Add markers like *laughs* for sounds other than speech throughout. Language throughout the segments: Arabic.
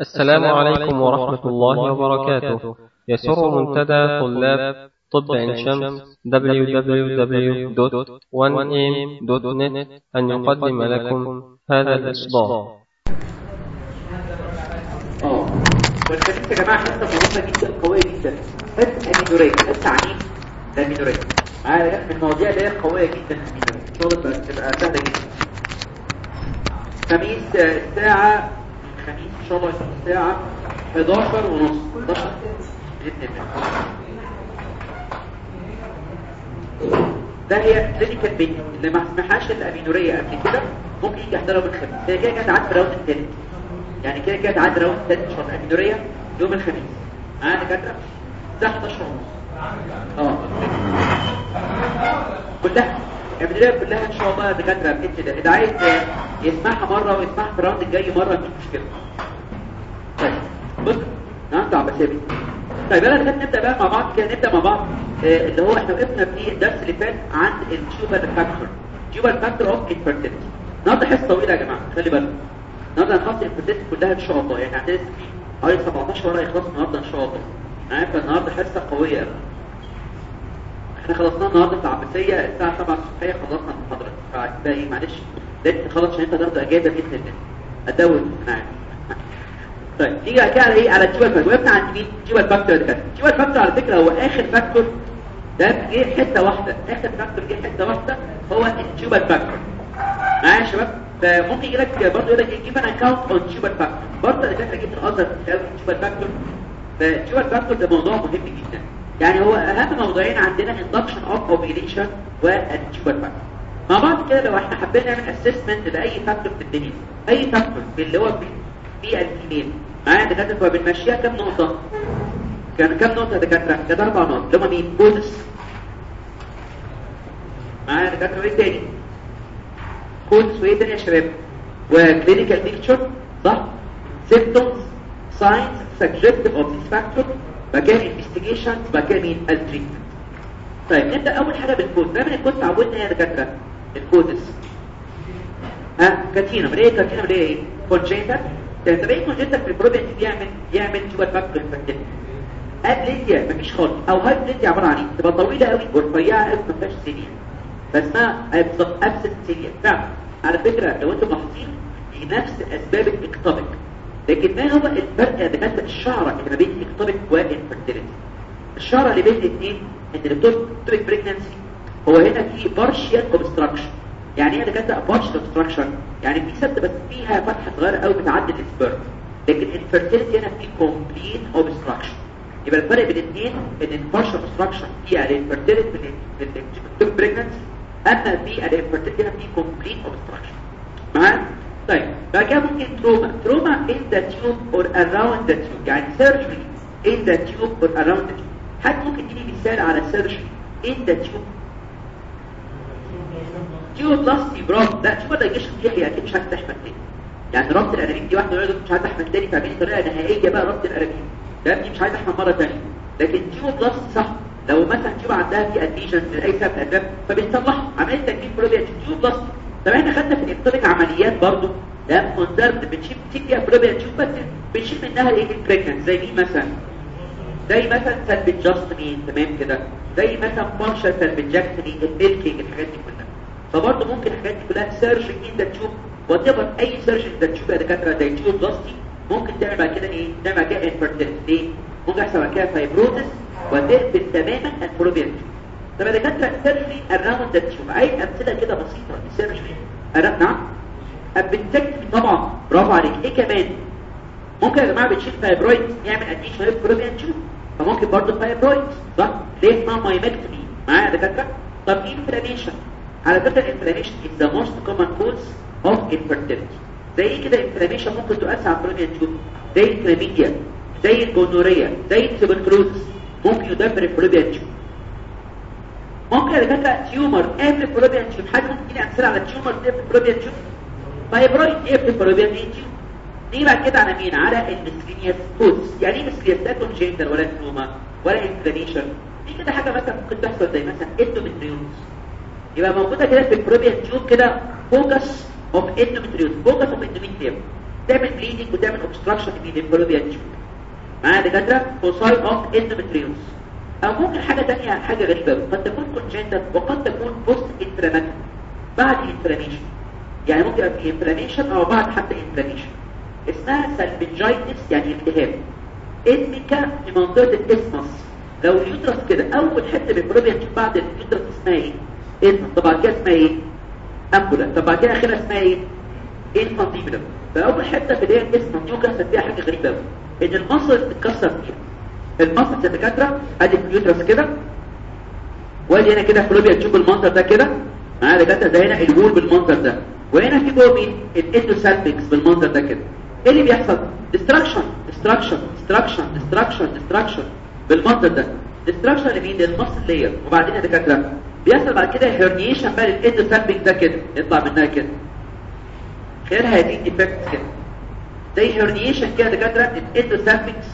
السلام عليكم ورحمة الله وبركاته. يسر منتدى طلاب طب عين شمس www.1am.net أن يقدم لكم هذا الإصدار. آه والخليج يا جماعة حتة مهمه جدا قوية جدا. حتة امينوريه حتة عنيف الامينوريه معايا من المواضيع اللي هي قوية جدا. الامينوريه شغل تبقى سهله جدا خميس الساعة خميس ان شاء الله الساعة 11 ونص 11 باذن الله ده هي كلينيكال بيت اللي ما سمحهاش الامينوريه قبل كده ممكن يجي يحضرها بالخميس هي كده كانت عارفه راوند الثالث يعني كده كده تعدي راوند الثالث شهر الامينوريه يوم الخميس معايا دكاتره الساعة 11 ونص آه كلها ال amenorrhea كلها إن شاء الله دكاتره بتدي اللي عايز يسمعها مرة ويسمعها في ال round الجاي مرة مفيش مشكلة. طيب بص نقطع بسيبي طيب يلا دكاتره نبدأ بقى مع بعض كده نبدأ مع بعض آه اللي هو إحنا وقفنا في الدرس اللي فات عند ال tubal factor tubal factor of infertility النهارده حصة طويلة يا جماعة خلي بالك النهارده هنخلص ال infertility كلها إن شاء الله. يعني عندنا حوالي 17 ورقه يخلصوا النهارده إن شاء الله. عارف النهارده حصة قوية قوي إحنا خلصنا النهارده في العباسيه الساعة 7 الصبح خلصنا المحاضرة. فباقي معلش. لازم تخلص عشان انت تاخد إجازة باذن الله ادور أنا عارف طيب نيجي كده على إيه؟ على ال tubal factor وقفنا عند مين tubal factor ده ال tubal factor على فكرة هو آخر factor. ده جه حتة واحدة. آخر factor جه حتة واحدة. هو ال tubal factor معايا يا شباب؟ فممكن يجي لك برضه يقول لك جيب an account on tubal factor برضه اللي فاكر جبت الازهر في ال tubal factor فال tubal factor ده موضوع مهم جدا. يعني هو اهم موضوعين عندنا induction of ovulation وال tubal factor مع بعض كده لو إحنا حابين نعمل assessment لأي factor في الدنيا أي factor اللي هو في في ال female معايا دكاترة؟ فبنمشيها كام نقطة؟ كان كام نقطة دكاترة؟ كده أربع نقط. اللي هم مين؟ causes معايا دكاترة؟ إيه تاني؟ causes وإيه تاني يا شباب؟ و clinical picture صح؟ symptoms signs suggestive of this factor. مكان investigation مكان مين؟ التريتمنت طيب نبدا أول حاجة بالكود دايما الكود تعودنا يا دكاترة. الكودس ها؟ كاتينا من إيه كاتينا من إيه كونجنتال طب إيه كونجنتال في البروبين؟ بيعمل يعمل جوه فاكتور فاكتور ابليزيا مفيش خالص. أو هايبليزيا عبارة عن إيه؟ تبقى طويلة قوي ورفيعة قوي ما فيهاش سيليا. فاسمها بالظبط ابسنت سيليا. فعلا على فكرة لو أنتم لاحظين هي نفس أسباب ال ectopic لكن ما هو الفرق يا دكاتره الشعرة اللي ما بين ال ectopic وال infertility الشعرة اللي بين الاثنين إن ال ectopic pregnancy هو هنا في partial obstruction يعني إيه دكاترة؟ partial obstruction يعني في ست بس فيها فتحة صغيرة قوي بتعدي ال sperm لكن ال infertility هنا في complete obstruction يبقى الفرق بين الاثنين إن ال partial obstruction في ال infertility في ال ectopic pregnancy أما في ال infertility هنا في complete obstruction معايا طيب. بعد كده ممكن trauma trauma in the tube or around the tube يعني surgery in the tube or around the tube. حد ممكن تديني مثال على surgery in the tube. tuboplasty برافو لا tube ما تجيش تحيا أكيد مش عارف تحمل تاني يعني ربط الانابيب دي واحدة مش عارف تحمل تاني فاهمين طريقه نهائيه بقى ربط الانابيب ده دي مش احمل مره ثانية لكن تيوب بلاستي صح. لو مثلا تيوب عندها في اديشن لاي سبب اسباب فبنصلحها عمليه تجديد بروبيا تيوب بلاستي طب إحنا خدنا في الانطلاق عمليات برضو ده كونسرت بنشيل تيجي بروبيا تيوب بس بنشيل منها الايه البريجننت زي مين مثلا؟ زي مثلا سلبجاستمين تمام كده؟ زي مثلا بارشال سلبجاكتمي الميلكينج الحاجات دي كلها. فبرضه ممكن الحاجات دي كلها سيرجري إن ذا تيوب وتبقى أي ان the tube يا دكاترة زي tuboplasty ممكن تعمل بعد كده إيه؟ تعمل بعد كده infertility ممكن يحصل بعد كده fibrosis وتقفل تماما ال fallopian طب يا دكاتره surgery around the tube عايز أمثلة كده بسيطة surgery نعم appendectomy طبعا برافو عليك. إيه كمان؟ ممكن يا جماعة بتشيل fibroid يعمل adhesion لل fallopian tube فممكن برضه fibroid صح؟ ليه اسمها myomectomy معايا يا دكاتره طب inflammation على فكرة ال inflammation is the most common cause of infertility. زي كده inflammation ممكن تؤثر على ال fallopian tube زي الكلاميديا زي ال gonorrhea زي ال tuberculosis ممكن يدمر ال fallopian tube ممكن يا دكاتره tumor قفل ال fallopian tube حد ممكن يديني أمثلة على tumor قفل ال fallopian tube fibroid قفل ال fallopian tube نيجي كده على مين؟ على ال miscellaneous causes يعني إيه miscellaneous لا congenital ولا trauma ولا inflammation دي كده حاجة مثلا ممكن تحصل زي مثلا endometriosis يبقى موجودة كده في ال fallopian tube كده focus of endometriosis focus of endometrium تعمل bleeding وتعمل obstruction في ال fallopian tube معايا دكاترة foci of endometriosis أو ممكن حاجة ثانية حاجة غريبة قد تكون congenital وقد تكون post inflammatory بعد inflammation يعني ممكن يبقى في inflammation أو بعد حتى inflammation اسمها salpingitis يعني التهاب ادميكا في منطقة الاسمس. لو اليوترس كده من الفالوبيان تيوب بعد اليوترس اسمها إيه؟ اسمس. طبعا كده اسمها إيه؟ امبولا طب بعد كده اخرها اسمها إيه؟ انفانتيبلم فأول حتة في اللي هي الاسم نيوكلاس فيها حاجة غريبة قوي إن المصل بتتكسر فيها. المصل يا دكاتره ادي اليوترس كده. وادي هنا كده فلوبيا تشوف المنظر ده كده. معايا دكاترة ده هنا الوول بالمنظر ده. وهنا في جوه مين؟ الاندوسالبكس بالمنظر ده كده. إيه اللي بيحصل؟ destruction destruction destruction destruction destruction بالمنظر ده. destruction لمين لل muscle layer وبعدين يا دكاترة بيحصل بعد كده herniation بقى لل endosalpinx ده كده. يطلع منها كده. خلال هذه ال defect كده. زي herniation كده دكاترة ال endosalpinx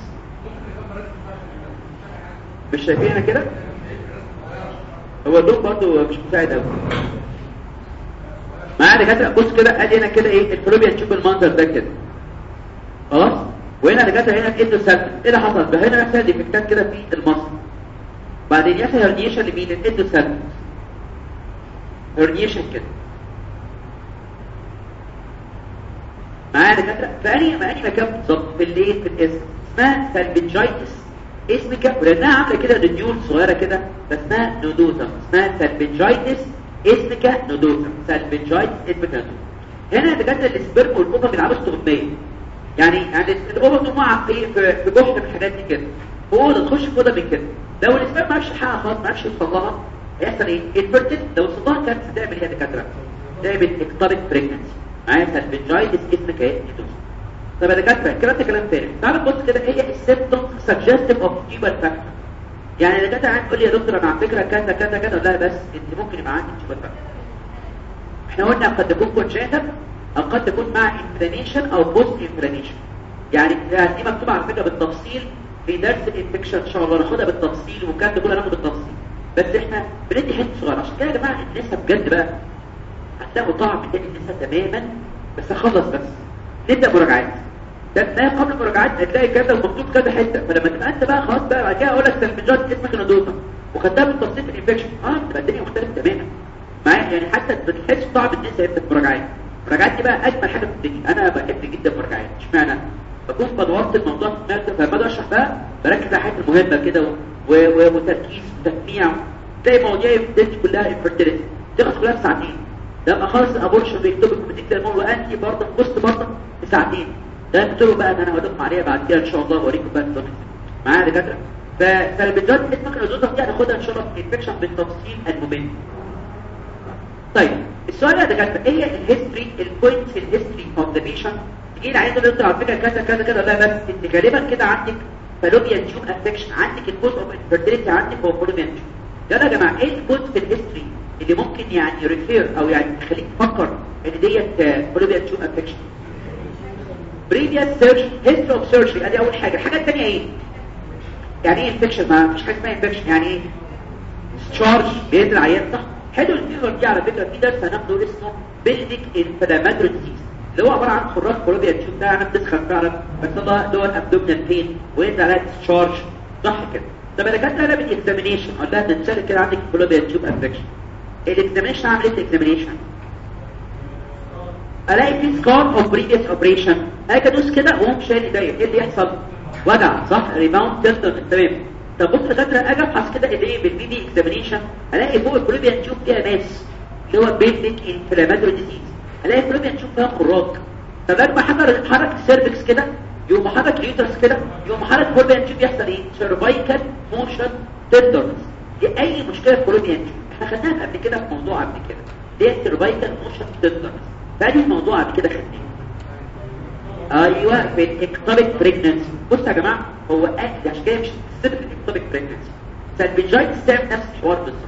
مش شايفينها كده؟ هو اللون برضه مش مساعد قوي معايا دكاترة بص كده ادي هنا كده إيه الفلوبيا تشوف المنظر ده كده. خلاص وهنا دكاترة هنا الاندوسالبكس إيه اللي حصل؟ ده هنا نفسها ديفكتات كده في المصل. بعدين يحصل هيرنيشن لمين؟ الاندوسالبكس هيرنيشن كده. معايا دكاترة؟ ما اني مكان بالظبط؟ في الايه في الاسم اسمها سالبنجايتس اسمك ولانها عامله كده ريديول صغيرة كده فاسمها نودوزم اسمها سالبنجايتس اسمك نودوزم سالبنجايتس اسمك نودوزم هنا دكاتره السبرم والاوفا بيلعبوا استغمايه يعني يعني الأوفا تقع في في في جحر من الحاجات دي كده. هو تخش كده من كده. لو السبرم ما عرفش يحقق خالص ما عرفش يوصل لها هيحصل إيه؟ الفيرتيل لو وصل لها كانت تعمل إيه يا دكاترة؟ تعمل اكتاريك بريجنسي معايا سالفنجايتس اسمك إيه؟ طب يا دكاتره الكلام ده كلام فارغ تعالوا نبص كده هي السيمبتوم سجستيف اوف جيبال فاكتور يعني يا دكاتره عايز تقول لي يا دكتور أنا على فكرة كذا كذا كذا. لا بس أنت ممكن يبقى عندك tubal factor إحنا قلنا قد تكون congenital أو قد تكون مع inflammation أو post inflammation يعني دي مكتوبة على فكرة بالتفصيل. في درس ال infection إن شاء الله ناخدها بالتفصيل وكان كلها ناخد بالتفصيل. بس إحنا بندي حتة صغيرة. عشان كده يا جماعة النسب بجد بقى هتلاقوا طعم تاني لسه تماما. بس أخلص بس. نبدأ مراجعات ده ما قبل المراجعات هتلاقي كذا ومكتوب كذا حتة. فلما تبقى انت بقى خلاص بقى بعد كده أقول لك salpingitis isthmica nodosa وخدتها بالتفصيل في ال infection. آه بتبقى الدنيا مختلفة تماما. معايا؟ يعني حتى بتحس طعم الناس هي في المراجعات المراجعات دي بقى أجمل حاجة في الدنيا. أنا بحب جدا المراجعات إشمعنى؟ بكون قد الموضوع في دماغي فلما باجي أشرح بقى بركز على الحاجات المهمة كده وتركيز وتسميع تلاقي مواضيع في الدنيا كلها infertility تاخد كلها في ساعتين. لما خلص الابورشن بيكتبوا بتكتب الموضوع وانتي برضه بوست برضه في ساعتين. ده بقى أنا هقول لكم عليها بعد كده إن شاء الله أوريكم بقى الدكتور معايا دكاترة؟ فالبيجات اسمك الريزوزه دي هناخدها إن شاء الله في الانفكشن بالتفصيل الممل طيب السؤال يا دكاترة إيه هي الهيستوري البوينت في الهيستوري اوف ذا بيشنت العيان ده يطلع على فكرة كذا كذا كذا لا بس أنت غالبا كده عندك فالوبيان تيوب افكشن عندك الكوز اوف انفيرتيليتي عندك هو تيوب يلا يا جماعة إيه البوينت في الهيستوري اللي ممكن يعني ريفير أو يعني تخليك تفكر إن ديت فالوبيان تيوب افكشن بريفيوس سيرش هيستوري اوف سيرجري ادي أول حاجة. الحاجة الثانية إيه؟ يعني إيه انفكشن ما مش حاجة اسمها انفكشن يعني إيه؟ تشارج بينزل عيان صح حلو الفيفر دي على فكرة في درس هناخده اسمه بيلديك انفلاماتوري ديزيز اللي هو عبارة عن خراج كولوبيا تشوف ده. أنا بتسخن فعلا بس الله اللي هو الابدومينال بين وينزل عليها تشارج صح كده. طب أنا كانت أنا بالاكزامينيشن أقول لها تتشال كده عندك كولوبيا تشوف انفكشن الاكزامينيشن عامل إيه الاكزامينيشن ألاقي في سكار اوف بريفيوس اوبريشن أجي ادوس كده واقوم شايل إيديا. إيه اللي يحصل؟ وجع صح؟ ريباوند تيستر تمام طب بص يا دكاتره أجي أبحث كده ايديه بالبي دي اكزامينيشن ألاقي فوق الكولوبيا تشوف فيها ماس اللي هو بيلديك انفلاماتوري ديزيز ألاقي الكولوبيا تشوف فيها خراج. طب أجي بحرك حركه السيرفكس كده يقوم محرك ال uterus كده يقوم محرك ال fallopian tube يحصل إيه؟ cervical motion tenderness دي أي مشكلة في ال fallopian tube إحنا خدناها قبل كده في موضوع قبل كده. دي cervical motion tenderness فادي الموضوع قبل كده خدناه. أيوه في ال ectopic pregnancy بصوا يا جماعة هو اكل عشان كده مش سبب ال ectopic pregnancy فال salpingitis تعمل نفس الحوار بالظبط.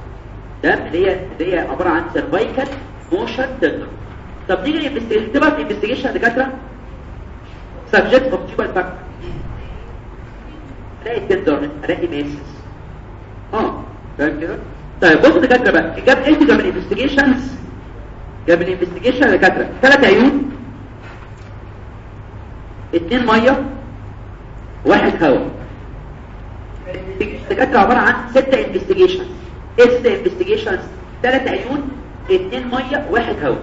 ده اللي هي اللي هي عبارة عن cervical motion tender طب نيجي نختبر في investigation يا دكاترة. suggestive of tubal factor ألاقي tender ألاقي masses آه فاهم كده؟ طيب بصوا دكاترة بقى جاب إيه جاب ال investigations جاب ال investigation يا دكاتره ثلاث عيون. اتنين مية. واحد هواء الدكاتره عبارة عن ستة investigation إيه ستة investigations ثلاث عيون. اتنين مية. واحد هواء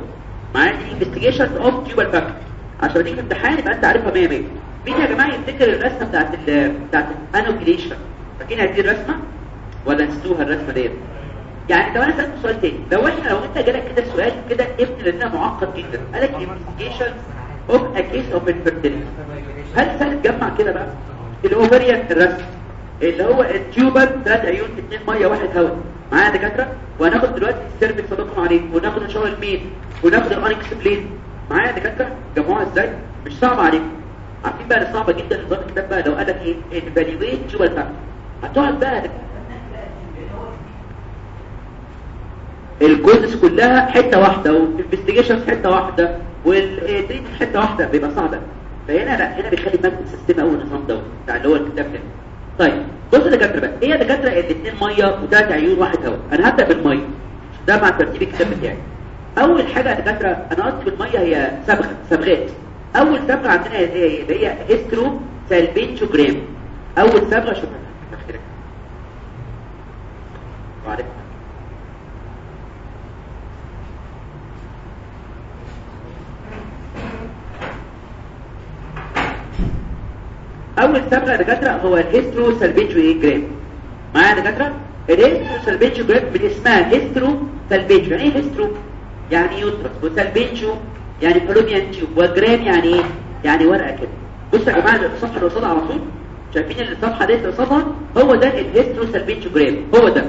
معايا دي investigation of tubal factor عشان تيجي امتحان يبقى أنت عارفها 100 100 مين يا جماعة يفتكر الرسمة بتاعت ال بتاعت ال anovulation فاكرين هذه الرسمة؟ ولا نسيتوها الرسمة ديت؟ يعني لو أنا سالت سؤال تاني. لو إحنا لو أنت جالك كده سؤال كده ابن لأنها معقد جدا. قالك investigation of a case of infertility هل سهل تجمع كده بقى؟ الاوفريان الرسم. اللي هو التيوبال ثلاث عيون اثنين مية واحد هواء. معايا دكاترة؟ وهناخد دلوقتي السيرفكس صدقنا عليه وناخد إن شاء الله المين وناخد الانكسبلين معايا دكاترة؟ جمعوها إزاي؟ مش صعب عليكم عارفين بقى صعبة جدا. نظام الكتاب بقى لو قالك إيه؟ ايفالويت تيوبال فاكتور هتقعد بقى الكوزس كلها حتة واحدة والانفستيجيشنز حتة واحدة والتريت حتة واحدة بيبقى صعبة. فهنا لا هنا بيخلي ماده ال system أول نظام دوت بتاع اللي هو الكتاب ده. طيب بص دكاترة بقى. يا دكاترة الاثنين مية وثلاث عيون واحد هواء أنا هبدأ بالمية. ده مع ترتيب الكتاب بتاعي. أول حاجة يا دكاترة أنا قصدي بالميه هي صبغه صبغات أول صبغه عندنا هي اللي هي hysterosalpingogram أول صبغه شوفها وعليكم أول صبغه يا دكاتره هو ال hysterosalpingogram معايا يا دكاتره ال hysterosalpingogram اسمها hystero salpingo يعني إيه hystero يعني uterus و salpingo يعني fallopian tube. و gram يعني إيه؟ يعني ورقة كده. بصوا يا جماعة الصفحة اللي قصادها على طول. شايفين الصفحة دي قصادها؟ هو ده ال hysterosalpingogram هو ده.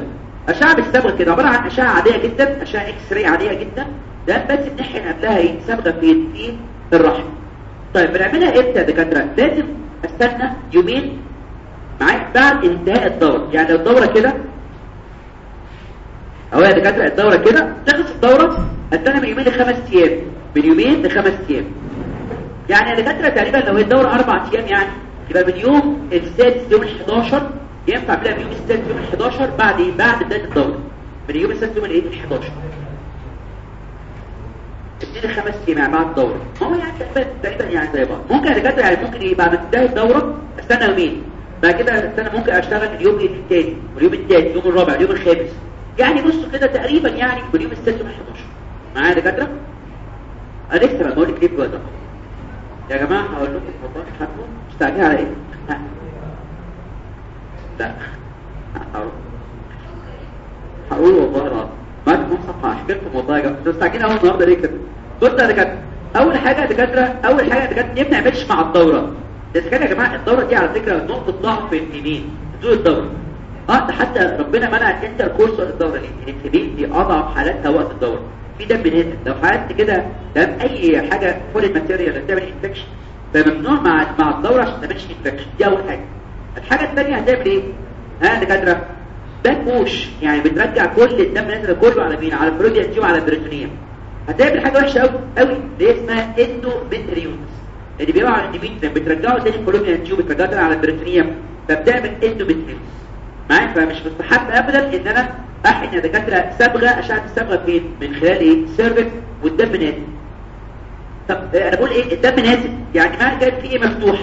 أشعة بالصبغه كده. عبارة عن أشعة عادية جدا أشعة X-ray عادية جدا. ده بس بنحقن قبلها إيه صبغه فين في الرحم. طيب بنعملها إمتى يا دكاترة؟ لازم استنى يومين معاك بعد انتهاء الدورة. يعني لو الدورة كده أهو يا دكاترة الدورة كده تخلص الدورة استنى من يومين لخمس أيام. من يومين لخمس أيام. يعني يا دكاترة تقريبا لو هي الدورة أربع أيام يعني يبقى من يوم السادس يوم ال 11 ينفع بلا من يوم السادس يوم ال 11 بعد إيه؟ بعد بداية الدورة. من يوم السادس يوم الإيه؟ ال 11 اتنين خمس يعني بعد الدورة هو يعني تقريبا يعني زي بعض. ممكن يا دكاتره يعني ممكن إيه بعد ما تنتهي الدورة استنى يومين بعد كده استنى ممكن أشتغل اليوم الثاني واليوم الثالث اليوم الرابع اليوم الخامس. يعني بصوا كده تقريبا يعني واليوم السادس يوم 11 معايا يا دكاترة؟ أنا لسه بقول لك ليه بقى يا جماعة هقول لكم والله حاجة مستعجلين على إيه؟ لا. هقول والله العظيم. تكون صفحة احكي لكم والله يا جماعة. مستعجلين النهارده ليه كده؟ بص يا دكاترة أول حاجة دكاترة أول حاجة دكاترة ليه ما نعملش مع الدورة؟ ده كان يا جماعة الدورة دي على فكرة نقطة ضعف في ال women طول الدورة. أه حتى ربنا منع ال intercourse الدورة ليه الكبير دي أضعف حالاتها وقت الدورة. في دم نازل لو حالت كده دم أي حاجة foreign material تعمل infection فممنوع مع مع الدورة عشان ما تعملش infection دي أول حاجة. الحاجة الثانية هتعمل إيه؟ ها دكاترة back push يعني بترجع كل الدم نازل كله على مين؟ على ال fallopian tube على ال peritoneum هتعمل حاجة وحشة قوي قوي اللي اسمها endometriosis اللي بيقع على ال endometrium بترجعه تاني ال fallopian tube بترجعه تاني على ال peritoneum فبتعمل endometriosis معايا؟ فمش مستحب ابدا إن أنا احقن يا دكاترة صبغة أشعة الصبغه فين؟ من خلال إيه؟ ال cervix والدم نازل. طب أنا بقول إيه؟ الدم نازل. يعني معنى كده في إيه؟ مفتوح.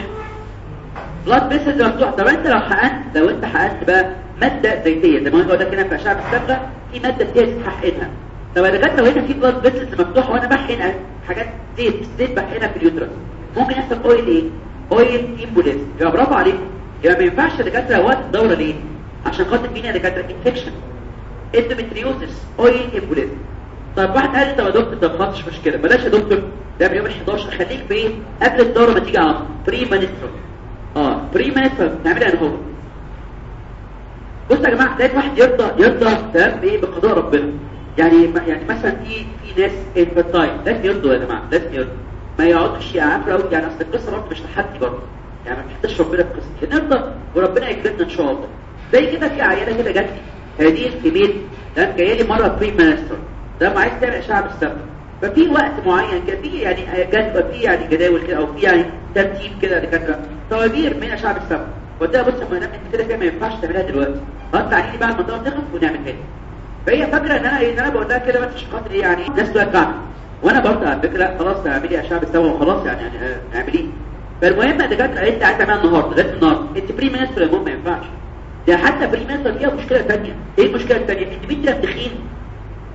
blood vessels مفتوح. طب أنت لو حقنت لو أنت حقنت بقى مادة زيتيه زي ما أنا بقول لك هنا في اشعه الصبغه في مادة زيت هحقنها طب يا دكاتره لو هنا في blood vessels مفتوح وأنا بحقن حاجات زيت زيت بحقنها في ال uterus ممكن يحصل oil إيه؟ oil embolism يبقى برافو عليكم يبقى ما ينفعش دكاترة وقت الدوره ليه عشان خاطر مين يا دكاترة؟ infection endometriosis oil embolism طب واحد قال لي طب يا دكتور طب خلاص مش مشكلة. بلاش يا دكتور ده من يوم ال 11 خليك في قبل الدورة ما تيجي على premenstrual آه premenstrual نعملها أنا هو بص يا جماعة تلاقي واحد يرضى يرضى تمام؟ بايه بقضاء ربنا. يعني يعني مثلا في في ناس infertile لازم يرضوا يا جماعة لازم يرضوا. ما يقعدش يعافروا يعني أصل القصة برضه مش تحدي برضه. يعني ما تحدش ربنا في القصة نرضى وربنا يكرمنا إن شاء الله. زي كده في عيانه كده جات لي. هذه الكبير ده جاية لي مرة premenstrual ده ما عايز تعمل اشعه بالصبغه ففي وقت معين كده في يعني جدول في يعني جداول كده أو في يعني ترتيب كده دكاتره طوابير من اشعه بالصبغه وده بص انت كده كده ما ينفعش تعملها دلوقتي عليكي بعد ما الدورة تخلص ونعمل تاني. فهي فاكرة إن أنا إن أنا بقول لها كده بس عشان خاطر إيه يعني الناس توجعني وأنا برضه على فكرة خلاص اعملي اشعه بالصبغه وخلاص يعني يعني اعمليه. فالمهم الدكاتره قالت لي عايز تعملها النهارده لغايه النهارده. أنت premenstrual يا ماما ما ينفعش. ده حتى premenstrual فيها مشكلة ثانية إيه المشكلة الثانية ال endometrium تخين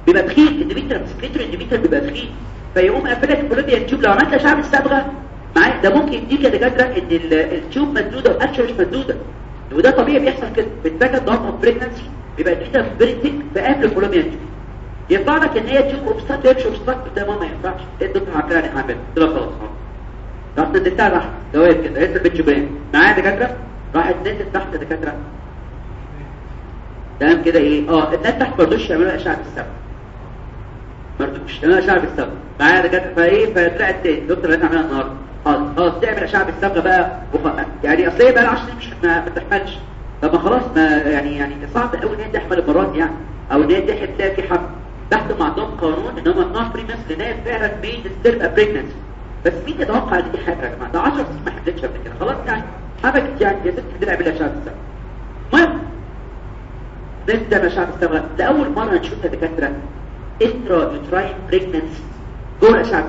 بيبقى تخين secretory ال endometrium بيبقى تخين. فيقوم قافلك ال fallopian tube لو عملت اشعه بالصبغه معايا ده ممكن يديك يا دكاترة إن ال tube مسدودة واكشن مش مسدودة. وده طبيعي بيحصل كده. في ال second half of pregnancy بيبقى very thick فقافل ال fallopian tube يطلع لك إن هي tube obstructed مش obstructed ده ما ينفعش. إيه الدكتور عارفها أنا هعمل قلت له خلاص. رحت نزلتها راح دوائر كده. لسه البيتش برين معايا دكاترة؟ راحت نزلت تحت دكاترة. تمام كده. إيه؟ آه الناس تحت ما رضوش يعملوا اشعه بالسبب. ما رضوش يعملوا اشعه بالسبب. معايا دكاترة. فإيه؟ فطلعت تاني. الدكتور اللي عملها النهارده. خلاص خلاص تعمل اشعه بالصبغه بقى وخ... يعني أصل هي بقى 10 مش ما, ما تحملش طب خلاص ما يعني يعني صعب قوي إن هي تحمل المرات يعني أو إن هي في حمل تحت ما عندهم قانون إن هم النار بريمس لأن هي فعلا مين ستيل بريجننسي بس مين يتوقع إن دي حاجة يا جماعة؟ ده 10 سنين ما حملتش قبل كده. خلاص يعني حبكت يعني يا ست تلعب بلا اشعه الصبغه المهم نبدا اشعه الصبغه لاول مرة نشوفها دكاترة intrauterine pregnancy جوه اشعه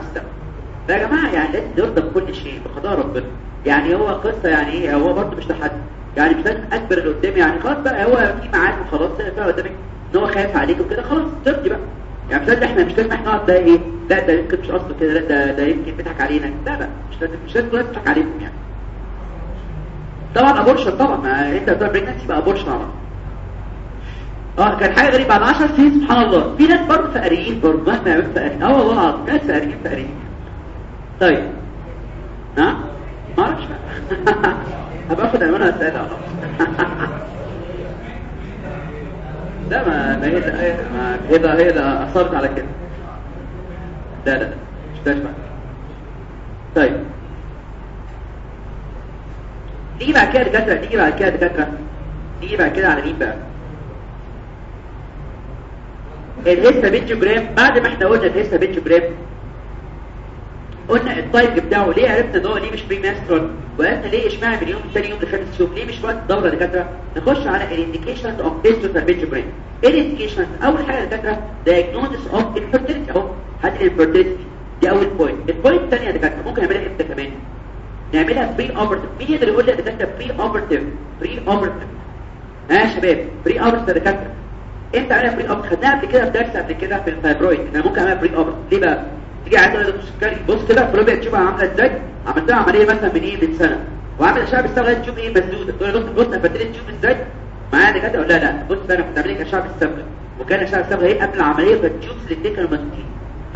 الصبغه يا جماعة يعني لازم نرضى بكل شيء بقضاء ربنا. يعني هو قصة يعني إيه هو برضه مش تحدي يعني مش لازم أكبر اللي قدامي يعني خلاص بقى هو في ميعاد وخلاص بقى قدامك إن هو خايف عليك وكده خلاص ترضي بقى. يعني مش لازم إحنا مش لازم إحنا نقعد ده إيه لا ده يمكن مش قصده كده لا ده ده يمكن بيضحك علينا. لا لا مش لازم مش لازم يضحك عليكم يعني. طبعا abortion طبعا ما أنت بتوع pregnancy بقى abortion طبعا آه كان حاجة غريبة بعد 10 سنين سبحان الله. في ناس برضه فقريين برضه مهما يعملوا فقريين. آه والله العظيم ناس فقريين فقريين. طيب. ها؟ ما أعرفش بقى هبقى اخد عنوان اسئله لا ما ما هي ما هي ده ده أصرت على كده. لا لا مش طيب. نيجي بعد كده دكاترة نيجي بعد كده دكاترة. نيجي بعد كده على مين بقى؟ ال hysterosalpingogram بعد ما إحنا قلنا ال hysterosalpingogram قلنا ال time بتاعه ليه عرفنا إن هو ليه مش premenstrual وقلنا ليه إشمعنى من يوم ثاني يوم لخامس يوم ليه مش وقت الدورة دكاترة؟ نخش على ال indications of hysterosalpingogram إيه ال indications أول حاجة دكاترة diagnosis of infertility أهو هات ال infertility دي أول point ال point الثانية دكاترة ممكن نعملها إمتى كمان؟ نعملها preoperative مين يقدر يقول لي دكاترة preoperative preoperative ها يا شباب preoperative دكاترة. انت عارف preoperative خدناها قبل كده في درس قبل كده في ال fibroid. أنا ممكن اعملها preoperative ليه بقى؟ تيجي عايز تقول سكري بص كده fallopian tube شوفها عامله إزاي؟ عملتها عملية مثلا من إيه؟ من سنة. وعامل اشعه بالصبغه تشوف إيه؟ مسدودة. تقول له بص أنا بديت تشوف إزاي؟ معايا دكاتره ولا لا بص أنا كنت عامل لك اشعه بالصبغه وكان اشعه بالصبغه إيه؟ قبل العملية فتشوف كانوا مسدودين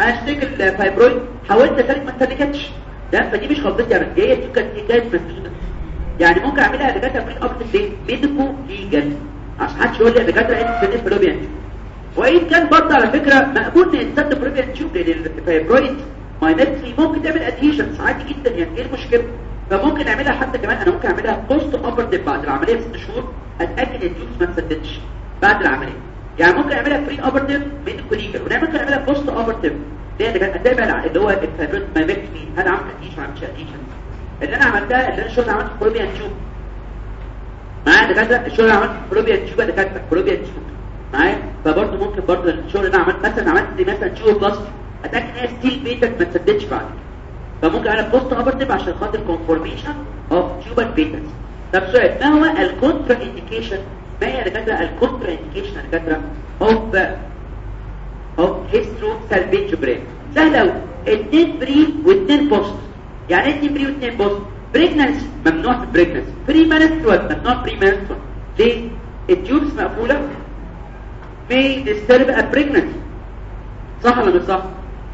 أنا اشتكي الفايبرويد حاولت اسلك ما سلكتش ده فدي مش غلطتي ابدا جاية تشوف كانت إيه كانت مسدودة. يعني ممكن أعملها دكاتره بري اوبرتيف ليه؟ ميديكو ليجل عشان محدش يقول لي دكاترة انت في الفلوبيا وإن كان برضه على فكرة مقبول ان الانسان فلوبيا تشوف لأن الفايبرويد ماينتري ممكن تعمل ادهيشنز عادي جدا. يعني إيه المشكلة؟ فممكن أعملها حتى كمان أنا ممكن أعملها بوست اوبرتيف بعد العملية بست شهور. أتأكد الجوز ما تسددش بعد العملية. يعني ممكن أعملها بري اوبرتيف من كوليجر ونعمل ممكن أعملها بوست اوبرتيف اللي هي اتابع اللي هو الفايبرويد ماينتري هل عملت ادهيشن ما عملتش ادهيشن اللي أنا عملتها اللي أنا الشغل عملته فلوبيا تشوف معايا دكاتره الشغل اللي عملته فلوبيا تشوف دكاتره فلوبيا تشوف معايا؟ فبرضه ممكن برضه الشغل اللي أنا عملت مثلا عملت مثلا بلس اتاكد إن هي still patent ما تسددش بعد فممكن أنا post-operative عشان خاطر confirmation of tubal patency طب سؤال ما هو ال contraindication ما هي دكاترة ال contraindication يا of of hysterosalpingogram سهل قوي اثنين pre واثنين post يعني إيه اثنين pre واثنين post pregnancy ممنوع في ال pregnancy premenstrual ممنوع premenstrual ليه؟ ال tubes مقفولة. Disturb a pregnancy. صح ولا مش صح؟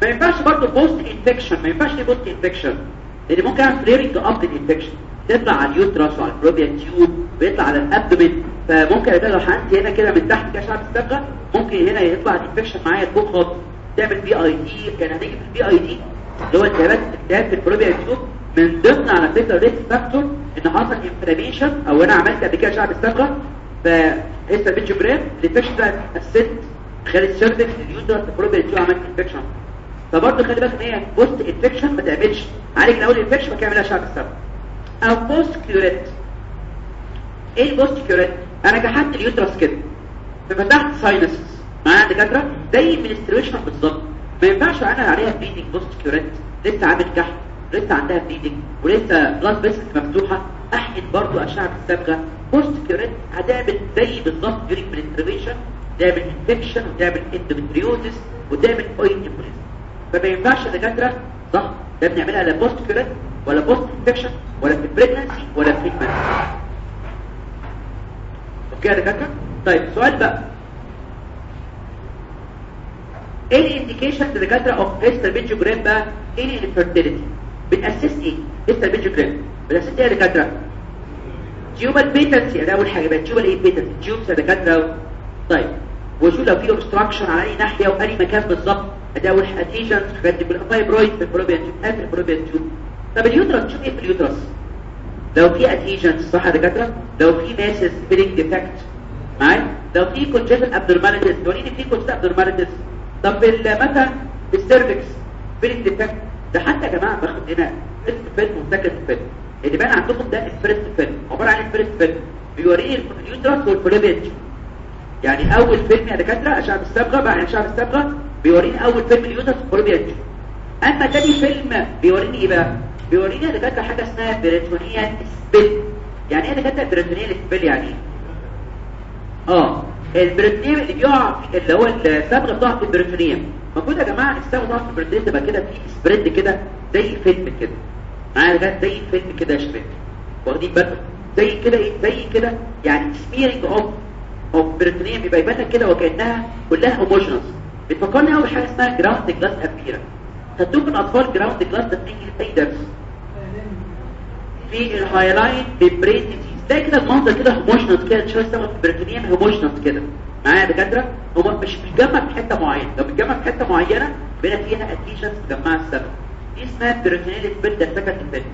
ما ينفعش برضه post infection ما ينفعش post infection لأن ممكن اعمل flaring up لل infection تطلع على ال uterus وعلى ال fallopian tube ويطلع على ال abdomen. فممكن يبقى لو حقنت هنا كده من تحت كده أشعة بالصبغه ممكن هنا يطلع ال infection معايا فوق خالص. تعمل PID كان هنيجي في ال PID اللي هو التهابات التهاب في ال fallopian tube. من ضمن على فكرة risk factor إن حصل inflammation أو أنا عملت قبل كده أشعة بالصبغه فلسه بيتش بريم؟ ده الست خلال ال cervix ال uterus ال fallopian tube عملت infection فبرضه خلي بالك إن هي post infection ما تعملش. عالج الأول infection ما تعملها أشعة بالصبغه أو post curettage إيه ال post curettage أنا كحت ال uterus كده. ففتحت sinus معايا دكاترة؟ زي ال menstruation بالظبط. ما ينفعش أنا عليها bleeding post curettage لسه عامل كحت لسه عندها bleeding ولسه blood vessels مفتوحة أحقن برضو اشعه بالصبغه post curettage هتعمل زي بالظبط during menstruation تعمل infection وتعمل endometriosis وتعمل oil embolism فما ينفعش يا دكاترة صح ما بنعملها لا post curettage ولا post infection ولا في pregnancy ولا في pregnancy okay يا دكاترة؟ طيب سؤال بقى. إيه ال indication دكاتره of hysterosalpingogram بقى إيه infertility ب نأسس إيه؟ hysterosalpingogram ب نأسس إيه يا دكاترة؟ tubal patency. ده أول حاجة بقى tubal إيه؟ patency. tubes يا دكاترة. طيب. وشو لو في obstruction على أي ناحية وأي مكان بالظبط؟ أدي أول adhesions حاجات دي بال fibroid في ال fallopian tube في ال fallopian tube طب ال uterus تشوف إيه في ال uterus. لو في adhesions صح يا دكاترة؟ لو في masses filling defect معايا؟ لو في congenital abnormalities توريني في congenital abnormalities طب مثلا ال cervix filling defect ده حتى يا جماعة باخد هنا first film و second film اللي بان عندكم ده ال first film عبارة عن ال first film بيوريني ال uterus وال fallopian يعني أول فيلم يا دكاترة اشعه الصبغة بعد اشعه الصبغة بيوريني أول فيلم ال uterus وال fallopian أما تاني فيلم بيوريني إيه بقى؟ بيوريني يا دكاترة حاجة اسمها peritoneal spill يعني إيه يا دكاترة peritoneal spill يعني آه. ال peritoneum اللي بيقع اللي هو الصبغه بتقع في ال peritoneum المفروض يا جماعة الصبغه بتقع في ال peritoneum تبقى كده في spread كده زي فيلم كده. معايا ده زي فيلم كده يا شباب. واخدين بالكم؟ زي كده إيه؟ زي كده يعني smearing of of peritoneum بيبقى يبان كده وكأنها كلها homogeneous بتفكرني أول حاجة اسمها ground glass appearance خدتوه الأطفال ground glass ده في اي درس في الهايلاين ببرين ديزيز ده كده المنظر كده homogeneous كده شوية سبب ال peritoneum homogeneous كده. معايا يا دكاترة؟ هو مش بيتجمع في حتة معينة. لو بيتجمع في حتة معينة بيبقى فيها adhesions مجمعه السبب دي اسمها peritoneal spill ده second film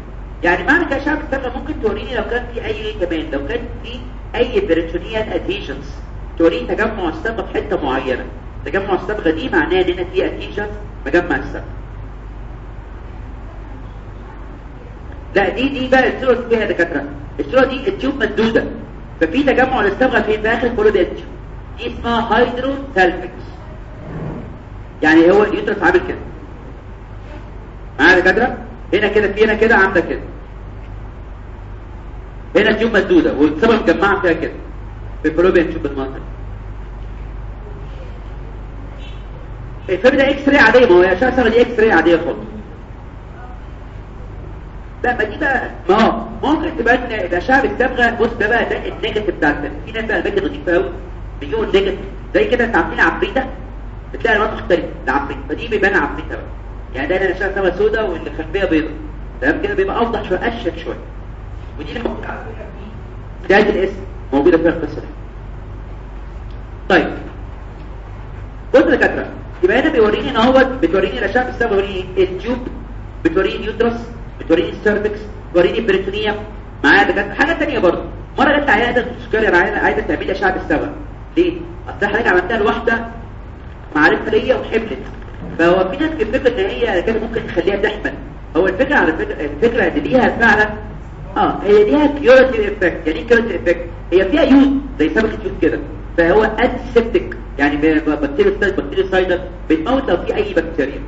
يعني معنى كده أشعة بالصبغة ممكن توريني لو كان في أي كمان لو كان في أي peritoneal adhesions توريني تجمع الصبغه في حتة معينة. تجمع الصبغه دي معناها إن هنا في adhesions مجمع الصبغه لا دي دي بقى الصورة اللي فيها دكاترة. الصورة دي ال tube مسدوده ففي تجمع للصبغة في اخر كل ده دي اسمها hydrosalpinx يعني هو ال uterus عامل كده. معايا دكاترة؟ هنا كده في هنا كده عاملة كده. هنا تيوب مسدوده والصبغة مجمعه فيها كده. في البروبيان تيوب بالمنظر. ده إكس راي عادية. ما هو شخص دي إكس راي عادية خالص. لا ما دي بقى ما ممكن تبقى إن الاشعه بالصبغه بص ده بقى ده النيجاتيف الفيلم في ناس بقى الباقي نضيفه قوي بيجيبوا النيجاتيف زي كده انت عارفين عفريتة بتلاقي الوان مختلفة العفريت فدي بيبان عفريتة بقى. يعني ده أنا الاشعه سما سوداء واللي خلفية بيضاء تمام؟ كده بيبقى أوضح شوية أشيك شوية. ودي اللي موجودة على فكرة في بدايه الاسم موجودة فيها القصة دي. طيب. بص يا يبقى هنا بيوريني إن هو بتوريني الاشعه بالصبغه بيوريني ال tube بتوريني ال uterus بتوريني ال cervix بتوريني ال peritoneum معايا دكاتره حاجة ثانية برضه مره جت عياده سكري عايزه تعمل اشعه بالصبغه ليه اصل حضرتك عملتها لواحده معرفه ليا وحملت فهو في ناس بتفكر ان هي كده ممكن تخليها تحمل هو الفكرة على فكره الفكرة آن ليها فعلا آه هي ليها curative effect يعني إيه curative effect هي فيها يود زي سمكه يود كده فهو antiseptic يعني بكتيريا bactericidal بتموت لو في اي بكتيريا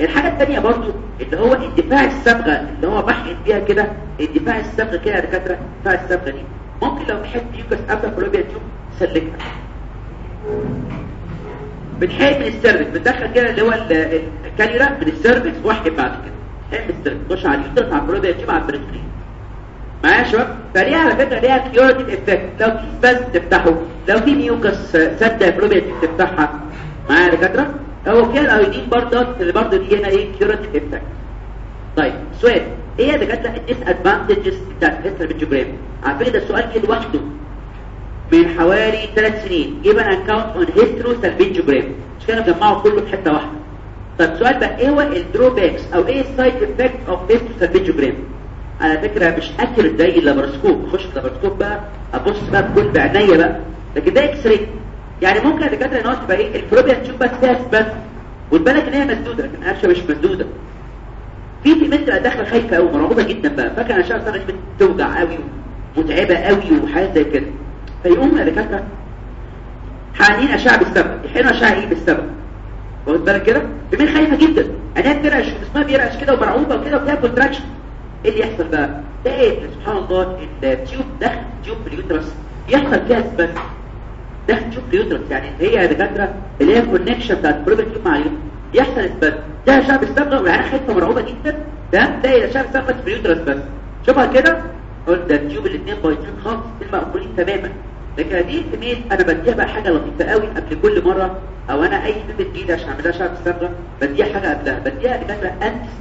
الحاجة الثانية برضو اللي هو اندفاع الصبغة اللي هو بحقن بيها كده اندفاع الصبغة كده يا دكاترة اندفاع الصبغة دي. ممكن لو حبة mucus سادة fallopian tube يسلكها. بنحقن من ال cervix بندخل كده اللي هو الكاليرا من ال cervix واحد بعد كده. حقن من ال cervix تخش على ال uterus على ال fallopian tube على ال peritoneum معايا يا شباب؟ فليها على فكرة ليها curative effect لو في spasm تفتحه لو في mucus سد fallopian tube تفتحها. معايا يا دكاترة؟ هو فيها ال iodine برضه اللي برضه دي هنا إيه curative effect طيب سؤال. إيه يا دكاتره ال disadvantages بتاعت ال hysterosalpingogram عارفين ده السؤال جه لوحده. من حوالي ثلاث سنين. give an account on hysterosalpingogram مش كانوا جمعوا كله في حتة واحدة. طب السؤال بقى إيه هو ال drawbacks أو إيه ال side effect of hysterosalpingogram على فكرة مش accurate زي ال laparoscope أخش بال laparoscope بقى أبص بقى بكل بعينيا بقى. لكن ده x-ray يعني ممكن الدكاترة هو تبقى إيه ال fallopian تشوف بس بس. وتبان لك إن هي مسدودة لكن القرشه مش مسدودة. في في بنت داخله خايفه قوي مرعوبة جدا بقى. فاكره أنا شايفه بنت بتوجع قوي ومتعبة قوي وحاجات زي كده. فيقوم الدكاتره حقنين أشعة بالسبب. يحقنوا أشعة إيه بالسبب؟ واخد بالك كده؟ بنت خايفة جدا. عينيها بترعش جسمها بيرعش كده ومرعوبة وكده وفيها كونتراكشن إيه اللي يحصل بقى؟ تلاقي سبحان الله التيوب داخل تيوب في اليوترس يحصل فيها سباس تيوب في اليوترس يعني هي دكاتره اللي هي الكونكشن بتاعت البروبل تيوب مع يحصل سباس ده شعب الصبغه وعينها حتة مرعوبه جدا تمام تلاقي شعب الصبغه في اليوترس بس شوفها كده قلت ده التيوب الاثنين بايظين خالص المقبولين تماما لكن هذه الكميه أنا بديها بقى حاجة لطيفه قوي قبل كل مره أو أنا اي كميه جديده عشان اعملها شعب الصبغه بديها حاجة قبلها بديها دكاتره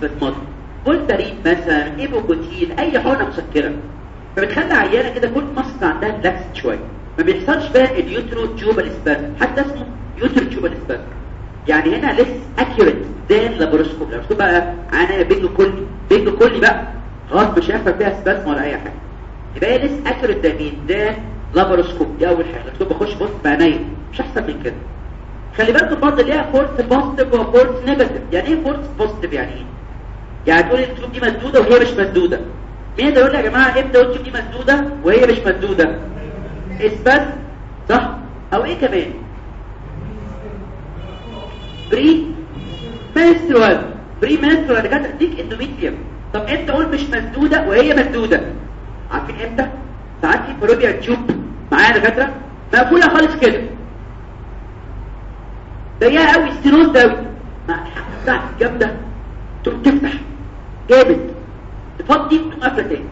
سباسماتيك فولتارين مثلا ايبوكوتين اي حقنه مسكره فبتخلي عيانه كده كل مصر عندها ريلاكس شوية ما بيحصلش بقى اليوترو تيوبال سباسم حتى اسمه يوترو تيوبال سباسم يعني هنا less accurate ده ال laparoscope لو بقى أنا بنج كلي بنج كلي بقى خلاص مش هيحصل فيها spasm ولا أي حاجة. يبقى less accurate ده مين؟ ده laparoscope دي أول حاجة. لو بخش بص بعينيا مش احسن من كده. خلي بالكم برضه ليها false positive و false negative يعني إيه false positive يعني إيه؟ يعني تقول ال tube دي مسدوده وهي مش مسدوده مين يقدر يقول يا جماعة إمتى ال tube دي مسدوده وهي مش مسدوده إثبات صح؟ أو إيه كمان؟ premenstrual premenstrual كانت تديك endometrium طب إمتى أقول مش مسدودة وهي مسدودة. عارفين إمتى؟ ساعات في fallopian tube معايا دكاترة مقفولة خالص كده. ضيقه قوي stenosed قوي. بتاعت الجامدة تقوم تفتح. جامد. تفضي تقوم قافله تاني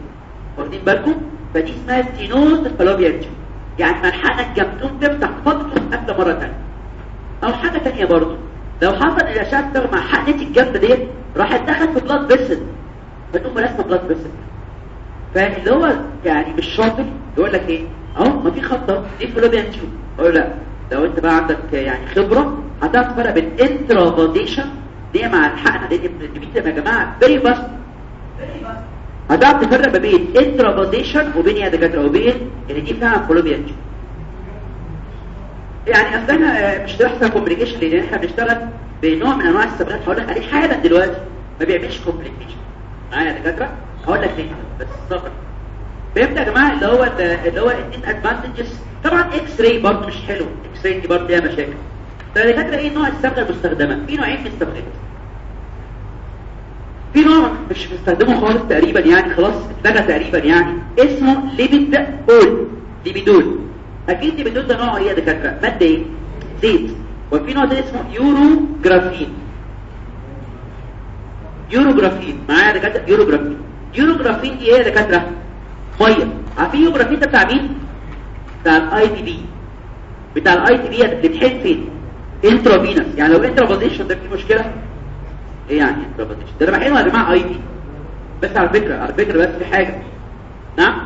واخدين بالكم؟ فدي اسمها stenosed fallopian tube يعني الجامده تقوم تفتح تقوم قافله مرة ثانية أو حاجة ثانية برضه. لو حصل الاشعه تغ مع حقنه الجامده ديت راحت دخلت في blood vessel فتقوم رسمه blood vessel فاللي هو يعني مش شاطر؟ يقول لك إيه؟ أهو ما في خطة. دي fallopian tube أقول لا لو أنت بقى عندك يعني خبرة هتعرف تفرق بين intravasation دي مع الحقنة دي الديميتر يا جماعة. فيري بس هتعرف تفرق ما بين intravasation وبين يا دكاتره وبين ان دي فعلا fallopian tube يعني اصل إحنا مش هيحصل complication لأن إحنا بنشتغل بنوع من أنواع الصبغات هقول لك عليه حالا دلوقتي ما بيعملش complication معايا يا دكاترة؟ هقول لك ليه بس صبر. فهمت يا جماعة اللي هو اللي هو ال disadvantages طبعا x-ray برضه مش حلو. x-ray دي برضه فيها مشاكل. يا دكاترة إيه نوع الصبغه المستخدمة؟ في نوعين من الصبغات في نوع مش بنستخدمه خالص تقريبا يعني خلاص اتلغى تقريبا يعني. اسمه Lipiodol. Lipiodol. أكيد Lipiodol ده نوع إيه يا دكاترة؟ مادة إيه؟ زيت. وفي نوع ده اسمه Urografin Urografin معايا يا دكاترة؟ Urografin Urografin دي إيه يا دكاترة؟ مية. عارفين Urografin ده بتاع مين؟ بتاع ال IVP بتاع ال IVP بتحقن فين؟ intravenous يعني لو intravasation ده في مشكلة؟ إيه يعني ده أنا بحقنه يا جماعة IVP بس على فكرة على فكرة بس في حاجة. نعم؟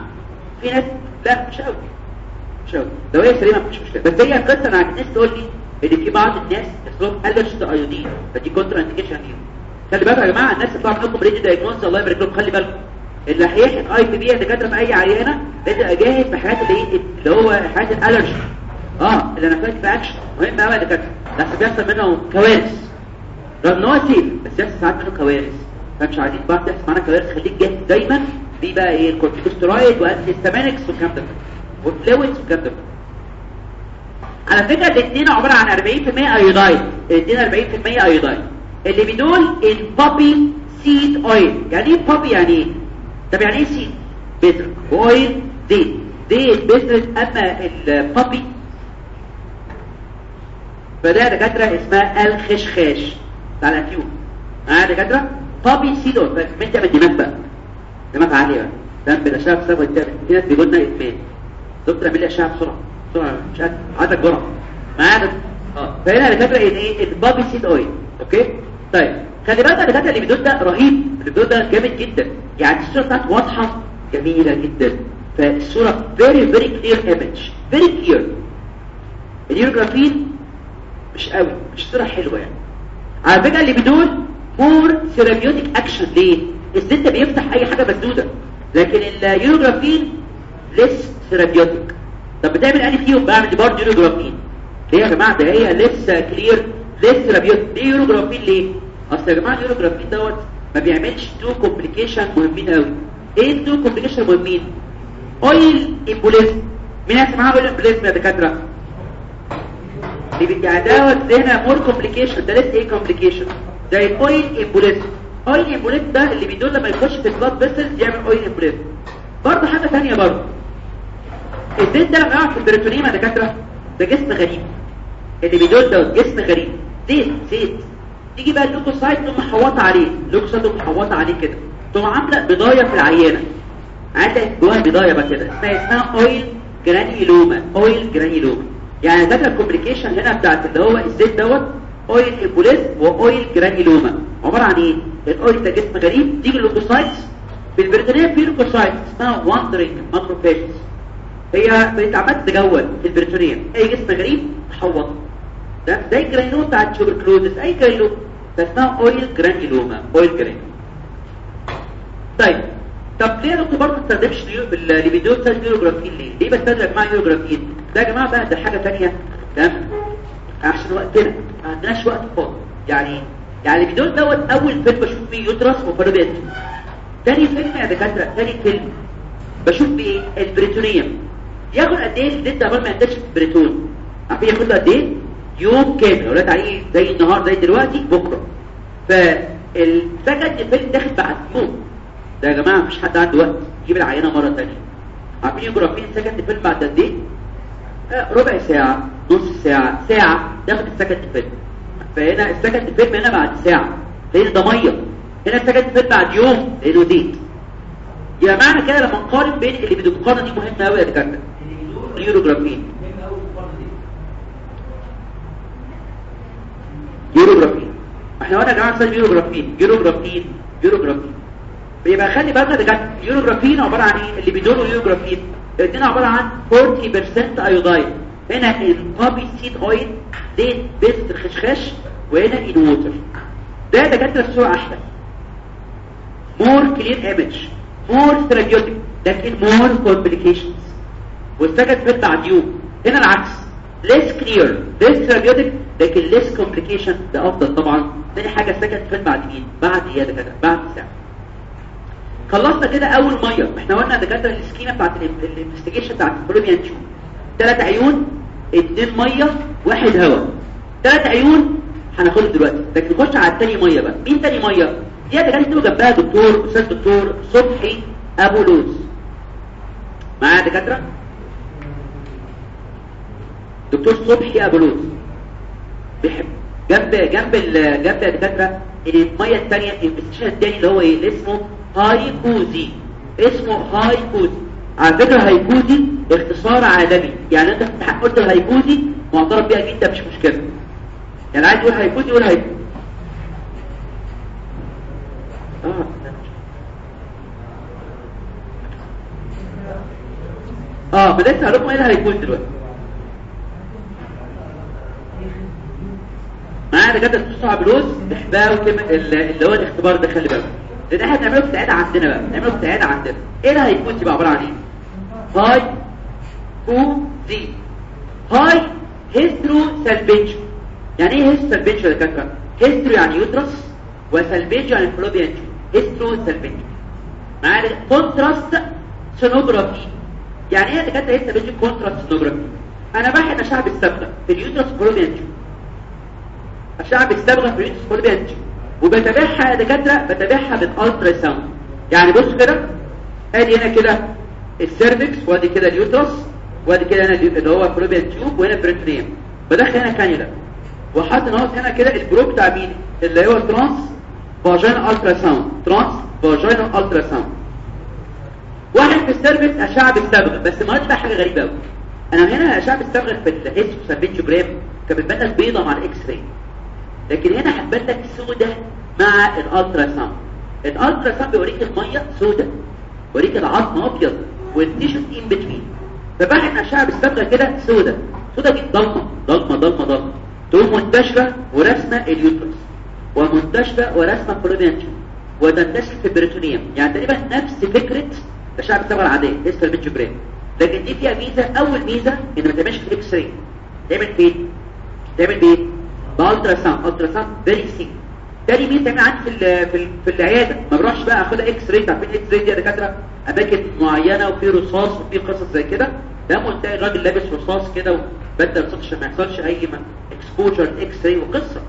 في ناس لا مش قوي. مش قوي. هي سليمة مفيش مشكلة. بس هي القصة أنا الناس تقول لي إن في بعض الناس يحصلهم allergy iodine فدي contraindication ليهم. خلي بالكم يا جماعة الناس اللي بتطلع منكم radiodiagnosis الله يبارك لكم خلي بالكم. اللي هيحقن IVP دكاترة في أي عيانه لازم ابقى جاهز بحاجات اللي إيه؟ اللي هو حاجات ال allergy. آه اللي anaphylactic reaction مهم قوي يا دكاترة. لحسن بيحصل منه كوارث. رغم ان هو بس يحصل ساعات منه كوارث فمش عايزين بقى تحصل معانا كوارث خليك جاهز دايما دي بقى إيه ال corticosteroid و antihistaminics والكلام ده وال fluids والكلام ده على فكره الاثنين عباره عن 40% iodide الاثنين 40% iodide ال Lipiodol ال poppy seed oil يعني إيه poppy يعني إيه طب يعني إيه seed بذر و oil زيت زيت بذر أما ال poppy فده دكاترة اسمها الخشخاش. بتاع الافيون معايا دكاتره poppy seed oil انت من دماغ بقى. دماغ عالية. بقى تمام بالاشعه بسبب الدم في ناس بيقول لنا ادمان دكتور اعمل لي اشعه بسرعة بسرعة مش عارف. عندك جرعه معايا آه. فهنا دكاتره إيه؟ ال poppy seed oil okay؟ طيب. خلي بالك الدكاتره ال Lipiodol ده رهيب. ال Lipiodol ده جامد جدا. يعني الصورة بتاعته واضحة. جميلة جدا. فالصورة very very clear image. Very clear. ال Urografin مش قوي. مش صورة حلوة يعني. على فكره ال Lipiodol more therapeutic action ليه؟ الزيت بيفتح أي حاجة مسدودة. لكن ال Urografin less therapeutic طب بتعمل أنهي فيهم بعمل برضه Urografin ليه يا جماعة؟ ده هي less clear less therapeutic ليه Urografin ليه؟ أصل يا جماعة ال Urografin دوت ما بيعملش two complication مهمين قوي إيه ال two complication مهمين؟ oil embolism مين هتسمعها oil embolism يا دكاترة؟ اللي دوت هنا more complication ده less إيه complication زي ال oil embolism oil embolism ده ال Lipiodol لما يخش في ال blood vessels يعمل oil embolism برضه حاجة ثانية برضه. الزيت ده لما يقع في ال peritoneum يا دكاترة. ده جسم غريب. ال Lipiodol ده جسم غريب. زيت زيت. تيجي بقى ال leukocyte تقوم محوطة عليه. ال leukocyte تقوم محوطة عليه كده. تقوم عاملة بضاية في العينة. عندك جواها بضاية بقى كده. اسمها oil granuloma oil granuloma يعني ده ال complication هنا بتاعت اللي هو الزيت دوت oil embolism و oil granuloma عبارة عن إيه؟ ال oil ده جسم غريب تيجي ال leukocytes في ال peritoneum في leukocytes اسمها wandering macrophages هي بتتعمل تجول في ال peritoneum أي جسم غريب تحوط. ده زي ال granuloma بتاع ال tuberculosis أي granuloma ده اسمها oil granuloma oil granuloma طيب طب ليه برضه ما استخدمش ال Lipiodol بتاع ال Urografin ليه؟ ليه بستخدم يا جماعة Urografin ده يا جماعة بقى ده حاجة ثانية تمام؟ عشان وقتنا ما عندناش وقت فاضي. يعني يعني ال Lipiodol دوت أول فيلم بشوف فيه uterus و fallopian تاني فيلم يا دكاترة تاني فيلم بشوف فيه ال peritoneum. ياخد قد إيه ده قبل ما في ال peritoneum عارفين ياخد قد إيه؟ يوم كامل. ولاد عليه زي النهار زي دلوقتي بكرة. فال second film داخل بعد يوم. ده يا جماعة مفيش حد عنده وقت. يجيب العينة مرة ثانية عارفين ال Urografin second film بعد قد إيه؟ ربع ساعة نص ساعة ساعة داخل ال second film فهنا ال second film هنا بعد ساعة. لأن ده مية. هنا ال second film بعد يوم لأنه زيت يبقى معنى كده لما نقارن بين اللي بتقارن دي مهمه قوي يا دكاترة. ال Urografin Urografin إحنا قلنا يا جماعة اسمها Urografin Urografin Urografin بيبقى خلي بالنا ده ال Urografin عبارة عن إيه؟ ال Lipiodol وال Urografin الاثنين عبارة عن 40% iodine هنا ال poppy seed oil زيت based الخشخاش وهنا in water ده دكاترة الصورة أحلى more clear image more therapeutic لكن more complications وال second film بعد يوم هنا العكس. Less clear less therapeutic لكن less complication. ده أفضل طبعا. تاني حاجة ال second film بعد مين بعد إيه يا دكاترة؟ بعد ساعة. خلصنا كده أول مية. إحنا قلنا دكاترة السكينه بتاعت ال investigation بتاعت ال fallopian tube ثلاث عيون اتنين مية واحد هواء ثلاث عيون هناخدهم دلوقتي. لكن نخش على التاني مية بقى. مين تاني مية؟ دي دكاترة تكتبوا جنبها دكتور أستاذ دكتور صبحي أبو لوز. معايا يا دكاترة؟ دكتور صبحي أبو لوز. بيحب. جنب جنب جنب يا دكاتره المية الثانية ال investigation الثاني اللي هو إيه اللي اسمه HyCoSy اسمه HyCoSy على فكره HyCoSy اختصار عالمي. يعني انت قلت ال HyCoSy معترف بيها جدا مش مشكلة. يعني عايز يقول HyCoSy يقول HyCoSy آه. آه بدأت هقولكم إيه اللي هيكون دلوقتي. معايا دكاترة بتوع بلوز احباء اللي هو الاختبار ده خلي بالك. لأن إحنا بنعمله في عندنا بقى. بنعمله في عندنا إيه اللي هيكون تبقى عبارة عن إيه؟ هاي كو دي. هاي هيسترو سالبيج يعني إيه هيسترو سالبيج يا دكاترة؟ هيسترو يعني يوترس وسالبيج يعني فلوبيان هيسترو سالبيج معايا contrast sonography يعني إيه يا دكاترة hystero salping contrast sonography أنا بحب اشعب الصبغه في ال uterus fallopian الشعب الصبغه في ال uterus fallopian وبتابعها يا دكاترة بتابعها بال ultrasound يعني بص كده آدي هنا كده ال cervix وآدي كده ال uterus وآدي كده هنا اللي هو fallopian tube وهنا peritoneum. بدخل هنا كانيولا وحاطط هنا هنا كده ال probe بتاع مين؟ اللي هو ترانس فاجين الترا ساوند ترانس فاجين الترا ساوند واحد في ال cervix اشعب الصبغه بس ما بقى حاجة غريبة قوي أنا هنا اشعب الصبغه في ال hysterosalpingogram كانت بتبان لك بيضة مع ال X-ray لكن هنا هتبان لك مع ال ultrasound ال ultrasound بيوريك المية سودة بيوريك العظم أبيض وال tissues in between فبعد اشعه بالصبغه كده سودة. سودة دي ضلمة ضلمة ضلمة ضلمة. تقوم منتشرة ورسمه ال uterus ومنتشرة ورسمه fallopian tube وتنتشر في ال peritoneum. يعني تقريبا نفس فكرة الاشعه بالصبغه العادية اسمها البيتشوجرام لكن دي فيها ميزة أول ميزة ان ما تعملش في ال X-ray تعمل فين؟ تعمل بإيه؟ ب ultrasound ultrasound very safe تاني مين تعمل عندي في في, في العيادة؟ ما بروحش بقى أخدها X-ray عارفين X-ray دي يا دكاترة؟ أماكن معينة وفي رصاص وفي قصص زي كده. ده تلاقي الراجل لابس رصاص كده وبدل الصوت عشان ما يحصلش أي exposure X-ray وقصة.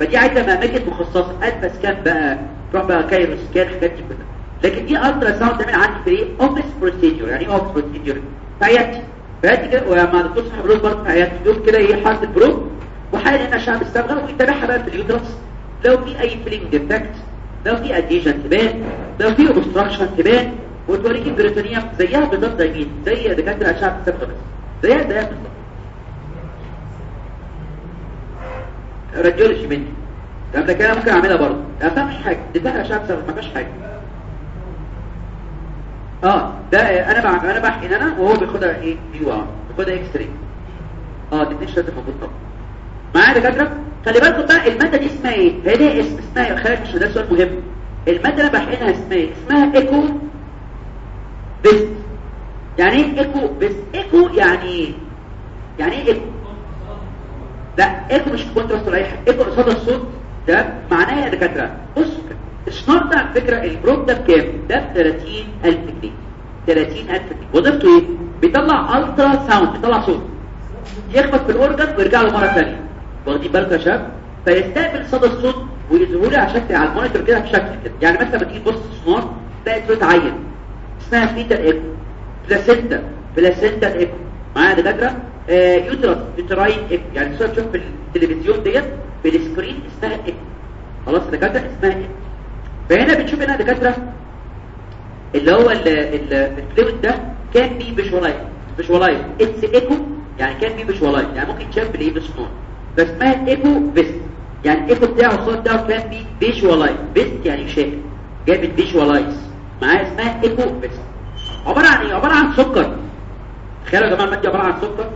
فدي عايزة أماكن مخصصة Alfa Scan بقى تروح بقى Cairo Scan حاجات كلها. لكن دي ultrasound تعمل عندي في إيه؟ office procedure يعني إيه office procedure في عيادتي. في عيادتي كده ومع الدكتور صاحب روز برضه في عيادتي. دول كده إيه حاطط ال probe وحاول هنا شعب الصبغه ويتابعها بقى في ال uterus لو في أي filling defect لو في adhesion تبان لو في obstruction تبان وتوريك ال peritoneum زيها بالظبط زي مين زي دكاترة الصبغه بس. زيها زيها بالظبط radiology مني طب ده كده ممكن أعملها برضه. ما فيش حاجة. دي اشعه صبغه ما فيش حاجة. آه ده أنا بع... أنا بحقن أنا وهو بياخدها إيه؟ دي ار بياخدها X-ray آه دي مش لازم موجود طبعا معايا دكاتره خلي بالكم بقى المادة دي اسمها إيه؟ هي دي اسم اسمها خلي عشان ده سؤال مهم. المادة اللي بحقنها اسمها إيه؟ اسمها Echovist يعني إيه Echovist echo يعني إيه؟ يعني إيه echo لا echo مش contrast ولا اي حاجة echo صدى الصوت ده معناه يا دكاترة بصوا كده الشنط ده على فكره ال probe ده بكام؟ ده ب 30000 جنيه. 30000 جنيه. وظيفته إيه؟ بيطلع ultrasound بيطلع صوت. يخبط في ال organ ويرجع له مرة ثانية واخدين بالكم يا شباب. فيستقبل صدى الصوت ويظهر لي على شكل على ال monitor كده بشكل كده. يعني مثلا بتيجي تبص السونار تلاقي صوت عين اسمها fetal echo. placenta. placenta echo. معايا دكاترة؟ آه uterus uterine echo. يعني الصورة تشوف في التلفزيون ديت في ال screen اسمها echo. خلاص دكاترة؟ اسمها إيكو. فهنا بتشوف هنا دكاترة اللي هو ال fluid ده can be visualize visualize its echo. يعني can be visualize يعني ممكن تشاف بالايه بالسونار فاسمها Echovist يعني ال echo بتاعه الصوت بتاعه can be visualize vist يعني شايف جابت visualize معايا اسمها Echovist عبارة عن إيه؟ عبارة عن سكر. تخيلوا يا جماعة المادة عبارة عن سكر.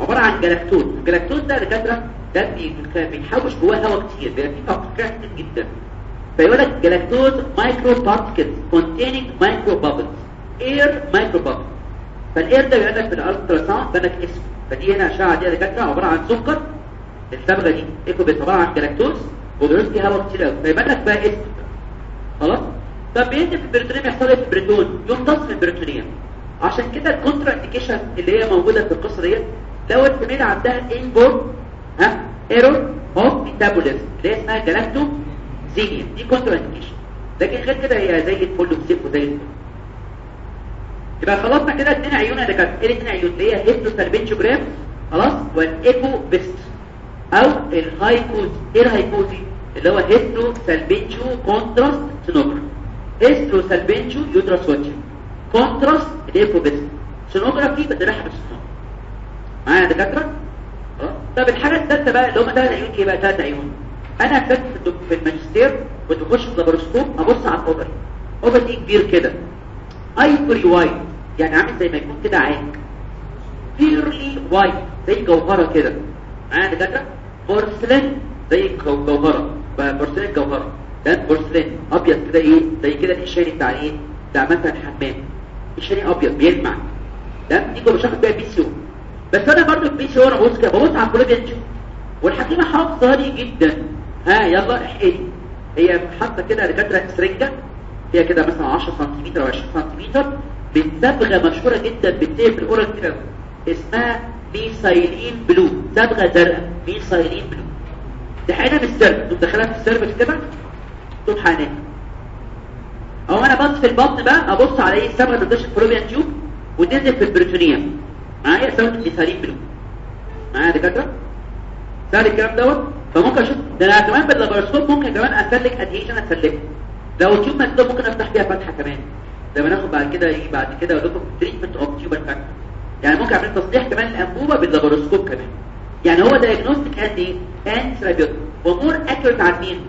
عبارة عن galactose ال galactose ده دكاترة ده بيحوش جواه هواء كتير. بيبقى فيه طاقه كتير جدا. فيقول لك galactose micro particles containing micro bubbles air micro bubbles فال air ده بيقول لك في ال ultrasound بالك اسمه فدي هنا أشعة دي دكاترة عبارة عن سكر. الصبغه دي ايكو عباره عن جلاكتوز وبيرز فيه هواء كتير قوي فيبان لك بقى اسم. خلاص؟ طب بينزل في ال peritoneum يحصل إيه في ال peritoneum؟ يمتص في ال peritoneum. عشان كده ال contraindication اللي هي موجودة في القصة ديت لو ال female عندها inborn ها error of metabolism اللي هي اسمها galacto زينيا دي كونترا انديكيشن. لكن غير كده هي زي الفل وسيف وزي الفل. يبقى خلصنا كده اتنين عيون اللي كانت إيه عيون؟ اللي هي هيستو سالبنجوجرام خلاص والإيكو بيست. أو الهايكوز إيه الهايكوزي اللي هو هيستو سالبنجو كونتراست سونوجرام هيستو سالبنجو يوتراس واتشن كونتراست الايكو بيست سونوجرافي بدرحها بالسونوجرام معايا يا دكاترة؟ طب الحاجة الثالثه بقى اللي هم ثلاث عيون. إيه بقى ثلاث عيون؟ أنا كنت في الماجستير كنت بخش في ال laparoscope أبص على ال ovary ovary ده كبير كده. ivory white يعني عامل زي ما يكون كده عين pearly white زي جوهرة كده. معايا دكاترة؟ بورسلين زي جوهره بورسلين جوهره ده بورسلين أبيض كده إيه؟ زي كده القيشاني بتاع إيه؟ بتاع مثلا حمام. القيشاني أبيض بيلمع ده؟ دي كنت بشوف بيها بي سي بس أنا برضو البي سي أو أنا ببص كده ببص على الكولوجين والحكيمة حافظة لي جدا. ها يلا احقني هي حاطة كده دكاترة سرنجه فيها كده مثلا 10 سم أو 20 سم بصبغه مشهورة جدا في الاورال كده. اسمها ميثايلين بلو. صبغه زرقاء ميثايلين بلو. تحقنها بالسيرف تقوم داخلها في السيرفكس كده تقوم حقنها أو أنا بص في البطن بقى أبص على إيه؟ الصبغه بتخش في ال fallopian tube وتنزل في ال peritoneum معايا صبغه methylene blue؟ معايا دكاترة؟ سهل الكلام دوت؟ فممكن أشوف ده أنا كمان بال laparoscope ممكن كمان اسلك adhesion اسلكه لو tube مسدود ممكن أفتح فيها فتحة كمان. زي ما ناخد بعد كده إيه بعد كده أقول لكم treatment of tubal factor يعني ممكن اعمل تصليح كمان الانبوبه بال laparoscope كمان. يعني هو diagnostic قد إيه and therapeutic و more accurate عن مين؟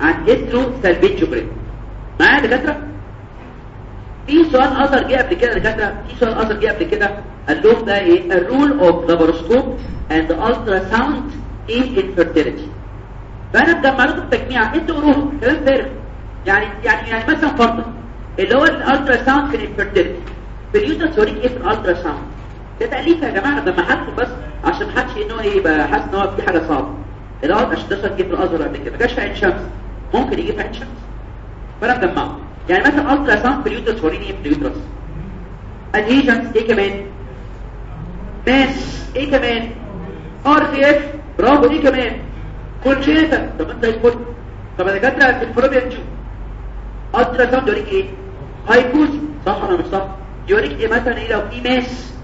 عن hysterosalpingogram معايا دكاترة؟ في سؤال اثر جه قبل كده دكاترة. في سؤال اثر جه قبل كده قال لهم ده إيه؟ ال role of laparoscope and ultrasound in infertility فأنا مجمع لكم تجميع. أنتوا قروها كلام فارغ. يعني يعني يعني مثلا فرضا. اللي هو ال ultrasound في ال infertility إيه في ال ultrasound؟ ده تأليف يا جماعة ده محدش بس عشان ما حدش إن هو إيه يبقى حاسس إن هو في حاجة صعبة. الأول عشان ده جه في الازهر قبل كده ما جاش في عين شمس. ممكن يجي في عين شمس؟ فانا مجمعه يعني مثلا ultrasound في ال uterus اوريني إيه؟ في ال uterus adhesions إيه كمان؟ mass. إيه كمان؟ RCF. bravo إيه كمان؟ congenital طب أنت الفل طب أنا جت في ال fallopian tube ultrasound يوريك إيه؟ هايبوز صح ولا مش صح؟ يوريك إيه مثلا إيه لو في mass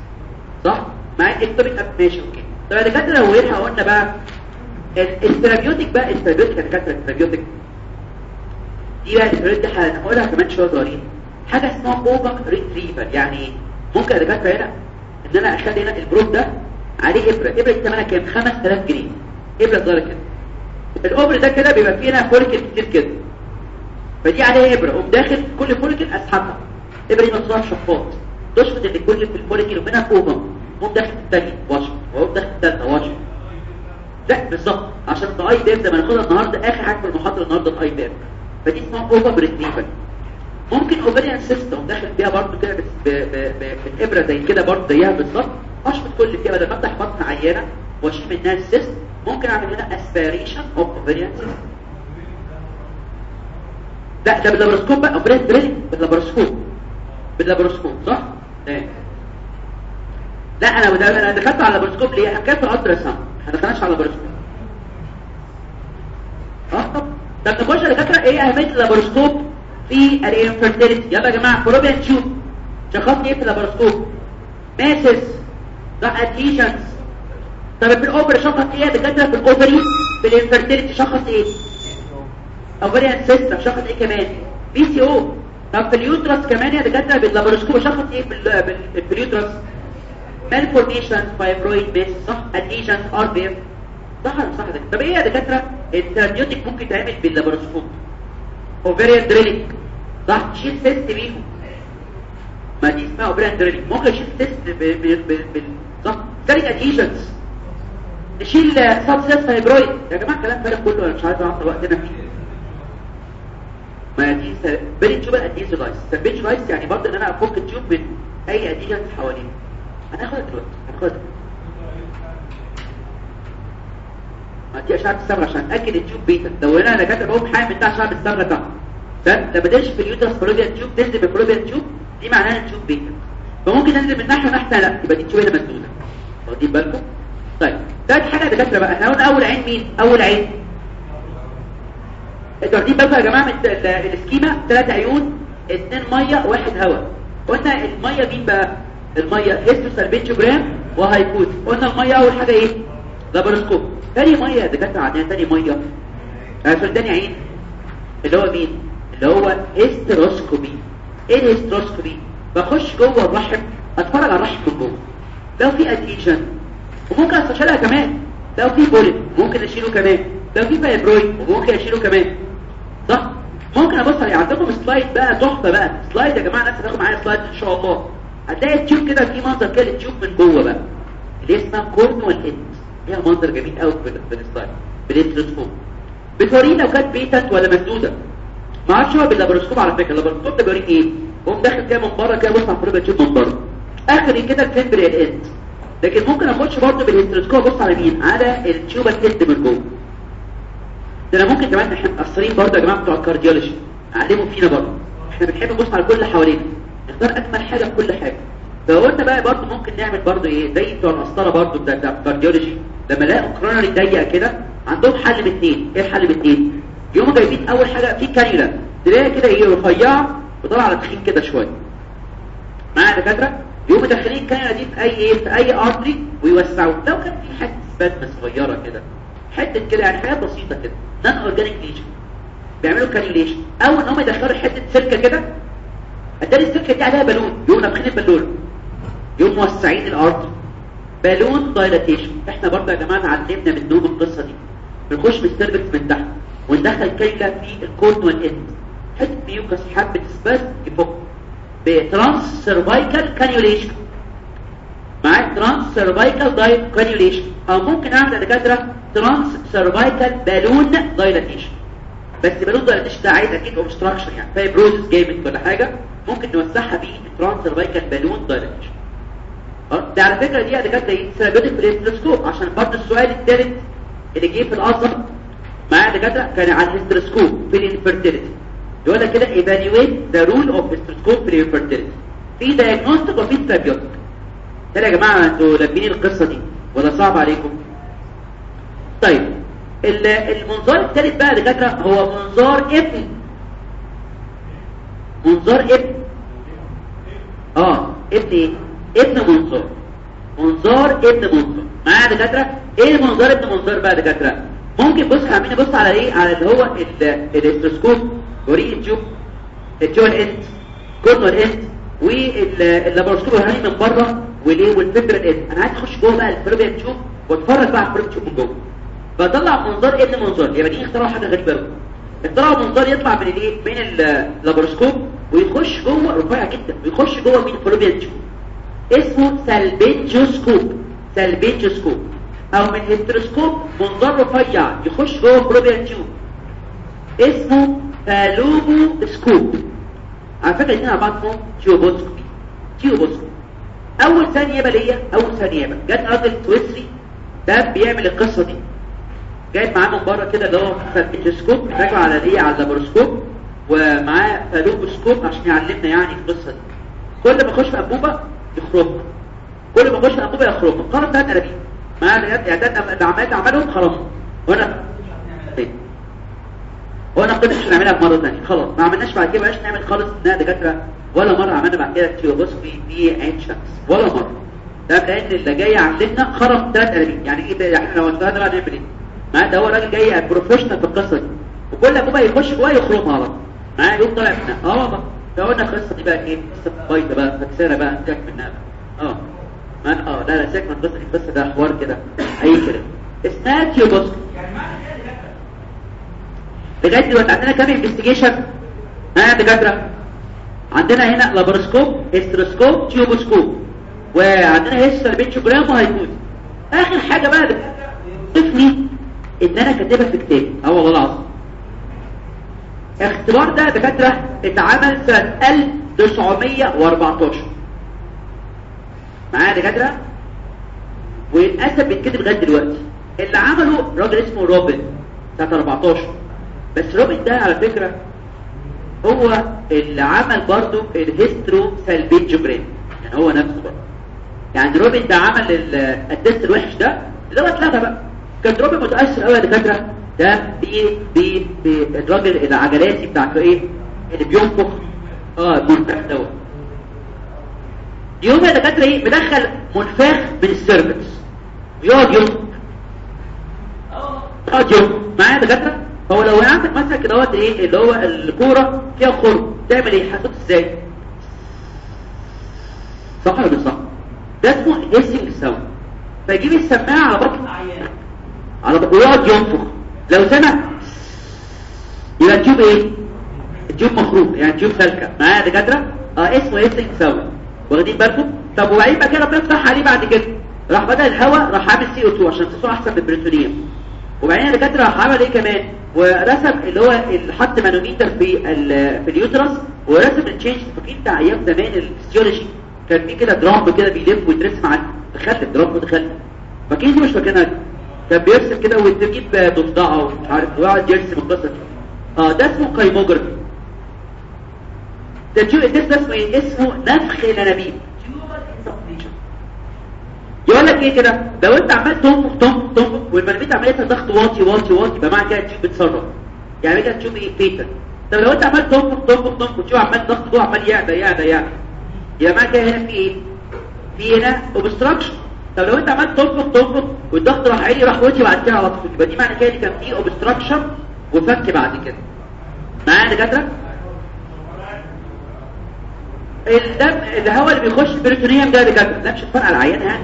صح؟ مع ectopic ماشي okay طب يا دكاترة لو إحنا قلنا بقى ال therapeutic بقى therapeutic يا دكاترة therapeutic. دي بقى ال therapeutic هنقولها كمان شوية صغيرين. حاجة اسمها ovum retrieval. يعني إيه ممكن يا دكاترة هنا إن أنا أخلي هنا ال probe ده عليه إبرة. إبرة ثمنها كام؟ 5000 جنيه. إبرة صغيرة كده. الابر ده كده بيبقى فيه هنا follicle كتير كده. فدي عليها إبرة. قوم داخل كل follicle أسحبها. ابره دي مصنوعه شفاط. تشفط اللي كل في ال follicle ومنها كوما قوم داخل الثانية واشفط وقوم داخل الثالثه واشفط لا بالظبط. عشان ال IVF زي ما ناخدها النهارده آخر حاجة في المحاضره النهارده ال IVF فدي اسمها ovum retrieval ممكن ovarian cyst داخل فيها برضه كده بالابره زي كده برضه زيها بالظبط. اشفط كل فيها بدل ما أفتح بطن عيانة واشيل منها ال cyst ممكن أعمل هنا aspiration of ovarian cyst لا ده بال laparoscope بقى ovarian drilling بال laparoscope بال laparoscope صح؟ إيه. لا أنا أنا دخلت على ال laparoscope ليه؟ ال ultrasound ما دخلناش على ال laparoscope آه طب نخش يا دكاتره إيه؟ أهمية ال laparoscope في ال infertility يلا يا جماعة fallopian tube شخصني إيه في ال laparoscope masses ده adhesions طب في ال ovary شخص إيه؟ يا دكاتره في ال ovary. في ال infertility شخص إيه؟ ovarian cyst شخص إيه كمان؟ PCO. طب في ال uterus كمان يا دكاترة بال laparoscope شخص إيه في, في ال uterus؟ Malformations fibroid base صح adhesions ار بي صح صح ده طب إيه يا دكاترة؟ ال therapeutic ممكن تعمل بال laparoscope ovarian drilling صح تشيل سيست بيهم. ما دي اسمها اوفريان دريلينج ممكن اشيل سيست بال صح. كاري ادهيشنز نشيل سبسيس فايبرويد يا جماعة الكلام فارغ كله أنا مش عايز أعطل وقتنا فيه. ما دي بين تشوب سبيتشولايز يعني برضه إن أنا أفك التيوب من أي اديشنز حواليه هناخدها دلوقتي هناخدها ما دي أشعة الصبغه عشان اكد التيوب بيتا لو هنا أنا كاتب اهو حامل بتاع اشعه الصبغه ده. ده لما في ال uterus fallopian tube تنزل بال fallopian tube دي معناها ال tube patent فممكن تنزل من ناحية ناحيه لا يبقى دي ال tube هنا مسدودة. واخدين بالكم؟ طيب ثالث حاجة دكاترة بقى. إحنا قلنا أول عين مين؟ أول عين واخدين بالكم يا جماعة من ال schema ثلاث عيون اثنين مية واحد هواء قلنا المية مين بقى المية hysterosalpingogram وهايبوت. قلنا المية أول حاجة إيه؟ laparoscope تاني مية يا دكاترة عندنا تاني مية. عشان تاني عين. اللي هو مين؟ اللي هو hysteroscopy. إيه ال hysteroscopy؟ بخش جوه الرحم أتفرج على الرحم من جوه. لو في adhesion وممكن استشيلها كمان. لو في polyp ممكن أشيله كمان. لو في fibroid وممكن أشيله كمان. صح؟ ممكن أبص عليه عندكم slide بقى تحفة بقى. slide يا جماعة الناس هتاخد معايا slide إن شاء الله. هتلاقي ال tube كده في منظر كده ال tube من جوه بقى. اللي اسمها cornual end ليها منظر جميل قوي في ال slide. بال hysteroscope بتورينا لو كانت patent ولا مسدودة. ما أعرفش هو بال laparoscope على فكرة. ال laparoscope ده بيوريك إيه؟ قوم داخل كده من بره كده بص على ال fallopian tube من بره. اخري كده ال fimbrial end لكن ممكن أخش برضه بال hysteroscope أبص على مين؟ على ال tubal head من جوه. ده أنا ممكن كمان إحنا مقصرين برضه يا جماعة بتوع ال cardiology علموا فينا برضه إحنا بنحب نبص على كل حوالينا نختار أجمل حاجة في كل حاجة. فقلنا بقى برضه ممكن نعمل برضه إيه زي بتوع القسطره برضه بتاع ال cardiology لما لقوا coronary ضيق كده عندهم حل باثنين إيه الحل باثنين يقوموا جايبين أول حاجة في كانيولا تلاقيها كده إيه رفيعة وطالعة على تخين كده شوية. معايا دكاترة؟ يقوموا داخلين الكانيولا دي في أي إيه في أي artery ويوسعوا. لو كان في حتة spasm صغيرة كده. حتة كده يعني حاجات بسيطة كده. non organic lesion بيعملوا cannulation أو ان هم يدخلوا حتة سلكة كده اتاري السلكة دي عليها balloon يقوموا نافخين ال balloon. يقوموا موسعين ال artery. balloon dilatation إحنا برضه يا جماعة اتعلمنا من منهم القصة دي. بنخش بال cervix من تحت. وندخل كيله في ال cornual end. حتة mucus حبه spasm يفك. ب transcervical cannulation معاك transcervical دايت cannulation أو ممكن أعمل دكاترة transcervical balloon dilatation بس balloon dilatation ده؟ عايز أكيد obstruction يعني. fibrosis جامد ولا حاجة؟ ممكن نوسعها بيه transcervical balloon dilatation ده على فكرة دي دكاتره إيه therapeutic hysteroscope عشان برضه السؤال الثالث اللي جه في الازهر معايا دكاترة كان على ال hysteroscope في ال infertility يقول لك كده evaluate the role of hysteroscope في ال infertility في diagnostic وفي therapeutic يا جماعة أنتوا لابين القصة دي؟ ولا صعب عليكم؟ طيب ال- المنظار الثالث بقى دكاترة هو منظار ابن. منظار ابن. آه ابن إيه؟ ابن منظار. منظار ابن منظار. معايا يا دكاترة؟ إيه المنظار ابن منظار بقى يا دكاترة؟ ممكن بص عاملين نبص على إيه؟ على اللي هو ال- الاستروسكوب وريه التيوب التيوب الاند كورنر إند واللابروسكوب الهاني من بره وليه؟ والفكرة الاند أنا عايز أخش جوه بقى الفلوبيا تشوف وأتفرج بقى على ال fallopian tube من جوه. فطلع منظار ابن منظار يبقى دي اخترعوا حاجة غريبة قوي اخترعوا منظار يطلع من الايه؟ من ال laparoscope ويخش جوه رفيع جدا. ويخش جوه مين؟ ال fallopian tube اسمه salpingoscope salpingoscope أو من hysteroscope منظار رفيع يخش جوه ال fallopian tube اسمه falloposcope على فكرة الاثنين على بعض اسمهم tuboscopy تيوبوسكوبي أول ثانية بقى ليا أول ثانية جت راجل سويسري ده بيعمل القصة دي. جايب معاه من بره كده اللي هو فالبيتوسكوب راجع على الايه على اللابروسكوب ومعاه فالوبوسكوب عشان يعلمنا يعني القصة دي. كل ما يخش في انبوبه يخرجها. كل ما يخش في انبوبه يخرجها قرن ثلاث انابيب معاه يعني ده العمليات عملهم خرموا وأنا هو أنا قلت مش هنعملها مرة ثانية خلاص. ما عملناش بعد كده بقاش نعمل خالص إنها دكاترة ولا مرة عملنا بعد كده tuboscopy في عين شمس ولا مرة. ده لأن اللي جاي علمنا خرم ثلاث انابيب يعني إيه ده؟ إحنا لو اشتغلنا بقى نعمل إيه ما ده هو راجل جاي professional في القصة دي. وكل انبوبه بقى يخش جواه على طول. معاه يقوم طالع منها آه والله. فقلنا القصة دي بقى إيه؟ قصة بايظه بقى فكسانه بقى سيبك منها بقى. آه. ما آه. لا لا سيبك من القصة القصة ده حوار كده. أي كلام اسمها tuboscopy لغايه دلوقتي عندنا كام investigation ها؟ يا دكاتره عندنا هنا laparoscope hysteroscope tuboscope وعندنا hysterosalpingogram و HyCoSy آخر حاجة بقى ضيفني إن أنا كاتبها في كتابي. آه والله العظيم الاختبار ده دكاترة اتعمل سنه 1914 معايا دكاترة؟ وللأسف بيتكتب لغاية دلوقتي. اللي عمله راجل اسمه روبن سنة 14 بس روبن ده على فكرة هو اللي عمل برضو ال hysterosalpingogram يعني هو نفسه برضو يعني روبن ده عمل ال test الوحش ده اللي هو اتلغى بقى. كان روبن متأثر قوي يا دكاترة. ده ب بالراجل العجلاتي بتاعته إيه؟ اللي بينفخ. آه المنفخ دوت يقوم يا دكاترة إيه؟ مدخل منفاخ من ال cervix ويقعد ينفخ يقعد ينفخ معايا يا دكاترة؟ هو لو عندك مثلا كده إيه؟ اللي هو الكورة فيها خرم. تعمل إيه؟ هتحط إزاي؟ صح ولا مش صح؟ ده اسمه hissing sound. فيجيب السماعة على بطن العيان على بطن ويقعد ينفخ لو سمع يبقى ال tube إيه؟ ال tube مخروق يعني ال tube سالكه معايا يا دكاترة؟ آه اسمه hissing sound واخدين بالكم؟ طب وبعدين بقى كده بنفتح عليه بعد كده. راح بدل الهواء راح عامل CO 2 عشان امتصاصه أحسن من ال peritoneum وبعدين الدكاتره راح عمل إيه كمان؟ ورسم اللي هو اللي حط مانوميتر في في ال uterus ورسم ال change فاكرين بتاع أيام زمان الفسيولوجي كان في كده drum كده بيلف ويترسم على تخلف drum متخلف فاكرين دي مش فاكرينها؟ كان بيرسم كده وتجيب ضفدعة ومش عارف ويقعد يرسم القصة آه ده اسمه kymography ده ده اسمه إيه؟ اسمه نفخ الأنابيب. يقول لك إيه كده؟ لو انت عمال تنفخ تنفخ تنفخ والأنابيب عمليه ضغط واطي واطي واطي يبقى معنى كده بتصرف يعني كده tube إيه؟ patent طب لو أنت عمال تنفخ تنفخ تنفخ تشوف عمال ضغط جوه عمال يعلى يعلى يعلى يبقى معنى كده هنا في إيه؟ في هنا obstruction طب لو انت عمال تنفخ تنفخ والضغط راح عالي راح وطي بعد كده على طول. يبقى دي معنى كده كان في obstruction وفك بعد كده. معايا يا دكاترة؟ الدم الهواء اللي بيخش ال peritoneum ده دكاترة لا مش الفرق على العيان يعني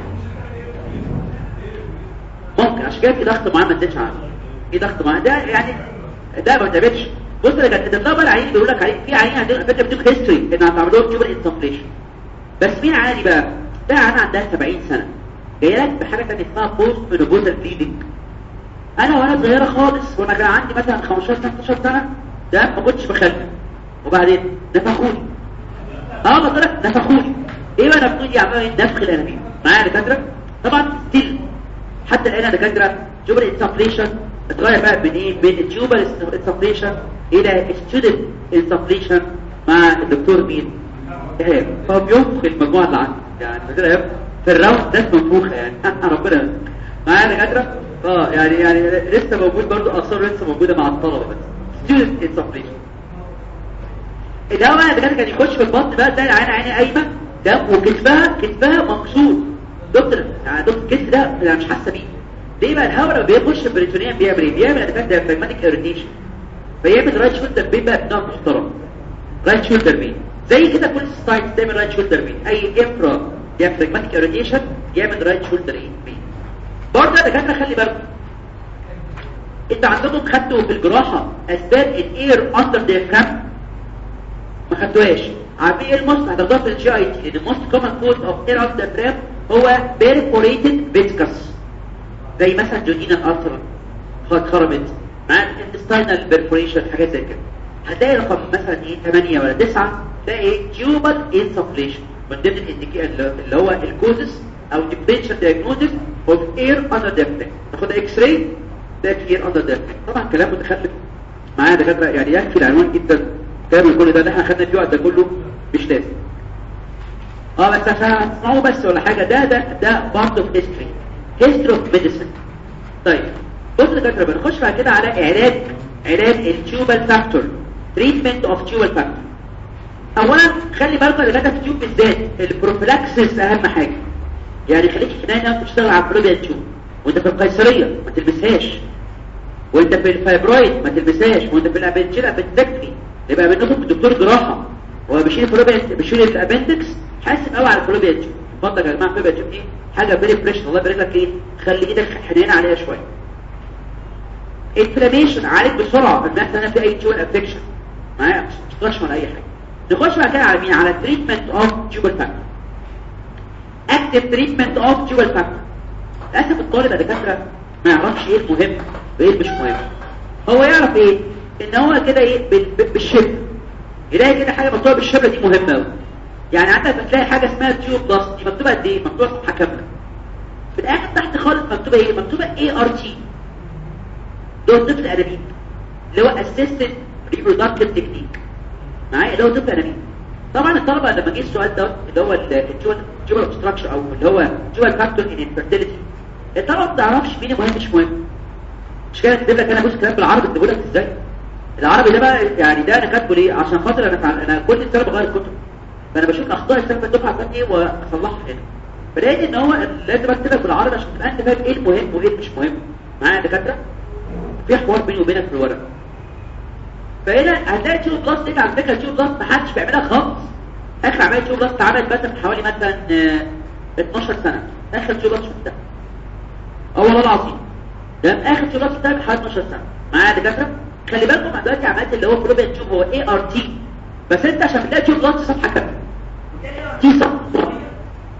ممكن عشان كده في ضغط معين ما اديتش عنه. في ضغط معين. ده يعني ده ما اتقابلش بص ده طبعا العيان بيقول لك عليه. في عيان عندنا فكره بتديك history إن هتعمل لهم tubal insufflation بس مين عادي بقى؟ ده عيان عندها 70 سنة. جاية لك بحاجه ثانية اسمها post menopausal bleeding أنا وأنا صغيره خالص وأنا كان عندي مثلا 15 16 سنة ده ما كنتش بخلف وبعدين؟ نفخوني. آه ما طلع نفخوني. إيه بقى نفخوني؟ دي عملوا نفخ الانابيب معايا يا دكاترة؟ طبعا still حتى الآن يا دكاترة tubal insufflation اتغير بقى من إيه؟ من ال tubal insufflation إلى student insufflation مع الدكتور مين؟ ايهاب فهو بينفخ المجموعة اللي عندي. يعني كده في ال round ده منفوخه يعني. *laughs* ربنا معايا يا دكاتره آه يعني يعني لسه موجود برضو اثار لسه موجودة مع الطلبة بس. student insufflation الهواء بقى كان يخش في البطن بقى تلاقي العيانة قايمة ده وكتفها كتفها مكسور دكتور يعني دكتور الكتف ده أنا مش حاسة بيه. ليه بقى؟ الهواء لما بيخش ال peritoneum بيعمل إيه؟ بيعمل attack diaphragmatic irritation فيعمل right shoulder pain بقى بنوع محترم. right shoulder pain زي كده cholecystitis تعمل right shoulder pain أي infradiaphragmatic irritation يعمل right shoulder pain برضه يا دكاترة خلي بالكم. إنت عندكم خدتوا في الجراحة اسباب ال air under diaphragm ما خدتوهاش. عارفين إيه ال most هتاخدوها في ال GIT لأن ال most common cause of air under diaphragm هو perforated viscus زي مثلا duodenal ulcer خرمت مع ال intestinal perforation حاجات زي كده. هتلاقي رقم مثلا إيه؟ 8 ولا 9 تلاقي إيه tubal insufflation من ضمن اللي هو ال causes أو differential diagnosis of air under diaphragm تاخد X-ray ده air under diaphragm طبعا كلام متخلف. معايا دكاترة يعني يكفي العنوان جدا. كلام كل ده اللي إحنا خدنا فيه وقت ده كله مش لازم آه بس عشان هتسمعوه بس ولا حاجة ده ده ده part of history history of medicine طيب بص دكاترة بنخش بعد كده على علاج علاج ال tubal factor treatment of tubal factor اولا خلي بالك اللي في ال tube بالذات ال prophylaxis أهم حاجة. يعني خليك حنينه تشتغل على ال fallopian tube وأنت في القيصرية ما تلبسهاش. وأنت في ال fibroid ما تلبسهاش. وأنت في ال appendectomy يبقى منكم دكتور جراحة. هو بيشيل ال fallopian بيشيل ال appendix حاسب قوي على ال fallopian tube اتفضل يا جماعة ال fallopian tube دي حاجة very fresh الله يبارك لك إيه؟ خلي إيدك حنينة عليها شوية. inflammation عالج بسرعة. الناس أنا في أي tube infection معايا مش تخش ولا أي حاجة. نخش بعد كده على مين؟ على treatment of tubal factor active treatment of tubal factor للأسف الطالب يا دكاترة ما يعرفش إيه المهم وإيه مش مهم. هو يعرف إيه؟ إن هو كده إيه؟ بالشبر. يلاقي كده حاجة مكتوبة بالشبر دي مهمة قوي يعني عندك بتلاقي حاجة اسمها tuboplasty دي مكتوبة قد إيه؟ مكتوبة صفحه كامله في الآخر تحت خالص مكتوبة إيه؟ مكتوبة ART ده طفل انابيب اللي هو assisted reproductive technique معايا؟ اللي هو طفل انابيب طبعا الطلبة لما جه السؤال ده اللي هو ال tubal tubal obstruction أو اللي هو tubal factor in infertility الطلبة ما تعرفش مين مهم مش مهم. مش كده كاتب لك أنا بص كلام بالعربي كاتبه لك إزاي؟ العربي ده بقى يعني ده أنا كاتبه ليه؟ عشان خاطر أنا أنا كل سنه بغير الكتب. فأنا بشوف أخطاء السنة الدفعة إيه وأصلحها هنا. فلقيت إن هو لازم أكتب لك بالعربي عشان تبقى أنت فاهم إيه المهم وإيه مش مهم. معايا يا دكاترة؟ في حوار بيني وبينك في الورق. فهنا هتلاقي tuboplasty دي على فكرة tuboplasty ما حدش بيعملها خالص. اخر عمليه tuboplasty اتعملت مثلا من حوالي مثلا 12 سنة. اخر tuboplasty شفتها أه والله العظيم. ده اخر tuboplasty شفتها من حوالي 12 سنة. معايا يا دكاترة؟ خلي بالكم أنا دلوقتي عملت اللي هو fallopian tube هو ART بس أنت عشان تلاقي tuboplasty صفحة كاملة. تي صفحه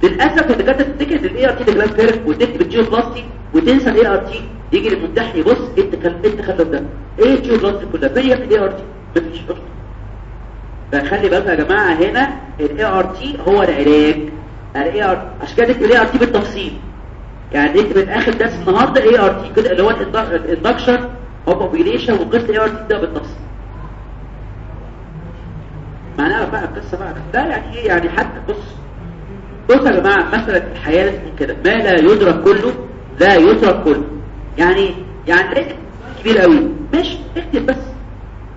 للأسف الدكاتره تفتكر ان ال ART ده كلام فارغ وتكتب ال tuboplasty وتنسى ال ART يجي للممتحن يبص انت كان انت خلف ده؟ إيه ال tuboplasty كلها؟ فين ال ART مفيش أصلا فخلي بالكم يا جماعة هنا ال ART هو العلاج. ال AR عشان كده ال ART بالتفصيل. يعني انت من آخر درس النهارده ART كده اللي هو ال induction of ovulation وقصة ال ART ده بالتفصيل. نعرف بقى القصة بقى. ده يعني إيه؟ يعني حتى بص. بص يا جماعة مثلا الحياة لازم كده ما لا يدرك كله لا يترك كله. يعني يعني اكتب كبير قوي. ماشي اكتب بس.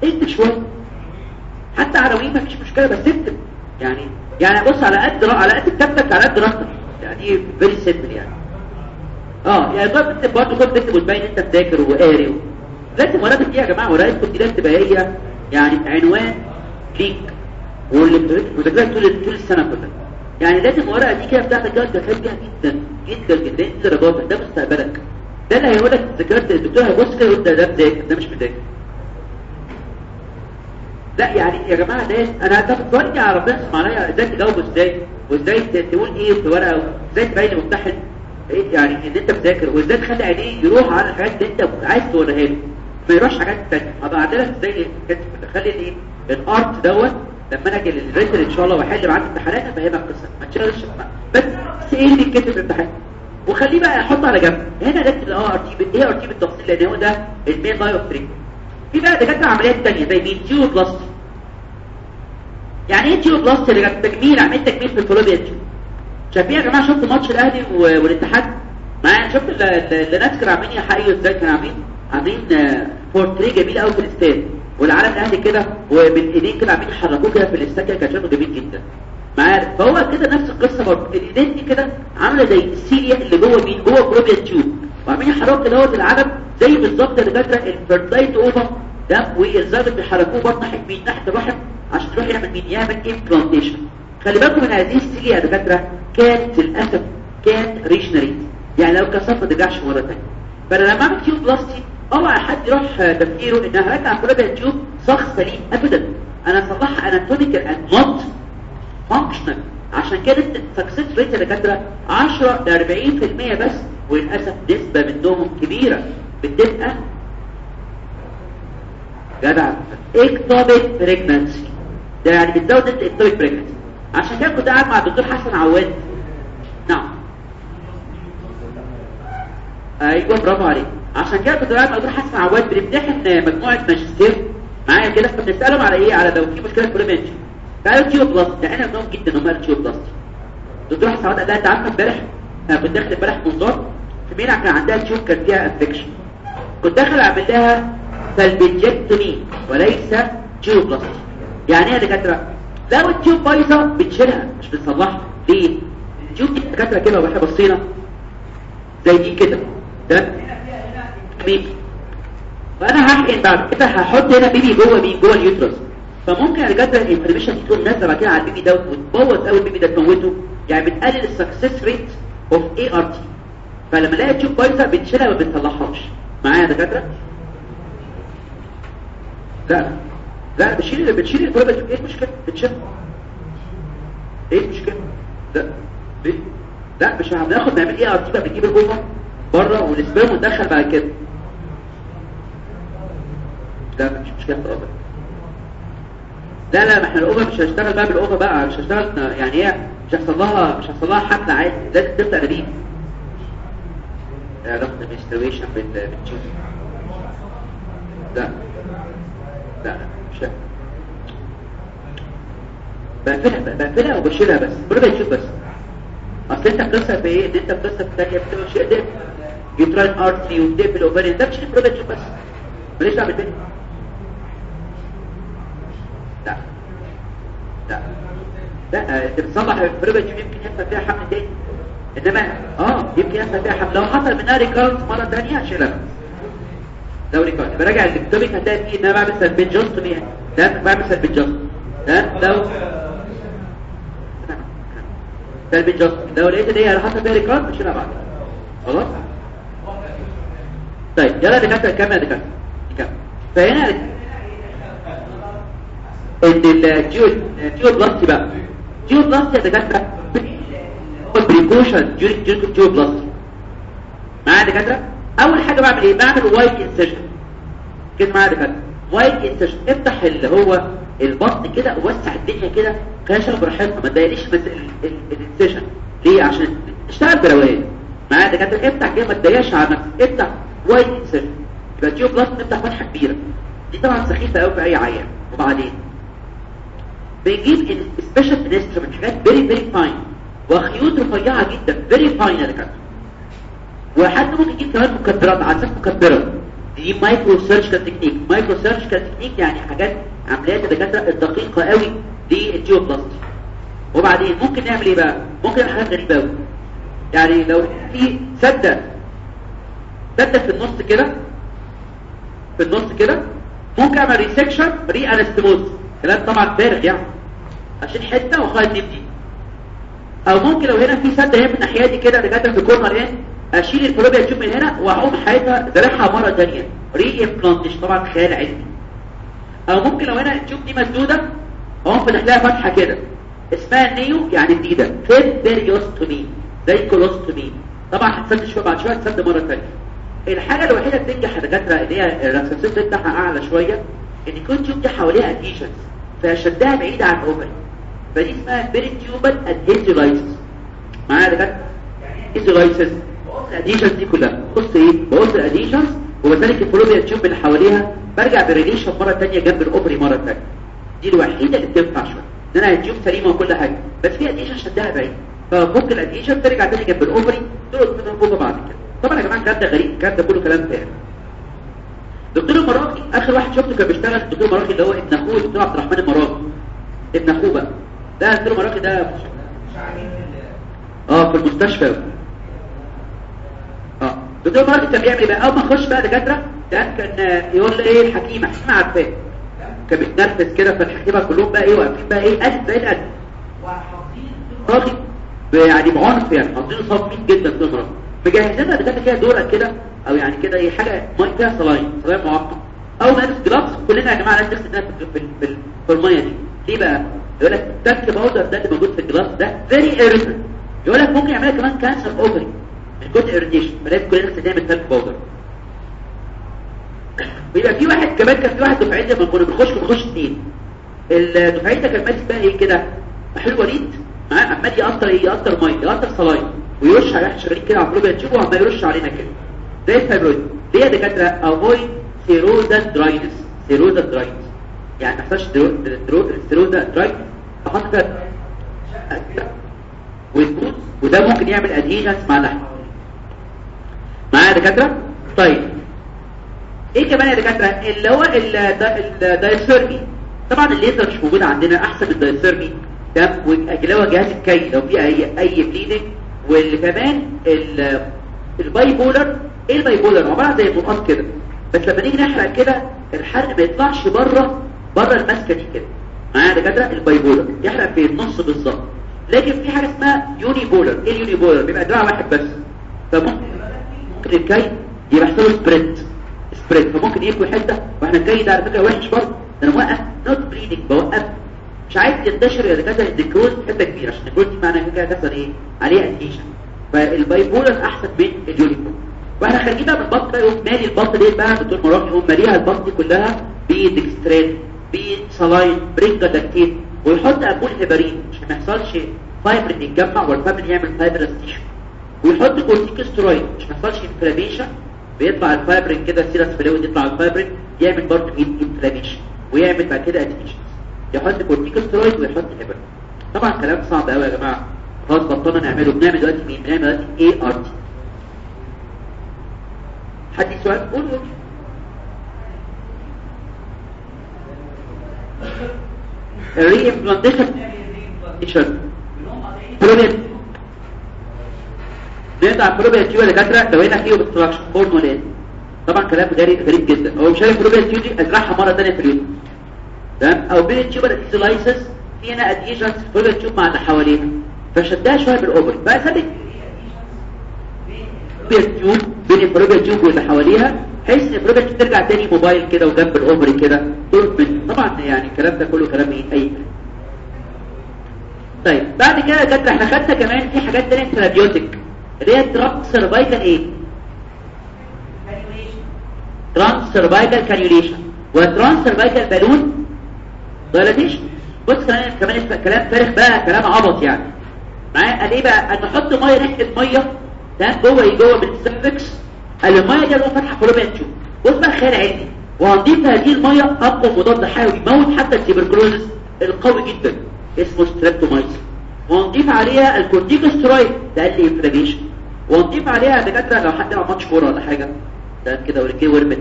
اكتب شوية. حتى عناوين مفيش مشكلة بس اكتب يعني يعني بص على قد على قد كتابتك على قد راحتك. يعني very simple يعني. آه يعني طب تكتب برضه كنت تكتب وتبين أنت مذاكر وقاري و... لازم ورقتك دي يا جماعة ورقتكم دي تبقى هي يعني عنوان ليك. واللي بتذاكرها طول طول السنة كلها. يعني لازم الورقه دي كده بتاعتك كده فيها جدا جدا جدا انت درجاتك ده مستقبلك. ده اللي هيقول لك ذاكرت الدكتور هيبص كده يقول ده ده مذاكر ده مش مذاكر لا يعني يا جماعة ده أنا هتفكرني على ربنا اسمع عليا إزاي تجاوب إزاي وإزاي تقول إيه في ورقة وازاي تبين للممتحن إيه يعني إن أنت مذاكر وإزاي تخلي عينيه يروح على الحاجات اللي أنت عايز توريها له. ما يروحش حاجات ثانية هبقى عندنا إزاي تخلي الايه ال ART دوت لما أنا أجي للريتر إن شاء الله وأحل معاك امتحانات افهمك القصة ما تشغلش بس إيه اللي في الامتحان وخليه بقى احطه على جنب. هنا نكتب ال ART بال ART بالتفصيل؟ لأن هو ده ال main line of treatment في بقى دكاترة عمليات ثانية زي مين؟ tuboplasty يعني إيه tuboplasty اللي تجميل عملية تجميل في ال fallopian tube شايفين يا جماعة شفتوا ماتش الأهلي والاتحاد؟ معايا شفت ال- ال- الناس كانوا عاملين يحيوا إزاي كانوا عاملين؟ عاملين بورتريه جميل قوي في الاستاد. وعلم الاهلي كده وبالايدين كده عاملين يحركوه كده في الاستاد كده كان شكله جميل جدا. معايا فهو كده نفس القصة برضه. الإيدين دي كده عاملة زي ال cilia اللي جوه مين جوه fallopian tube. وعاملين يحركوا كده هو العالم زي بالظبط اللي فاكرة ال fertilized ovum ده والزاد بيحركوه ناحية مين؟ ناحية الرحم عشان يروح يعمل مين؟ يعمل implantation خلي بالكم من هذه ال cilia يا دكاتره كانت للأسف كانت ريشنري يعني لو كسرت ما ترجعش مرة ثانية فأنا لما أعمل tuboplasty أوعى حد يروح تفكيره ان هرجع كل tube شخص سليم. ابدا. أنا اصلحها anatomical and not functional عشان كده ال success rate يا دكاتره 10 ل 40% بس وللأسف نسبة منهم كبيرة. بتبقى جدع. ectopic pregnancy ده يعني بتزود انت ectopic عشان كده كنت قاعد مع الدكتور حسن عواد. نعم. أيوه برافو عليك. عشان كده كنت قاعد مع الدكتور حسن عواد بنمتحن مجموعة ماجستير معايا كده فبنسالهم على إيه؟ على لو في مشكلة في البريمنشن قالوا tuboplasty ده أنا مهم جدا هم قالوا tuboplasty الدكتور حسن عواد قال لها انت عارفه امبارح أنا كنت داخل امبارح منظار. في مين كان عندها tube كان فيها infection كنت داخل أعمل لها salpingectomy وليس tuboplasty يعني إيه يا دكاترة؟ لو ال tube بايظة بتشيلها. مش بتصلحها. ليه؟ ال tube دكاتره كده وإحنا بصينا. زي دي كده. ده baby. فأنا هحقن بعد كده هحط هنا baby جوه مين جوه ال uterus. فممكن ال inflammation دي تكون نازله بعد كده على ال baby ده وتبوظ قوي ال baby ده تموته. يعني بتقلل ال success rate of ART فلما ألاقي ال tube بايظه بتشيلها ما بتصلحهاش معايا يا دكاترة؟ لا. لا بتشيل بتشيل البروبه إيه المشكلة؟ بتشيل. إيه المشكلة؟ لا. ليه لا مش هناخد نعمل ART بقى بنجيب الجوه بره وال sperm وندخل بعد كده. لا مش مشكلة في الاوفر لا لا ما إحنا الاوفر مش هنشتغل بقى بالاوفر بقى مش هنشتغل يعني إيه مش هيحصل لها مش هيحصل لها حمل عادي لازم تبدأ نبيل علاقة المنسترويشن بالتشوز لا لا مش بقفلها بقفلها وبشيلها بس كل ده بس. أصل أنت قصه في إيه؟ إن أنت قصه في شيء ده يوتراين ارتري وتدب الاوفرين ده ده تشوف بس. ماليش دعوة بالتاني لا. لا. لا انت بتصلح البريبت يمكن يحصل فيها حمل تاني انما آه يمكن يحصل فيها حمل. لو حصل منها ريكارنس مرة ثانية اشيلها لو ريكارنس براجع الدكتوميك هتلاقي فيه؟ ان أنا بعمل سلبنجوستومي ده بعمل سلبنجوستومي ده لو salpingostomy لو لقيت إن هي حصل فيها recurrence اشيلها بعد. خلاص؟ طيب يلا دكاترة كمل دكاترة. كمل. فهنا ان ال tubo ال tuboplasty بقى tuboplasty يا دكاتره هو precaution tuboplasty معايا يا دكاتره اول حاجة بعمل إيه بعمل wide incision كده معايا يا دكاتره wide incision افتح اللي هو البطن كده ووسع الدنيا كده كاشف براحتها ما تضايقليش ال incision ليه عشان اشتغل بروايه معايا يا دكاتره افتح كده ما تضايقش على نفسك افتح wide incision يبقى tuboplasty نفتح فتحه كبيره دي طبعا سخيفه قوي في اي عيان وبعدين بيجيب special instrument حاجات very very fine وخيوط رفيعة جدا very fine يا وحد ممكن يجيب كمان مكبرات عدسات مكبره دي microsurgical technique microsurgical technique يعني حاجات عمليات الدكاترة الدقيقة قوي لل tuboplasty وبعدين ممكن نعمل إيه بقى؟ ممكن نعمل حاجات غريبة قوي يعني لو في سدة سدة في النص كده في النص كده ممكن أعمل resection reanastomosis كلام طبعا فارغ يعني. عشان حتة وخلاص نبدي أو ممكن لو هنا في سد هنا من الناحية دي كده دكاتره في corner إيه؟ أشيل ال fallopian tube من هنا وأقوم جايبها زرعها مرة ثانية reimplantation طبعا خيال علمي. أو ممكن لو هنا tube دي مسدودة أقوم فاتح لها فتحة كده. اسمها ال neo يعني جديدة. fimbriostomy زي colostomy طبعا هتسد شوية بعد شوية هتسد مرة ثانية الحاجة الوحيدة اللي بتنجح يا دكاتره اللي هي ال success rate بتاعها أعلى شوية يكون tube دي حواليها adhesions فشدها بعيد عن ال ovary فدي اسمها peritubal adhesiolysis معايا يا دكاتره adhesiolysis ال adhesions دي كلها. بص إيه؟ بقص ال adhesions وبذلك ال fallopian tube اللي حواليها برجع ب relation مرة ثانية جنب ال ovary مرة ثانية دي الوحيدة اللي بتنفع شوية إن أنا ال tube سليمة وكل حاجة. بس في adhesion شدها بعيد. فممكن ال adhesion ترجع تاني جنب ال ovary تقعد فوق بعد كده. طبعا يا جماعة الكلام ده غريب الكلام ده كله كلام فارغ. دكتور المراقي آخر واحد شفته كان بيشتغل الدكتور المراقي اللي هو ابن أخوه الدكتور عبد الرحمن المراقي ابن أخوه بقى. ده الدكتور المراقي ده آه في المستشفى. آه الدكتور المراقي كان بيعمل إيه بقى؟ أول ما نخش بقى دكاترة ده كان يقول لي إيه الحكيمة حكيمه عارفاه. كان بيتنرفز كده فالحكيمه كلهم بقى إيه واقفين بقى إيه قد زي القد راجل يعني بعنف يعني حاطينه صافين جدا في المرض مجهزين لها دكاتره فيها دورة كده أو يعني كده إيه حاجة ميه فيها صلاين صلاين معقم اول ما نلبس gloves كلنا يا جماعة لازم نغسل في في المية دي. ليه بقى؟ يقول لك ال talc powder ده اللي موجود في ال gloves ده very irritant يقول لك ممكن يعمل كمان cancer ovary كتر irritation فلازم كلنا نغسل ايدينا powder ويبقى *coughs* في واحد كمان كان في واحد دفعتي لما كنا بنخش بنخش اثنين الدفعتي ده كان ماسك بقى إيه كده؟ محلول وريد معاه عمال يقطر إيه؟ يقطر ميه يقطر saline. ويرش على إحنا شغالين كده ال fallopian tube وعمال يرش علينا كده زي ال fibroid ليه يا دكاتره avoid serosa dryness serosa dryness يعني ما يحصلش serosa dryness أحط كده وده ممكن يعمل adhesions مع اللحم معايا يا دكاتره طيب إيه كمان يا دكاتره اللي هو ال diathermy طبعا الليزر مش موجود عندنا احسن ال diathermy ده اللي هو جهاز الكي لو في اي اي bleeding واللي كمان ال bipolar إيه ال bipolar عبارة عن زي نقاط كده. بس لما نيجي نحرق كده الحرق ما يطلعش بره بره الماسكة دي كده. معايا يا دكاترة؟ ال bipolar يحرق في النص بالظبط. لكن في حاجة اسمها unipolar إيه ال unipolar بيبقى دراع واحد بس. فممكن ممكن الكي يبقى له spread spread فممكن يكوي حتة وإحنا الكي ده على فكرة وحش برضه. ده أنا موقف. not bleeding بوقف. مش عايز ينتشر يا دكاتره ال necrosis حتة كبيرة. عشان دي معناها كده كسر إيه عليه adhesion فال bipolar أحسن من ال unipolar وإحنا خارجين بقى من البطن بقى يقوم مالي البطن دي بقى؟ دكتور مراقي يقوم ماليها البطن دي كلها بديكسترين بسلاين برينجادكتين ويحط ampoule heparin عشان ما يحصلش فايبرين يتجمع والفايبرين يعمل fibrous tissue ويحط كورتيكوسترويد عشان ما يحصلش inflammation. بيطلع الفايبرين كده serous fluid يطلع الفايبرين يعمل برضه انفلاميشن ويعمل بعد كده اديشن يحط كورتيكوسترويد ويحط هيبرين طبعا كلام صعب قوي يا جماعة. خلاص بطلنا نعمله. بنعمل دلوقتي مين؟ بنعمل دلوقتي اي ار تي حد سؤال قول قول. الري امبلانتيشن بروبيت نقطع بروبيت تيو اللي كاتره لو هنا فيه ولا إيه طبعا كلام غريب جدا. هو مش عارف بروبيت تيو دي ازرعها مرة ثانية في اليوم تمام أو بين تيوبر اكسلايسس في هنا اديشنز بروبيت تيوب مع اللي حواليها فشدها شوية بالاوبر بقى ثابت تيوب بين البروبيت تيوب واللي حواليها بحيث ان البروبيت تيوب ترجع تاني موبايل كده وجنب الاوبري كده طبعا يعني الكلام ده كله كلام إيه اي طيب بعد كده جت إحنا خدنا كمان في حاجات تانية ثيرابيوتيك اللي هي transcervical إيه transcervical cannulation و transcervical balloon dilatation بص كمان كمان كلام فارغ بقى كلام عبط يعني. معايا؟ قال إيه بقى؟ ان نحط مية ريحة مية تمام؟ جوه إيه؟ جوه من ال cervix قال الميه دي لو فاتحه tube بص بقى خيال علمي. وهنضيف هذه المية اقوى مضاد حيوي يموت حتى ال tuberculosis القوي جدا. اسمه ستريبتومايسين ونضيف عليها الكورتيكوسترويد. ده قال لي inflammation ونضيف عليها دكاترة لو حد لعب ماتش كورة ولا حاجة. ده كده ورجليه ورمت.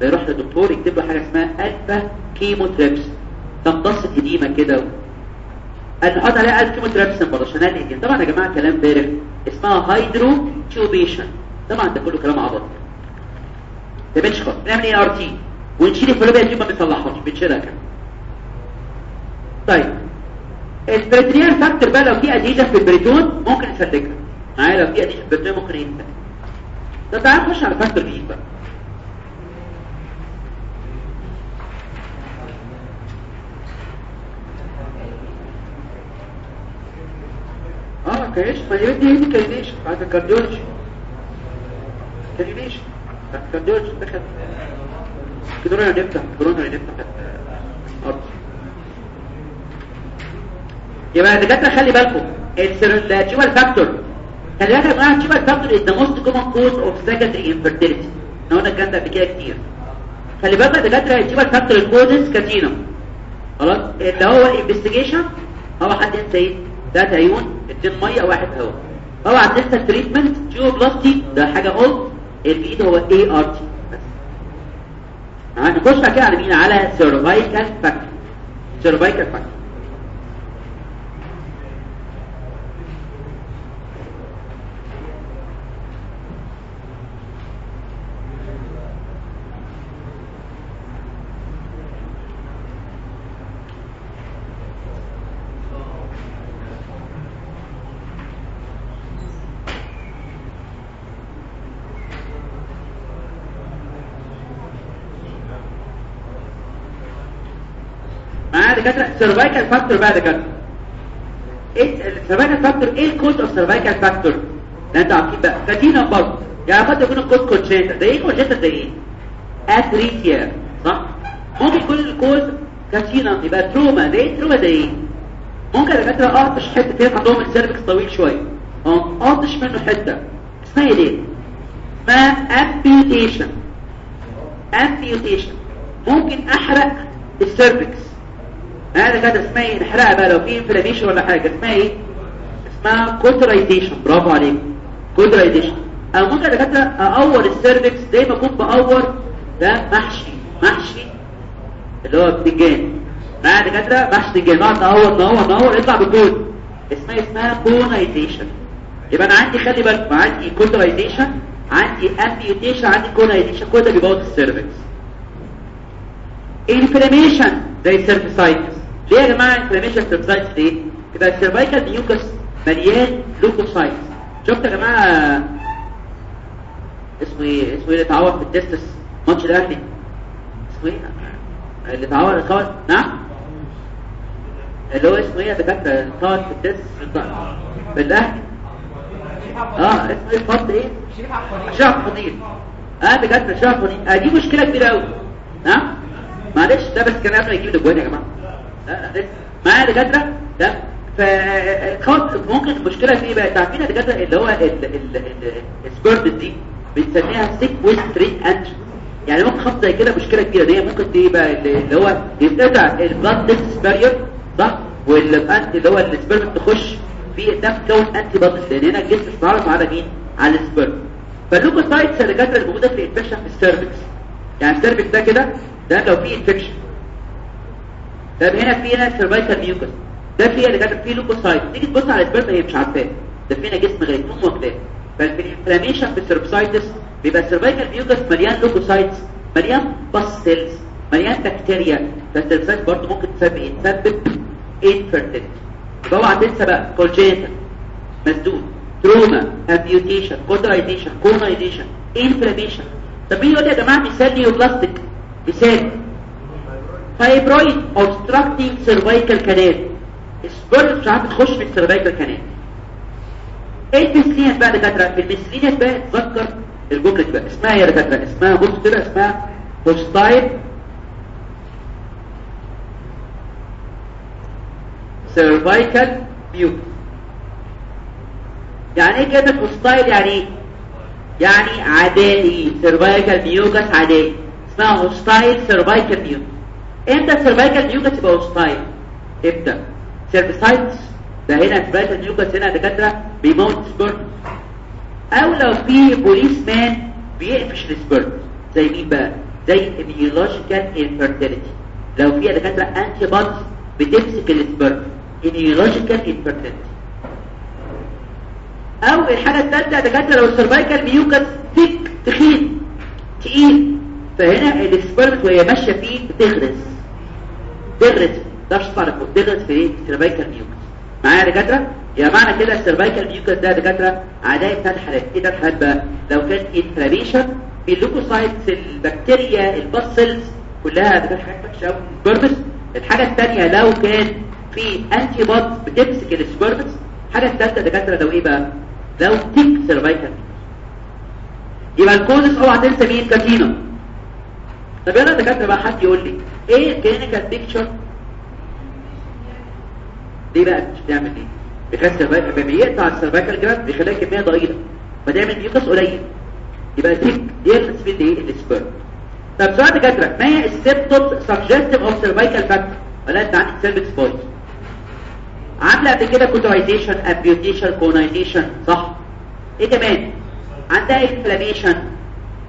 فيروح للدكتور يكتب له حاجة اسمها alpha chymotrypsin. تمتص edema كده. نحط عليها alpha chymotrypsin برضه عشان ال edema طبعا يا جماعة كلام فارغ اسمها hydrotubation. طبعا ده كله كلام عبط. ده بنشخص بنعمل إيه؟ ART. ونشيل الفلوبيا دي ما بنصلحهاش. بنشيلها كده. طيب. البريتريال فاكتور بقى لو في اديجن في البريتون ممكن نسلكها معايا؟ لو في اديجن في البريتون ممكن ينسلك طب تعال نخش على فاكتور بي بقى. آه كاش ما هي دي كاينيش هذا كارديولوجي كاينيش كارديولوجي دخل كدرونا نبدا كدرونا نبدا يبقى دكاتره خلي بالكم السيرولاتيوال فاكتور خلي بالك بقى الجيبال فاكتور از ذا موست كومن كوز اوف سكندري انفيرتيليتي إحنا قلنا الكلام ده قبل كده كتير خلي بالك دكاتره السيرولاتيوال فاكتور الكوزز كتيره خلاص اللي هو الانفستيجيشن هو حد انت إيه ده تعيون اتنين ميه واحد هوا اوعى تنسى treatment tuboplasty ده حاجة old الجديد هو ART نخش كده على مين على cervical factor cervical factor دكاتره cervical factor بقى دكاتره إيه ال cervical factor إيه ال cause of cervical factor ده أنتوا عارفين بقى. كاتينا برضه يعني قد يكون ال cause congenital ده إيه congenital ده إيه؟ atresia صح؟ ممكن يكون ال cause كاتينا يبقى trauma ده إيه trauma ده إيه؟ ممكن دكاتره اقطش حتة فيها عندهم ال cervix طويل شوية. آه اقطش منه حتة. اسمها إيه اسمها amputation amputation ممكن أحرق ال cervix هذا كانت اسمها إيه نحرقها بقى لو في inflammation ولا حاجة. اسمها إيه؟ اسمها cauterization برافو عليك. cauterization أو ممكن دكاتره اقور ال cervix زي ما كنت بقور ده محشي. محشي. اللي هو بتنجان معايا دكاتره محشي بتنجان نقعد نقور نقور نقور يطلع بال cone اسمها اسمها conization يبقى أنا عندي خلي بالك عندي cauterization عندي amputation عندي conization كل ده بيبوظ ال cervix inflammation زي ال cervicitis. ليه يا جماعة inflammation cervicitis ليه كده ال cervical mucus مليان leukocytes شفت يا جماعة اسمه إيه اسمه إيه اللي اتعور في ال testis ماتش الاهلي اسمه إيه اللي اتعور اتعور نعم اللي هو اسمه إيه يا دكاتره اتعور في ال testis في الاهلي آه اسمه إيه الخط إيه شرف فضيل آه بجد شرف فضيل آه دي مشكله كبيره قوي نعم معلش ده بس كان قبل يجيب الاجوان يا جماعة معايا دكاترة؟ ده فالخط ممكن المشكلة في إيه بقى؟ عارفين يا اللي هو السبيرد دي بنسميها سيك ويست تريت انت يعني ممكن خط زي كده مشكلة كبيرة. دي ممكن دي بقى اللي هو يتقطع البلاد ديكس بارير صح؟ وال antigen اللي هو ال sperm تخش في ده تكون antibodies لأن هنا الجسم اتعرف على مين؟ على ال sperm فال leukocytes يا اللي موجودة في ال infection في ال cervix يعني ال cervix ده كده ده لو فيه infection طب هنا في هنا cervical mucus ده فيه اللي كاتب فيه leukocyte تيجي تبص على ال sperm هي مش عارفاه. ده فينا جسم غير نوم واكتاف ففي ال inflammation في ال cervicitis بيبقى ال cervical mucus مليان leukocytes مليان pus cells مليان بكتيريا فال cervicitis برضه ممكن تسبب إيه؟ تسبب infertility يبقى اوعى تنسى بقى. congenital مسدود. trauma amputation cauterization conization inflammation طب مين يقول لي يا جماعة مثال neoplastic مثال fibroid obstructing cervical canal. ال sperm مش عارف تخش في ال cervical canal إيه ال miscellaneous بقى دكاتره ال miscellaneous بقى تذكر الجمله دي بقى اسمها يا دكاتره اسمها بص كده اسمها hostile cervical mucus يعني إيه كلمه hostile يعني إيه يعني عدائي cervical mucus عدائي اسمها hostile cervical mucus إمتى ال cervical mucus يبقى hostile إمتى cervicitis ده هنا cervical mucus هنا دكاترة بيموت sperm أو لو في policeman بيقفش ال sperm زي مين بقى؟ زي immunological infertility. لو في دكاترة antibodies بتمسك ال sperm immunological infertility. أو الحاجة الثالثه دكاترة لو ال cervical mucus تخين تقيل. فهنا ال sperm وهي ماشية فيه بتغرز تغرز ده تعرف تغرز في ال cervical mucus معايا يا دكاترة؟ يا معنى كده ال cervical mucus ده يا دكاترة عدائي ثلاث حالات إيه ثلاث حالات بقى؟ لو كان inflammation ال leukocytes البكتيريا ال pus cells كلها دكاتره حاجات وحشة قوي ال sperms الحاجة الثانية لو كان في antibodies بتمسك ال sperms الحاجة الثالثه دكاترة لو إيه بقى؟ لو thick cervical يبقى ال causes اوعى تنسى مين؟ كاتينا طب يلا دكاترة بقى حد يقول لي إيه ال clinical picture ليه بقى بتعمل إيه؟ بيكسر بيقطع ال cervical glands بيخليها كمية ضئيلة فتعمل mucus قليل. يبقى thick يخلص في إيه ال sperm طب سؤال دكاترة ما هي ال symptoms suggestive of cervical factor ولا أنت عندك cervix بويز عاملة قبل كده cauterization amputation conization صح؟ إيه كمان؟ عندها inflammation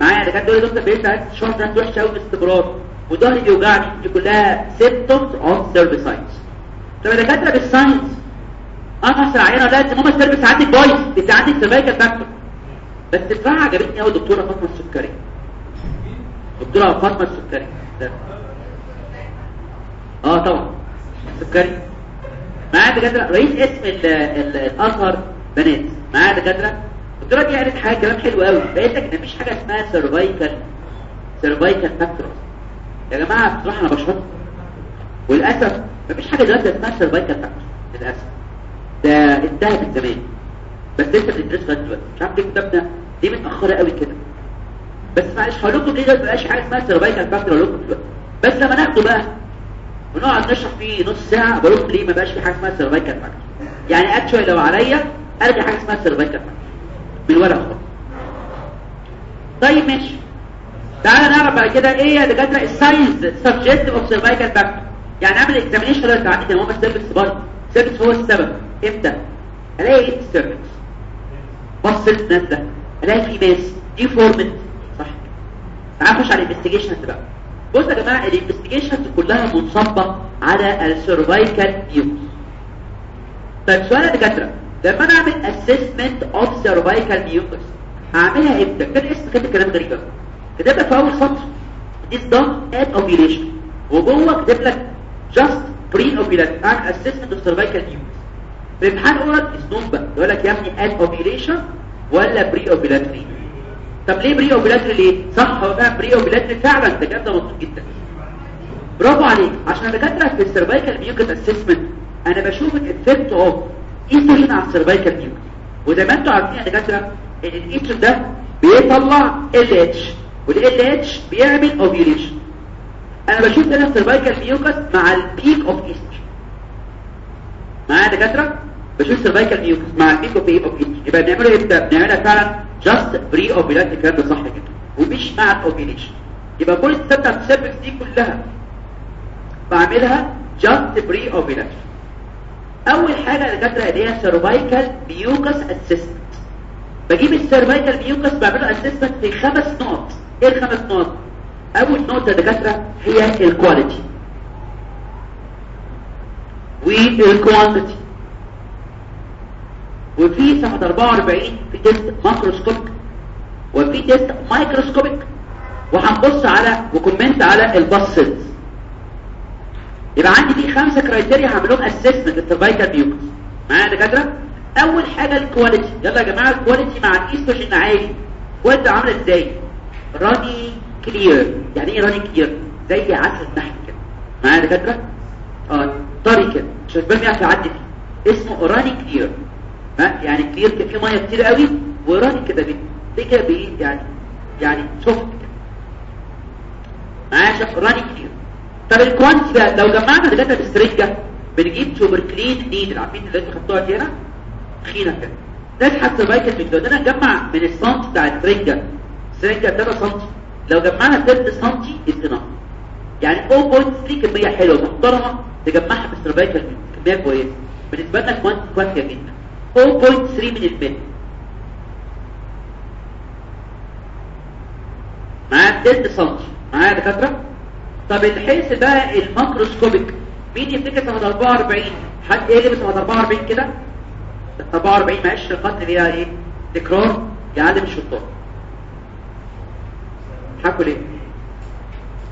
معايا ده كان دول دكتور بيسال شرط ده وحشه قوي باستمرار وظهري بيوجعني دي كلها سيمبتومز اوف سيرفيسايتس طب يا دكاترة بالساينس أنا اصل عينه لا انت ماما السيرفيس عندك بايظ. أنت عندك سيرفايكال فاكتور. بس بصراحه عجبتني قوي الدكتوره فاطمة السكري. دكتورة فاطمة السكري. ده. آه طبعا. السكري معايا دكاترة رئيس اسم ال- ال- الأزهر بنات. معايا دكاترة؟ دي قالت حاجة كلام حلو قوي قالت لك مفيش حاجة اسمها cervical cervical factor يا جماعة بصراحة أنا بشرط وللأسف مفيش حاجة دلوقتي اسمها cervical factor للأسف. ده انتهى من زمان بس لسه بندرسه لغاية دلوقتي. مش عارف ليه كتابنا دي متأخرة قوي كده. بس معلش هقول لكم ليه ده مبقاش حاجة اسمها cervical factor أقول لكم دلوقتي. بس لما ناخده بقى ونقعد نشرح فيه نص ساعة بقول لكم ليه ما بقاش في حاجة اسمها cervical factor يعني actually لو عليا أرجع حاجة اسمها cervical factor بالورقه خالص طيب ماشي. تعالى نعرف بعد كده إيه يا دكاترة ال signs suggestive of cervical factor يعني اعمل examination كان هو ال cervix برضه ال cervix هو السبب. إمتى ألاقي إيه ال cervix بصيت نازله ألاقي في mass deformed صح. تعال نخش على ال investigations بقى. بصوا يا جماعة ال investigations كلها منصبة على ال cervical mucus طيب سؤال يا دكاترة. لما أنا اعمل assessment of cervical mucus هعملها إمتى؟ كان اسم كده كلام غريب قوي كتب لك في أول سطر. Is done at ovulation. وجوه كتب لك just pre ovulation اعمل assessment of cervical mucus. في امتحان oral اسنوب بقى يقول لك يا ابني at ovulation ولا pre ovulatory طب ليه pre ovulatory ليه؟ صح هو فعلا pre ovulatory فعلا كلام ده مظبوط جدا. برافو عليك. عشان دكاترة في ال cervical mucus assessment أنا بشوف ال effect of estrogen على ال cervical mucus وزي ما أنتم عارفين يا دكاترة إن الايستروجين ده بيطلع ال اتش وال اتش بيعمل ovulation أنا بشوف هنا ال cervical mucus مع ال peak of estrogen معايا يا دكاترة؟ بشوف ال cervical mucus مع ال peak of estrogen يبقى بنعمله إمتى بنعملها فعلا just pre ovulatory الكلام ده صح كده ومش مع ال ovulation يبقى كل بتاعت ال cervix دي كلها. بعملها just pre ovulatory أول حاجة يا دكاتره اللي هي cervical mucus assessment بجيب ال cervical mucus بعمله assessment في خمس نقط. إيه الخمس نقط؟ أول نقطة يا دكاترة هي ال quality وال quantity وفي صفحه 44 في test macroscopic وفي test microscopic وهنبص على و comment على ال pus cells يبقى عندي في خمسة criteria هعمل لهم assessment لل cervical mucus معايا يا دكاترة؟ أول حاجة ال quality يلا يا جماعة الكواليتي مع الايستروجين عالي ال quality عامله إزاي؟ runny clear يعني إيه runny clear زي عسل النحل كده. معايا يا دكاترة؟ آه طري كده. مش ال sperm يعرف يعدي فيه. اسمه runny clear ها؟ يعني clear كده. فيه مية كتير قوي. و runny كده بيه. دي كده بايه يعني يعني soft كده. معايا شوف runny clear طب ال quantity بقى لو جمعنا data بالسرنجه بنجيب tuberculin needle عارفين اللي أنتوا خدتوها دي هنا؟ تخينه كده. نسحب cervical mucus ده أنا نجمع من السنتي بتاع السرنجه السرنجه 3 سم لو جمعنا 3 سم اتنا يعني 0.3 كمية حلوة محترمة تجمعها بالسيرفايكال كمية كويسة. بالنسبة لنا كوانتي كويسة جدا. 0.3 من الميل معايا 3 سم معايا يا دكاترة؟ طب الحيث بقى الماكروسكوبيك مين يفتكر سنة 44 حد إيه اللي سنة 44 كده؟ 44 معلش القتل فيها إيه؟ تكرار يعلم الشطار. حكوا ليه؟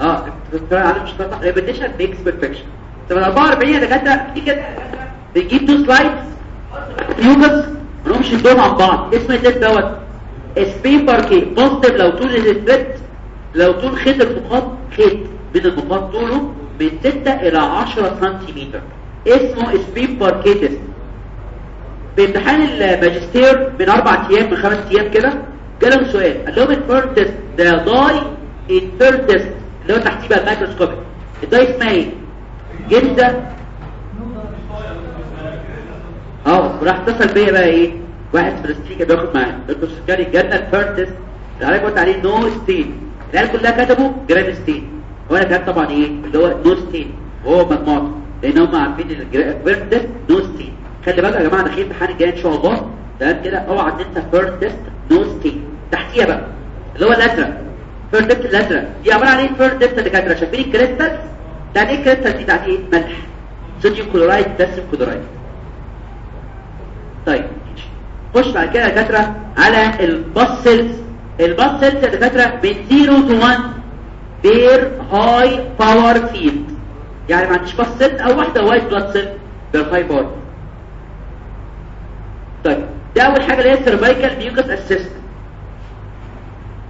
آه تكرار يعلم الشطار. ريبيتيشن ميكس بيرفكشن سنة 44 يا دكاترة في كده بنجيب تو سلايدز يوجز ونمشي الدور عن بعض. اسم التست دوت؟ سبين باركي بوزيتيف لو طول الثريد لو طول خيط النقاط خيط. من النقاط طوله من 6 إلى 10 سنتيمتر اسمه سبين باركيتس بامتحان الماجستير من أربع أيام من خمس أيام كده جالهم سؤال. قال لهم ال fern test ده dye ال fern test اللي هو تحتيه بقى ال microscopic ال dye اسمها إيه؟ جلده آه وراح اتصل بيا بقى إيه؟ واحد فلسطيني بياخد معايا دكتور سكري جالنا ال fern test اللي قلت عليه no stain العيال كلها كتبوا gram stain وأنا كان طبعا إيه؟ اللي هو no stain وهو مجموعته لأن هم عارفين ال fern test no stain خلي بالك يا جماعة داخلين امتحان الجاي إن شاء الله. تمام كده؟ اوعى تنسى fern test no stain تحتيها بقى. اللي هو الأزرق. fern test الأزرق. دي عبارة عن إيه؟ fern test دكاتره شايفين الكريستال؟ يعني إيه الكريستال دي؟ بتاعت إيه؟ ملح. sodium chloride potassium chloride طيب خش بعد كده يا دكاتره على الباسلز الباسلز يا دكاتره من 0 to 1 بير هاي باور فيلد. يعني ما عنديش باس أو واحدة وايت بلاد سيل بير هاي باور طيب ده أول حاجة اللي هي السيرفايكال ميوكس اسيست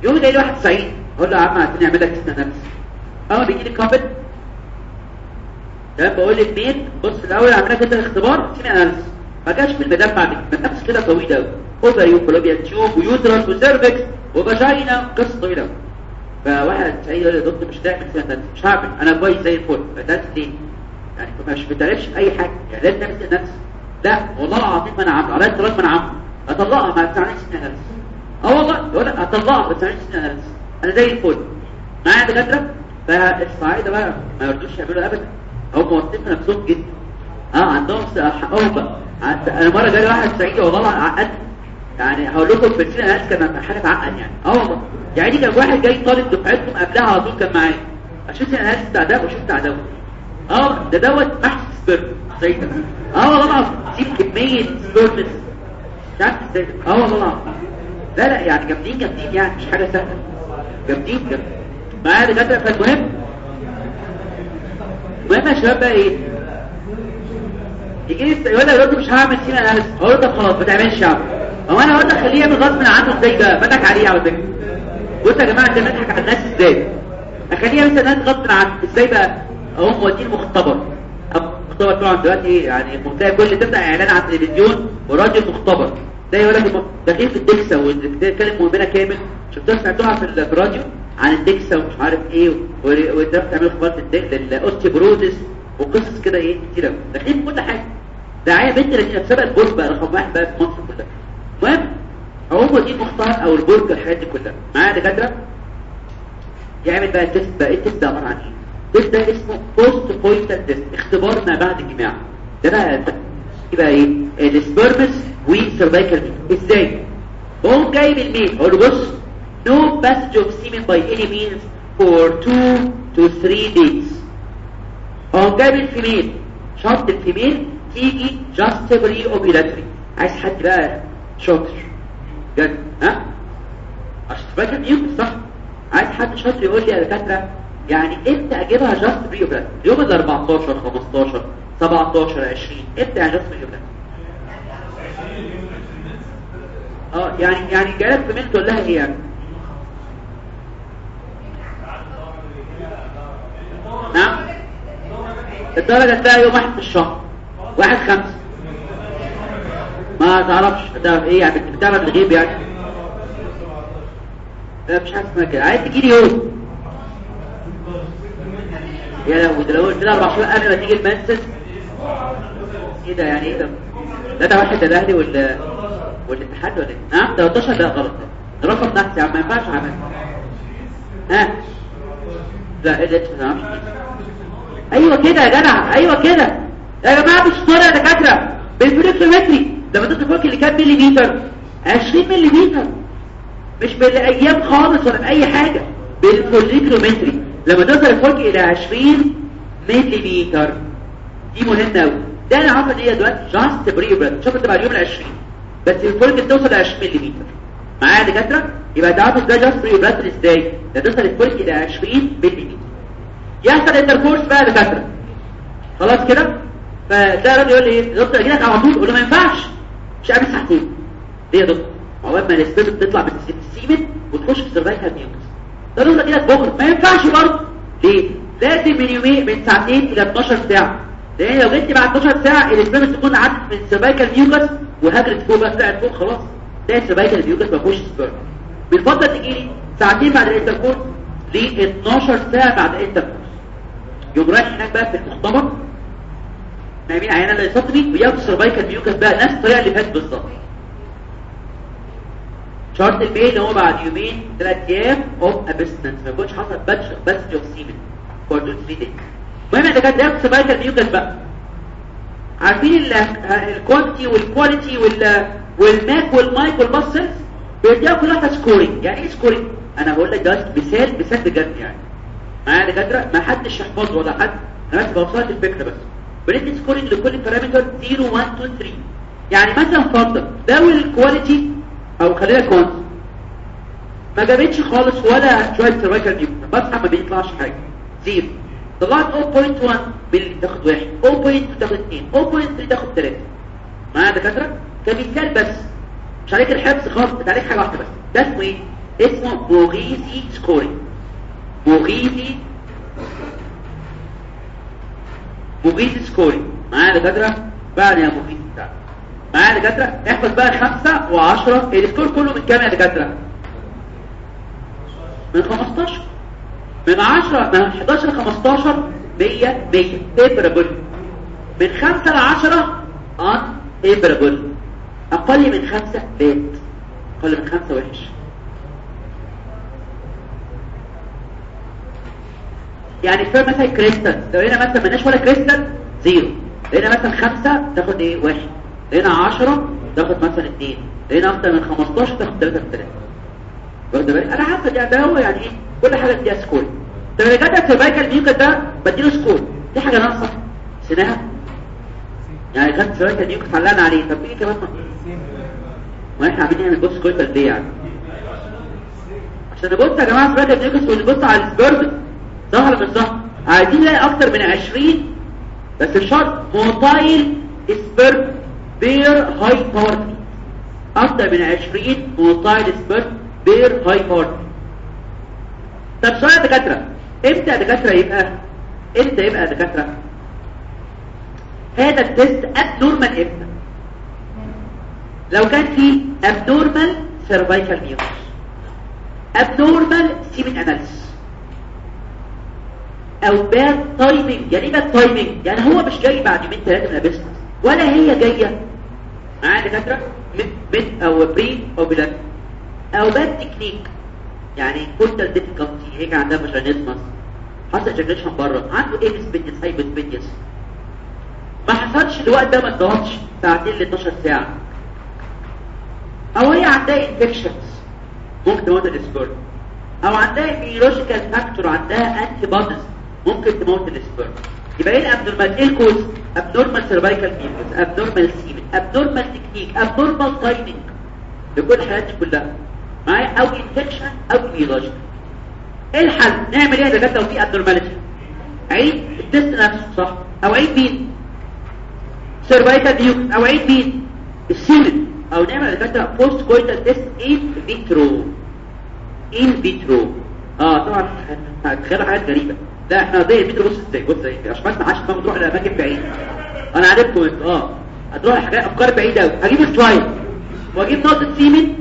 يقول جاي لي واحد سعيد. أقول له يا عم عايزين نعمل لك استنانس اول بيجي لي كابل تمام بقول للمين بص الأول اعمل لك انت الاختبار سيمي اناليسيس ما جاش في المدفع ما نفس كده طويل قوي اوفري وكولوبيا تيوب ويوترس وسيرفكس وفاجينا قصة طويلة فواحد سعيد يقول لي يا دكتور مش هتعمل سيمي مش هعمل أنا كويس زي الفل. فده ليه يعني مش بتعرفش أي حاجة. يعني لازم تعمل سيمي لا والله العظيم ما أنا عامل على افتراض ما أنا عامل اطلقها ما تساعدنيش سيمي اناليسيس آه والله. يقول لك اطلقها ما تساعدنيش سيمي اناليسيس أنا زي الفل. معايا دكاترة؟ فالصعايده بقى ما يردوش يعملوا ابدا. هم واثقين نفسهم جدا. آه عندهم حقهم أنا مرة جالي واحد سعيد والله عقد يعني هقول لكم السنة ناس كان حاجة تعقد يعني؟ آه والله. يعني كان واحد جاي طالب دفعتكم قبلها على طول كان معايا. أشوف أنا ناس استعداء وشفت عداوه آه ده دوت بحث سبيرم سعيد آه والله العظيم. سيب كمية سبيرم مش عارف إزاي؟ آه والله العظيم. لا لا يعني جامدين جامدين يعني. مش حاجة سهلة. جامدين جامدين. معايا دكاترة فالمهم المهم؟ يا شباب بقى إيه؟ يجي يقول دلوقتي مش هعمل سينا أقول له طب خلاص ما تعملش يا عم. هو أنا قلت اخليه يعمل غصب عنه إزاي بقى بضحك عليه على فكرة. بصوا يا جماعة انت بنضحك على الناس إزاي؟ اخليه يعمل سينا غصب عنه إزاي بقى؟ أهو مودين مختبر. مختبر طبعا دلوقتي يعني تلاقي كل تبدا إعلان على التلفزيون وراديو مختبر. ده يقول لك داخلين في الدكسة وبتتكلم مؤمنه كامل. شفتوها سمعتوها في الراديو؟ عن الدكسة ومش عارف إيه وده بتعمل خبرات الاوستيبروزس وقصص كده إيه كتير داخلين في كل حاجة. دعاية بنت اللي بتسابق البرج بقى رقم واحد بقى في مصر كلها. المهم هو دي مختار أو البرج الحاجات دي كلها. معايا دكاترة؟ يعمل بقى التست بقى إيه التست ده عبارة عن إيه؟ التست ده اسمه بوست بوينتال تيست اختبار ما بعد الجماع. ده بقى يبقى إيه السبرمس والسيرفايكال إزاي؟ بقوم جايب الميل له بص no passage of semen by any means for two to three days. آه جايب ال female شرط ال female تيجي just pre ovulatory عايز حد بقى شاطر. جد ها؟ عشان تفكر نيوكل صح. عايز حد شاطر يقول لي يا دكاترة يعني إمتى أجيبها just pre ovulatory يوم ال 14 15 17 20 إمتى يعني just pre آه يعني يعني جالك فيميل تقول لها إيه يعني؟ نعم؟ الدرجة تلاقي يوم واحد في الشهر واحد خمسة ما تعرفش. تعرف إيه يعني؟ بتعرف الغيب يعني. لا مش حاسس اسمها كده. عايز تجيلي يوم يا لهوي ده لو قلت لها 14 قبل ما تيجي المنسس إيه ده يعني إيه ده؟ ده ده واحد ده الأهلي وال والاتحاد ولا نعم 13 لا غلط. ده رقم نحس يا عم ما ينفعش عمل ها؟ لا إيه ده؟ ما أيوه كده يا جدع أيوه كده. يا جماعة مش صورة يا دكاترة. بالفلوكسومتري لما تدخل فوق اللي كام ملي متر 20 ملي متر مش بالايام خالص ولا باي حاجة. بالفوليكرومتري لما توصل الفوق إلى 20 ملي متر دي مهمة قوي ده أنا عارفه دي دلوقتي. just preovulatory. شوف تبقى اليوم ال 20 بس ال follicle توصل ل 20 ملي متر معايا يا دكاترة؟ يبقى تعرف ده just preovulatory إزاي؟ ده توصل ال follicle إلى 20 ملي متر يحصل intercourse بقى دكاترة. خلاص كده؟ فده راجل يقول لي إيه؟ دكتور أجي لك على طول. أقول له ما ينفعش. مش قبل ساعتين. ليه يا دكتور؟ ما ال sperm تطلع بال semen وتخش في ال cervical mucus ده أجي لك بكره ما ينفعش برضه. ليه؟ لازم من يومين من ساعتين إلى 12 ساعة. لأن لو جيت بعد 12 ساعة ال sperm تكون عدت من ال cervical mucus وهجرت فوق بقى طلعت فوق خلاص. ده ال cervical mucus ما فيهوش sperm بالفضل تجي ساعتين بعد ال intercourse ل 12 ساعة بعد ال intercourse يقوم رايح هناك بقى في المختبر نايمين عيانا lithotomy وياخد ال cervical mucus بقى نفس الطريقة اللي فاتت بالظبط. شرط ال male هو بعد يومين ثلاث أيام of abstinence ما يكونش حصل passage of semen 3 days المهم ده كان ده cervical mucus بقى عارفين ال quantity وال quality والماك والمايك وال pus cells بيديها كلها scoring يعني إيه scoring أنا بقول لك ده مثال مثال بجد يعني. معايا دكاترة؟ ما حدش يحفظه ولا حد. أنا بس بوصلك الفكرة بس. بندي scoring لكل parameter 0 1 2 3 يعني مثلا فرضا لو ال quality أو خلينا quantity ما جابتش خالص ولا شوية cervical mucus بصحى ما بيطلعش حاجة. zero طلعت 0.1 ملي تاخد واحد. 0.2 تاخد 2 0.3 تاخد 3 معايا دكاترة؟ كمثال بس. مش عليك الحفظ خالص. انت عليك حاجة واحدة بس. ده اسمه إيه اسمه Moghissi scoring Moghissi Moghissi scoring معايا دكاتره بعد يا Moghissi بتاع معايا دكاتره احفظ بقى 5 و10 ال score كله من كام يا دكاتره من 15 من 10 من 11 ل 15 100 100 favorable من 5 ل 10 unfavorable أقل من 5 bad أقل من 5 وحش. يعني في مثلا كريستال. لو هنا مثلا مالناش ولا crystal zero. هنا مثلا 5 تاخد إيه؟ واحد. هنا 10 تاخد مثلا 2 هنا أكتر من 15 تاخد 3 في 3 واخد بالك أنا حاسه ده هو يعني إيه كل حاجة اديها score. طب اللي جت ال cervical mucus ده بديله score. دي حاجة ناقصة. سنها يعني جت ال cervical mucus علقنا عليه. طب إيه كمان؟ ما إحنا عاملين نعمل بوكس كويس قد إيه يعني؟ عشان نبص يا جماعة ال cervical mucus ونبص على ال sperm ولا مش صح عايزين نلاقي أكتر من 20 بس الشرط motile sperm per high power أكتر من 20 motile sperm per high power طب سؤال دكاترة. إمتى دكاترة يبقى؟ إمتى يبقى دكاترة؟ هذا ال test abnormal إمتى؟ لو كان في abnormal cervical mucus abnormal semen analysis أو bad timing يعني إيه bad timing يعني هو مش جاي بعد يومين ثلاثة من البسمه ولا هي جاية. معايا دكاترة؟ من أو pre-ovulatory أو bad technique يعني coital difficulty هي عندها vaginismus حصل ejaculation بره. عنده epispadias hypospadias ما حصلش الوقت ده ما اتضغطش. ساعتين ل 12 ساعة. أو هي عندها infections ممكن تموت ال sperm أو عندها biological factor عندها antibodies ممكن تموت ال sperm يبقى إيه ال abnormal؟ إيه ال cause؟ abnormal cervical mucus abnormal semen abnormal technique abnormal timing لكل الحالات دي كلها. معايا؟ أو infection أو biological إيه الحل؟ نعمل إيه اذا لو في abnormality عيد ال test نفسه صح؟ أو عيد مين؟ cervical mucus أو عيد مين؟ ال semen. أو نعمل اذا post coital test in vitro in vitro آه طبعا هتخيلوا حاجات غريبة. لا إحنا زي ال vitro بص إزاي؟ بص عشان ما عادش تروح لاماكن بعيده أنا عرفتكم إنت آه. هتروح لحاجات أفكار بعيدة قوي هجيب slide وأجيب نقطة semen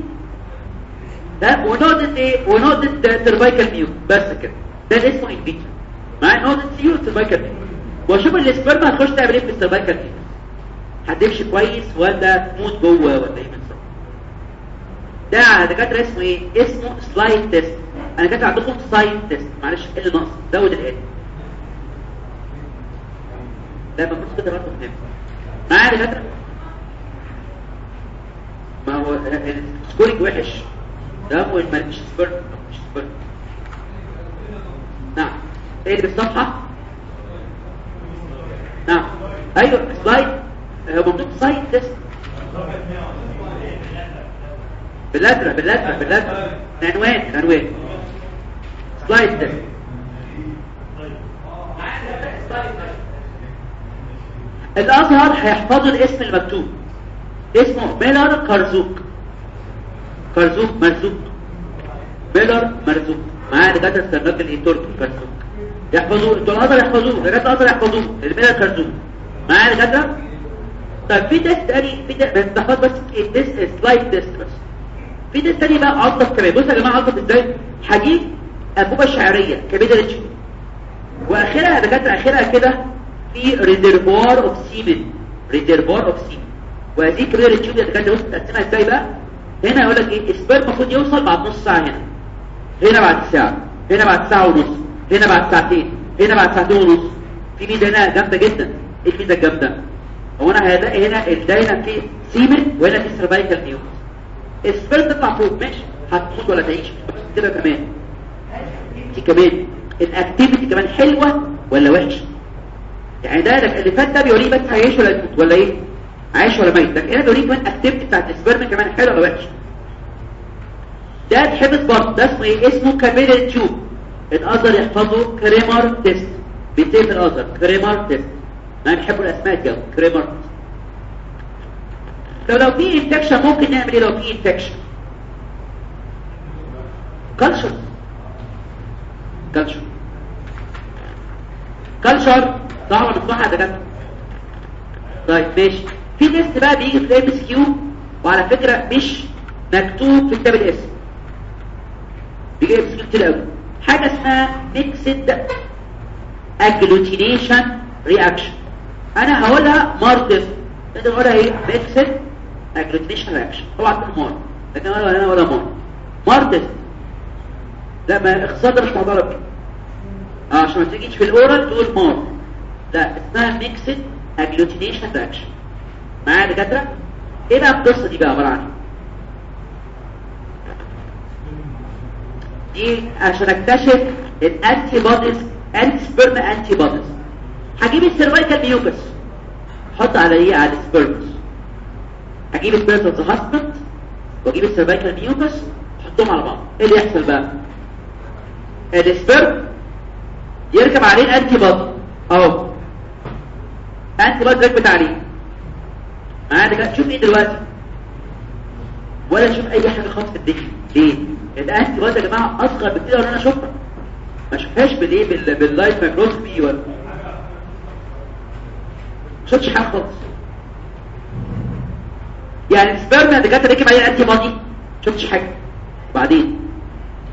ده ونقطة إيه؟ ونقطة cervical mucus. بس كده. ده اللي اسمه in vitro معايا؟ نقطة سيو cervical mucus. وأشوف ال sperm هتخش تعمل إيه في ال cervical mucus. هتمشي كويس ولا تموت جوه ولا إيه بالظبط؟ ده على دكاترة اسمه إيه؟ اسمه slide test أنا كاتب عندكم slide test معلش إيه اللي ناقص زود الان ده المفروض كده برضه مهم معايا ما هو ال scoring وحش. ده هو ما مش separate مش separate نعم. إيه اللي بالصفحه نعم. أيوه slide هو مكتوب slide test بالازرق بالازرق عنوان عنوان slide ده الأزهر هيحفظوا الاسم المكتوب. اسمه Miller Kurzrok. Kurzrok مرزوق Miller مرزوق معاه دكاترة السرنات الايتورك Kurzrok. يحفظوه. أنتوا الأزهر يحفظوه. دكاتره الأزهر يحفظوه. ال Miller Kurzrok. معاه دكاترة؟ طيب في test تاني في test بس بس test slide test بس. في test تاني بقى عطف كمان بصوا يا جماعة عطف إزاي؟ هجيب انبوبه شعريه capillary وآخرها دكاترة آخرها كده في reservoir of semen reservoir of semen وهذه capillary دي دكاترة بص تقسمها إزاي بقى؟ هنا يقول لك إيه؟ ال sperm المفروض يوصل بعد نص ساعة هنا. هنا بعد ساعة. هنا بعد ساعة ونص. هنا بعد ساعتين. هنا بعد ساعتين ونص. في ميزة هنا جامدة جدا. إيه الميزة الجامدة؟ هو أنا هلاقي هنا الدايرة في semen وهنا في cervical mucus ال sperm تطلع فوق ماشي؟ هتموت ولا تعيش. كده دي كمان ال activity كمان حلوة ولا وحشة؟ يعني ده اللي فات ده بيوريك بس هيعيش ولا يموت ولا إيه؟ عايش ولا ميت. لكن هنا بيوريك كمان activity بتاعت ال sperm كمان حلوة ولا وحشة؟ ده اتحفظ برضه. ده اسمه إيه؟ اسمه capillary tube ال other يحفظه Kremer test بيتم ال other Kremer test أنا بحبوا الأسماء جو Kremer طب لو في infection ممكن نعمل إيه لو في infection culture culture culture صعبه بتصحى يا دكاتره طيب ماشي. في test بقى بيجي في ال MCQ وعلى فكرة مش مكتوب في كتاب الاسم. بيجي Q كتير قوي. حاجة اسمها mixed agglutination reaction أنا هقولها MAR test أنت تقولها إيه؟ mixed agglutination reaction اوعى تقول لكن أنا ولا MAR MAR test لما اختصار ده مش آه عشان ما تجيش في ال oral تقول MAR. لا اسمها mixed agglutination reaction معايا يا دكاترة؟ إيه بقى القصة دي بقى عبارة عن إيه؟ دي عشان أكتشف ال antibodies anti-sperm antibodies هجيب ال cervical mucus. أحط على إيه على ال sperms هجيب ال sperms هاسبت وأجيب ال cervical mucus أحطهم على بعض. إيه اللي يحصل بقى؟ ال sperm يركب عليه ال antibody أهو. antibody ركبت عليه. كده شوف إيه دلوقتي؟ ولا شوف أي حاجة خالص في الدنيا. ليه؟ ال antibody يا جماعة أصغر بكتير من أنا أشوفها. ما اشوفهاش بالإيه؟ بال- بال light microscopy ولا ما شفتش حاجة خالص. يعني ال sperm جت ركب عليه ال antibody ما شفتش حاجة. وبعدين؟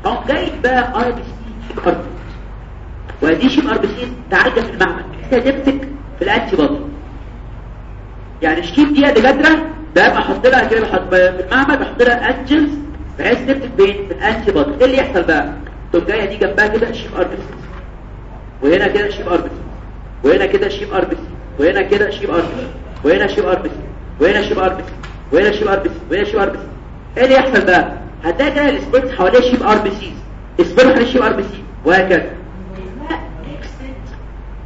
قام جاي بقى RC sheep RBC تعالجه في المعمل. تمسك في ال antibody يعني ال sheep دي دكاتره ده بقى أحط لها كده بحط في المعمل بحط لها antigens بحيث تمسك بين ال antibody إيه اللي يحصل بقى؟ تقوم جاية دي جنبها كده sheep RBC وهنا كده sheep RBC وهنا كده sheep RBC وهنا كده sheep RBC وهنا sheep RBC وهنا sheep RBC وهنا sheep RBC وهنا sheep RBC إيه اللي يحصل بقى؟ هتلاقي كده ال sperm حواليه sheep RBC حواليه sheep RBC وهكذا.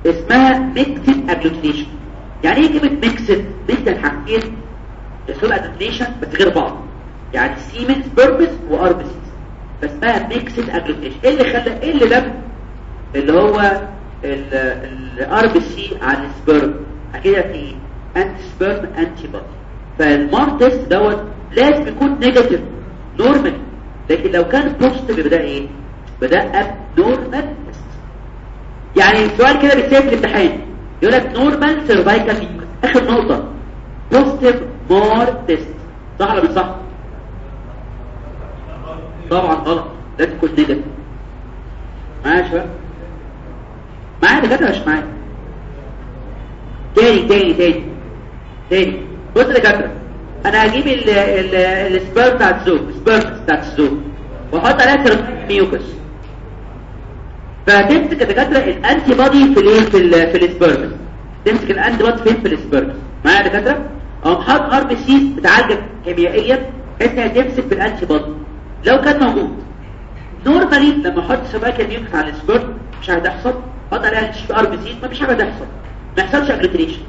اسمها mixed agglutination يعني إيه كلمة mixed؟ mixed الحاجتين. يحصل agglutination بس غير بعض. يعني semen sperms و RBC فاسمها mixed agglutination إيه اللي خلى إيه اللي لم؟ اللي هو ال RBC على ال sperm. كده في anti-sperm antibody فال MAR test دوت لازم يكون negative normal لكن لو كان يبقى ده إيه؟ بدأ abnormal يعني السؤال كده بيتسأل في الامتحان. يقول لك normal cervical آخر نقطة. positive MAR test صح ولا مش صح؟ طبعا غلط. لازم يكون negative معايا يا شباب؟ معايا دكاترة؟ مش معايا. تاني تاني تاني. تاني. بص يا دكاترة. أنا هجيب ال ال ال sperm بتاعت الزوج ال sperm بتاعت الزوج. واحط عليها cervical mucus. فهتمسك يا دكاترة ال antibody في الايه في في ال sperm. تمسك ال antibody فين؟ في ال sperm. معايا يا دكاترة؟ اقوم حاطط RBC بتعالج كيميائيا بحيث إنها تمسك بال antibody لو كان موجود. normally لما أحط cervical mucus على ال sperm مش هتحصل. أحط عليها RBC مفيش حاجة تحصل ما يحصلش agglutination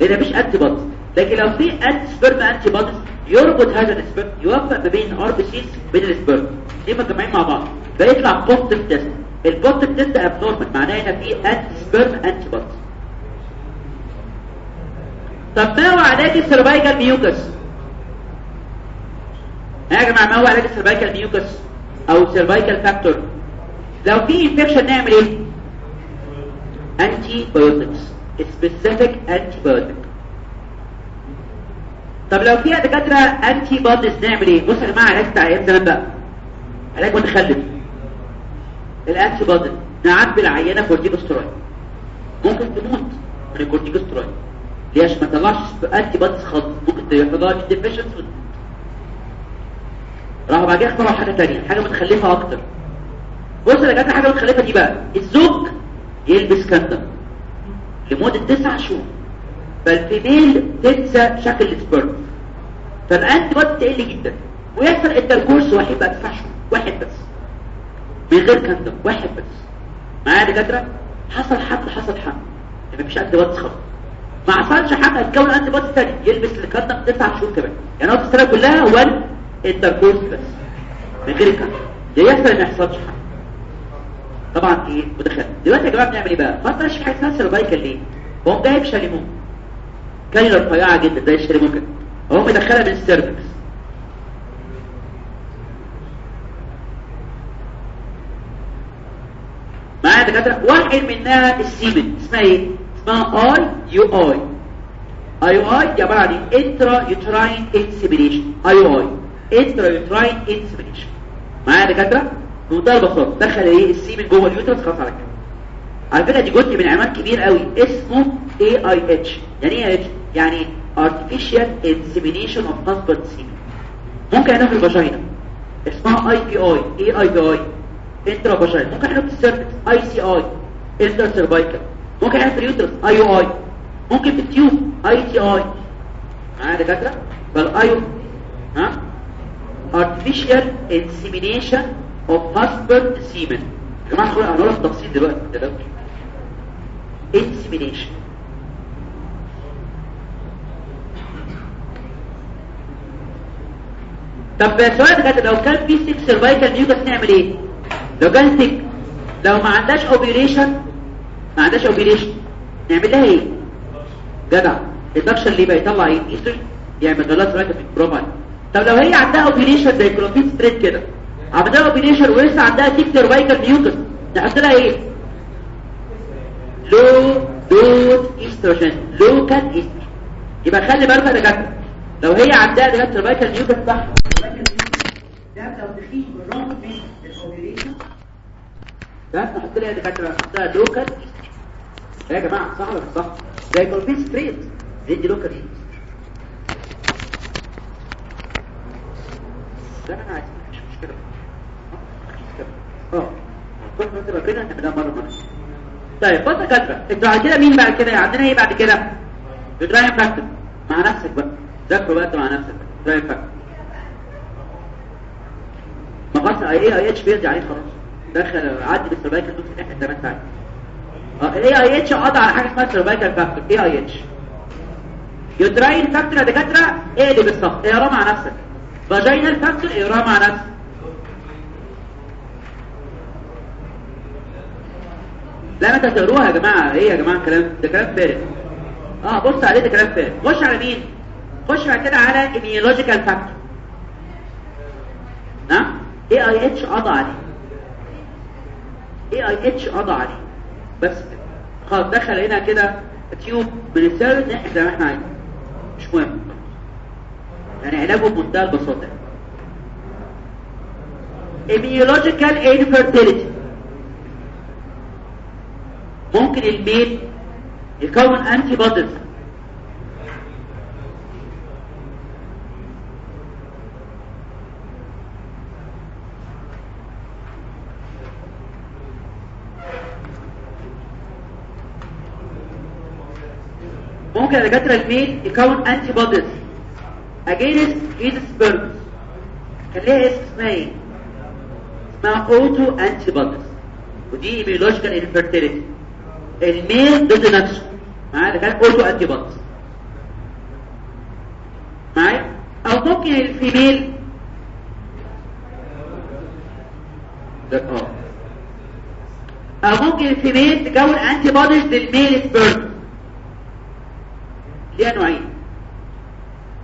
لأن مفيش antibody لكن لو في anti-sperm antibodies يربط هذا ال sperm يوفق ما بين RBCs وبين ال sperm دي مجمعين مع بعض. فيطلع positive test ال positive test abnormal معناه هنا في anti-sperm antibodies طب ما هو علاج ال cervical mucus يا جماعة ما هو علاج ال cervical mucus أو cervical factor لو في infection نعمل إيه؟ antibiotics specific antibiotic طب لو فيها دكاترة antibodies نعمل إيه بصوا يا جماعة علاج بتاع أيام زمان بقى علاج متخلف. ال antibodies ندي العيانه corticosteroid ممكن تموت من الكورتيكوسترويد عشان ما تطلعش antibodies خالص. ممكن تطلعش deficiency راحوا بعد كده اخترعوا حاجة ثانية حاجة متخلفة أكتر. بص يا دكاترة حاجة متخلفة دي بقى. الزوج يلبس condom لمدة تسع شهور. فال female تنسى شكل ال sperm فال antibody تقل جدا. ويحصل intercourse واحد بقى تفشل واحد بس. من غير condom واحد بس. معايا دكاترة؟ حصل حمل حصل حمل يعني مفيش antibody خالص. ما حصلش حمل هتكون antibody ثاني يلبس ال condom تسع شهور كمان. يعني هو السنة كلها one intercourse بس. من غير condom ده يحصل ما يحصلش حمل طبعا إيه؟ متخيل. دلوقتي يا جماعة بنعمل إيه بقى؟ ما تقدرش حاجة اسمها cervical ليه هو جايب شاليموه. كانيولا رفيعه جدا زي الشاليموه كده هو مدخلها من ال cervix معايا دكاتره واحد منها ال semen اسمها إيه؟ اسمها IUI IUI عبارة عن intrauterine insemination IUI intrauterine insemination معايا دكاتره بمنتهى البساطة دخل إيه؟ ال semen جوه ال uterus خلاص على كده. على فكرة دي جزء من عنوان كبير قوي اسمه اي اي اتش يعني إيه اتش يعني artificial insemination of husband semen. ممكن هنا في ال vagina. اسمها اي بي اي اي اي بي اي انترا فاجينا ممكن هنا في ال cervix. ICI intracervical ممكن هنا في ال uterus. IUI ممكن في ال tube. ITI معايا دكاترة؟ فال AI ها؟ artificial insemination of husband semen. يا جماعة خلوا هنقول لك تفصيل دلوقتي دلوقتي insemination. طب سؤال كده لو كان في thick cervical mucus نعمل إيه؟ لو كان thick لو ما عندهاش ovulation ما عندهاش ovulation نعمل لها إيه؟ جدع. ال induction اللي بقى يطلع إيه يعمل غلط right في ال profile طب لو هي عندها ovulation زي clomiphene citrate كده. عندها ovulation ولسه عندها thick cervical mucus نحط لها إيه؟ low dose estrogen local estrogen يبقى خلي بالك يا دكاتره لو هي عندها دكاتره cervical mucus صح ده لو تخيل بالرغم من الأوبريشن. ده نحط لها دكاترة نحطها لوكال. يا جماعة صح ولا صح؟ ده يكون في ستريت دي. لوكال ده أنا عايز مش مشكلة. آه كل ما تبقى كده نعملها مرة مرة. طيب بص يا دكاترة أنتوا كده مين بعد كده؟ عندنا إيه بعد كده؟ درايم فاكتور مع نفسك بقى. ذاكروا بقى مع نفسك uterine factor ما خلاص AIH بيرجع عليه خلاص دخل عدي بال cervical نص ناحيه 8 ساعات آه ال AIH قضى على حاجة اسمها cervical factor AIH uterine factor يا دكاتره اقلب بالصف اقرا مع نفسك vaginal factor اقرا مع نفسك لا ما تقروها يا جماعة إيه يا جماعة الكلام ده كلام فارغ آه بص عليه ده كلام فارغ خش على مين خش بعد كده على immunological factor نعم؟ AIH قضى عليه. AIH قضى عليه. بس. خلاص دخل هنا كده tube ناحيه زي ما إحنا عايزين. مش مهم. يعني علاجه بمنتهى البساطة. Immunological infertility. ممكن ال male يكون antibodies ممكن يا دكاتره ال male يكون antibodies against his sperms كان ليها اسم اسمها إيه؟ اسمها auto antibodies ودي immunological infertility ال male ضد نفسه معايا؟ ده كان auto antibodies معايا؟ أو ممكن ال female ده آه. أو ممكن ال female تكون antibodies لل male sperm ليها نوعين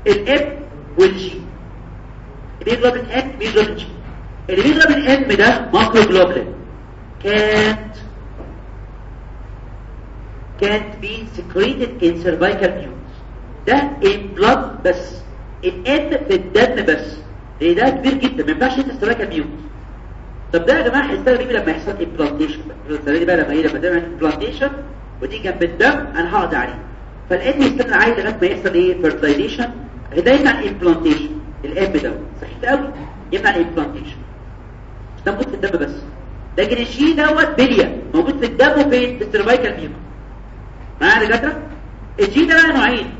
ال M وال G بيضرب ال M بيضرب ال G اللي بيضرب ال M ده macroglobulin can't can't be secreted in cervical mucus ده blood بس ال M في الدم بس ليه ده كبير جدا ما ينفعش انت cervical mucus طب ده يا جماعة هيستخدم إيه لما يحصل implantation بقى لما إيه لما تعمل implantation ودي جنب الدم أنا هقعد عليه. فال M يستنى عايز لغاية ما يحصل إيه؟ fertilization. ده يمنع ال implantation ال M ده صحيح قوي يمنع ال implantation ده موجود في الدم بس. لكن ال G دوت بليا موجود في الدم وفين؟ في ال cervical mucus معايا يا دكاترة؟ ال G ده بقى نوعين.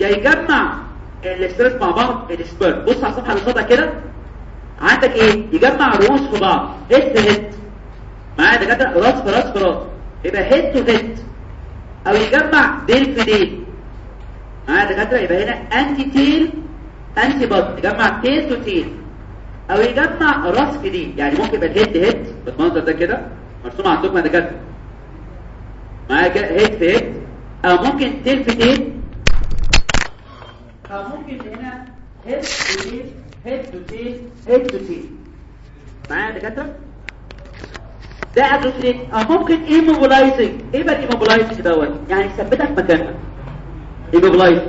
يا يجمع ال sperms مع بعض ال sperm بص على الصفحة اللي قصادها كده. عندك إيه؟ يجمع رؤوس في بعض. head head معايا دكاترة؟ راس في راس في راس. يبقى head to head أو يجمع ديل في ديل معايا دكاتره يبقى هنا anti tail antibody يجمع tail to tail أو يجمع راس في ديل يعني ممكن يبقى ال head head بالمنظر ده كده. مرسوم عندكم يا دكاتره معايا كده head في head أو ممكن tail في tail أو ممكن هنا head to tail head to tail head to tail معايا يا دكاتره ده agglutinate أو ممكن immobilizing إيه بقى ال immobilizing دوت؟ يعني يثبتك مكانك immobilizing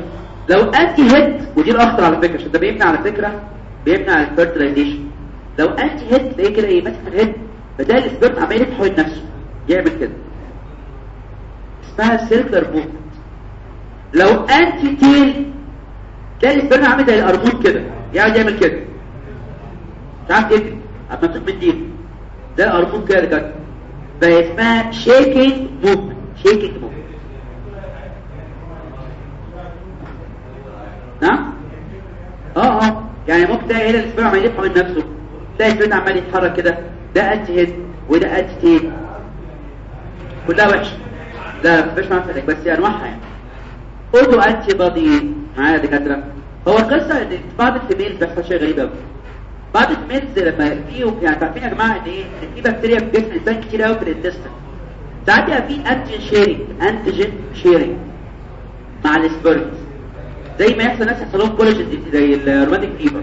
لو anti head ودي الأخطر على فكرة عشان ده بيمنع على فكرة بيمنع ال fertilization لو anti head تلاقيه كده إيه ماسك ال head فده ال sperm عمال حوالين نفسه. يعمل كده. اسمها circular movement لو anti tail تلاقي ال sperm عامل زي القرموط كده. يقعد يعمل كده. مش عارف يجري. اما تشوف من دي ده القرموط كده كده فهي اسمها shaking movement shaking movement نعم؟ آه آه. يعني ممكن تلاقي هنا ال sperm عمال يلف من نفسه. تلاقي ال sperm عمال يتحرك كده. ده anti head وده anti tail كلها وحشة. لا مفيش معاها فرق بس انواعها يعني. auto antibody معايا دكاترة؟ هو القصة ان بعض ال females بيحصل شيء غريب قوي بعض ال females لما فيهم يعني عارفين يا جماعة إن إيه إن في بكتيريا في جسم الانسان كتير قوي في ال intestine. ساعات يبقى في antigen sharing antigen sharing مع ال sperms زي ما يحصل ناس يحصل لهم كولاجين زي ال rheumatic fever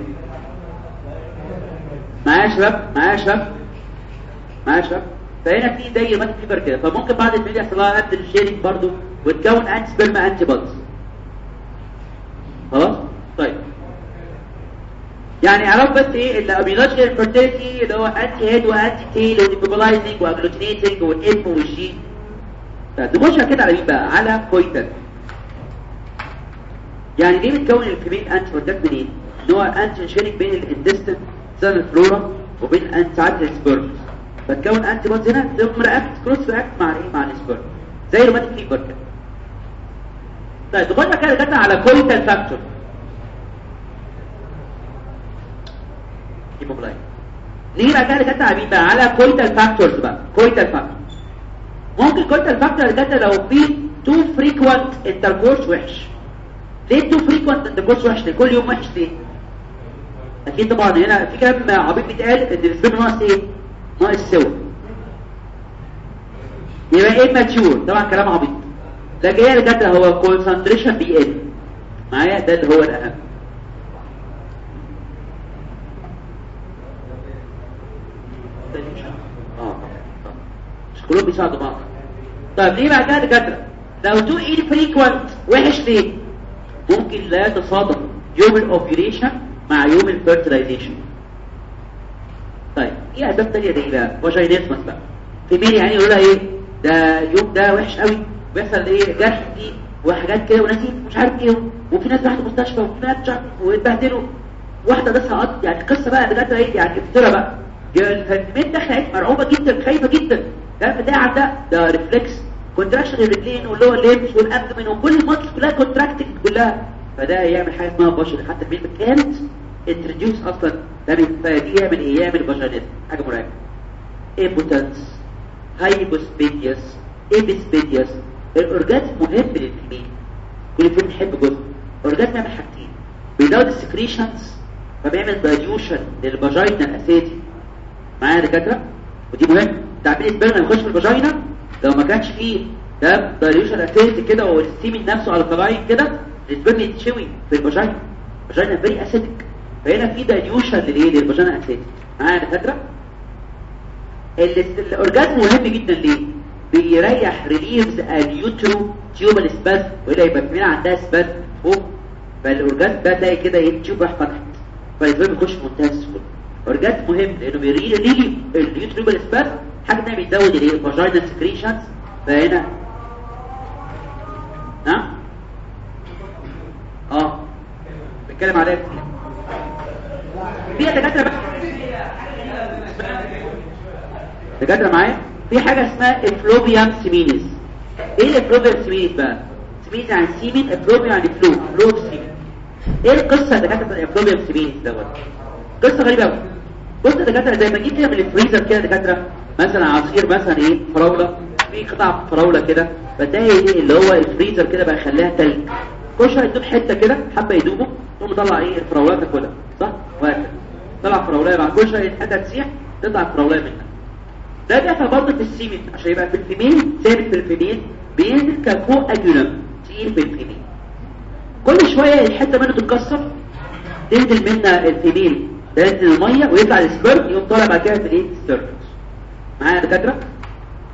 معايا يا شباب؟ معايا يا شباب؟ معايا يا شباب؟ فهنا في زي روماتيك فيبر كده. فممكن بعد الفيديو يحصل لها انتيجين شيرنج برضه وتكون انتي سبيرم انتي بودز خلاص؟ طيب. يعني عرف بس إيه الابيولوجيكال انفيرتيليتي اللي هو انتي هيد وانتي تيل وديبولايزنج واجلوتينيتنج والاف والجي نخش كده على مين بقى على كويتال يعني ليه بتكون الكمين انتي بروتكت منين؟ إن هو انتي شيرنج بين الاندستن cell ال flora وبين ساعات ال sperm فتكون antibodies هنا ثم react cross react مع إيه؟ مع ال sperm زي rheumatic fever كده طيب تخش كده على coital factor. هيموجلاين ليه بقى كده على مين بقى على coital factors بقى coital factor ممكن كويتال فاكتور دكاتره لو في too frequent intercourse وحش ليه too frequent intercourse وحش كل يوم وحش ليه أكيد طبعا هنا في كلام عبيط بيتقال ان ال sperm ناقص إيه ناقص سوا يبقى إيه mature طبعا كلام عبيط لكن هي الدكاتره هو concentration بيقل معايا ده اللي هو الاهم آه مش كلهم بيساعدوا بعض طيب ليه بقى كده دكاتره لو تو فريكوانت وحش ليه؟ ممكن لا يتصادم يوم الاوبيوليشن مع يوم الفيرتلايزيشن طيب إيه اسباب تانية دي بقى؟ فاجينيزمس بقى. في مين يعني يقول لها إيه؟ ده اليوم ده وحش قوي. بيحصل إيه؟ جرح فيه وحاجات كده وناس مش عارف إيه. وفي ناس راحت المستشفى وفي ناس واتبهدلوا. واحدة بس هقط يعني القصة بقى بجد إيه؟ يعني افترى بقى. الفنتمين دخلت مرعوبة جدا خايفة جدا. ده ده عندها ده ريفلكس كونتراكشن الرجلين واللي هو الليمس والابدمن وكل الماتش كلها كونتراكتد كلها. فده يعمل حاجة اسمها بشر. حتى الميل كانت انتروديوس أصلا. ده يعمل إيه يعمل فاجينيزم حاجة مرعبة. امبوتنس هايبوسبيديوس ايبسبيديوس الاورجازم مهم للفيميل كل فيلم بيحب جزء. الاورجازم بيعمل حاجتين. بيزود ال secretions فبيعمل dilution لل vagina ال acidity. معايا يا دكاترة؟ ودي مهم تعبير ال sperm يخش في ال vagina لو ما كانش فيه ده dilution acidity كده وال semen نفسه على طبيعي كده ال sperm يتشوي في ال vagina ال vagina very acidic فهنا في dilution لل إيه؟ لل vagina ال acidity معايا يا دكاترة؟ ال orgasm مهم جدا ليه؟ بيريح relieves ال utero tubal spasm ولا يبقى في عندها spasm فوق. فال orgasm ده تلاقي كده إيه؟ tube راح فتحت فال sperms بيخش في منتهى السهوله orgasm مهم لأنه بيريح ال utero tubal spasm حاجة ثانية بيزود الايه ال vaginal secretions فهنا نعم آه. عليها كتير في دكاترة بقى. دكاترة معايا؟ في حاجة اسمها effluvium seminis إيه ال effluvium seminis بقى؟ seminis يعني semen effluvium يعني flow flow semen إيه القصة اللي كانت ال effluvium seminis دوت؟ قصة غريبة قوي بص دكاترة زي ما جيت كده من الفريزر كده دكاترة مثلا عصير مثلا إيه فراولة. في قطع فراولة كده فتلاقي إيه اللي هو الفريزر كده بقى يخليها تلج. كل يدوب حتة كده حبة يدوبوا تقوم مطلع إيه الفراولات تاكلها صح؟ وهكذا طلع فراولايه بعد كل حتة تسيح تطلع فراولايه منها. ده بيحصل برضه في السيمن عشان يبقى في الفيميل ثابت في الفيميل بينزل كفو اجولم تقيل في الفيميل كل شوية الحتة منه تتكسر تنزل منها الفيميل. تنزل المية ويطلع السبرم يقوم طالع بعد كده في الايه السيرفكس معايا يا دكاترة؟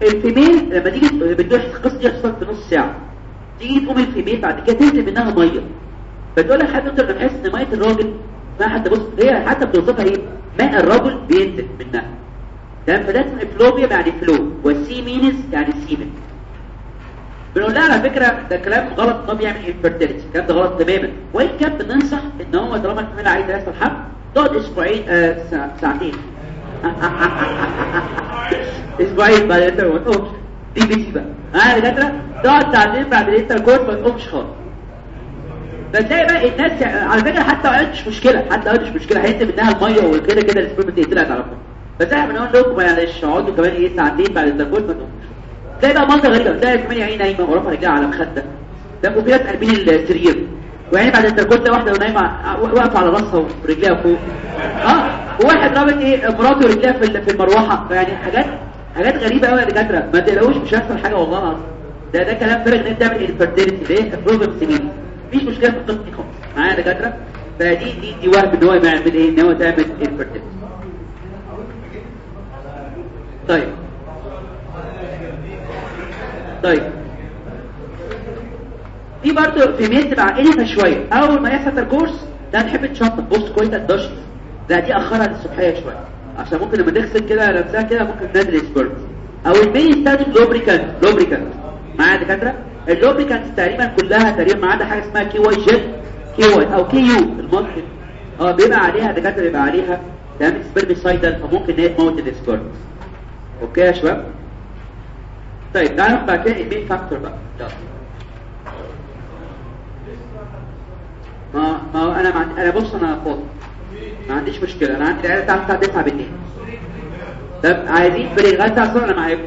الفيميل لما تيجي بتروح القصة دي في نص ساعة. تيجي تقوم الفيميل بعد كده تنزل منها مية. فتقول لك حتى انت بتحس إن مية الراجل ما حتى بص هي حتى بتوصفها إيه؟ ماء الرجل بينزل منها. تمام؟ فده اسمه إفلوبيا يعني فلو والسيمينس يعني سيمن بنقول لها على فكرة ده كلام غلط هو بيعمل انفيرتيليتي الكلام ده غلط تماما. وإن كان بننصح إن هو طالما الحمل عايز يحصل حمل تقعد أسبوعين سا... ساعتين أسبوعين بعد الانتر ما تقومش دي بي تي بقى ها دكاتره تقعد ساعتين بعد ال intercourse ما تقومش خالص فتلاقي بقى الناس على فكره حتى لو مش مشكله حتى لو مش مشكله هينزل منها الميه وكده كده ال sperm طلعت على طول بس إحنا بنقول لكم معلش اقعدوا كمان إيه ساعتين بعد ال intercourse ما تقوموش تلاقي بقى منظر غريب تلاقي كمان عيانة نايمه ورافعه رجلها على مخده ده وفي ناس قلبين السرير وعيانة بعد ال intercourse ده واحدة نايمه واقفة على راسها ورجليها فوق. آه وواحد رابط إيه مراته ورجليها في المروحة. يعني حاجات حاجات غريبة قوي يا دكاترة. ما تقلقوش مش هيحصل حاجة والله العظيم. ده ده كلام فارغ إن أنت تعمل انفيرتيليتي ده بروبلم سيمين مفيش مشكلة في دي خالص. معايا يا دكاترة؟ فدي دي دي وهم إن هو يعمل إيه إن هو تعمل انفيرتيليتي طيب. طيب. في برضه في تبقى عائلتها شوية. أول ما يحصل الكورس ده نحب تشطب بص كويس الدش لا دي أخرها للصبحية شوية. عشان ممكن لما تغسل كده نفسها كده ممكن نادر sperm أو ال male يستخدم lubricant lubricant معايا يا دكاترة؟ ال lubricant تقريبا كلها تقريبا ما عدا حاجة اسمها KY gel KY أو KU المصري آه بيبقى عليها دكاترة بيبقى عليها تعمل spermicidal فممكن إن هي تموت ال sperm okay يا شباب؟ طيب تعالوا بعد كده ال male factor بقى. يلا. ما ما هو أنا مع... أنا بص أنا فاضي ما عنديش مشكلة. أنا عندي العيله بتاعت الساعة 9 بالليل طب عايزين break لغايه الساعة 10 أنا معاكم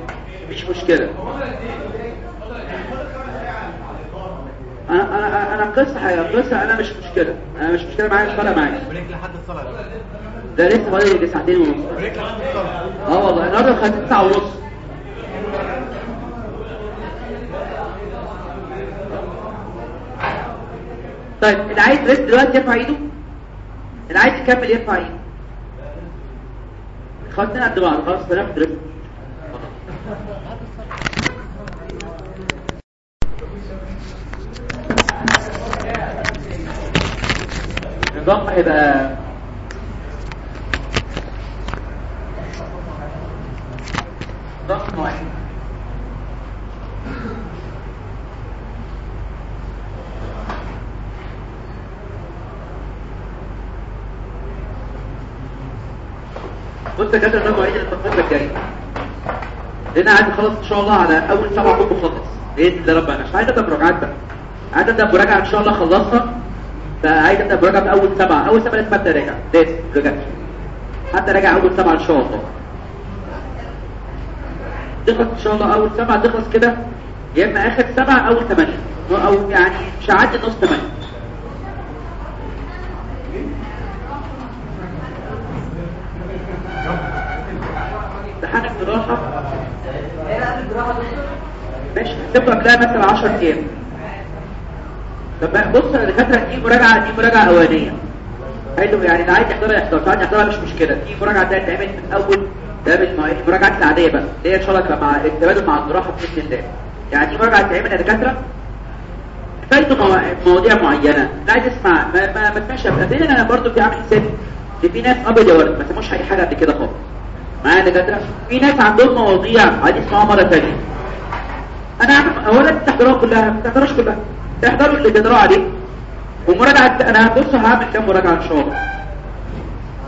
مفيش مشكلة. أنا أنا أنا قصة حاجة قصة أنا مش مشكلة. أنا مش مشكلة معايا الصلاه معايا break لحد الصلاة. ده لسه فاضل ساعتين ونص. break لحد الصلاة. آه والله النهارده خدت ساعه ونص. طيب اللي عايز ريست دلوقتي يرفع ايده. اللي عايز يكمل يرفع ايده. خدنا قد بعض. خلاص بناخد ريست النظام هيبقى ضغط واحد بص يا كابتن أنا مواعيد التصوير الجاي لأن عايز اخلص إن شاء الله على أول سبعه كنت مخلص بإذن الله ربنا. مش عايز أبدأ مراجعات بقى. عايز أبدأ مراجعه إن شاء الله اخلصها فعايز أبدأ مراجعه في اول سبعة. أول سبعة لازم أبدأ راجع لازم رجعت. حتى راجع أول سبعة إن شاء الله. تخلص إن شاء الله أول سبعة تخلص كده. يا إما آخر سبعة اول ثمانيه أو يعني مش هعدي نص ثمانيه امتحان الجراحه ماشي. هتبقى قبلها مثلا 10 أيام. طب بص أنا دكاتره دي مراجعه دي مراجعة أولانية. حلو يعني اللي عايز يحضرها يحضرها. عايز يحضرها مش مشكلة. دي مراجعة تانية تعمل من أول ده المراجعات العادية بقى. اللي هي إن شاء الله مع التبادل مع الجراحة بإذن الله. يعني دي مراجعة تعمل يا دكاترة. فايته موا- مواضيع معينة. لا عايز أسمع. ما ما, ما ابدا أنا برضو في عامل حساب إن في ناس أبيض يا ورد ما سموش أي حاجة قبل كده خالص. معايا يا دكاتره في ناس عندهم مواضيع عايز يسمعوها مره أنا اولا تحضروها كلها ما تحضروش كلها تحضروا اللي تقدروا عليه ومراجعه أنا بص هعمل كام مراجعه ان شاء الله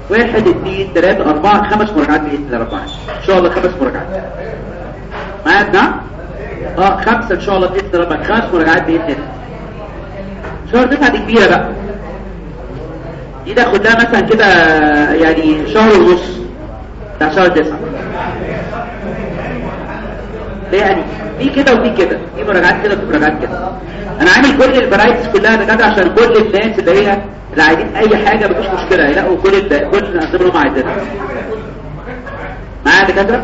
واحد اثنين ثلاثة أربعة خمس مراجعات بإذن الله رب إن شاء الله خمس مراجعات معايا نعم آه خمسة ان شاء الله باذن ربك خمس مراجعات باذن الله شهر تسعة دي كبيرة بقى دي تاخد لها مثلا كده يعني شهر ونص بتاع شهر تسعة يعني؟ في كده وفي كده. في مراجعات كده وفي مراجعات كده. أنا عامل كل الفرايتس كلها بجد عشان كل الناس اللي هي اللي عايزين أي حاجة مفيش مشكلة. يلاقوا كل ال... كل الانظمه اللي هم عايزينها. معايا دكاترة؟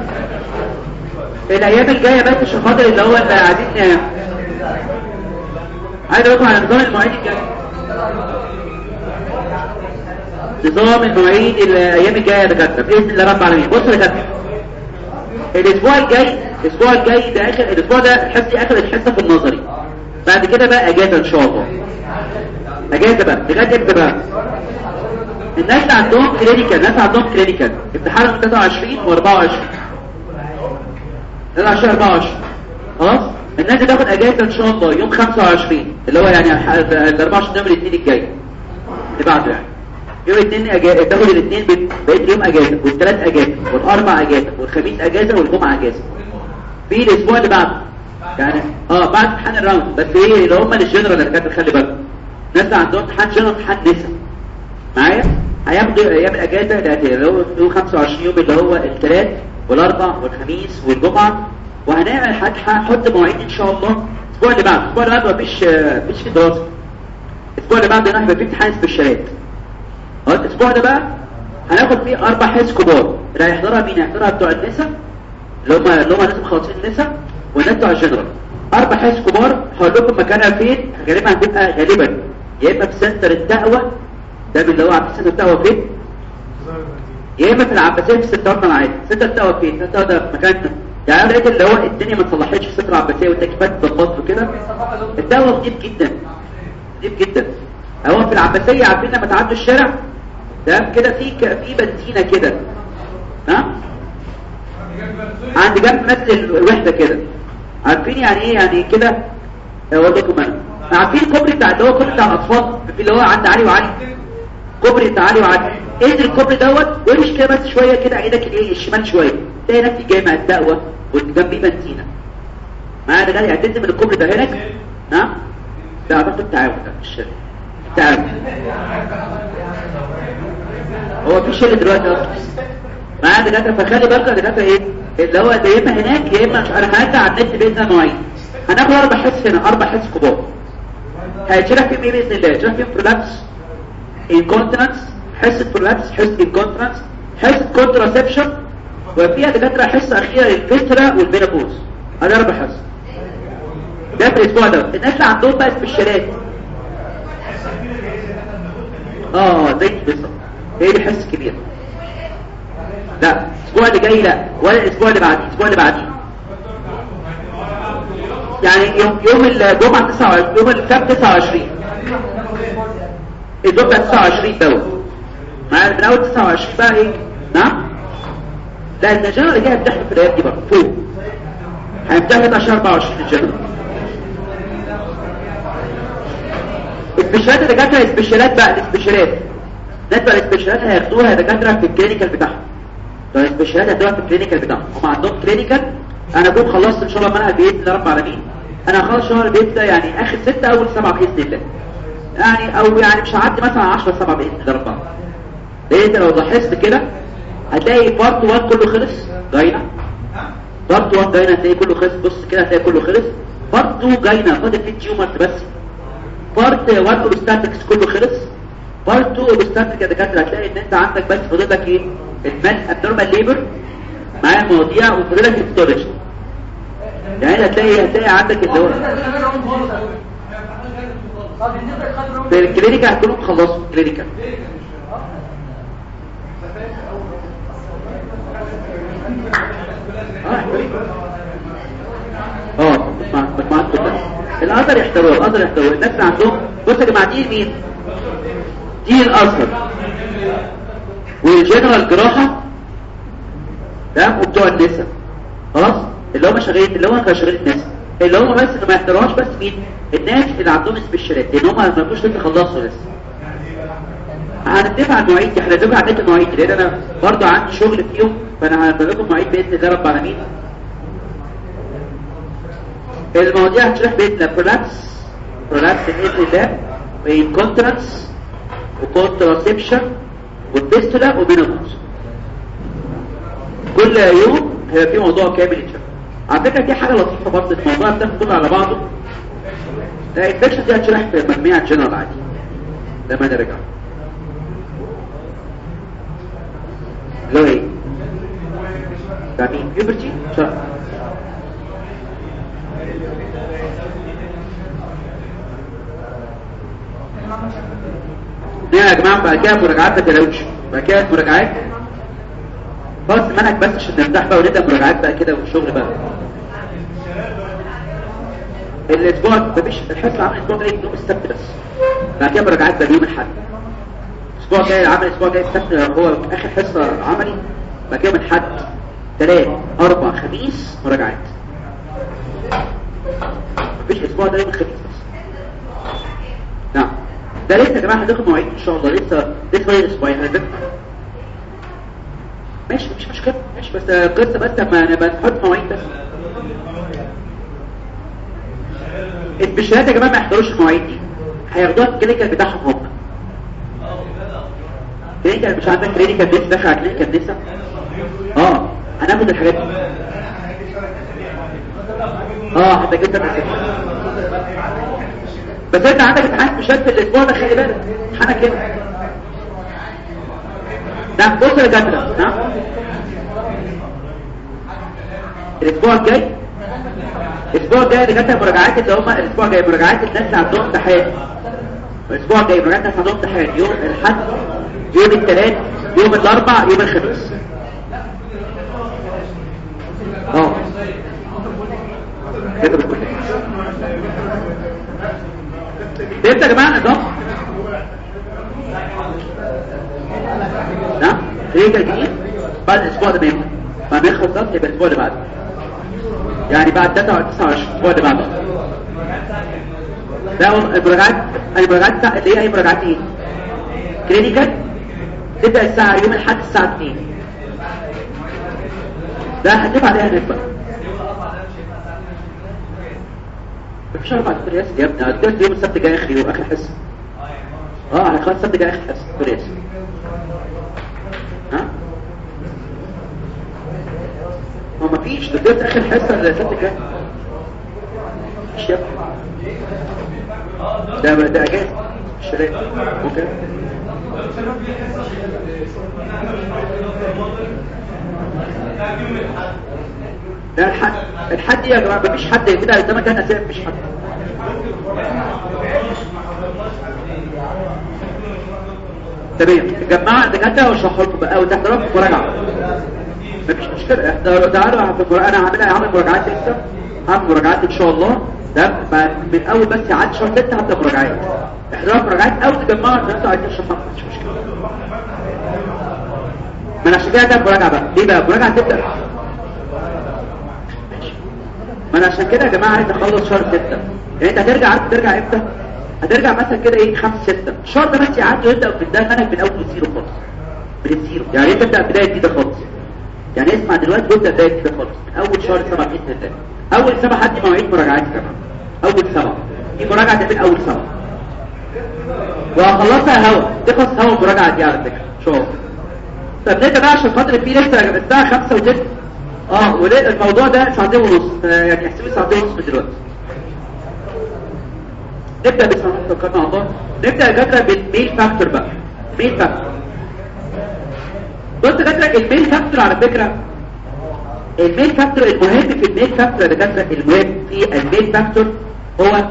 الأيام الجاية بس عشان خاطر اللي هو اللي عايزين عايز أقول على نظام المواعيد الجايه نظام المواعيد الأيام الجايه يا دكاتره بإذن الله رب العالمين. بصوا يا الأسبوع الجاي الأسبوع الجاي ده اخر الأسبوع ده الحصه اخر الحصه في النظري. بعد كده بقى أجازة إن شاء الله. أجازة بقى. لغايه إمتى بقى؟ الناس عندهم clinical الناس عندهم clinical امتحانهم 23 و24 23 24 خلاص؟ الناس تاخد أجازة إن شاء الله يوم 25 اللي هو يعني ال 24 يوم الاثنين الجاي. اللي بعده يعني. يوم الاثنين أجازة تاخد الاثنين بقيت اليوم أجازة والثلاث أجازة والأربع أجازة والخميس أجازة والجمعة أجازة. في الأسبوع اللي بعده. يعني آه بعد امتحان ال round. بس إيه اللي هم الجنرال اللي خلي بالك الناس عندهم امتحان جنرال امتحان نسا معايا؟ هياخدوا أيام الأجازة اللي هو يوم 25 يوم اللي هو الثلاث والأربع والخميس والجمعة. وهنعمل هنحط مواعيد إن شاء الله. الأسبوع اللي بعده. الأسبوع اللي بعده مفيش مفيش في دراسة. الأسبوع اللي بعده هنبقى في امتحان سبيشالات. آه الأسبوع ده بقى. هناخد فيه أربع حصص كبار. اللي هيحضرها مين؟ هيحضرها بتوع النسا. اللي هم اللي هم ناس مخلصين النسا والناس بتوع الجنرال. أربع حصص كبار. هقول لكم مكانها فين؟ غالبا هتبقى غالبا. يا إما في center التقوى ده اللي هو عارف center التقوى فين؟ يا إما في العباسيه في center العادي center التقوى فين؟ center ده في مكان يعني لقيت اللي هو الدنيا ما اتصلحتش في center العباسية والتكييفات اتظبطت وكده؟ التقوى نضيف جدا. نضيف جدا. هو في العباسية عارفين لما تعدوا الشارع. ده كده في في بنزينة كده. ها؟ عند جنب مثل الوحدة كده. عارفين يعني إيه؟ يعني كده. أقول لكم أنا عارفين الكوبري بتاع اللي هو الكوبري بتاع الأطفال؟ اللي هو عند علي وعلي. كوبري بتاع علي وعلي. انزل الكوبري دوت وامشي كده بس شوية كده إيدك الايه الشمال شوية. تلاقي نفسك جاي مع التقوى وجنبيه بنزينة. معايا ده غالي هتنزل من الكوبري ده هناك. ها؟ ده اعتقد التعاون ده مش التعاون هو في شله دلوقتي أصلا معايا دكاتره فخلي بالك دكاتره إيه؟ اللي هو يا إما هناك يا إما مش أنا هرجع على النت بإذن مواعيد هناخد أربع حصص هنا أربع حصص كبار. هيشرح فيهم إيه بإذن الله هيشرح فيهم prolapse incontinence حصة prolapse حصة incontinence حصة contraception وفيها دكاتره حصة أخيرة لل fistula وال menopause هذا أربع حصص. ده في الأسبوع ده. الناس اللي عندهم بقى سبيشالات آه زي بالظبط هي دي حصه كبيره لا الأسبوع اللي جاي لا. ولا الأسبوع اللي بعديه الأسبوع اللي بعديه. يعني يوم يوم الجمعة 29 يوم السبت 29 الجمعة 29 دوت معايا من أول 29 بقى إيه نعم؟ لا الجنرال اللي جاي هتحت في الأيام دي بقى. فوق. هيمتحن عشان 24 الجنرال السبيشالات لها السبيشالات بقى السبيشالات ناس بقى السبيشالات هياخدوها دكاترة في ال clinical بتاعهم. طيب السبيشالات هتبقى في ال clinical بتاعهم. هم عندهم clinical أنا كنت خلصت إن شاء الله منهج باذن الله رب العالمين. أنا هخلص شهر باذن الله يعني آخر ستة أول سبعة بإذن الله. يعني أو يعني مش هعدي مثلا 10 7 بإذن الله رب العالمين. لأن لو لاحظت كده هتلاقي part 1 كله خلص gyna. part 1 gyna هتلاقي كله خلص. بص كده هتلاقي كله خلص. part 2 gyna. فاضل في tumors بس. part 1 obstetrics كله خلص part 2 obstetric يا دكاتره هتلاقي إن أنت عندك بس فاضل لك إيه؟ المال ابنورمال ليبر معايا مواضيع وفاضل لك الستورج يعني هتلاقي هتلاقي عندك اللي هو في الكلينيكا هتكونوا مخلصوا الكلينيكا آه مجموعات كلها الازهر يحتوى الازهر يحتوى الناس عندهم بصوا يا جماعة دي مين؟ دي الازهر والجنرال جراحة تمام؟ وبتوع النساء. خلاص؟ اللي هم شغالين اللي هم كانوا شغالين النساء. اللي هم بس اللي ما يحتروهاش بس مين؟ الناس اللي عندهم سبيشالات لأن هم ما يكونوش لسه خلصوا لسه. هنتفق على المواعيد إحنا هنتفق على المواعيد لأن أنا برضه عندي شغل فيهم فأنا هنتفق لكم مواعيد بإذن الله رب العالمين. المواضيع هتشرح بين برولابس برولابس باذن الله بين كونترانس وكونتراسبشن والبيستولا وبينوموس كل يوم هيبقى في موضوع كامل يتشرح على فكره في حاجة لطيفه برضه الموضوع بتاخد كله على بعضه الانفكشن دي هتشرح في مجموعه جنرال عادي لما نرجع لو إيه ده مين بيوبرتي شرح يا جماعة بقى كده مراجعات تلاقوش بقى كده مراجعات بس منك بس عشان نرتاح بقى ونبدا مراجعات بقى كده والشغل بقى. الأسبوع مفيش الحصة عامل الأسبوع جاي يوم السبت بس. بعد كده مراجعات بقى يوم الأحد. الأسبوع الجاي عامل الأسبوع جاي السبت هو آخر حصة عملي. بعد كده من حد ثلاث أربع خميس مراجعات مفيش أسبوع ده يوم الخميس نعم. ده لسه يا جماعة هناخد مواعيد إن شاء الله. لسه لسه فاضل أسبوعين. ماشي مش مشكلة. ماشي بس قصة بس لما نحط مواعيد بس. السبيشالات يا جماعة ما يحضروش المواعيد دي. هياخدوها ال clinical بتاعهم هم. clinical مش عندك clinical بيس داخل على clinical لسه آه. هناخد الحاجات دي. آه حتى جدا بس انت عندك امتحان في الأسبوع ده خلي بالك. امتحانك كده. نعم بص يا دكاتره نعم الأسبوع الجاي؟ الأسبوع الجاي دكاتره مراجعات اللي هم الأسبوع الجاي مراجعات الناس اللي عندهم امتحان. الأسبوع الجاي مراجعات الناس عندهم امتحان. يوم الأحد يوم الثلاث يوم الأربع يوم الخميس. آه. بتقول فهمت يا جماعة النظام نعم إيه جديد بعد الأسبوع ده بيخلص ما بيخلص ده يبقى الأسبوع اللي بعده يعني بعد 29 الأسبوع اللي بعده ده المراجعات المراجعات اللي هي اي إيه كلينيكال تبدا الساعة يوم الاحد الساعة 2 ده هتبقى عليها هناك بقى مفيش أربع ياسر يا ابني دكتور يوم السبت جاي اخر يوم اخر حصه آه خلاص السبت جاي اخر حصه ياسر ها؟ ما مفيش دكتور اخر حصه السبت جاي. مفيش يا ابني ده ده اجازه الشريك أوكي. ده الحد الحد يا جماعة مفيش حد كده قدامك أنا أساسا مفيش حد. تمام. جماعة الدكاتره واشرحوا لكم بقى وتحضروا في مراجعه مفيش مشكلة. احضروا تعالوا أنا هعملها هعمل مراجعات لسه هعمل مراجعات إن شاء الله. ده من أول بس عاد شهر 6 هبدا مراجعات. احضروا مراجعات أو تجمعوا الناس عايزين تشرحوا مش مشكلة. ما أنا عشان كده ده مراجعة بقى. ليه بقى؟ مراجعة تبدأ. ما أنا عشان كده يا جماعة عايز أخلص شهر 6 يعني أنت هترجع عارف ترجع إمتى؟ هترجع مثلا كده إيه 5 6 الشهر ده بس يعدي ويبدأ في ده منهج من اول الزيرو خالص. من الزيرو يعني انت تبدأ بداية جديدة خالص؟ يعني اسمع دلوقتي وابدأ بداية جديدة خالص. من أول شهر 7 بإذن الله. أول سبعة هدي مواعيد مراجعات يا جماعة. أول سبعة. دي مراجعة تعمل أول سبعة. وهخلصها هوا. تخلص هوا المراجعه دي على فكرة. إن شاء الله. طب نبدا بقى عشان خاطر في لسه الساعة 5 و6 آه وليه الموضوع ده ساعتين ونص. يعني احسبي ساعتين ونص دلوقتي. على الله نبدأ يا جدع بال male factor بقى. male factor بص يا جدع ال male factor على فكرة ال male factor المهم في ال male factor يا دكاتره المهم في ال male factor هو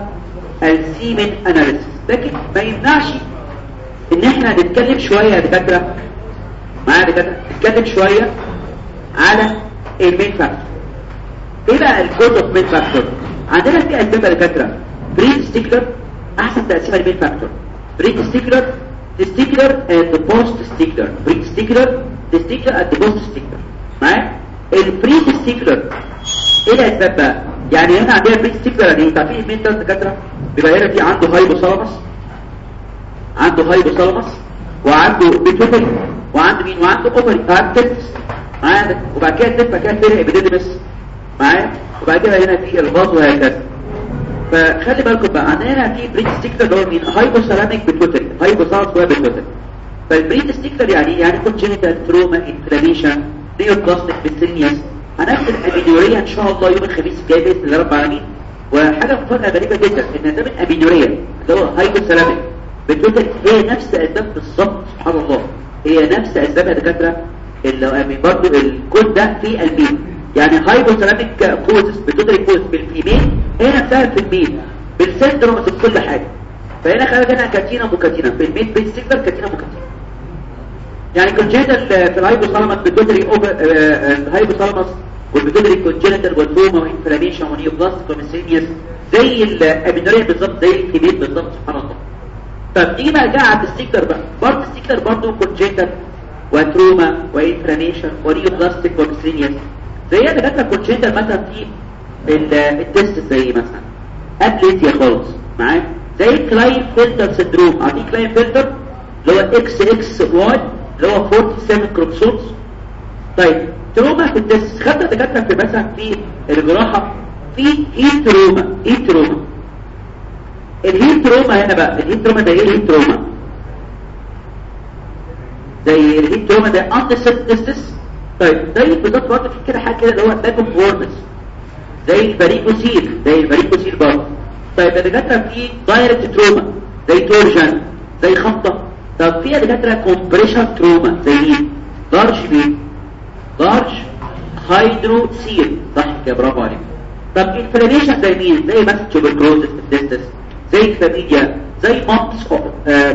ال semen analysis لكن ما يمنعش إن إحنا نتكلم شوية يا دكاتره معايا يا دكاتره نتكلم شوية على ال male factor إيه بقى ال causes of male factor عندنا في اسباب يا دكاتره pretesticular أحسن تقسيمة لل male factor pretesticular testicular and post-testicular pretesticular testicular and post-testicular معايا؟ ال pretesticular إيه الأسباب بقى؟ يعني هنا عندنا pretesticular يعني انت المين ده دكاترة؟ بيبقى هنا في عنده hypothalamus عنده hypothalamus وعنده pituitary وعنده مين؟ وعنده عنده testis معايا وبعد كده تبقى كده فرق epididymis معايا؟ وبعد كده هنا في ال vas وهكذا. فخلي بالكم بقى عندنا في pretesticular اللي هو مين؟ hypothalamic pituitary hypothalamic و pituitary فال pretesticular يعني يعني congenital trauma inflammation neoplastic miscellaneous هناخد الابيدوريا إن شاء الله يوم الخميس الجاي بإذن الله رب العالمين. وحاجة مفاجأة غريبة جدا إن ده من ابيدوريا اللي هو hypothalamic pituitary هي نفس أسباب بالظبط سبحان الله. هي نفس أسباب يا دكاتره برضه الكود ده في البين يعني هايبوثالاميك كوزس بتوتال كوز بالفيميل هي نفسها في الميل بالسندروم في كل حاجة. فهنا خلي هنا كاتينا موكاتينا في الميل بين سيجنال كاتينا موكاتينا يعني كونجنتال في الهايبوثالامس بتوتري اوفر الهايبوثالامس والبتوتري كونجنتال والتروما وانفلاميشن ونيوبلاستيك وميسينيس زي الابينوريا بالظبط زي الكبير بالظبط سبحان الله. طب نيجي بقى جاء على ال testicular بقى. برضه ال testicular برضه congenital وتروما وانفلاميشن ونيوبلاستيك وميسينيس زي ده كانت كونجنتال مثلا في ال testis زي مثلا. aplasia خالص. معاك زي Klinefelter syndrome. عارفين كلاين فلتر اللي هو إكس إكس واي اللي هو 47 chromosomes طيب trauma في ال testis. خدنا دكاترة في مثلا في الجراحة. في heat trauma heat trauma ال heat trauma هنا بقى. ال heat trauma ده إيه؟ ال heat trauma زي ال heat trauma ده and testis طيب زي بالظبط برضه في كده حاجة كده اللي هو bag of worms زي ال varicocele زي ال varicocele برضه. طيب يا دكاترة في direct trauma زي torsion زي خبطة. طب في دكاترة compression trauma زي مين large مين large hydrocele صح كده برافو عليك. طب inflammation زي مين؟ زي مثلا tuberculosis testis زي كلاميديا زي mumps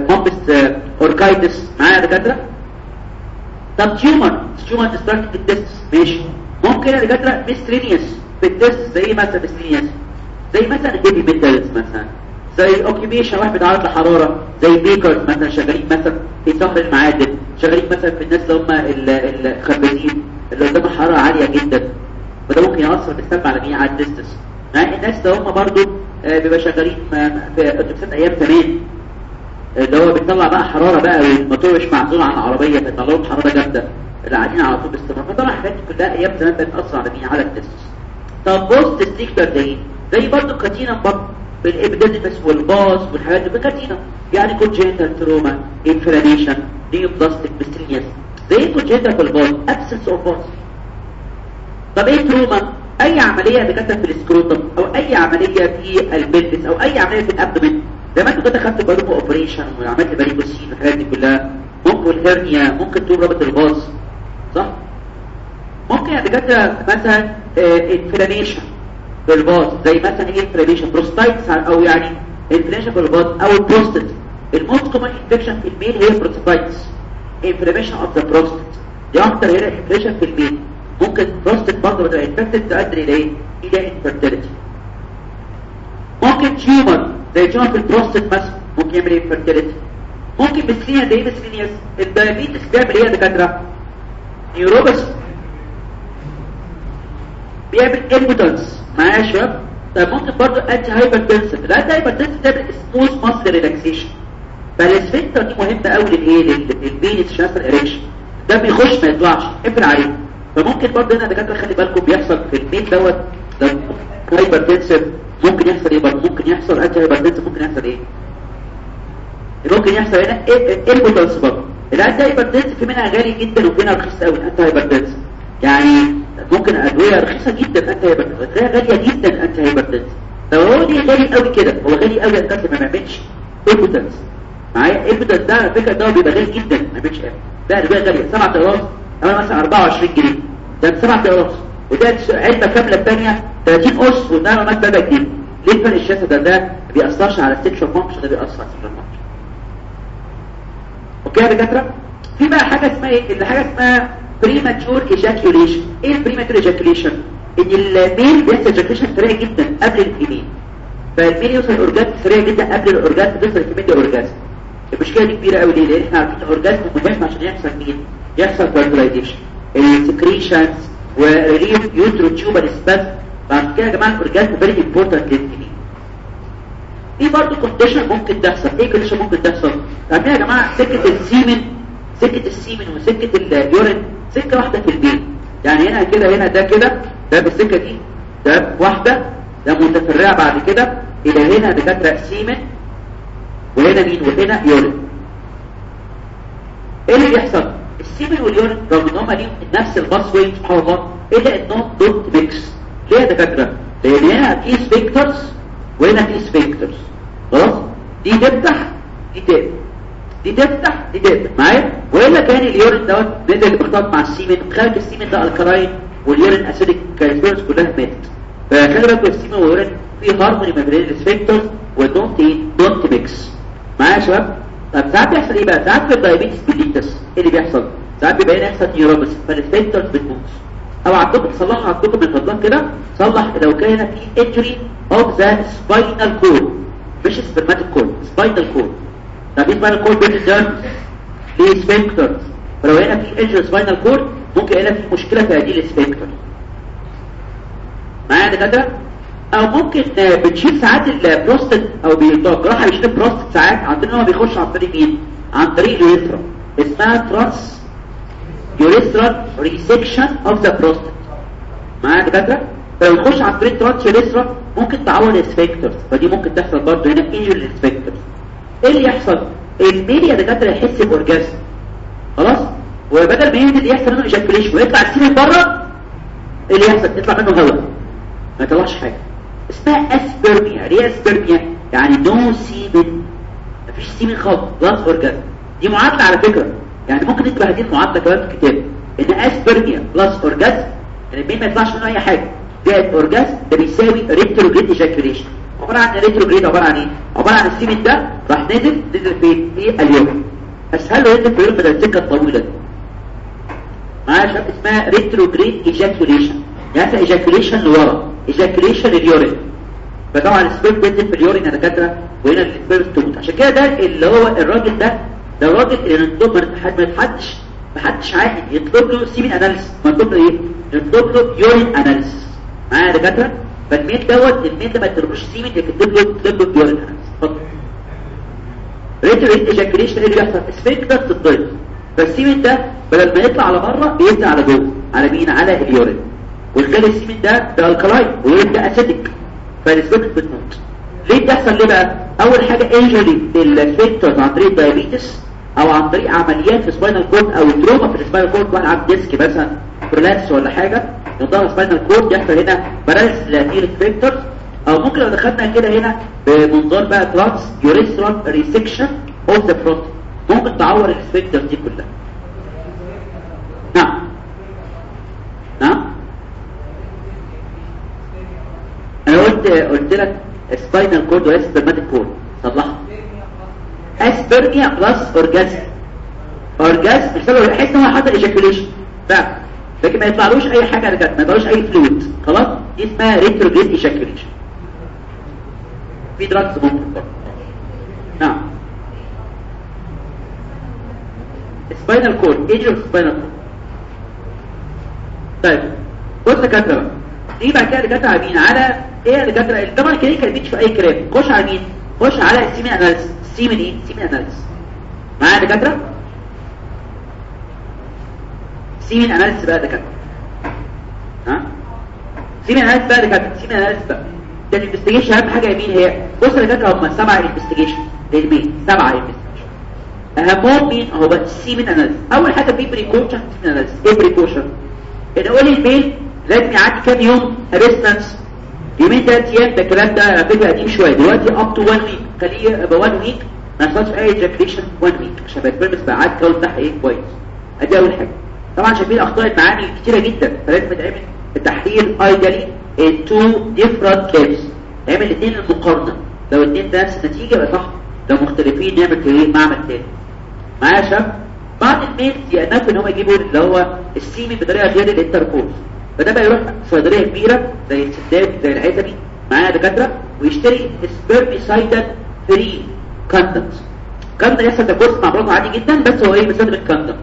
mumps orchitis معايا يا دكاترة؟ طب tumor tumor destructive ال testis ماشي ممكن يا دكاتره miscellaneous في ال testis زي مثلا miscellaneous زي مثلا heavy metals مثلا زي occupation واحد بيتعرض لحرارة. زي bakers مثلا شغالين مثلا في صهر المعادن شغالين مثلا في الناس اللي هم الخبازين اللي قدام حرارة عالية جدا. وده ممكن يأثر بالسلب على مين على ال testis يعني الناس اللي هم برضه بيبقى شغالين في اتوبيسات أيام زمان اللي هو بيطلع بقى حرارة بقى والموتور مش معزول عن العربية فيطلع لهم حرارة جامدة. اللي قاعدين على طول باستمرار فطبعا الحاجات دي كلها أيام زمان بتأثر على مين على ال testis طب post-testicular ده؟ زي برضه كاتينا برضه بال epididymis وال vas والحاجات دي بكاتينا. يعني congenital trauma inflammation neoplastic miscellaneous زي congenital بال vas؟ absence of vas. طب إيه trauma؟ أي عملية دكاتره في ال scrotum أو أي عملية في ال pelvis أو أي عملية في ال abdomen. زي ما أنتوا كده operation وعملت varicocele الحاجات دي كلها ممكن ال hernia ممكن تقول ربط ال vas صح؟ ممكن يا دكاترة مثلا inflammation في ال vas زي مثلا إيه inflammation prostatitis أو يعني انفلاميشن في الباص أو البروستات الموست كومن انفكشن في الميل هي prostatitis inflammation of the prostate دي أكتر هي inflammation في ال male. ممكن بروستات برضه لو infected تؤدي إيه؟ إلى infertility ممكن tumor زي في البروستات مثلا ممكن يعمل infertility ممكن miscellaneous زي miscellaneous ال diabetes بيعمل إيه يا دكاتره نيوروباثي بيعمل امبوتنس معايا يا شباب طيب ممكن برضه انتي هايبرتنسف الانتي هايبرتنسف تعمل سموث ماسل ريلاكسيشن فالسفنكتر دي مهمه قوي للايه للبينس شاسر اريكشن ده بيخش ما يطلعش قفل عليه فممكن برضه هنا دكاتره خلي بالكم بيحصل في الميل دوت هايبرتنسف ممكن يحصل إيه برضه؟ ممكن يحصل انتي هايبرتنسف ممكن يحصل إيه؟ ممكن يحصل هنا impotence برضه؟ ال antihypertensive في منها غالي جدا وفي منها رخيص قوي ال antihypertensive يعني ممكن أدوية رخيصة جدا antihypertensive ادويه غالية جدا antihypertensive طب هو ليه غالي قوي كده؟ هو غالي قوي انت ما بيعملش impotence معايا؟ impotence ده على فكرة ده بيبقى غالي جدا ما بيعملش ده أدوية غالية 7 اقراص أنا مثلا 24 جنيه. ده 7 اقراص وده علبه كاملة الثانية 30 قرص وده رمات بابا جديد ليه الفرق الشاسع ده؟ ده ما بيأثرش على ال sexual function ده بيأثر على ال sexual function. okay يا دكاترة؟ في بقى حاجة اسمها إيه؟ اللي حاجة اسمها premature ejaculation إيه ال premature ejaculation إن ال male بيحصل ejaculation سريع جدا قبل ال female فال male يوصل ال orgasm سريع جدا قبل ال orgasm توصل ال female ال orgasm المشكلة دي كبيرة قوي ليه؟ لأن إحنا عارفين ال orgasm مهم عشان يحصل مين؟ يحصل fertilization ال secretions و relieve utero-tubal spasm بعد كده يا جماعة ال orgasm very important لل female في برضه condition ممكن تحصل. إيه condition ممكن تحصل. عارفين يا جماعة سكة ال semen سكة ال semen وسكة ال urine سكة واحدة في البيت. يعني هنا كده هنا ده كده ده بالسكة دي ده واحدة ده متفرعة بعد كده. إلى هنا دكاترة semen وهنا مين؟ وهنا urine. إيه اللي بيحصل؟ ال semen وال urine رغم إن هم ليهم نفس ال pathway سبحان الله الا انهم don't mix. ليه يا دكاترة؟ لأن هنا في sphincters وهنا في sphincters خلاص؟ دي تفتح دي تقفل دي تفتح دي تقفل معايا؟ والا كان ال urine دوت بيبدا يختلط مع السيمن خارج السيمن ده الكلاين واليورين اسيدك كالسبيرز كلها ماتت. فخلي بالكم السيمن واليورين في هارموني ما بين السبيكترز ودونت إيه دونت ميكس معايا يا شباب؟ طب ساعات بيحصل إيه بقى؟ ساعات في ال diabetes mellitus. إيه اللي بيحصل؟ ساعات بيبقى هنا يحصل neuropathy فال sphincters بتموت أو عندكم تصلحوا عندكم من كده صلح لو كان في injury of the spinal cord مش spermatic cord spinal cord طب إيه spinal cord بيتزرم في sphincters فلو هنا في injury spinal cord ممكن هنا في مشكلة في هذه ال sphincter معايا يا دكاترة؟ أو ممكن بنشيل ساعات البروستات أو بالجراحه بيشيل البروستات ساعات. عندنا هو بيخش عن طريق مين؟ عن طريق ال urethra اسمها transurethral resection of the prostate معايا يا دكاترة؟ فلو عن طريق transurethral ممكن تعور ال sphincters فدي ممكن تحصل برضه هنا injury ال sphincters إيه اللي يحصل؟ ال male يا دكاترة يحس ب orgasm. خلاص؟ وبدل ما ينزل يحصل منه ejaculation ويطلع ال semen بره إيه اللي يحصل؟ يطلع منه هواء. ما يطلعش حاجة. اسمها aspermia ليه aspermia يعني no semen مفيش semen خالص plus orgasm دي معادلة على فكرة. يعني ممكن نكتب هذه المعادلة كمان في الكتاب. إن aspermia plus orgasm يعني ال penis ما يطلعش منه أي حاجة. زائد orgasm ده بيساوي retrograde ejaculation عبارة عن retrograde عبارة عن إيه؟ عبارة عن ال semen ده راح نزل نزل فين؟ في اليوم. اسهل له ينزل في اليوم بدل السكة الطويلة؟ دي معايا شاب اسمها retrograde ejaculation يعني ejaculation لورا ejaculation ال urine فطبعا ال sperm بينزل في ال urine يا دكاترة وهنا ال sperm تموت عشان كده ده اللي هو الراجل ده ده نطلب ما حدش ما حدش عاقل يطلب له semen analysis. مطلوب له إيه؟ يطلب له urine analysis. معايا يا دكاترة؟ فال male دوت ال male ده ما يطلبوش semen يكتب له يطلب له urine analysis. اتفضل. retrograde ejaculation اللي بيحصل. sphincter تتضرب فال semen ده بدل ما يطلع على بره بينزل على جوه. على مين؟ على ال urine. والغالي ال semen ده ده alkaline ويبدا acidic فال sperm بتموت. ليه بتحصل ليه بقى؟ أول حاجة injury لل sphincters عن طريق ال diabetes أو عن طريق عمليات في spinal cord أو trauma في ال spinal cord واحد عنده disc مثلا prolapse ولا حاجة يضرب spinal cord يحصل هنا paralysis لل sphincters أو ممكن لو دخلنا كده هنا بمنظار بقى transurethral resection of the prostate ممكن تعور ال sphincters دي كلها. نعم. نعم. أنا قلت قلت لك spinal cord وليس spermatic cord صلحها aspermia plus orgasm orgasm بسبب يحس إن هو حصل فعلا لكن ما يطلعلوش أي حاجة على ما يطلعلوش أي fluid خلاص؟ دي اسمها retrograde ejaculation في drugs ممكن برضه. نعم. spinal cord injury spinal cord طيب. بص يا دكاتره بقى دي بعد كده دكاتره على مين على إيه يا دكاتره طبعا ال clinical picture في اي كلام خش على مين خش على ال semen analysis ال semen إيه ال semen analysis معايا يا دكاترة؟ semen analysis بقى يا دكاترة. ها؟ semen analysis بقى يا دكاترة. semen analysis بقى. ده ال investigation أهم حاجة يمين هي؟ بص يا دكاترة هم سبعه investigation. للمين سبعه investigation. أهمهم مين؟ أهو بقى ال semen analysis أول حاجة في precaution semen analysis إيه precaution إن أقول ال male لازم يعدي كام يوم؟ abstinence يومين ثلاث أيام. ده الكلام ده على فكرة قديم شوية. دلوقتي up to 1 week خليه يبقى 1 week ما يحصلش أي ejaculation 1 week عشان يبقى ال sperms بقى عاد ال count بتاعها إيه؟ كويس. أدي أول حاجة. طبعا شايفين أخطاء المعامل كتيرة جدا. فلازم يتعمل التحليل ideally two different cases نعمل الاثنين المقارنه لو الاثنين نفس النتيجة يبقى صح. لو مختلفين نعمل إيه معمل تاني. معايا يا شباب؟ بعض ال males يأنفوا إن هم يجيبوا اللي هو ال semen بطريقة زياده ال intercourse فده بقى يروح صيدليه كبيرة زي السداد زي العزبي معايا دكاترة ويشتري spermicidal free كاندم يحصل تكورس مع مراته عادي جدا بس هو إيه؟ بيستخدم الكاندم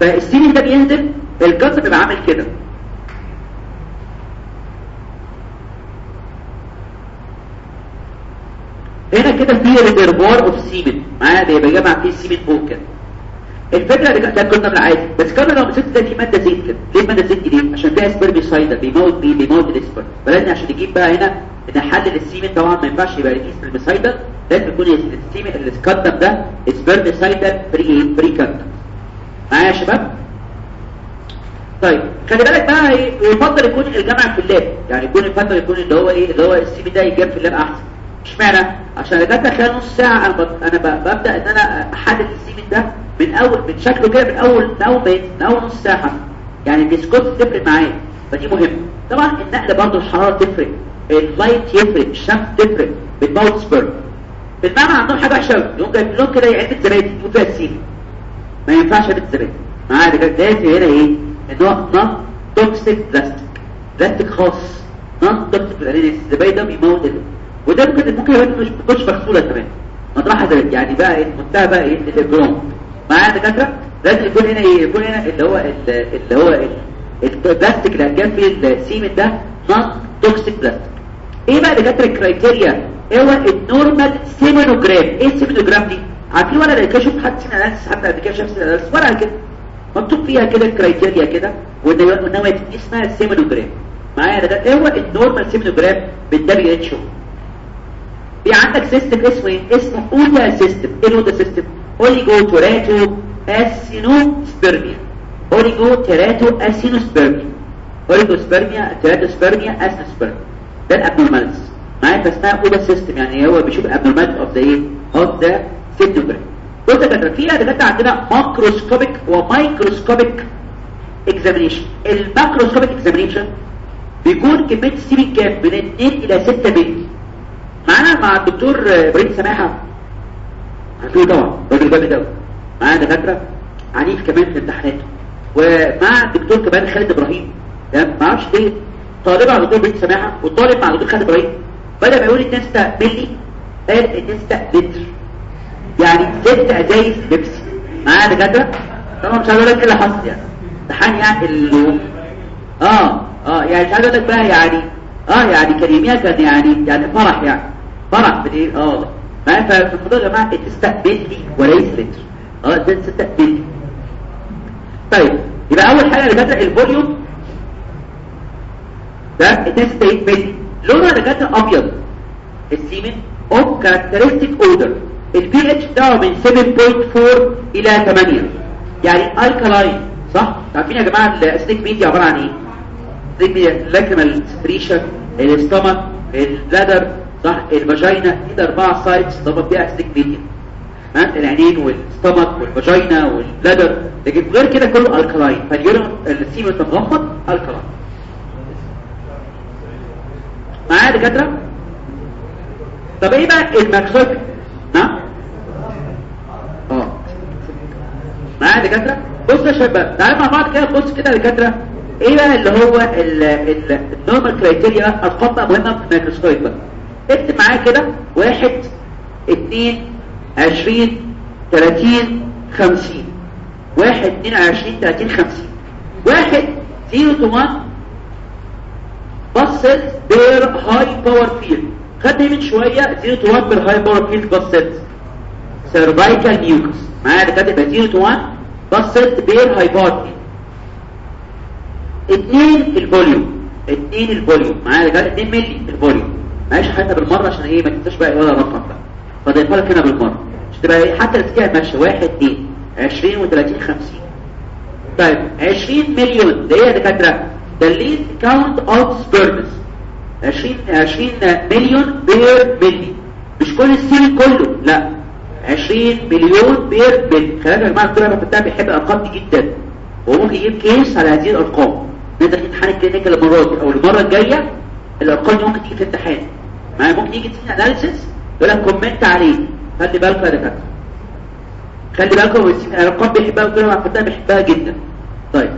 فالسيمي ده بينزل الكاندم بيبقى عامل كده. هنا كده في ريزرفوار اوف سيمن معايا بيبقى جمع فيه سيمن كده. الفكرة اللي ده كنا بالعادي بس كنا لو مسكت ده في مادة زيت كده. ليه مادة زيت دي عشان فيها سبرميسايد بيموت بيه بيموت الاسبر فلازم عشان نجيب بقى هنا نحلل ال semen طبعا ما ينفعش يبقى فيه spermicide لازم يكون ال semen ال condom ده spermicide free free كات معايا يا شباب؟ طيب خلي بالك بقى إيه؟ يفضل يكون الجماع في ال lab. يعني يكون يفضل يكون اللي هو إيه؟ اللي هو السي ده يجيب في ال lab أحسن. اشمعنى عشان لغايه خلال نص ساعة أنا ببدأ إن أنا أحدد ال semen ده من أول من شكله كده من أول من اول من اول نص ساعة. يعني ال viscosity تفرق معايا فدي مهمه طبعا النقل برضه الحرارة تفرق ال light يفرق الشمس تفرق بتموت sperm في المعنى عندهم حاجة وحشة أوي. يقوم جايب لهم كده علبه زبادي يكون فيها ال semen ما ينفعش علبه زبادي معايا ده لازم هنا إيه؟ إن هو non toxic plastic بلاستيك خاص. non toxic الزبادي ده بيموت وده ممكن ممكن مش مغسوله كمان. مطرحها زبادي يعني بقى إيه؟ منتهى بقى إيه؟ الاجرام معايا دكاترة؟ لازم يكون هنا إيه؟ يكون هنا اللي هو ال- اللي هو ال- البلاستيك اللي هتجاب فيه ال semen ده non toxic plastic. إيه بقى دكاترة ال criteria إيه هو ال normal seminogram إيه ال seminogram دي؟ عارفين ولا اللي شوف حد semen analysis حتى قبل كده شاف semen analysis ورقه كده. مكتوب فيها كده ال criteria كده هو اسمها ال seminogram معايا ده إيه هو ال normal seminogram بال WHO؟ في عندك system اسمه إيه اسمه OTA system إيه ال OTA system oligo terato astheno spermia oligo terato astheno spermia oligo spermia terato spermia astheno spermia ده ال abnormals معايا فاسمها OTA system يعني هو بيشوف ال abnormals of the إيه of the seminogram قلت لك فيها دكاتره عندنا macroscopic و microscopic examination ال macroscopic examination بيكون كمية ال semen كام؟ من 2 إلى 6 مللي معانا مع الدكتور إبراهيم سماحة. عارفينه طبعا. راجل جامد قوي معانا دكاترة عنيف كمان في الامتحانات ومع الدكتور كمان خالد إبراهيم. تمام؟ ما أعرفش ليه. طالب على الدكتور إبراهيم سماحة والطالب مع الدكتور خالد إبراهيم. بدأ ما يقول 2 6 مللي قال 2 6 لتر. يعني ست ازايز بيبسي معايا دكاترة؟ طبعا مش عايز أقول لك إيه اللي حصل يعني. امتحان يعني ال... آه آه يعني مش عايز أقول لك بقى يعني آه يعني كان يوميها كان يعني يعني فرح يعني. فرح بالايه آه معايا ففي الموضوع يا جماعة تستقبلي وليس لتر آه ده تستقبلي طيب يبقى أول حاجة دكاتره الفوليوم. ده التست ملي لونها دكاتره أبيض. السيمن. اوف كاركترستيك اودر البي اتش بتاعه من 7.4 إلى 8 يعني الكالاين صح؟ عارفين يا جماعة الاسيدك ميديا عبارة عن إيه؟ الاسيدك ميديا اللاكريمال سكريشن الاستومك البلادر. صح؟ الفاجينا دي أربعة سايتس ضرب بيها ميديا ها؟ العينين والاستومك والفاجينا والبلادر. لكن غير كده كله الكالاين فاليورين السيمن المتغمض الكالاين معايا دكاترة؟ طب إيه بقى؟ الماكسوك. نعم آه. معايا دكاترة؟ بص يا شباب تعالوا مع بعض كده بص كده يا دكاترة. إيه بقى اللي هو ال normal criteria ارقام مهمة في الميكروسكوب بقى اكتب معايا كده. واحد اتنين عشرين تلاتين خمسين. واحد اتنين عشرين تلاتين خمسين. واحد zero to one pus per high power field خدنا من شوية zero to one per high power field pus cervical mucus معايا ده كاتب zero to one pus per high power field اتنين ال volume اتنين ال volume معايا ده اتنين ملي ال volume معلش حتى بالمرة عشان إيه؟ ما تنساش بقى ولا رقم بقى. فضيفها لك هنا بالمرة. عشان تبقى إيه؟ حتى الاسكيه ماشية. واحد اتنين عشرين وتلاتين خمسين. طيب 20 مليون. ده إيه يا دكاترة؟ ده ال least count of sperms 20 20 مليون per ملي مش كل ال cell كله. لا. 20 مليون per ملي خلي بالك يا جماعة الدكتور فتاح بيحب الارقام دي جدا. وهو ممكن يجيب case على هذه الأرقام. نقدر امتحان ال clinical المرة دي. أو المرة الجاية الأرقام دي ممكن تيجي في الامتحان معايا ممكن يجي semen analysis يقول لك comment عليه. خلي بالكم يا دكاترة. خلي بالكم الارقام بيحبها والدكتور احمد فتاح بيحبها جدا. طيب.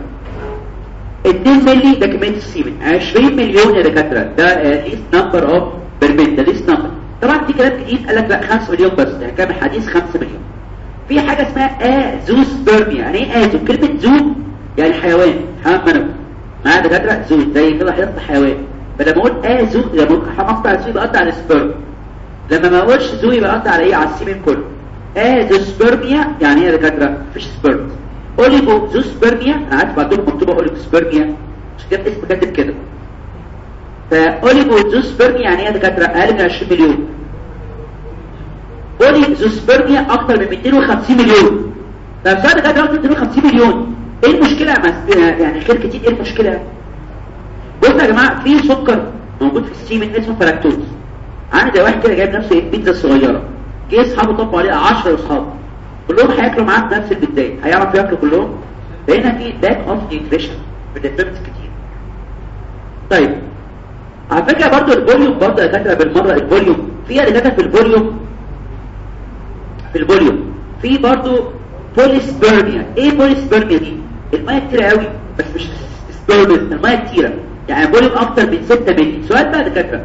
2 ملي ده كميه ال semen 20 مليون يا دكاترة. ده least number of sperm ده least number طبعا في كلام جديد قال لك لا 5 مليون بس. ده كان حديث 5 مليون. في حاجة اسمها azoospermia يعني إيه azoo كلمة zoo يعني حيوان. حيوان منوي معايا دكاترة zoo زي كده حيوان حيوان. فلما أقول azoo لما اقطع zoo يبقى اقطع على ال sperm لما ما اقولش زو يبقى اقطع على إيه؟ على السيمن كله ازوسبرميا يعني إيه يا دكاترة؟ مفيش سبرم. اوليجوزوسبرميا أنا عارف بعدهم مكتوبه اوليجوسبرميا مش كده؟ اسم كاتب كده. فاوليجوزوسبرميا يعني إيه يا دكاترة؟ أقل من 20 مليون. اوليجوسبرميا أكتر من 250 مليون. طب سؤال دكاترة أكتر من 250 مليون. إيه المشكلة يعني خير كتير إيه المشكلة؟ بصوا يا جماعة في سكر موجود في ال semen اسمه فلاكتوز زي واحد كده جايب نفسه بيتزا صغيره جه اصحابه طبوا عليه 10 أصحاب. كلهم هياكلوا معاه نفس البدايه هيعرفوا ياكلوا كلهم؟ لقينا في lack of nutrition بتتبت كتير. طيب على فكرة برضه ال volume برضه يا دكاترة بالمرة ال volume في يا دكاترة في ال volume في ال volume في برضه polyspermia إيه polyspermia دي؟ المية كتير قوي بس مش sperms المية كتيرة. يعني volume أكتر من 6 مللي سؤال بقى دكاترة.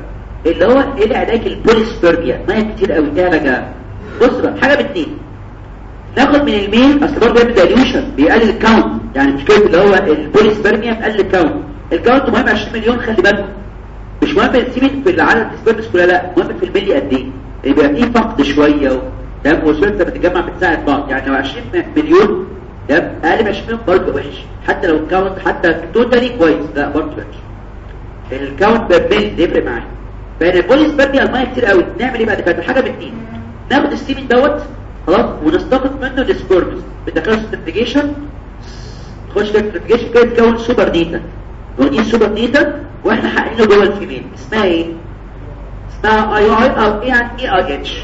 اللي هو إيه العلاج ال polyspermia ميه كتير قوي. إيه علاجها بص بقى حاجة باثنين ناخد من الميل أصل برضه بيعمل dilution بيقلل ال count. يعني مشكله اللي هو ال polyspermia بيقلل ال count. ال count مهم 20 مليون خلي بالكم. مش مهم ال semen في العدد ال sperms كلها لا. مهم في الملي قد إيه؟ يبقى فيه فقد شوية. تمام؟ والسيرت بتتجمع بتساعد بعض. يعني لو 20 مليون تمام؟ أقل من 20 مليون برضه وحش. حتى لو الكاونت حتى توتالي كويس. لا برضه وحش. الكاونت بالميل يفرق معايا. فان البوليسبيرميا الميه كتير قوي. نعمل إيه بعد كده؟ حاجة من اتنين. ناخد السيمنت دوت خلاص ونستخدم منه السبورمز بتكرار ستريفيكيشن تخش في الستريفيكيشن كده تكون سوبر نيتا واخدين سوبر نيتا وإحنا حققينه جوه الفيميل اسمها إيه؟ اسمها اي اي أو اي يعني اي اي اتش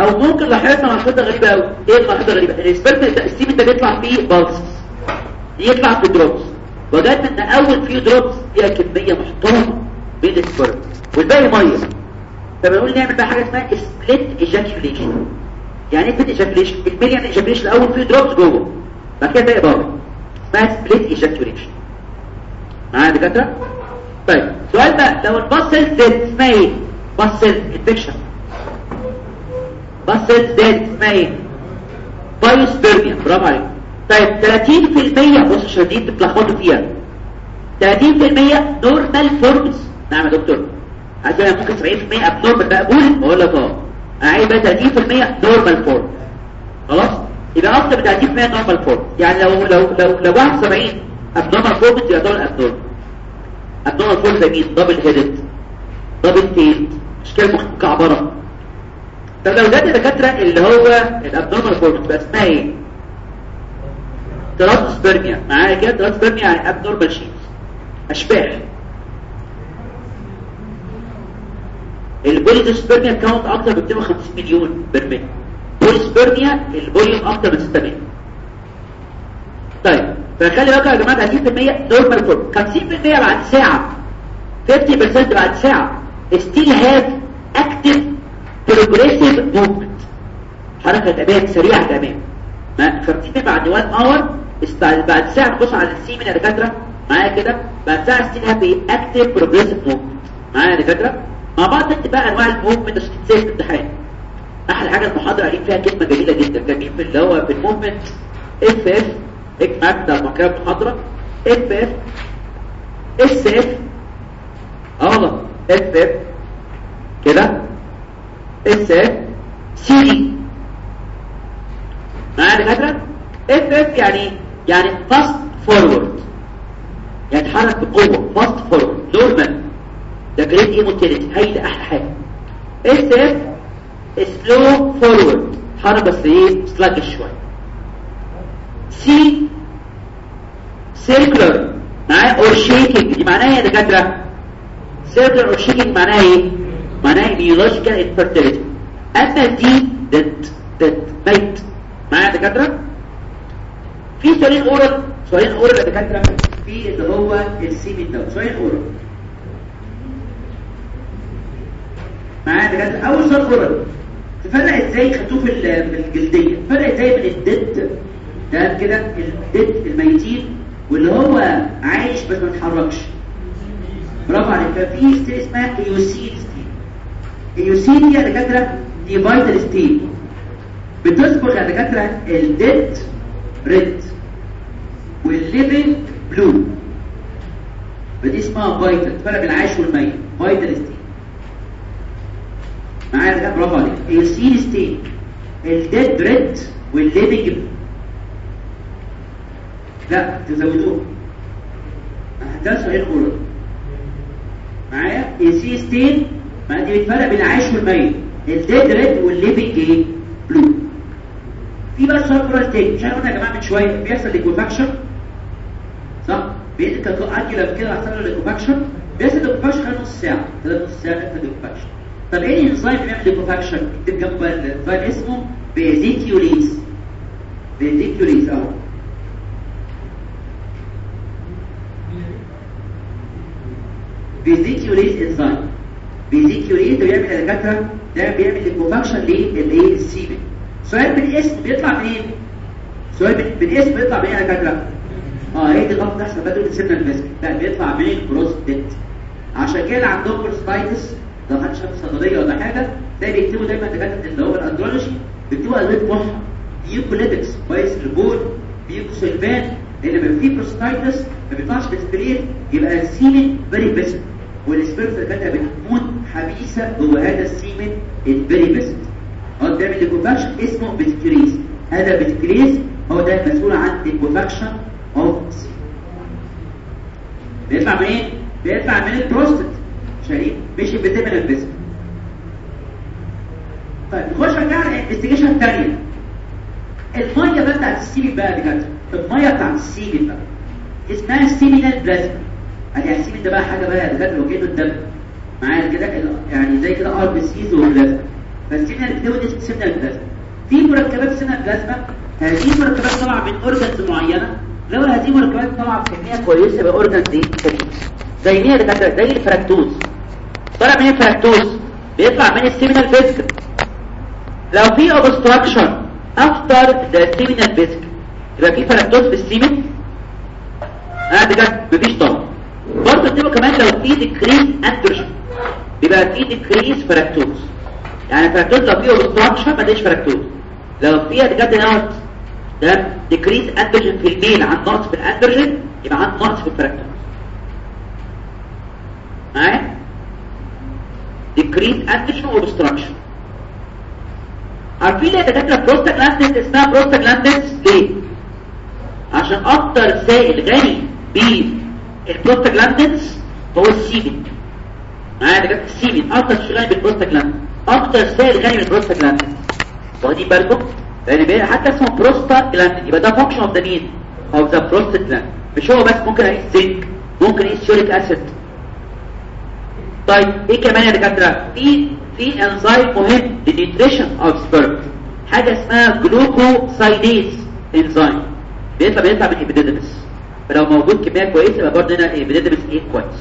أو ممكن لاحظنا ملحوظه غريبة قوي إيه الملحوظه الغريبه ال sperm ال semen ده بيطلع فيه pulses يطلع في drops وجدنا ان اول few drops فيها كمية محترمة من ال sperm والباقي مية. فبنقول نعمل بقى حاجة اسمها split ejaculation يعني إيه split ejaculation يعني ejaculation الأول فيه drops جوه. بعد كده باقي بره. اسمها split ejaculation معايا يا دكاترة؟ طيب سؤال بقى. لو ال pus cell زاد اسمها إيه؟ pus cell infection pus cell زاد اسمها إيه؟ pyospermia برافو عليك. طيب 30% بص دي بتلخبطوا فيها. 30% normal forms نعم يا دكتور. أنا ممكن 70% abnormal مقبول بقول لك آه عايز بقى 30% normal form خلاص؟ يبقى أكتر من 30% normal form يعني لو لو لو لو 71 abnormal form يعتبر abnormal abnormal form ده مين؟ double headed double tail اشكال مكعبرة. طب لو جت دكاترة اللي هو ال abnormal form تبقى اسمها إيه؟ teratospermia معايا كده؟ teratospermia يعني abnormal shapes اشباح ال polyzoospermia count أكتر من 250 مليون برميل polyspermia ال volume أكتر من 6 مليون. طيب فخلي بالكم يا جماعة 30% normal form 50% بعد ساعة. 50% بعد ساعة. still have active progressive movement حركة امام سريعة امام ما 50 بعد 1 hour بعد ساعه تبص على ال semen يا دكاتره معايا كده؟ بعد ساعة still have active progressive movement معايا يا دكاترة؟ مع بعض بقى أنواع الموفمنت عشان تتسال في الامتحان. أحلى حاجة المحاضرة قايلين فيها كلمة جميلة جدا. جميل في اللي هو في الموفمنت إف إف اكتب ده مكان المحاضرة؟ إف إف اس إف آه إف إف كده؟ اس إف سي دي معايا دكاترة؟ إف إف يعني يعني فاست فورورد يعني تحرك بقوة. fast forward normal ده grade إيه motility هي ده أحلى حاجة. SF slow forward حركه بس إيه؟ sluggish شوية. C circular معاه or shaking دي معناها إيه يا دكاترة. circular or shaking معناها إيه؟ معناها immunological infertility أما D dead dead ميت معايا يا دكاترة؟ في سؤالين oral سؤالين oral يا دكاتره في اللي هو ال semen ده سؤالين oral معايا دكاترة؟ أول سؤال oral تفرق إزاي خدوه في الجلديه تفرق إزاي من ال dead ده كده؟ ال dead الميتين واللي هو عايش بس ما بيتحركش برافو عليك. ففي stain اسمها eosin stain eosin يا دكاترة دي vital stain بتصبغ يا دكاترة الدت ريد والليفنج بلو فدي اسمها فايتال تفرق بين العايش والميت فايتال ستيل معايا يا برافو عليك ايوسين ستيل الديد بريد والليفنج لا تزودوه هتلاقي سؤال اولى معايا؟ السي ستين ما دي بتفرق بين العايش والميت. ال dead red وال living إيه blue في بقى سؤال oral تاني. مش عارف يا جماعة من شوية. بيحصل liquefaction صح بيقل كاتو أجل كده هيحصل له liquefaction بيحصل liquefaction خلال نص ساعة. خلال نص ساعه بيحصل liquefaction طب إيه الإنزيم اللي بيعمل liquefaction اكتب جنب الانزيم اسمه؟ vesiculase. vesiculase أهو. بيزيكيوليز إنزيم. بيزيكيوليز ده بيعمل يا دكاترة ده بيعمل ليكوفاكشن للايه السيمن سؤال بالاسم بيطلع منين؟ سؤال بالاسم بيطلع منين يا دكاترة؟ آه هي دي غلطة تحصل بدل سنه البسك لا بيطلع من البروستات عشان كده عندهم بروستايتس لو حد شاف صيدلية ولا حاجة ده بيكتبوا دايما دكاترة اللي هو الأندرولوجي بيكتبوا ادويه كحه بيوكوليتكس كويس البول بيوكوسيلفان لأن لما في بروستايتس ما بيطلعش بسبريت يبقى السيمن فيري بيسك والسبيرت اللي كانت بتكون حبيسة جوه هذا السيمن الفيري بيسك هو ده اللي اسمه بتكريز. هذا بتكريز هو ده المسؤول عن الكوفاكشن اوف بيطلع منين؟ بيطلع من البروستات شريك مش بتعمل البسك طيب نخش بقى على الانفستيجيشن الثانية الميه بقى بتاعت ال semen بقى بجد الميه بتاعت ال semen بقى اسمها ال seminal plasma يعني ال semen ده بقى حاجة بقى بجد لو كانه الدم معايا كده يعني زي كده RBCs و plasma فال seminal بتقول اسم seminal plasma في مركبات seminal plasma هذه المركبات طالعه من organs معينه لو هذه المركبات طالعه بكميه كويسة يبقى دي زي مين يا دكاتره زي الفراكتوز طالع من الفراكتوز بيطلع من ال seminal vesicle لو في obstruction after the seminal vesicle يبقى في فراكتوز في ال semen آه بجد مفيش طبعا. برضه تبقى كمان لو في decrease androgen بيبقى في decrease fructose يعني فراكتوز لو في obstruction ما تلاقيش فراكتوز لو فيها بجد نقص ده decrease androgen في ال male عن نقص في الاندروجين يبقى عن نقص في الفراكتوز معايا؟ decrease androgen obstruction عارفين ليه دكاترة بروستاجلاندز اسمها بروستاجلاندز ليه؟ عشان أكتر سائل غني بالبروستاجلاندز هو ال semen معايا دكاترة؟ ال semen أكتر سائل غني بالبروستاجلاندز أكتر سائل غني بالبروستاجلاندز واخدين بالكم؟ لأن حتى اسمه بروستاجلاندز يبقى ده function of the مين of the prostate gland مش هو بس ممكن اقيس زنك ممكن اقيس uric acid طيب إيه كمان يا دكاترة؟ في في انزيم مهم لل nutrition of sperm حاجة اسمها glucosidase انزيم بيطلع بيطلع من ال epididymis فلو موجود كمية كويسة يبقى برضه هنا ال epididymis إيه كويس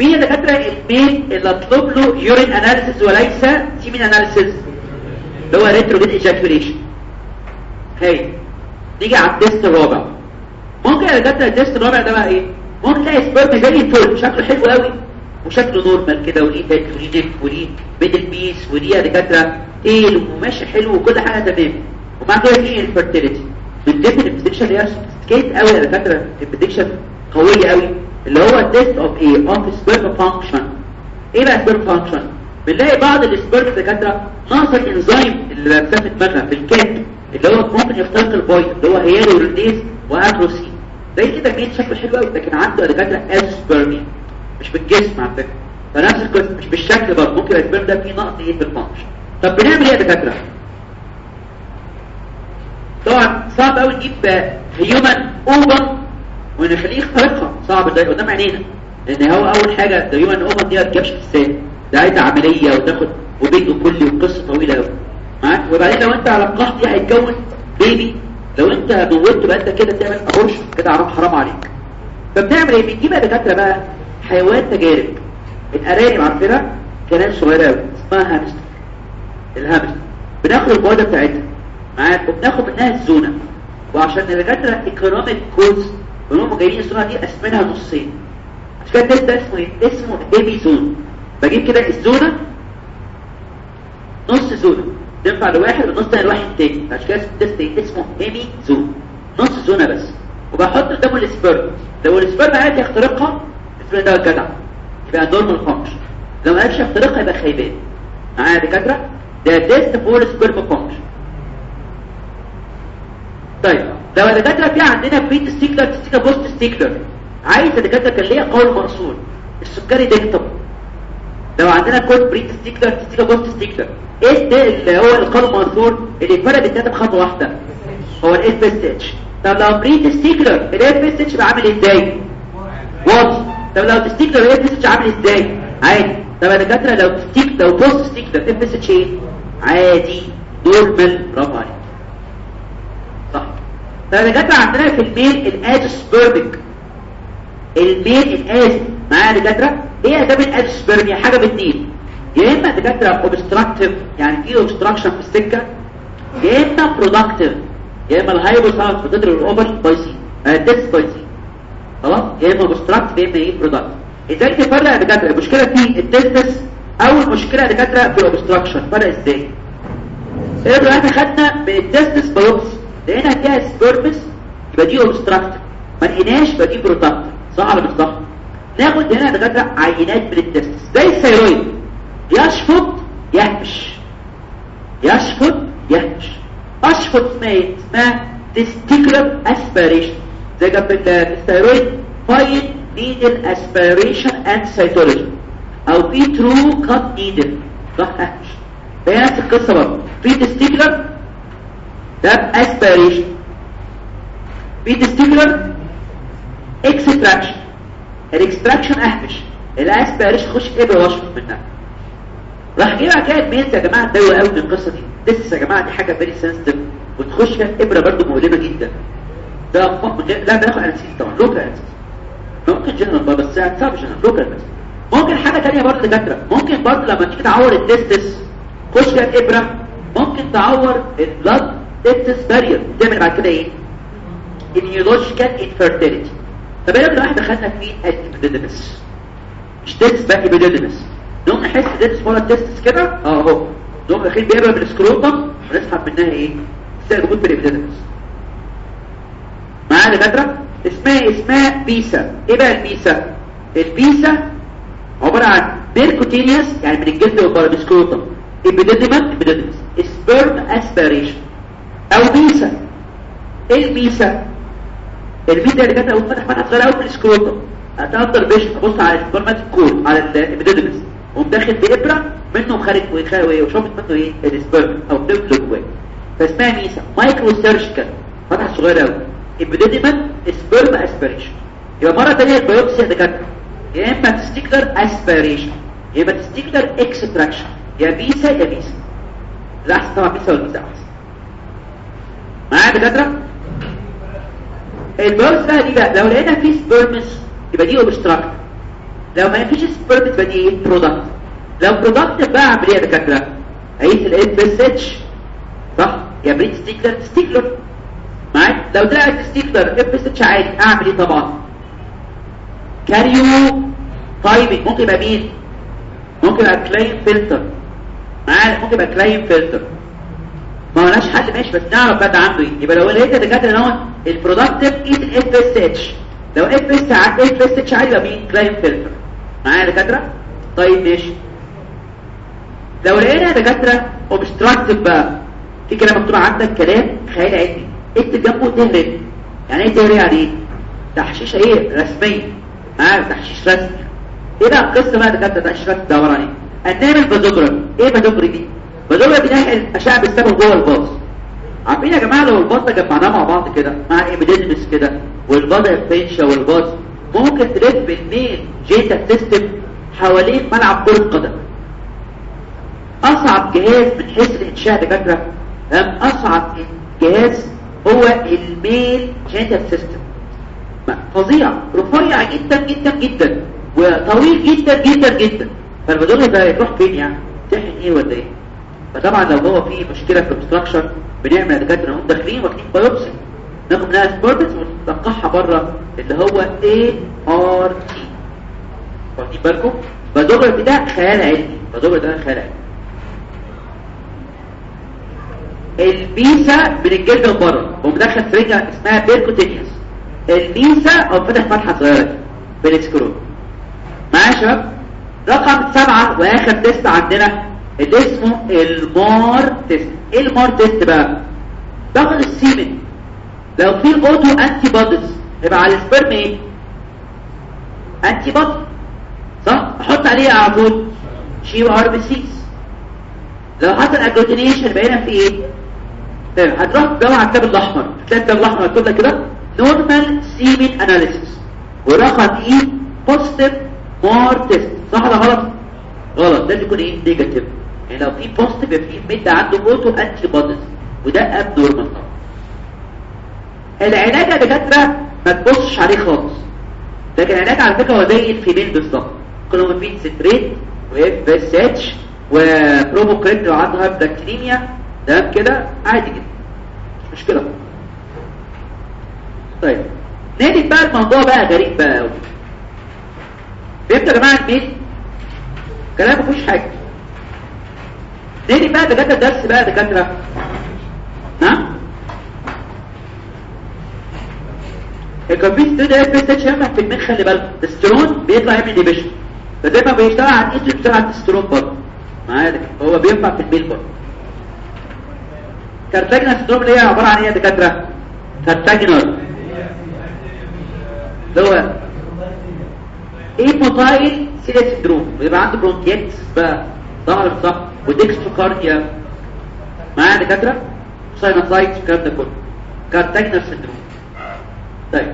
مين يا دكاترة؟ المين اللي أطلب له urine analysis وليس semen analysis اللي هو retrograde ejaculation هاي نيجي على ال test الرابع. ممكن يا دكاتره ال test الرابع ده بقى إيه؟ ممكن تلاقي sperm زي الفل شكله حلو قوي وشكله normal كده وليه head وليه neck وليه middle piece وليه يا دكاترة tail وماشي حلو وكل حاجة تمام. ومع كده في infertility بتديك ال prediction اللي هي سكيت قوي يا دكاترة. ال prediction قوية قوي اللي هو ال test of إيه of sperm function إيه بقى sperm function بنلاقي بعض ال sperm دكاتره ناقص الإنزيم اللي بنسميه دماغها في ال cap اللي هو ممكن يخترق البويض اللي هو hyaluronidase و acrosin زي كده مين شكله حلو قوي لكن عنده دكاترة أسبرمي مش بالجسم على فكرة. فنفس القصة مش بالشكل برضه ممكن ال sperm ده فيه نقص إيه في ال function طب بنعمل إيه يا دكاترة؟ طبعا صعب قوي نجيب human ova ونخليه يخترقها. صعب ده قدام عينينا لأن هو أول حاجة ده human ova دي ما تجيبش في السن ده عمليه وتاخد وبيت كلي وقصه طويلة قوي معاك وبعدين لو أنت على القحط هيتكون بيبي لو أنت موتته بقى أنت كده تعمل abortion كده حرام عليك. فبنعمل إيه؟ بنجيب يا دكاترة بقى حيوان تجارب. الأرانب عارفينها؟ كائنات صغيره قوي اسمها هامستر. الهامستر. بناخد البويضه بتاعتها. معاك وبناخد منها ال zona. وعشان الدكاتره economic cause هم جايبين ال zona دي قاسمينها نصين. عشان ده اسمه إيه؟ اسمه hemizona بجيب كده ال zona نص zona تنفع لواحد ونص تاني لواحد تاني. عشان كده ال test اسمه hemizona نص zona بس. وبحط قدامه ال sperm لو ال sperm عايز يخترقها ال sperm ده جدع. يبقى normal function لو ما عرفش يخترقها يبقى خيبان. معايا يا دكاترة؟ ده test for sperm function طيب لو الدكاتره في عندنا pre-testicular testicular post-testicular عايز الدكاتره كان ليها قول مرسول. السكري ديكتوم لو عندنا كود pre-testicular testicular post-testicular إيه ده اللي هو القول المرسول اللي فرق التلاته بخطوه واحدة. هو ال FSH طب لو pre-testicular ال FSH عامل إزاي؟ واطي طب لو testicular ال FSH عامل إزاي؟ عالي. طب يا دكاترة لو testic لو post-testicular FSH إيه؟ عادي. normal برافو عليك صح. طب يا دكاترة عندنا في الميل الادسبيرميك الميل الادس معايا يا دكاترة؟ إيه اسباب ال azoospermia حاجة باثنين يا إما دكاترة obstructive يعني في obstruction في السكة يا إما productive يا إما ال hypothalamus بتضرب الاوفر بايسين الديس بايسين خلاص؟ يا إما obstructive يا إما إيه؟ productive إزاي تفرق يا دكاترة؟ المشكلة في ال testis أو المشكلة يا دكاترة في ال obstruction فرق إزاي؟ إيه إحنا خدنا من ال testis biopsy لقينا فيها sperms يبقى دي obstructive ما لقيناش يبقى دي productive صح ولا مش صح؟ ناخد هنا دكاتره عينات من ال testis زي ال thyroid يشفط يهمش. يشفط يهمش. أشفط اسمها إيه اسمها testicular aspiration زي جنب ال thyroid fine needle aspiration and cytology أو في true cut needle صح ده نفس القصة برضه. في testicular ده aspiration في testicular extraction ال extraction أهمش. ال aspiration خش ابره واشفط منها؟ راح جه بقى كانت ميلز يا جماعة؟ تدوي قوي من القصة دي. لسه يا جماعة دي حاجة very sensitive وتخش فيها إبرة برضه مؤلمة جدا. ده. لا بناخد anesthesia طبعا. local anesthesia ممكن جنرال بس صعب general local بس ممكن حاجة ثانية برضه دكاتره ممكن برضه لما تيجي تعور ال testis خش فيها الابره ممكن تعور ال blood testis barrier تعمل بعد كده إيه؟ immunological infertility. لو إحنا دخلنا في ال epididymis مش testis بقى epididymis نقوم نحس ديتس ولا testis كده؟ آه أهو. نقوم داخلين بإبرة بال scrotum ونسحب منها إيه؟ السائل موجود في ال epididymis معانا دكاتره اسمها اسمها PESA. إيه بقى ال PESA؟ ال PESA عبارة عن percutaneous يعني من الجلد والبره بال scrotum epididymis epididymis sperm aspiration أو PESA. إيه ال PESA؟ ال MESA اللي كانت فتح فتحه صغيره قوي في ال scrotum هتقدر بيش ابص على ال spermatic cord على ال epididymis وقوم داخل بإبرة منه خارج وشوفت منه إيه؟ ال sperm أو بلوك جواه فاسمها MESA micro surgical. فتحة صغيرة قوي epididymal sperm aspiration يبقى مرة ثانية ال biopsy ده كانت يا إما testicular aspiration يا إما testicular extraction. يا PESA يا MESA الاحسن طبعا PESA ولا MESA أحسن. معايا دكاترة؟ ال biopsy بقى دي بقى لو لقينا فيه sperms يبقى دي obstruct لو ما فيش sperms يبقى دي إيه product لو product بقى اعمل إيه يا دكاتره هيقيس ال FSH صح يا pre-testicular testicular معاك لو طلعت testicular FSH عالي اعمل إيه طبعا karyotyping ممكن يبقى مين ممكن يبقى كلاين فلتر معايا ممكن يبقى كلاين فلتر ما لناش حل ماشي بس نعرف بقى ده عنده. إيه يبقى لو لقيت دكاترة ان هو ال productive is ال FSH لو FS FSH عالي يبقى مين؟ كلاين فلتر معايا يا دكاترة؟ طيب ماشي. لو لقينا دكاترة obstructive بقى في كلام مكتوب عندك كلام خيال علمي. اكتب جنبه تهرب. يعني إيه تهرب يعني إيه تحشيش إيه؟ رسميه ها تحشيش رسمي إيه بقى القصة بقى دكاترة؟ تحشيش رسمي ده عن إيه هنعمل بازوجرام إيه بازوجري دي؟ بازوجري بنحقن اشعه بالسبب جوه الباص. عارفين يا جماعة لو الباص ده جمعناه مع بعض كده مع ايميديدمس كده والباص فينشا والباص ممكن تلف المين جيتا سيستم حوالين ملعب كره قدم أصعب جهاز من حيث الانشاء دكاتره تمام أصعب جهاز هو الميل جينيتال سيستم فظيع رفيع جدا جدا جدا وطويل جدا جدا جدا. فالمدرس ده يروح فين يعني؟ تحن إيه ولا إيه؟ فطبعا لو هو في مشكلة في الاوبستراكشن بنعمل دكاتره هم داخلين واخدين بايوبسي ناخد منها سبورتس ونطلعها بره اللي هو اي ار تي واخدين بالكم؟ فالدوجرافي ده خيال علمي. فالدوجرافي ده خيال علمي. البيسا من الجلد من بره. ومدخل سرنجه اسمها percutaneous ال PESA أو فتح فتحه صغيرة بال scrotum معايا يا شباب؟ رقم سبعة وآخر test عندنا اللي اسمه ال MAR test. إيه ال MAR test بقى؟ باخد ال semen لو في auto antibodies يبقى على ال sperm إيه؟ antibody صح؟ أحط عليه طول. sheep RBCs لو حصل agglutination بقينا في إيه؟ تمام. هتروح تدور على الكتاب الأحمر. تلاقي الكتاب الأحمر مكتوب لك كده. normal semen analysis ورقم إيه positive MAR test. صح ولا غلط؟ غلط. لازم يكون إيه؟ negative لو في positive يبقى في male عنده auto antibodies وده abnormal العلاج يا دكاترة ما تبصش عليه خالص. لكن العلاج على فكرة هو زي ال female بالظبط. كلوميفين ستريت واف اس اتش وبروموكريت لو عنده هايبركتينيا تمام كده عادي جدا. مش مشكلة. طيب نادي بقى الموضوع بقى غريب بقى قوي فهمتوا يا جماعة الميل كلام ما حاجة. نادي بقى دكاتره درس بقى دكاتره نعم الكمبيوتر ده بيستاتش يعمل في المخ خلي بالك. التستيرون بيطلع يعمل ديبيشن. فزي ما بيشتغل على الايستروجين بيشتغل على برضه. معايا هو بينفع في الميل برضه. كارتاجنر سندروم اللي هي عبارة عن إيه يا دكاترة؟ كارتاجنر اللي هو ايموتايل سيليا سندروم بيبقى عنده برونكيتس بقى. ظهر صح. وديكستروكارديا معايا يا دكاتره ساينوسايتس الكلام ده كله. كارتاجنر سندروم طيب.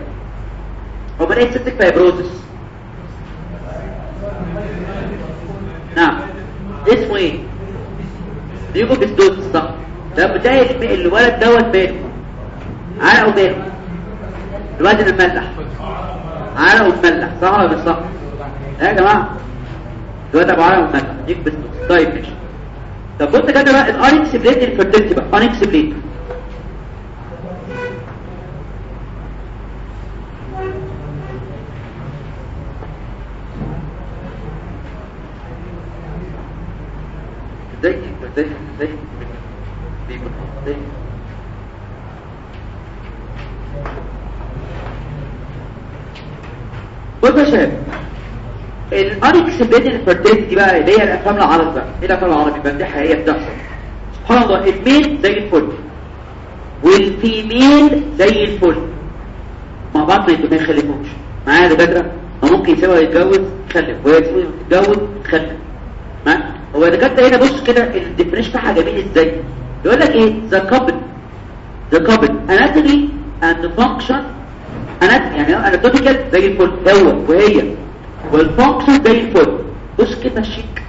هو بلاقي سيبتك فايبروزس. نعم. اسمه إيه؟ ديجو بيستوز صح. ده بتاعي الولد دوت باله عرقه باله الواد المملح عرقه مملح. صح ولا مش صح؟ يا جماعة. الواد ابو عرقه مملح. بيستوز طيب ماشي. طب بص كده بقى ال unexplained infertility بقى unexplained إزاي؟ إزاي؟ إزاي؟ بص يا شباب ال unexplained infertility دي بقى اللي هي الأفلام العربي بقى إيه الأفلام العربي دي حقيقيه بتحصل سبحان الله ال male زي الفل. وال female زي الفل. مع بعض ما ما يخلفوش. معايا دكاترة؟ ممكن يسوي يتجوز يخلف. ويسوي يتجوز يخلف. هو الدكاتره هنا بص كده ال definition بتاعها جميل إزاي؟ يقول لك إيه؟ the couple the couple anatomy and function anatomy يعني anatomical زي الفل. هو وهي. وال function زي الفل بص كده شيك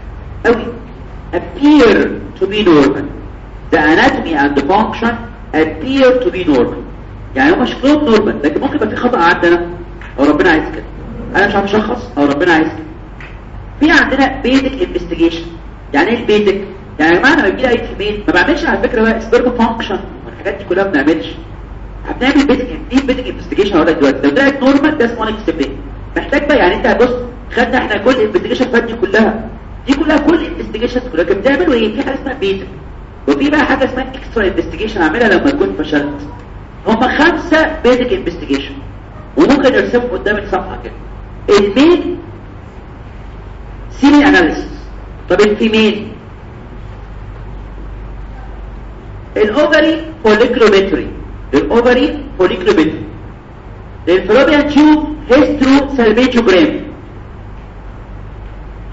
قوي. Appear to be normal. The anatomy and the function appear to be normal. يعني هم شكلهم normal لكن ممكن يبقى في خطأ عندنا. أو ربنا عايز كده. أنا مش عارف أشخص أو ربنا عايز كده. في عندنا basic investigation يعني إيه ال basic يعني يا جماعة لما بيجي لي كمين ما بعملش على فكرة بقى sperm function والحاجات دي كلها ما بنعملش. بنعمل basic إيه basic investigation هقول لك دلوقتي. لو طلعت normal ده اسمه unexplained محتاج بقى يعني انت بص خدنا إحنا كل ال investigation فات دي كلها. دي كلها كل ال investigation كلها كنت بتعملوا إيه؟ في حاجة اسمها basic وفي بقى حاجة اسمها extra investigation اعملها لما تكون فشلت. هم خمسة basic investigation وممكن نرسمهم قدام الصفحة كده. ال male semen analysis طب ال female ال ovary folliculometry ال ovary folliculometry ال fallopian tube hysterosalpingogram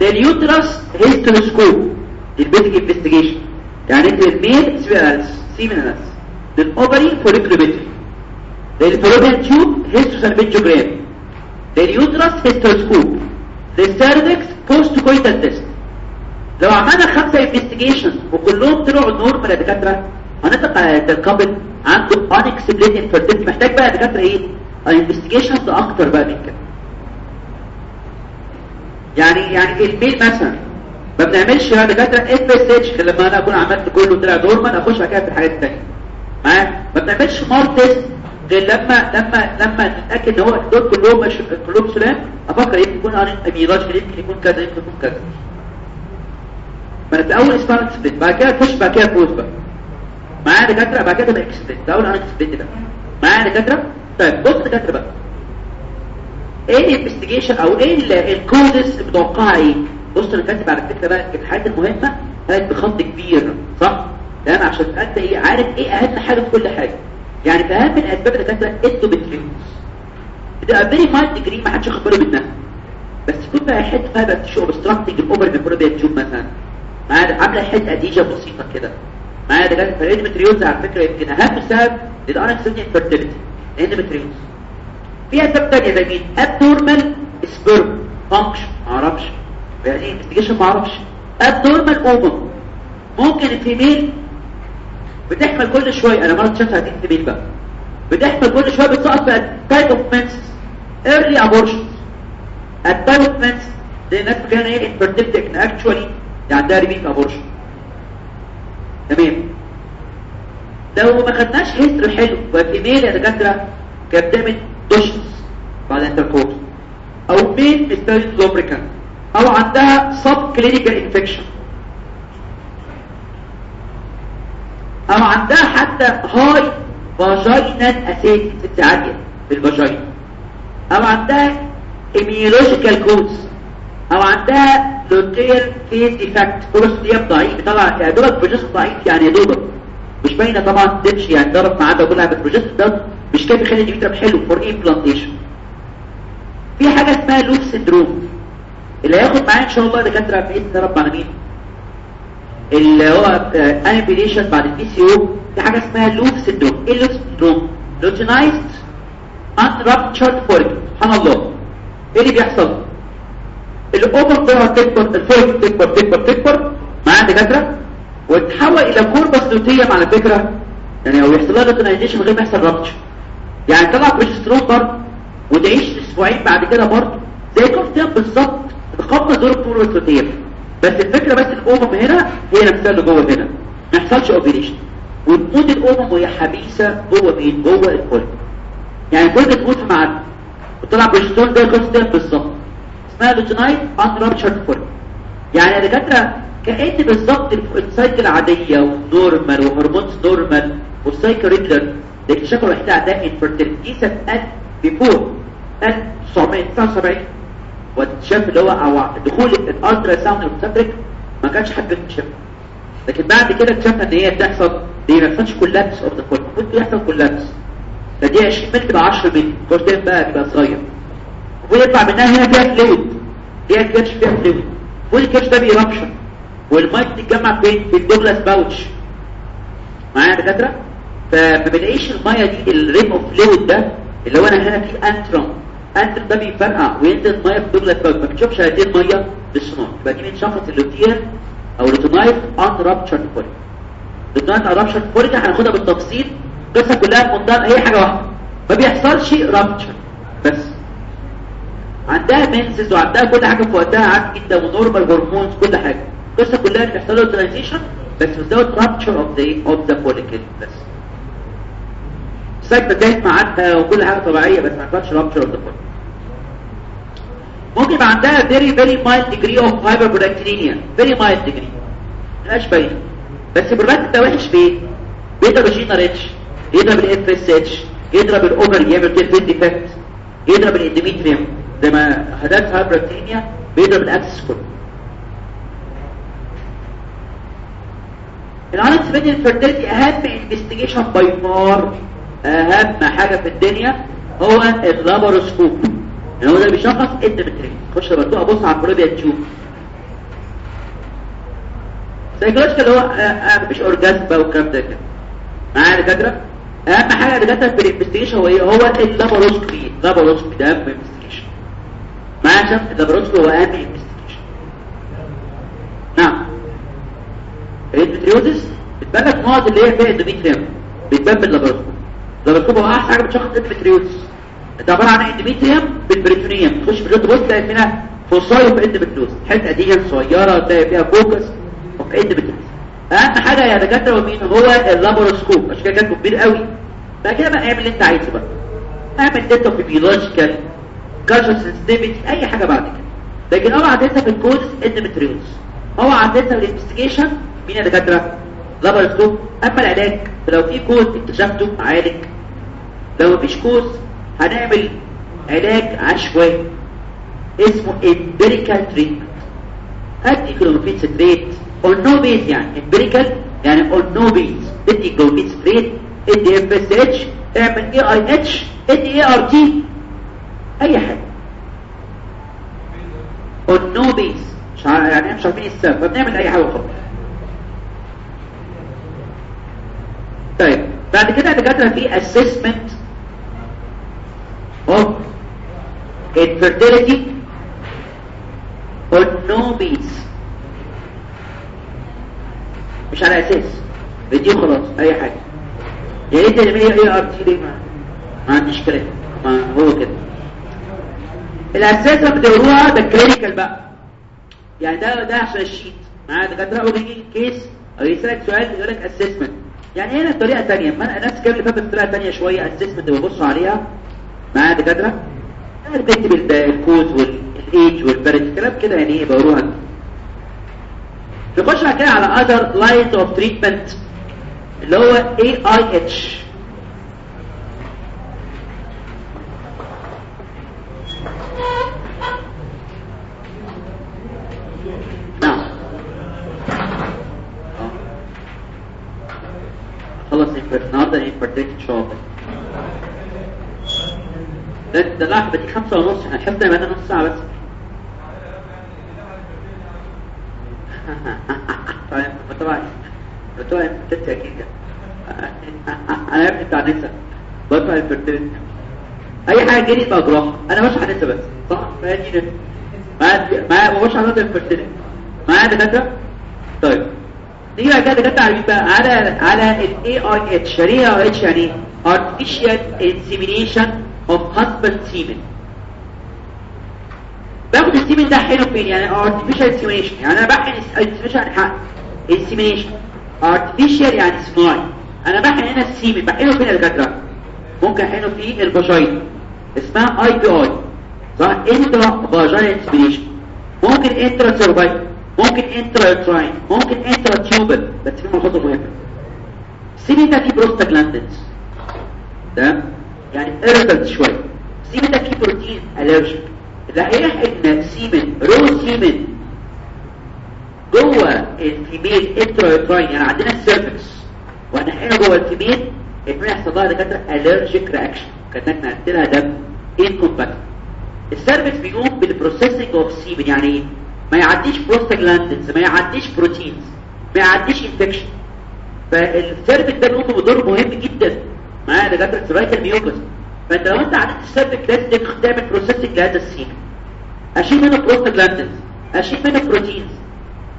ال uterus hysteroscope ال basic investigation يعني انت ال male semen analysis semen analysis ال ovary folliculometry ال fallopian tube hysterosalpingogram ال uterus hysteroscope لل cervix post coital test لو عملنا خمسة investigation وكلهم طلعوا normal يا دكاتره هنطلق ال couple عنده unexplained infertility محتاج بقى يا دكاترة إيه؟ ال investigations أكتر بقى من كده يعني يعني ال male مثلا. ما بنعملش يا دكاتره FSH لما أنا أكون عملت كله طلع normal أخش بعد كده في الحاجات الثانية معايا؟ ما بنعملش MAR test غير لما لما لما نتأكد إن هو دول كلهم كلهم سلام أفكر يمكن يكون أميراج يمكن يكون كذا يمكن يكون كذا. فانا في اول اسمها اكسبليت بعد كده تخش بعد كده فوز بقى. معايا دكاترة؟ بعد كده تبقى اكسبليت ده اول أنا اكسبليت ده. معايا دكاترة؟ طيب بص دكاتره بقى. إيه الانفستيجيشن أو إيه الكودز المتوقعه إيه بص أنا كاتب على فكره بقى الحاجات المهمة قالت بخط كبير صح؟ تمام؟ عشان انت إيه عارف إيه أهم حاجة في كل حاجة. يعني في أهم الأسباب اللي كانت endometriosis بتبقى very mild degree ما حدش باله منها. بس تكون بقى حتة فيها بس شو obstructing ال ovary fallopian tube مثلا. معايا عاملة حتة adhesion بسيطة كده. معايا ده كانت ال endometriosis على فكرة يمكن أهم سبب لل unexplained infertility ال endometriosis في اسباب ثانية زي مين abnormal sperm function ما أعرفش يعني investigation ما أعرفش abnormal ovum ممكن ال female بتحمل كل شوية أنا مره شفتها دي ال female بقى. بتحمل كل شوية بتسقط في type of menses early abortions ال type of menses دي الناس فاكرين إيه لكن actually دي عندها repeated abortion تمام لو ما خدناش history حلو و female يا دكاترة كانت بتعمل douches بعد intercourse أو مين مستوي lubricant أو عندها subclinical infection أو عندها حتى high vaginal acidity acidity عالية في ال vagina أو عندها immunological cause أو عندها luteal phase defect corpus luteum ضعيف طبعا يا دوبك بروجست ضعيف يعني يا دوبك مش باينة طبعا تمشي يعني ضرب معاه ده كلها بالبروجست ده. مش كافي يخلي ال endometrium حلو for implantation في حاجة اسمها LUF syndrome اللي هياخد معايا إن شاء الله دكاترة اسم رب العالمين. اللي هو anovulation بعد ال PCO في حاجة اسمها LUF syndrome إيه LUF syndrome luteinized unruptured follicle سبحان الله. إيه اللي بيحصل؟ ال ovary بتاعها تكبر ال follicle تكبر تكبر تكبر. معايا دكاترة؟ وتتحول إلى corpus luteum على فكره يعني أو يحصل لها luteinization من غير ما يحصل rupture يعني طلع بروجسترون برضه وتعيش أسبوعين بعد كده برضه. زي corpus luteum بالظبط تقبل دور ال corpus luteum بس الفكرة بس ال ovum هنا هي نفسها اللي جوه هنا. ما يحصلش ovulation وتموت ال ovum وهي حبيسة جوه مين؟ جوه ال follicle يعني ال follicle تموت في ميعادها وطلع بروجسترون زي corpus luteum بالظبط. اسمها luteinized unruptured follicle يعني يا دكاترة كأن بالظبط ال cycle عادية و normal و hormones normal وال cycle regular ده اكتشفوا الوحدة ده infertility سنة before. 1979 واكتشاف اللي هو أو دخول ال ultrasound المتدرج ما كانش حد بيكتشفها لكن بعد كده اكتشفنا إن هي بتحصل دي ما بتحصلش collapse of the follicle المفروض بيحصل collapse فدي 20 مللي تبقى 10 مللي كورتين بقى بيبقى صغير. ويطلع منها هنا فيها فلويد فيها كاتش فيها فلويد والكاتش ده بيرابشن. والمايك بتتجمع فين في الدوجلاس باوتش معايا دكاترة؟ فما بلاقيش المية دي الريم اوف فلويد ده اللي هو أنا هنا في انترم انترم ده بيفرقع وينزل ميه في الدوجلاس باوتش ما بتشوفش هذه المية بالسونار يبقى دي من شخص اللوتير أو لوتونايت ان رابتشر فوليك luteinized unruptured follicle هناخدها بالتفصيل. القصة كلها منطقة هي حاجة واحدة. ما بيحصلش rupture بس. عندها menses وعندها كل حاجة في وقتها عادي جدا و normal hormones كل حاجة. القصة كلها luteinization بس without rupture of the of the follicle. بس ال cycle جايت معاها وكل حاجة طبيعية بس ما يحصلش rupture of the follicle. ممكن يبقى عندها very very mild degree of hyperprolactinemia. Very mild degree. ملهاش باينه بس البرولاكتين ده وحش بايه؟ بيضرب ال GnRH يضرب ال FSH يضرب ال ovary يعمل كده phase defect يضرب ال endometrium زي ما هدات hyperprolactinemia بيضرب ال axis كله. ال unexplained infertility أهم investigation by far أهم حاجة في الدنيا هو ال laparoscope يعني هو ده اللي بيشخص اندوميتريوم خش بدوق ابص على ال fallopian تشوف. psychological هو مفيش orgasm بقى والكلام ده كده. معايا دكاترة؟ أهم حاجة دكاتره في ال investigation هو إيه؟ هو ال laparoscopy ال laparoscopy ده أهم investigation معايا عشان ال laparoscopy هو أهم investigation نعم. ال endometriosis بتبان لك نقط اللي هي فيها endometrium بتبان بال laparoscope ال laparoscope هو أحسن حاجة بتشخص ال endometriosis ده عبارة عن endometrium بال peritoneum. تخش في الجلد بص تلاقي هنا في endometriosis حتة دي صغيره تلاقي فيها focus وفي endometriosis أهم حاجة يا دكاترة ومين؟ هو ال laparoscope عشان كده كاتبه كبير قوي. بعد كده بقى اعمل اللي انت عايزه بقى. اعمل داتا في biological culture sensitivity أي حاجة بعد كده. لكن أوعى تنسى في الكود endometriosis أوعى تنسى ال investigation مين يا دكاترة؟ laparoscope أما العلاج لو في cause اكتشفته عالج. لو مفيش cause هنعمل علاج عشوائي. اسمه empirical treatment ادي clomiphene citrate on no base يعني. empirical يعني on no base. ادي clomiphene citrate ادي FSH اعمل AIH ادي ART أي حاجة. Base. مش عارف يعني مش عارفين السبب. فبنعمل أي حاجة وخلاص. طيب بعد كده دكاتره في assessment of infertility on مش على أساس بديه خلاص أي حاجة. يا ريت اللي هي إي آر تي دي ما عنديش كلام ما هو كده. الاساس بتقروها ده كلينيكال بقى. يعني ده ده عشان الشيت. معايا دكاتره أو بيجي case أو يسألك سؤال يقول لك assessment يعني هنا طريقة ثانية ما أنا نفس الكلام اللي فات طريقه ثانية شوية assessment ببصوا عليها. معايا دكاتره أنا بكتب ال cause وال age والبرد الكلام كده يعني إيه؟ بقروها نخش كده على other lines of treatment اللي هو AIH خلص النهارده الانفرتيك إن شاء الله. ده ده لحظه دي خمسة ونص هنحط يبقى نص ساعة بس. *laughs* طيب طبعا طبعا كنت أكيد. *laughs* أنا ابني بتاع نسا بطلع الفرتين أي حاجة جري بقى أنا مش هنسى بس صح؟ ما دي ما ما مش هنسى الفرتين معايا دكاتره طيب. نيجي بعد كده دكاتره على مين بقى على على ال AIH شريحه H يعني artificial insemination of husband semen. باخد ال semen ده حلو فين؟ يعني artificial insemination. يعني أنا بحقن يعني حق insemination. Artificial يعني صناعي أنا بحقن هنا ال semen بحقنه فين يا دكاتره ممكن احقنه في ال vagina اسمها I صح؟ intra vaginal insemination. ممكن intra cervical ممكن intra uterine ممكن intra tubal بس في ملحوظه مهمه ال semen ده فيه بروستاجلاندينز تمام يعني irritant شوية ده فيه بروتين allergic اللي هيحقن semen raw semen جوه ال female intrauterine يعني عندنا ال cervix وهنحقنه جوه ال female يكون يحصل لها دكاترة allergic reaction كأنك نقلت لها دم. incompatible ال cervix بيقوم بال processing of semen يعني إيه ما يعديش بروستاجلاندينز ما يعديش proteins ما يعديش infection فال cervix ده بيقوم بدور مهم جدا. معايا دكاتره cervical mucus فانت لو انت عديت ال cervix لازم تعمل processing لهذا ال semen أشيل منه بروستاجلاندينز أشيل منه proteins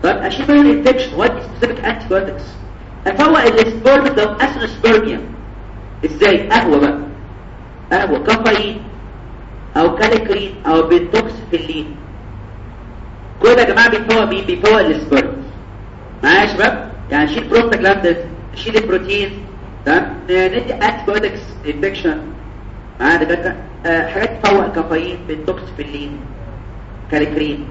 طب أشيل منه ال infection وادي specific antibiotics افوق ال sperm ده asthenospermia إزاي؟ قهوة بقى. قهوة كافيين أو kallikrein أو pentoxifylline كل ده يا جماعة بيفوق مين بيفوق ال sperm معايا يا شباب يعني شيل بروستاجلاندينز شيل البروتين. تمام؟ ندي antibiotics infection معايا دكاتره آه حاجات تفوق كافيين pentoxifylline kallikrein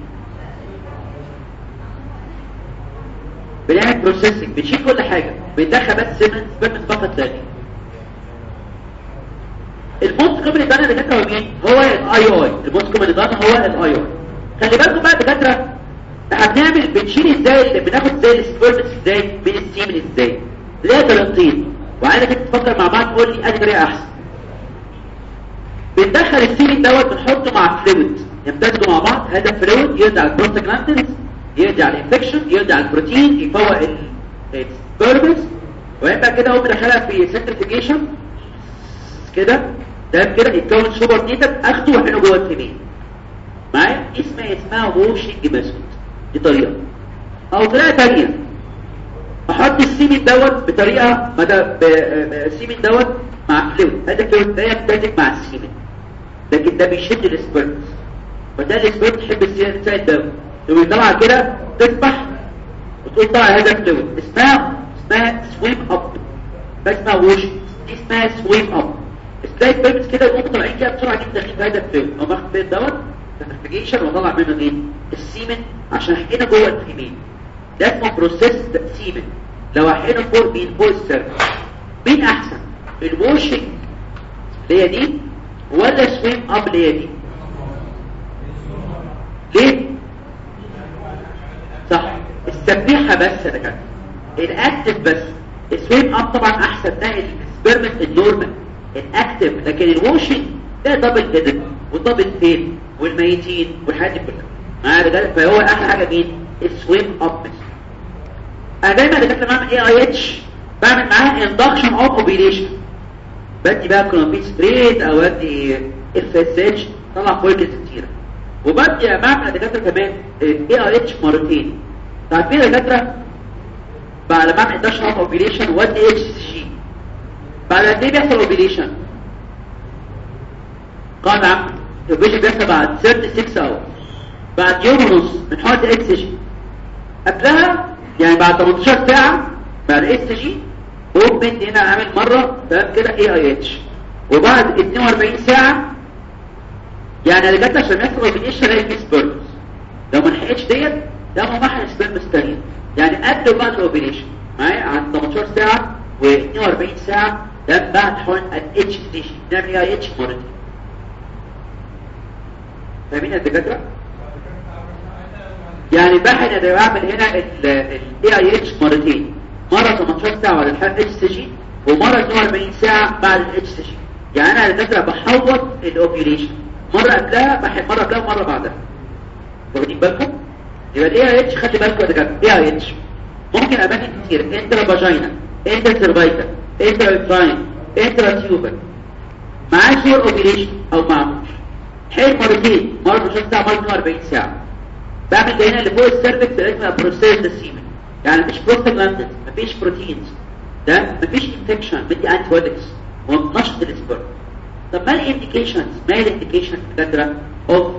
بنعمل processing بنشيل كل حاجة. بندخل بس semens sperm فقط لا ال most common دانا دكاتره هو مين؟ هو ال IUI ال most common هو ال IUI خلي بالكم بقى دكاترة. إحنا بنعمل بنشيل إزاي؟ بناخد إزاي ال sperms إزاي؟ من ال semen إزاي؟ ليه طريقتين وعايزك تفكر مع بعض تقول لي طريقة أحسن. بندخل ال semen دوت بنحطه مع fluid يمتزجوا مع بعض. هذا fluid يرجع البروستاجلاندينز يرجع ال infection يرجع البروتين يفوق ال sperms ويبقى كده اقوم دخلها في centrifugation كده تمام كده يتكون supernatant أخده وأحطه جوه الكمين معايا اسمها اسمها washing method دي طريقه أو طريقة ثانية أحط ال semen دوت بطريقة مدى ال semen دوت مع fluid هذا fluid ده يمتزج مع ال semen. لكن ده بيشد ال sperms فده ال sperm تحب ال semen ده. ويطلع كده تسبح وتقول طلع هذا fluid اسمها اسمها swim up ده اسمها wash دي اسمها swim up تلاقي البيبس كده؟ يقوموا طالعين كده بسرعة جدا. في هذا ال fluid أو ال fluid دوت. centrifugation واطلع منه إيه ال semen عشان احقنه جوه ال female ده اسمه processed semen لو احقنه فوق مين فوق ال cervix مين أحسن؟ ال washing اللي هي دي؟ ولا swim up اللي هي دي؟ ليه؟ صح. سبيحه بس يا دكاترة. ال active بس. ال swim up طبعا أحسن. ده السبيرمنت ال normal. ال active لكن ال washing ده double dead و double فين؟ والميتين والحاجات دي كلها معايا ده فهو أحلى حاجة مين ال swim up أنا دايما دكاتره بعمل AIH بعمل معاها induction of ovulation بدي بقى clomiphene citrate أو ادي FSH طلع follicles كتيره وبدي بعمل دكاترة كمان AIH مرتين. عارفين يا دكاترة بعد ما بعمل induction of ovulation وادي HCG بعد قد إيه بيحصل ovulation قال عم ال ovulation بيحصل بعد 36 hour بعد يوم ونص بنحط HCG قبلها يعني بعد 18 ساعة بعد HCG اوبن هنا عامل مرة تمام كده AIH وبعد 42 ساعة يعني اللي جت عشان يحصل ovulation الاقي فيه sperms لو ما لحقتش ديت ده ممكن sperms تانية يعني قبل وبعد ال ovulation معايا؟ عن 18 ساعة و42 ساعة ده بعد حقن ال HCG نعمل AIH مرتين فاهمين يا دكاترة؟ يعني بحقن أنا بعمل هنا ال AIH مرتين. مرة 18 ساعة بعد الحقن HCG ومرة 42 ساعة بعد ال HCG يعني أنا دكاترة بحوط ال ovulation مرة قبلها بحقن مرة قبلها ومرة بعدها. واخدين بالكم؟ يبقى ال AIH خلي بالكم يا دكاترة ال AIH ممكن أماكن كتير. انترا فاجينا انترا سيرفايكال انترا يوتراين انترا تيوبر معاه superovulation أو معموش حيل مرتين مرة 20 ساعة مرة 42 ساعة. بعمل هنا اللي فوق ال cervix اسمها processed ال semen يعني مفيش بروستاجلاندز مفيش proteins ده مفيش infection بدي انتي ونشط ال sperm طب ما ال indications ما ال indications دكاتره اوف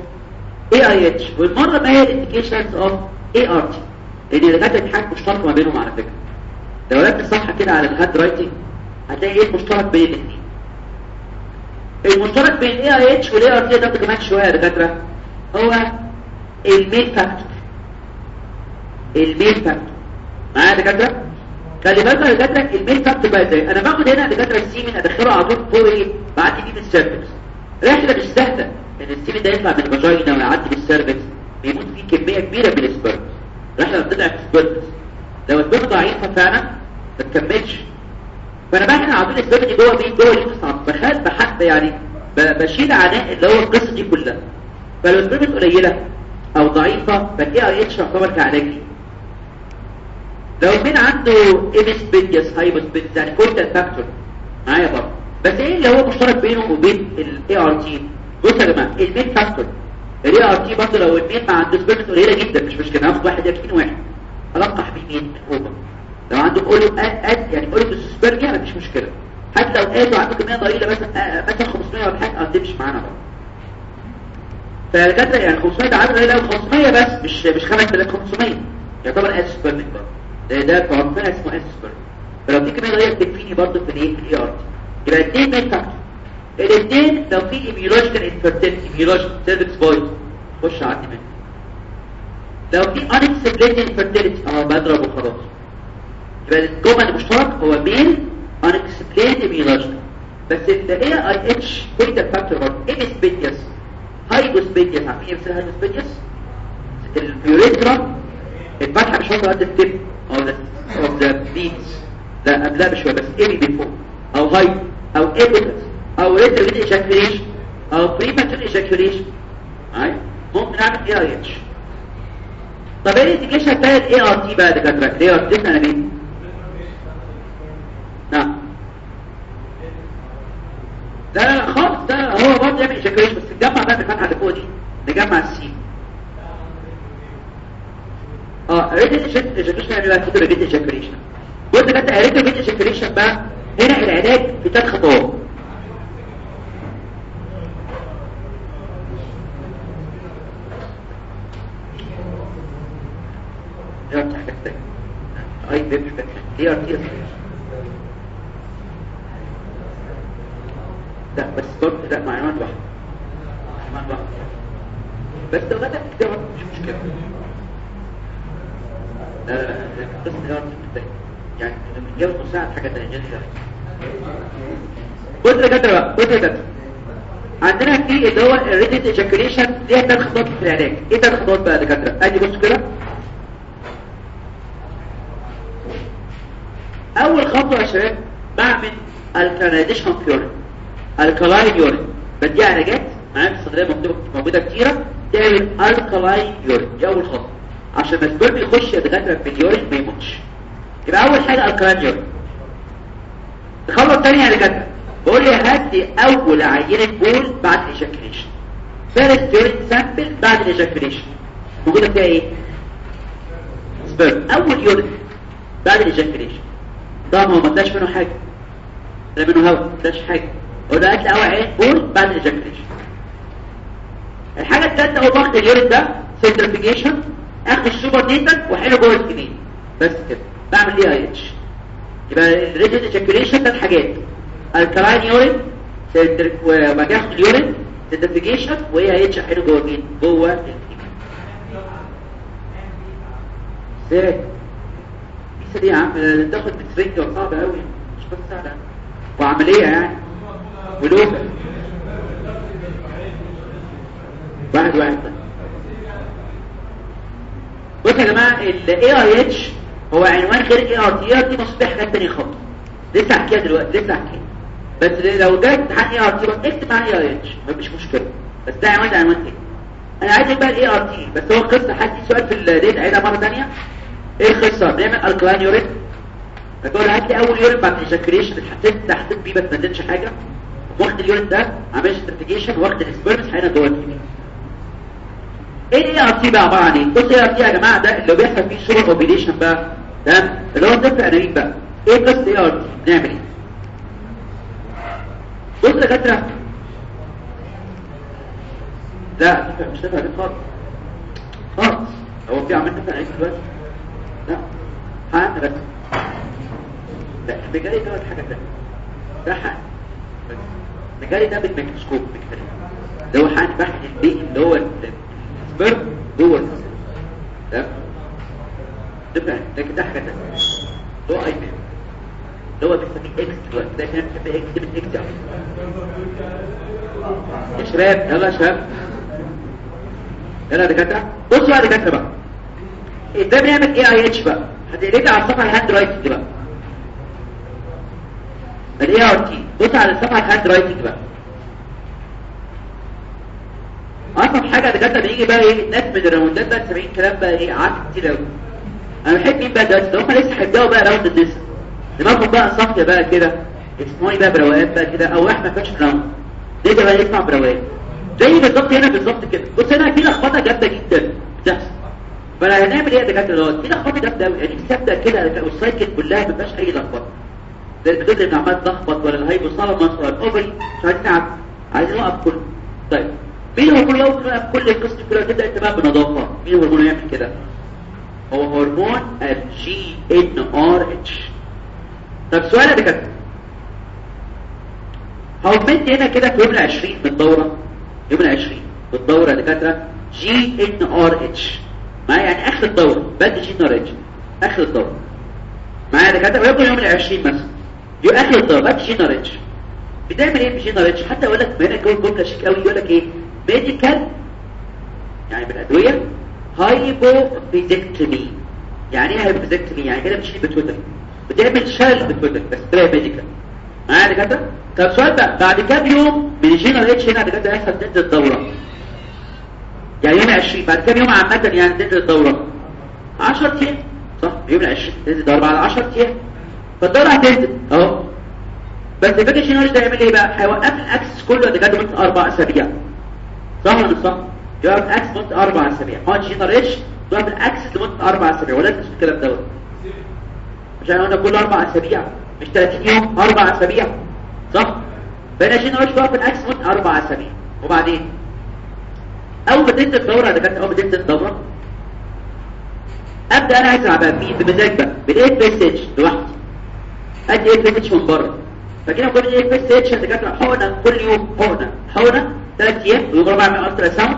اي اي اتش والمرة ما هي ال indications of ART لأن الدكاتره في حاجة مشتركه ما بينهم على فكرة. لو ركزت صح كده على ال handwriting هتلاقي إيه المشترك بين الاثنين. المشترك بين AIH وال ART ده كمان شوية يا دكاترة. هو ال male factor. ال male factor. معايا يا دكاترة؟ خلي بالك يا دكاترة ال male factor بقى إزاي؟ أنا باخد هنا دكاترة ال semen أدخله على طول فوق إيه؟ بعدي بيه من ال cervix رحله مش سهله ان ال semen ده يطلع من ال vagina ويعدي بال cervix بيموت فيه كمية كبيرة من ال sperm رحله بتطلع في ال sperm لو ال sperm ضعيفة فعلا ما تكملش. فانا عامل ال sperm دي جوه مين جوه ال uterus بخاف بحد يعني بشيل عناء اللي هو القصة دي كلها. فلو ال sperm قليلة أو ضعيفة فال AIH يعتبر كعلاج لو male عنده epispadias hypospadias يعني coital factor معايا برضه. بس إيه اللي هو مشترك بينه وبين ال ART بصوا يا جماعة ال male factor ال ART برضه لو ال male ما عنده sperms قليلة جدا مش مشكلة هاخد واحد يكفيني واحد. ألقح بمين ال ovum لو عنده oligo يعني oligospermia مفيش مشكلة. حتى لو قالوا عنده كميه ضئيله مثلا مثلا 500 ولا حاجة هتمشي معانا برضه. فالدكاتره يعني 500 ده عدد قليل قوي 500 بس مش مش 5500 يعتبر azoo برضه. ده ده عرفنا اسمه azoospermic فلو في كمية ضئيله تكفيني برضه في الإيه؟ في ال ART يبقى الاثنين male factor الاثنين لو في immunological infertility immunological cervix point خش عدي منه. لو في unexplained infertility آه بضرب وخلاص الجمل المشترك هو ميل unexplained immunological بس ال AIH coital factor برضه epispadias hypospadias عارفين إيه مثل hypospadias ال urethra الفتحه مش واصله قد ال tip أو the of the penis لا قبلها بشويه بس ايمي بيفور أو هاي أو impotence أو retrograde ejaculation أو premature ejaculation ممكن اعمل AIH طب إيه ال indication بتاع ال ART بقى دكاتره ال ART أنا مين نعم لا خالص ده هو برضه يعمل ejaculation بس نجمع بقى الفتحه اللي فوق دي نجمع السي آه ريتد ايجاكوليشن يعني بقى؟ كده ايجاكوليشن بص كده ريتد ايجاكوليشن بقى هنا العلاج في ثلاث خطوات. يلا تحتاج اي بيب دي ار تي بس برضه لا معلومات واحدة معلومات واحدة بس لو بدأ كده مش مشكلة. لا لا لا بس تي يعني لما تجيب مساعد حاجة ثانية جدا بص يا كده بقى بص يا كده عندنا في اللي هو ال retrograde ejaculation ليها ثلاث خطوات في العلاج. إيه ثلاث خطوات بقى يا دكاترة؟ أدي بص كده. أول خطوة يا شباب بعمل alkalinization of urine alkaline urine. بدي علاجات معايا الصيدليه موجودة كتيره تعمل alkaline urine دي اول خطوه عشان ما ال sperm يخش يتغذى في ال urine ما يموتش. يبقى أول حاجة alkaline urine. الخطوه الثانية يا دكاترة. بقول لي هات لي أول عينة بول بعد ال ejaculation first urine sample بعد ال ejaculation موجودة فيها إيه؟ sperm أول urine بعد ال ejaculation طبعا ما طلعش منه حاجة. لا منه هواء ما طلعش حاجة. هو ده اكل اول عينة بول بعد ال ejaculation الحاجة الثالثة هو ضغط ال urine ده centrifugation اخد ال supernatant واحله جوه الكمين بس كده. بعمل إيه AIH يبقى ال retrograde ejaculation ثلاث حاجات alkaline urine وبعد ال urine centrifugation وإيه AIH احله جوه مين؟ جوه الكمين إزاي الكيسه دي يا عم تاخد بترينج صعبة قوي مش بس سهله وعملية يعني. ولوكا واحد واحد. بصوا يا جماعة ال AIH هو عنوان غير ART ART مصبح حاجات تانية خالص. لسه هحكيها دلوقتي لسه هحكيها بس لو جاي امتحان ART بقى اكتب معاه AIH مفيش مشكلة. بس ده عنوان ده عنوان تاني. أنا عايز بقى ال ART بس هو قصة حد سؤال في الليل عيدها مرة ثانية إيه القصة؟ بنعمل alkaline urine فتقول هات لي أول urine بعد ال ejaculation حطيت حطيت بيه ما تنزلش حاجة. واخد ال urine ده عملت centrifugation واخد ال sperms هنا الكمين ART بقى عباره عن إيه بص ال ART يا جماعة ده اللي بيحصل فيه super ovulation بقى تمام اللي هو طفل انابيب بقى. إيه قصه ال ART بنعمل إيه؟ بص يا دكاتره لا مش تفهم عليك خالص خالص هو في عملت تفهم عليك دلوقتي؟ لا. حقنا بس. لا المجالي ده حاجة ثانية ده حق بس المجالي ده بالميكروسكوب بكتير اللي هو حقن بحث البيئي اللي هو السبرم جوه الجسم تمام؟ لكن ده حاجة ثانية اللي هو اي بي اللي هو بيسميه إكس دلوقتي. ده كان بيسميه إكس من إكس يا شباب يلا يا شباب. يلا يا دكاترة. بصوا يا دكاترة بقى. ده بنعمل اي اي اتش بقى. هتقلب على الصفحة الهاند رايتنج بقى. الاي ار تي بص على الصفحه الهاند رايتنج بقى أصلا حاجة دكاتره بيجي بقى إيه؟ الناس من الراوندات بقى سامعين كلام بقى إيه؟ عارف كتير قوي أنا بحب مين بقى دلوقتي؟ هم لسه هيبداوا بقى round النسا دماغهم بقى صافية بقى كده. اسمعوني بقى؟ بروقان بقى كده. أو إحنا first round ليه بقى يسمع بروقان زي بالظبط هنا بالظبط كده. بص هنا في لخبطة جامدة جدا بتحصل. فانا هنعمل إيه يا دكاترة؟ دلوقتي في لخبطة جامدة قوي يعني تبدا كده وال cycle كلها ما فيهاش أي لخبطة. زي ال pituitary اللي عمال تلخبط ولا ال hypothalamus ولا ال ovary مش نعرف عايزين نوقف كله طيب مين الهرمون يوقف كل القصة كلها تبدا انت بقى بنظافه مين الهرمون يعمل كده هو هرمون ال GnRH طب سؤال يا دكاتره هو بنت هنا كده في يوم ال 20 من الدوره يوم ال 20 في الدوره يا دكاتره GnRH معايا يعني اخر الدوره بدي GnRH اخر الدوره معايا يا دكاتره يوم ال 20 مثلا دي اخر الدوره بدي جي ان ار اتش بتعمل إيه RH حتى أقول لك هنا كل جمله شيك قوي يقول لك إيه؟ medical يعني بالأدوية hypophysectomy يعني إيه hypophysectomy يعني كده بتشيل pituitary بتعمل شلل pituitary بس تلاقي medical معايا كده طب سؤال بقى بعد كام يوم من ال GnRH هنا كده يحصل تنزل الدورة؟ يعني يوم 20 بعد كام يوم عامة يعني تنزل الدورة؟ 10 أيام. صح يوم 20 تنزل الدورة بعد 10 أيام. فالدوره هتنزل أهو. بس الفكرة ال GnRH ده هيعمل إيه بقى هيوقف ال axis كله كان مده أربع أسابيع. صح ولا مش صح؟ يوقف ال axis مده أربع أسابيع. هو ال GnRH يوقف ال axis لمده أربع أسابيع. ولا تنسوا الكلام دوت؟ عشان قلنا كل أربع أسابيع. مش 30 يوم أربع أسابيع. صح؟ فانا جينا وش بقى في ال axis مده أربع أسابيع. وبعدين؟ أول ما تنزل الدوره ده كانت أول ما تنزل الدوره أبدأ أنا عايز العب مين بمزاج بقى. اس اتش لوحدي. ادي إيه بي اتش من بره فكده كل إيه بي اس اتش اللي كانت حقنه كل يوم حقنه حقنه ثلاث أيام ويوم رابع اعمل الترا ساوند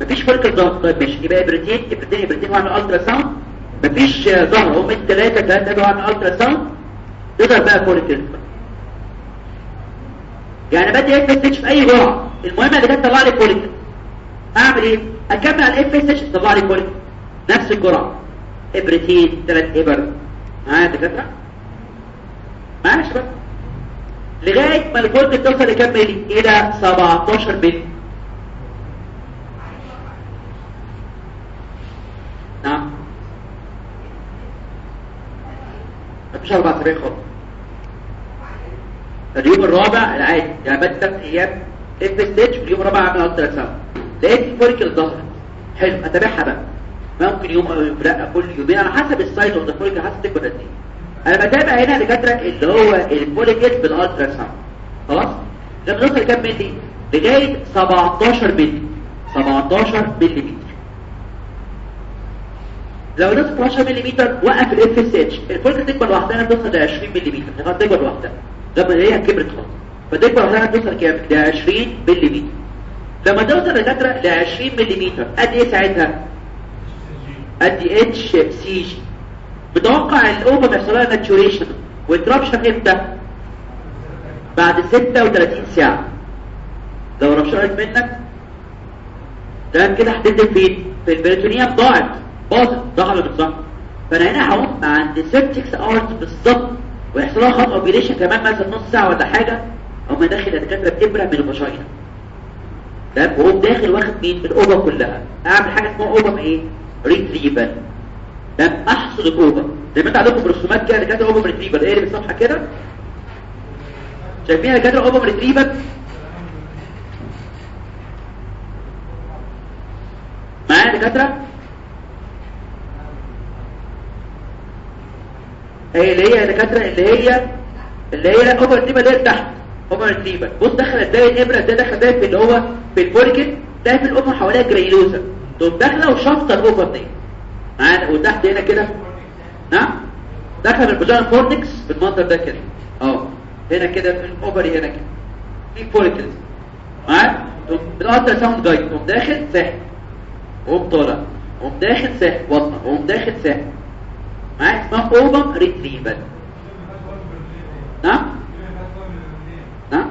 مفيش فرق الضغط. طيب ماشي يبقى ابرتين ابرتين ابرتين واعمل الترا ساوند مفيش ظهر. هم الثلاثه ثلاثة واعمل الترا ساوند تقدر بقى فوليكل يعني بدي اس اتش في أي جرعه المهم اللي كانت تطلع لي فوليكل أعمل إيه؟ أكمل على الاف اس اتش تطلع لي فوليكل نفس الجرعه ابرتين ثلاث إبر. معايا دكاتره معايا يا شباب لغاية ما ال follicle توصل لكام إلى 17 ملي نعم. مفيش أربع اسابيع خالص. اليوم الرابع العادي يعني بعد ثلاث أيام FSH اليوم الرابع عامل ultrasound لقيت ال follicle ظهرت. حلو أتابعها بقى. ممكن يوم أو لا كل يومين على حسب ال size of the follicle تكبر قد إيه. أنا بتابع هنا دكاتره اللي هو ال follicle بال ultrasound خلاص لما نوصل كام ملي لغاية 17 ملي 17 ملي لو نص 12 ملم وقف ال FSH ال follicle تكبر لوحدها توصل ل 20 ملم لغايه تكبر لوحدها. لما هي كبرت خالص. فتكبر لوحدها توصل كام ل 20 ملم لما توصل لدكاتره ل 20 ملم قد إيه ساعتها؟ قد اتش سي جي متوقع ال ova بيحصل لها maturation وال rupture إمتى بعد 36 ساعة. لو ربشرت منك تمام كده هتنزل فين؟ في ال peritoneum ضاعت باظت ضاع بالظبط. فأنا هنا هقوم عند 6 hours بالظبط. ويحصل لها خط اوبريشن كمان مثلا نص ساعة ولا حاجة. أو ما داخل الدكاتره بتبره من الفشاينا تمام وهو داخل واخد مين؟ الاوبا كلها. أعمل حاجة اسمها أوبا إيه؟ ريتريبل تمام احصل الاوبا زي ما انت عندكم في الرسومات كده دكاتره اوبا ريتريبل إيه اللي بالصفحه كده؟ شايفين دكاتره اوبا ريتريبل معايا دكاتره هي اللي هي؟ دكاتره اللي هي؟ اللي هي ova retrieval اللي هي تحت. ova retrieval بص دخل إزاي الإبرة؟ إزاي دخل إزاي في اللي هو في ال follicle ده في ال ova حواليها granulosa تقوم داخلة وشفطه ال ova دي. وتحت هنا كده. نعم دخل ال vaginal fornix بالمنظر ده كده. آه هنا كده في ال ovary هنا كده. في follicles معانا تقوم بال ultrasound guided. تقوم داخل ساحب وقوم طالع. وقوم داخل ساحب وطن وقوم داخل ساحب معايا اسمها اوبم ريتريفال نعم نعم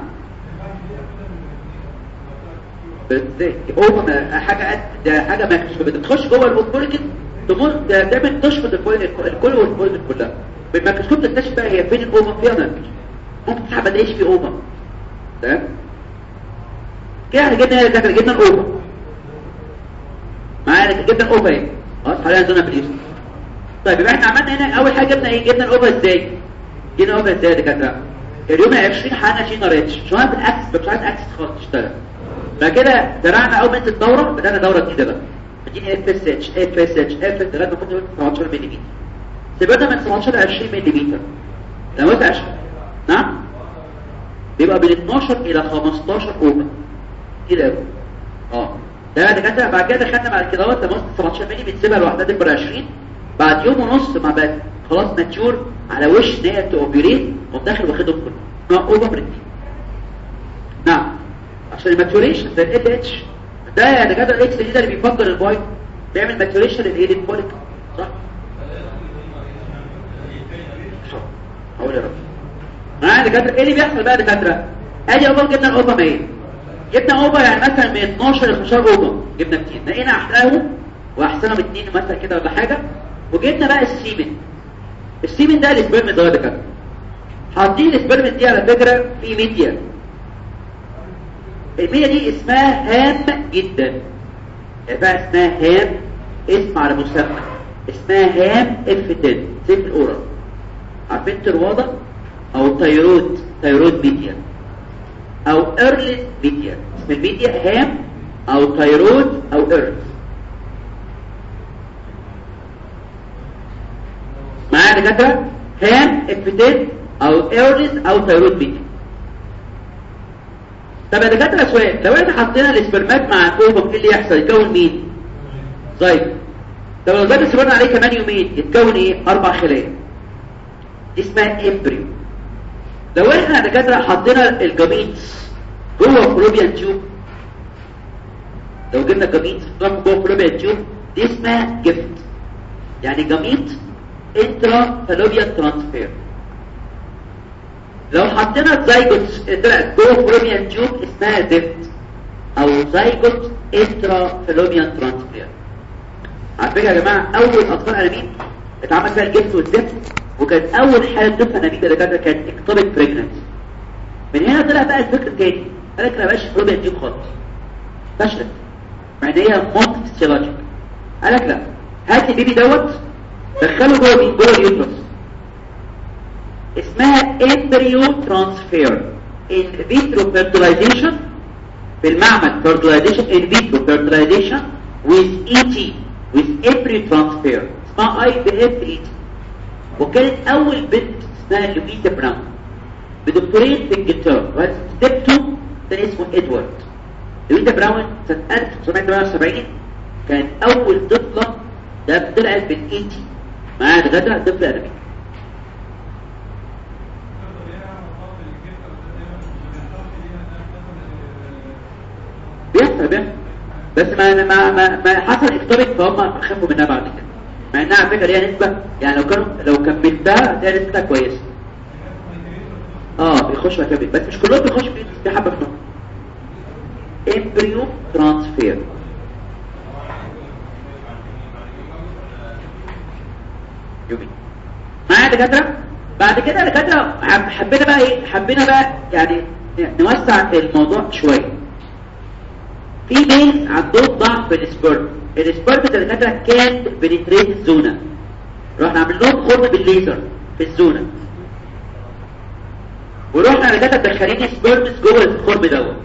إزاي اوبم حاجة ده حاجة ما بتخش جوه الاوبوليكت تمر ده تعمل تشفط الكل والبوليكت كلها. بالميكروسكوب تكتشف بقى هي فين الاوبم فيها ما ممكن تسحب قد إيش في اوبم تمام؟ كده إحنا جبنا هنا جبنا الاوبم معايا جبنا الاوبم أهي. خلاص حاليا في اليوسف. طيب يبقى إحنا عملنا هنا أول حاجة جبنا إيه؟ جبنا الاوفر إزاي؟ جبنا الاوفر إزاي يا دكاترة؟ اليوم 20 حققنا شينا ريتش شوية بالاكس مش عايز إكس خالص تشتغل فكده زرعنا أول انت الدورة بدأنا دورة جديدة بقى. بتجيني اف اس اتش اف اس اتش اف ما كنت 17 ملم سيبنا من 17 ل 20 ملم لو انت 20 نعم؟ بيبقى من 12 إلى 15 اوفر كده آه. ده دكاترة بعد كده دخلنا بعد كده وقت ما 17 ملم بنسيبها لوحدها تكبر 20 بعد يوم ونص ما بقى خلاص ماتيور على وش إن هي تأوبريت وداخل واخدهم كله نوع اوفر نعم. عشان الماتيوريشن زي ال اتش ده يا دكاترة الاكس ده اللي بيفجر البايت بيعمل ماتيوريشن للايدين بوليك صح؟ أقول يا رب. معايا دكاترة؟ إيه اللي بيحصل بقى يا دكاترة؟ ادي اول جبنا ال ova إيه جبنا ova يعني مثلا من 12 ل 15 ova. جبنا كتير لقينا أحلاهم وأحسنهم اتنين مثلا كده ولا حاجة. وجبنا بقى ال semen. ال semen ده ال sperm ده ده كده حاطين ال sperm دي على فكرة في ميديا. الميديا دي اسمها هام جدا. بقى اسمها هام اسم على مسمى اسمها هام اف 10 زي في الاورال عارفين تروادة أو تيرود تيرود ميديا. أو ايرلس ميديا. اسم الميديا هام أو تيرود أو ايرلس معايا دكاترة؟ هام اف أو ايرلس أو تيرود ميديا. طب يا دكاتره سؤال. لو إحنا حطينا الاسبرمات مع الاوفم إيه اللي يحصل؟ يتكون مين؟ زيج طب لو زاد ال sperm عليه كمان يومين يتكون إيه؟ أربع خلايا. دي اسمها embryo لو إحنا يا دكاترة حطينا ال gametes جوه fallopian tube لو جبنا gametes جوه fallopian tube دي اسمها GIFT. يعني gamete intra fallopian transfer لو حطينا زيجوت طلعت جوه fallopian tube اسمها زفت أو zygote intra fallopian transfer على فكرة يا جماعة أول أطفال انابيب اتعمل فيها ال GIFT وال ZIFT وكانت أول حالة تدفع نتيجه دكاتره كانت ectopic pregnancy من هنا طلع بقى الفكر تاني قال لك لا بلاش fallopian دي خالص. فشلت. مع ان هي more physiologic قال لك لا. هات ال baby دوت دخله جوه جوه ال uterus. اسمها embryo transfer in vitro fertilization. في المعمل fertilization in vitro fertilization with ET with embryo transfer. اسمها IVF وكانت أول بنت اسمها لويسا براون. بدكتورين في انجلترا ستيبتو كان اسمه إدوارد. لويسا براون سنة 1978 كانت أول طفلة ده طلعت بال ET معاها غدا طفل ادمي بيحصل بس ما ما ما, ما حصل ectopic فهم خافوا منها بعد كده. مع إنها على فكرة ليها نسبة يعني لو كانوا لو كملتها هتلاقي نسبتها كويسة. آه بيخش مكان بس مش كلهم بيخش في حبة منهم. embryo transfer يومي. معايا دكاترة؟ بعد كده دكاترة حبينا بقى إيه؟ حبينا بقى يعني نوسع الموضوع شوية. في ناس عندهم ضعف في ال sperm ده دكاتره كان penetrate ال zona. رحنا عاملين لهم خرم بالليزر في ال zona. ورحنا دكاتره مدخلين sperms جوه الخرم دوت.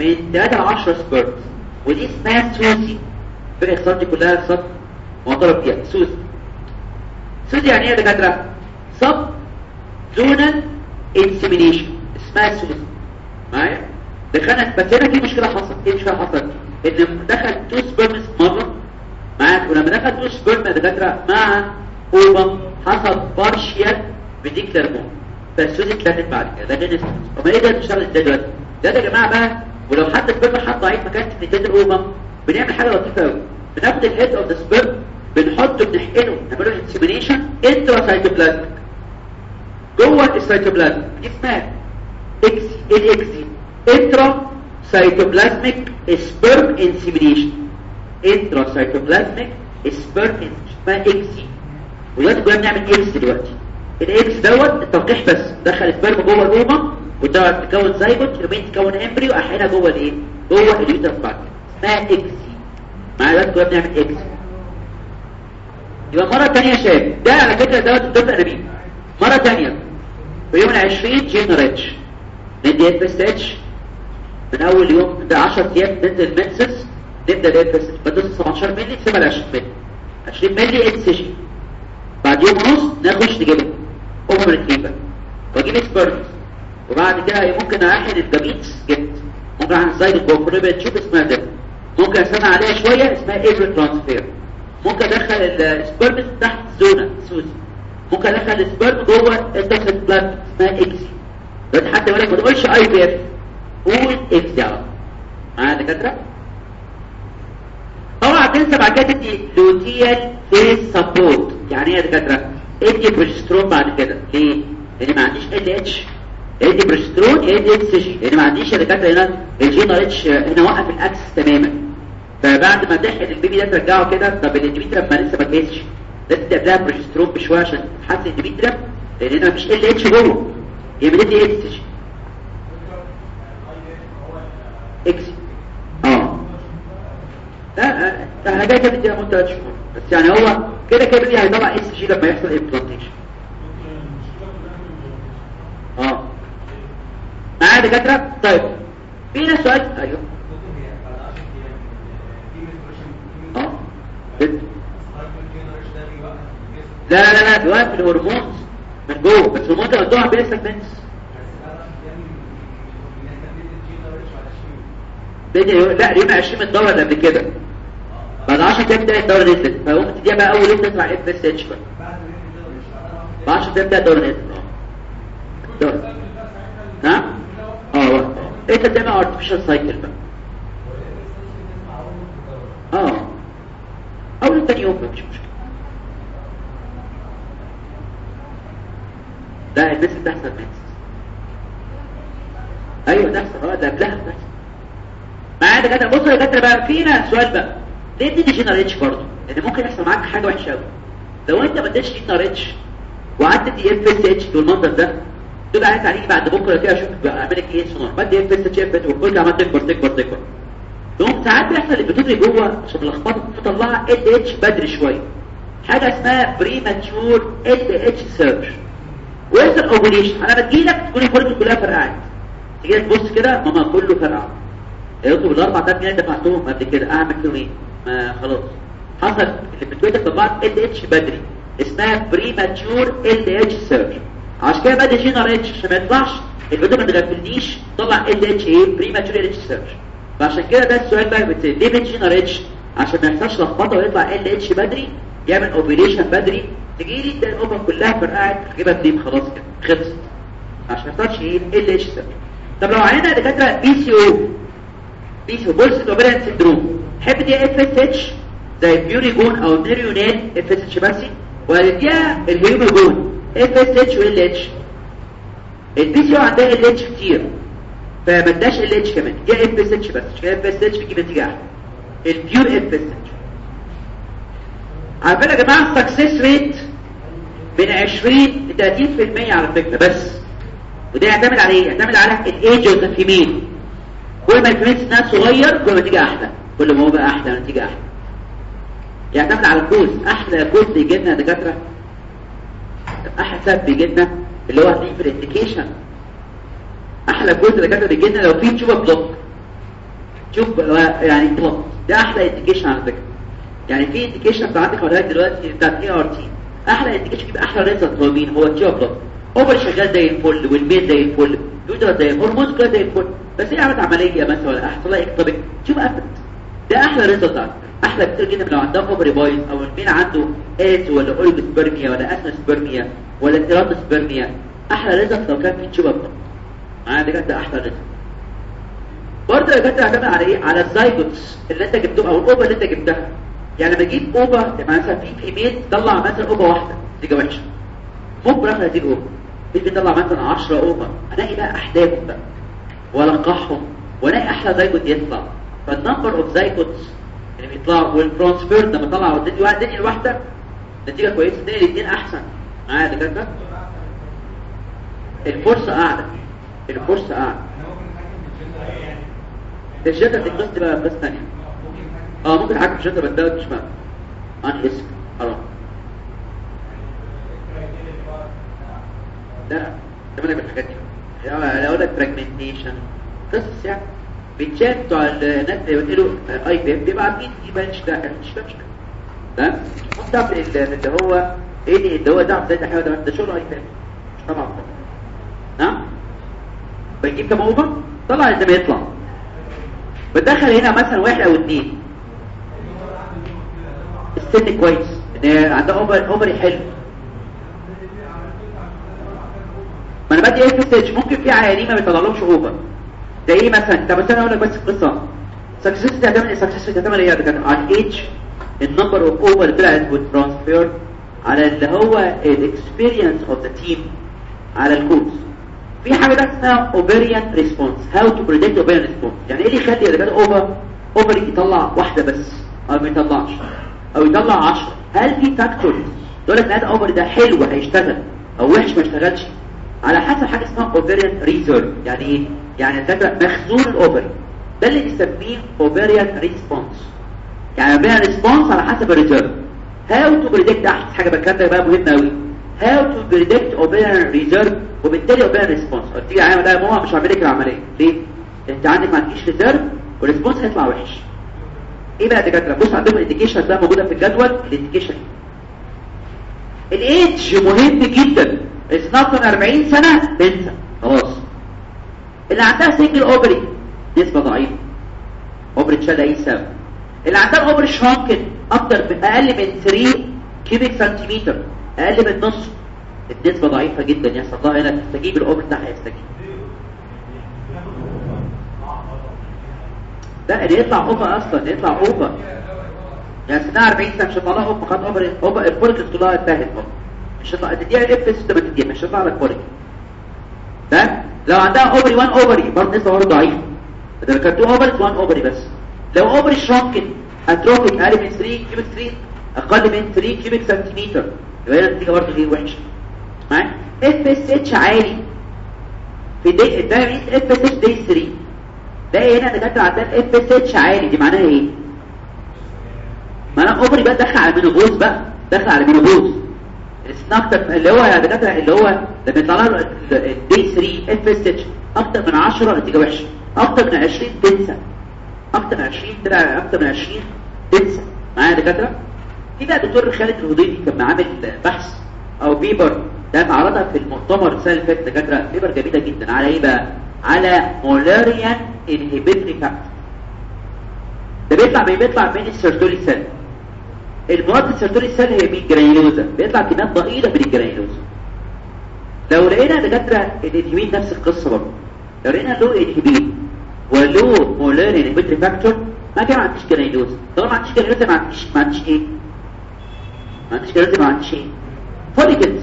من 3 ل 10 sperms ودي اسمها SUZI. الصوت دي كلها صوت معترف فيها. SUZI. SUZI يعني إيه يا دكاترة؟ sub zonal insemination اسمها SUZI. معايا؟ دخلنا بس هنا في مشكلة حصلت. إيه مشكله حصلت؟ إن دخل two sperms مرة معاك؟ ولما دخل two sperm يا دكاتره مع ovum حصل partial vesicular mole فال SUZI اتلغت بعد كده. ده غير طب إيه ده؟ بتشتغل إزاي دلوقتي؟ ده يا جماعة بقى ولو حد sperm حد ضعيف ما كانش في ال ovum بنعمل حاجة لطيفة قوي بناخد ال head of the sperm بنحطه بنحقنه نعمله insemination intra cytoplasmic جوه السيتوبلازم دي اسمها ICSI ال ICSI intra cytoplasmic sperm insemination intra cytoplasmic sperm اسمها ICSI ودلوقتي كنا بنعمل ICSI دلوقتي ال ICSI دوت التلقيح بس. دخل sperm جوه ال ovum وده تكون زيجوت يومين تكون embryo أحيانا جوه الإيه؟ جوه اليوتر بعد اسمها اكسي معايا دلوقتي كنا بنعمل إكس. يبقى مرة تانية شاب ده على فكرة دوت الطفل أنابيب مرة تانية. في يوم العشرين جين ريتش. ندي إف إتش. من أول يوم ده 10 أيام ننزل منسس اس اتش بدوس 17 مللي تسيبها ل 20 مللي. 20 مللي اتس جي بعد يوم ونص نخش نجيبها اوفر ريتريفر واجيب سبيرمز وبعد كده ممكن احل الجميتس جبت ممكن أعمل زي الكوكوريبا تشوف اسمها ده ممكن استنى عليها شوية اسمها ايفر ترانسفير. ممكن أدخل السبرم تحت زونة سوزي. ممكن أدخل السبرم جوه بلاد اسمها إكسي. لو حد بالك ما تقولش اي بي اف اكسي على معايا دكاترة. طبعا تنسى بعد كده تدي لوتيال فيس سبورت. يعني إيه يا دكاترة؟ ادي بروجسترون بعد كده؟ ليه؟ لأن ما عنديش ال اتش ادي بروجسترون ادي اتش لأن ما عنديش يا دكاترة هنا الجين اتش هنا وقف الاكسس تماما. فبعد ما تحقن البيبي ده ترجعه كده طب الاندوميتريم ما لسه ما جهزش لازم لها بروجسترون بشوية عشان تحسن الاندوميتريم لأن هنا مفيش ال اتش جوه. هي بدي اتش إكس آه. لا أنا جاي كده بدي أموت 3 شهور بس يعني هو كده كده بدي هيطلع اس جي لما يحصل امبلانتيشن آه. معايا دكاترة؟ طيب. في ناس سؤال. أيوه. لا لا لا بيوقف الهرمون من جوه بس الهرمون ده مدوها بين سيجمنتس لا يوم 20 الدوره اللي قبل كده. بعد 10 أيام تلاقي الدوره نزلت فممكن بقى أول يوم تطلع FSH بعد 10 أيام تلاقي الدوره نزلت نعم آه أنت بتعمل artificial cycle بقى. آه. أول تاني يوم مفيش مشكلة. ده الناس بتحصل أيوه تحصل. آه ده قبلها بتحصل. معايا كده بصوا يا دكاتره بقى فينا سؤال بقى. ليه دي جنريتش برضه؟ لأن ممكن يحصل معاك حاجة وحشة قوي لو أنت ما اديتش جنريتش وقعدت تدي إف إس إتش بالمنظر ده تقول عايز عليك بعد بكرة كده أشوف اعمل لك إيه سونار بدي إف إس إتش إف وكل عمال تكبر تكبر تكبر يوم ساعات بيحصل اللي بتدري جوه عشان لخبطه تطلعها ال إتش بدري شوية. حاجة اسمها بريماتشور ال إتش سيرش ويحصل اوبريشن أنا بتجيلك تكون الفرق كلها فرقعت. تيجي تبص كده ماما كله فرقع. يطلب الاربع ثلاث جنيه دفعتهم قبل كده اعمل فيهم إيه؟ ما خلاص. حصل اللي بتويتك طبعت ال اتش بدري. اسمها بريماتشور ال اتش سيرش عشان كده بدي جينر اتش عشان ما يطلعش. الفيديو ما تغفلنيش. طلع ال اتش إيه؟ بريماتشور ال اتش سيرش فعشان كده ده السؤال بقى بتسال ليه بتجينر اتش عشان ما يحصلش لخبطة ويطلع ال اتش بدري يعمل اوبريشن بدري. تجي لي ده الاوبر كلها فرقعت تجيبها تجيب خلاص كده خلصت. عشان ما يحصلش إيه؟ ال اتش سيرش طب لو عينا دكاترة بي سي أو بي سي أو بولس اوبريان سندروم تحب دي اف اس اتش زي بيوريجون أو نيريونات اف اس اتش بس ولا ديها الهيوموجون اف اس اتش وال اتش البي سي عندها ال اتش كتير فما اداش ال اتش كمان دي اف اس اتش بس اف اس اتش بيجيب نتيجه أحلى ال pure FSH فكره يا جماعة ال success rate من 20 ل 30% على فكره بس وده يعتمد على إيه يعتمد على ال age of the female كل ما ال female سنها صغير كل ما النتيجه أحلى. كل ما هو بقى أحلى النتيجه أحلى. يعتمد على ال cause. أحلى cause بيجي لنا دكاترة. سبب بيجي لنا اللي هو في ال indication أحلى كوز دكاترة بيجي لنا لو في تشوبه بلوك تشوب يعني بلوك ده أحلى انديكيشن على فكرة. يعني في انديكيشن بتاع عندك حضرتك دلوقتي بتاعت اي ار تي أحلى انديكيشن بيبقى أحلى ريزلت هو مين هو التشوبه بلوك اوفر شغال زي الفل والبيت زي الفل يوتر زي الهرمون كده زي الفل. بس هي عملت عملية مثلا ولا احصل لها اكتوبك شوف قفلت ده أحلى ريزلت أحلى كتير جدا لو عندها اوفري بايظ أو المين عنده ايت ولا اوليف سبرميا ولا اسنا سبرميا ولا تيرات سبرميا أحلى ريزلت لو كان في بلوك معايا ده كده أحلى ريزلت برضه يا جدع اعتمد على إيه؟ على الزايجوتس اللي أنت جبتهم أو الاوبا اللي أنت جبتها. يعني لما اوبا مثلا في فيميل تطلع مثلا اوبا واحدة نتيجه وحشة. ممكن اخد هذه الاوبا في بيطلع مثلا 10 اوبا ألاقي بقى احداثهم بقى. والقحهم والاقي أحلى زايجوت يطلع فالنمبر اوف زايجوتس اللي بيطلعوا والترانسفير لما طلع ودني واحد دني الواحده نتيجة كويسة. الدنيا الاثنين أحسن. معايا يا دكاتره الفرصة أعلى. الفرصة أعلى. الجدة دي قصة بقى قصة ثانية. آه ممكن حاجة في الجدة بدأت مش مهم. عن اسم. حرام لا ده مالك بالحاجات دي. أقول لك فراجمنتيشن قصص يعني بيتشاف بتوع الناس اللي بيقولوا اي بي بيبقى عارفين دي بانش ده مش فاهمش تمام حط اللي هو إيه اللي هو ده زي ده ده ده شغل اي بي طبعا نعم بيجيب كام اوفر طلع زي ما يطلع بتدخل هنا مثلا واحد أو اثنين السن كويس ان عندها اوفر اوفري حلو ما أنا بدي إيه في ممكن في عيانين ما بيطلعلهمش اوفر ده إيه مثلا طب أنا أقول لك بس القصة سكسس تعتمد سكسس تعتمد إيه كده على الايدج النمبر اوف اوفر اللي طلعت والترانسفير على اللي هو الاكسبيرينس اوف ذا تيم على الكورس في حاجة بقى اسمها اوفريان ريسبونس هاو تو بريدكت اوفريان ريسبونس يعني إيه اللي يخلي كان اوفر اوفر يطلع واحدة بس أو ما يطلعش أو يطلع 10 هل في فاكتورز يقول لك ان اوفر ده حلو هيشتغل أو وحش ما يشتغلش؟ على حسب حاجة اسمها ovarian reserve يعني إيه؟ يعني الفكرة مخزون ال ovary ده اللي بنسميه ovarian response يعني ovarian response على حسب ال reserve how to predict أحسن حاجة بكتبها بقى مهمة قوي how to predict ovarian reserve وبالتالي ovarian response قلت لي عامل ده ماما مش هعمل لك العملية. ليه؟ أنت عندك ما عندكيش reserve وال response هيطلع وحش. إيه بقى دكاترة؟ بص عندكم ال indication ده موجودة في الجدول ال indication ال age مهم جدا. اصناف من 40 سنة انسى خلاص اللي عندها single ovary نسبة ضعيفة. ovary اتشال أي سبب. اللي عندها ovary shrunken أكتر أقل من 3 cubic centimeter أقل من نص. النسبة ضعيفة جدا. يحصل لها هنا تستجيب ال ovary بتاعها يستجيب لا اللي يطلع اوفر أصلا يطلع اوفر يعني سنة 40 سنة مش هطلع اوفر خد اوفر اوفر الفوركس كلها اتباهت مش هطلع تديها الاف اس ما تديها مش هطلع لك فوركس ده لو عندها اوفري 1 اوفري برضه نسبة برضه ضعيفة ده كان 2 اوفري 1 اوفري بس. لو اوفري شرانكن اتروفيك أقل من 3 كيوبيك 3 أقل من 3 كيوبيك سنتيمتر يبقى هنا النتيجة برضه غير وحشة. معايا؟ اف اس اتش عالي. في دي الدايمين اف اس اتش دي 3 ده هنا دكاتره عندنا اف اس اتش عالي دي معناها إيه؟ معناها اوفري بقى دخل على مينوبوز بقى دخل على مينوبوز السناكتر اللي هو يا دكاتره اللي هو لما يطلع له الدي 3 اف اس اتش أكتر من 10 نتيجه وحشه أكتر من 20 تنسى. أكتر من 20 طلع أكتر من 20 تنسى. معايا يا دكاترة؟ في بقى دكتور خالد الهضيبي كان عامل بحث أو paper ده معرضها في المؤتمر السنة اللي فاتت. دكاترة paper جميلة جدا. على إيه بقى؟ على Mullerian inhibitory factor ده بيطلع بيطلع من ال Sertoli cell المواد ال Sertoli cell هي مين granulosa بيطلع كميات ضئيله من ال granulosa لو لقينا دكاترة ال inhibin نفس القصة برضه لو لقينا low inhibin و low Mullerian inhibitory factor ما كان ما عنديش granulosa طالما ما عنديش granulosa ما عنديش ما عنديش إيه ما عنديش granulosa ما عنديش إيه follicles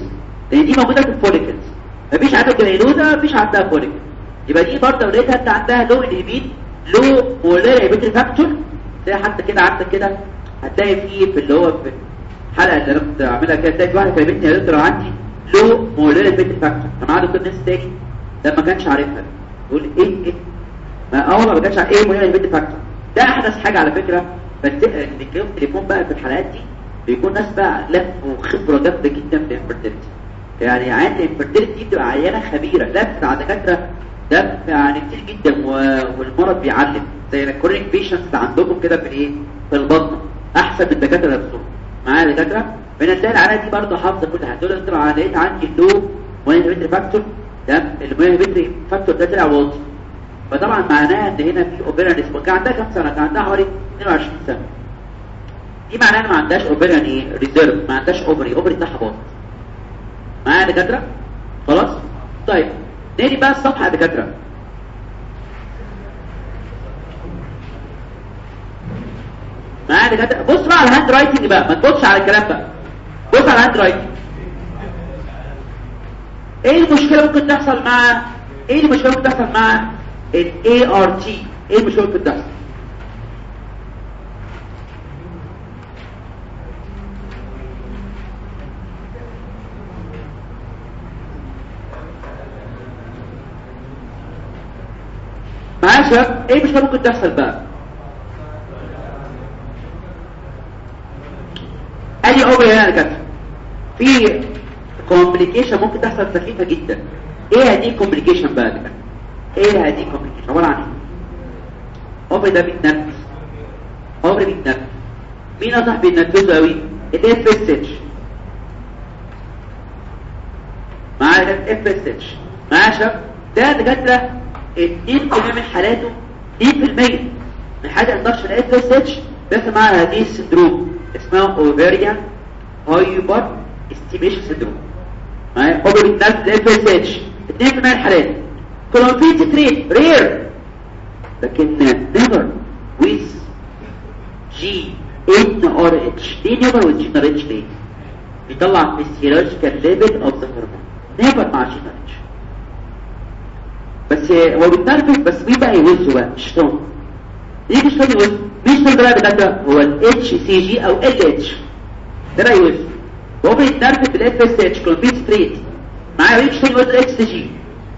لأن دي موجودة في ال follicles مفيش عندها granulosa مفيش عندها follicles يبقى دي برضه لو لقيتها انت عندها low inhibin low Mullerian inhibitory factor تلاقي حتى كده عندك كده. هتلاقي فيه في اللي هو في الحلقة اللي أنا كنت عاملها كده تلاقي في واحدة كلمتني يا دكتور عندي low Mullerian inhibitory factor كان معاه دكتور ناس تاني ده ما كانش عارفها. يقول إيه إيه؟ ما أول ما كانش عارف إيه Mullerian inhibitory factor ده أحدث حاجة على فكرة. بس بنتكلم التليفون بقى في الحلقات دي بيكون ناس بقى لف وخبرة جامدة جدا في ال infertility يعني عيان ال infertility بتبقى عيانة خبيرة لف على دكاترة ده يعني كتير جدا. والمرض بيعلم. زي ال chronic patients عندكم كده في الايه في البطن. أحسن من الدكاترة نفسهم معايا دكاترة؟ بنتلاقي العيانه دي برضه حافظة كل حاجة. تقول لها أنا لقيت عندي ال low inhibitory factor. ده ال inhibitory factor ده طلع واطي فطبعا معناها إن هنا في ovarian اسمه كان عندها كام سنة؟ كان عندها حوالي 22 سنة. دي معناها إن ما عندهاش ovarian إيه reserve ما عندهاش ovary ovary بتاعها باظ معايا دكاترة؟ خلاص؟ طيب نيجي بقى الصفحة دكاترة. بص بقى على ال handwriting بقى ما تبصش على الكلام بقى. بص على ال handwriting. إيه المشكلة ممكن تحصل مع إيه المشكلة ممكن تحصل مع ال ART إيه المشكلة ممكن تحصل؟ معايا يا شباب؟ إيه المشكلة ممكن تحصل بقى؟ ادي اوبر هنا كده في كومبليكيشن ممكن تحصل سخيفه جدا. إيه هذه الكومبليكيشن بقى كده إيه هذه الكومبليكيشن عبارة عن إيه؟ اوبر ده بيتنفس اوبر بيتنفس مين اصح بيتنفسه قوي الاف اس اتش معايا الاف اس اتش يا شباب؟ ده دكاتره 2% من حالاته 2% من حاجة الضغط الاف اس اتش بيحصل معاها هذه السندروم. اسمها اوفيريان هايبر استيميشن سندروم معايا اوفر نفس الاف اس اتش 2% من الحالات كلهم في تريت رير لكن نيفر ويز جي ان ار اتش ليه نيفر ويز جي ان ار اتش ليه بيطلع فيسيولوجيكال ليفل اوف ذا هرمون نيفر مع جي ان ار اتش بس هو بيتنرفز بس مين بقى يوزه بقى الشيطان يجي يوزه مين الشيطان بقى ده هو ال جي أو ال اتش ده بقى يوزه وهو بيتنرفز بالاف اس اتش كولبيت ستريت معاه يوزه اتش سي جي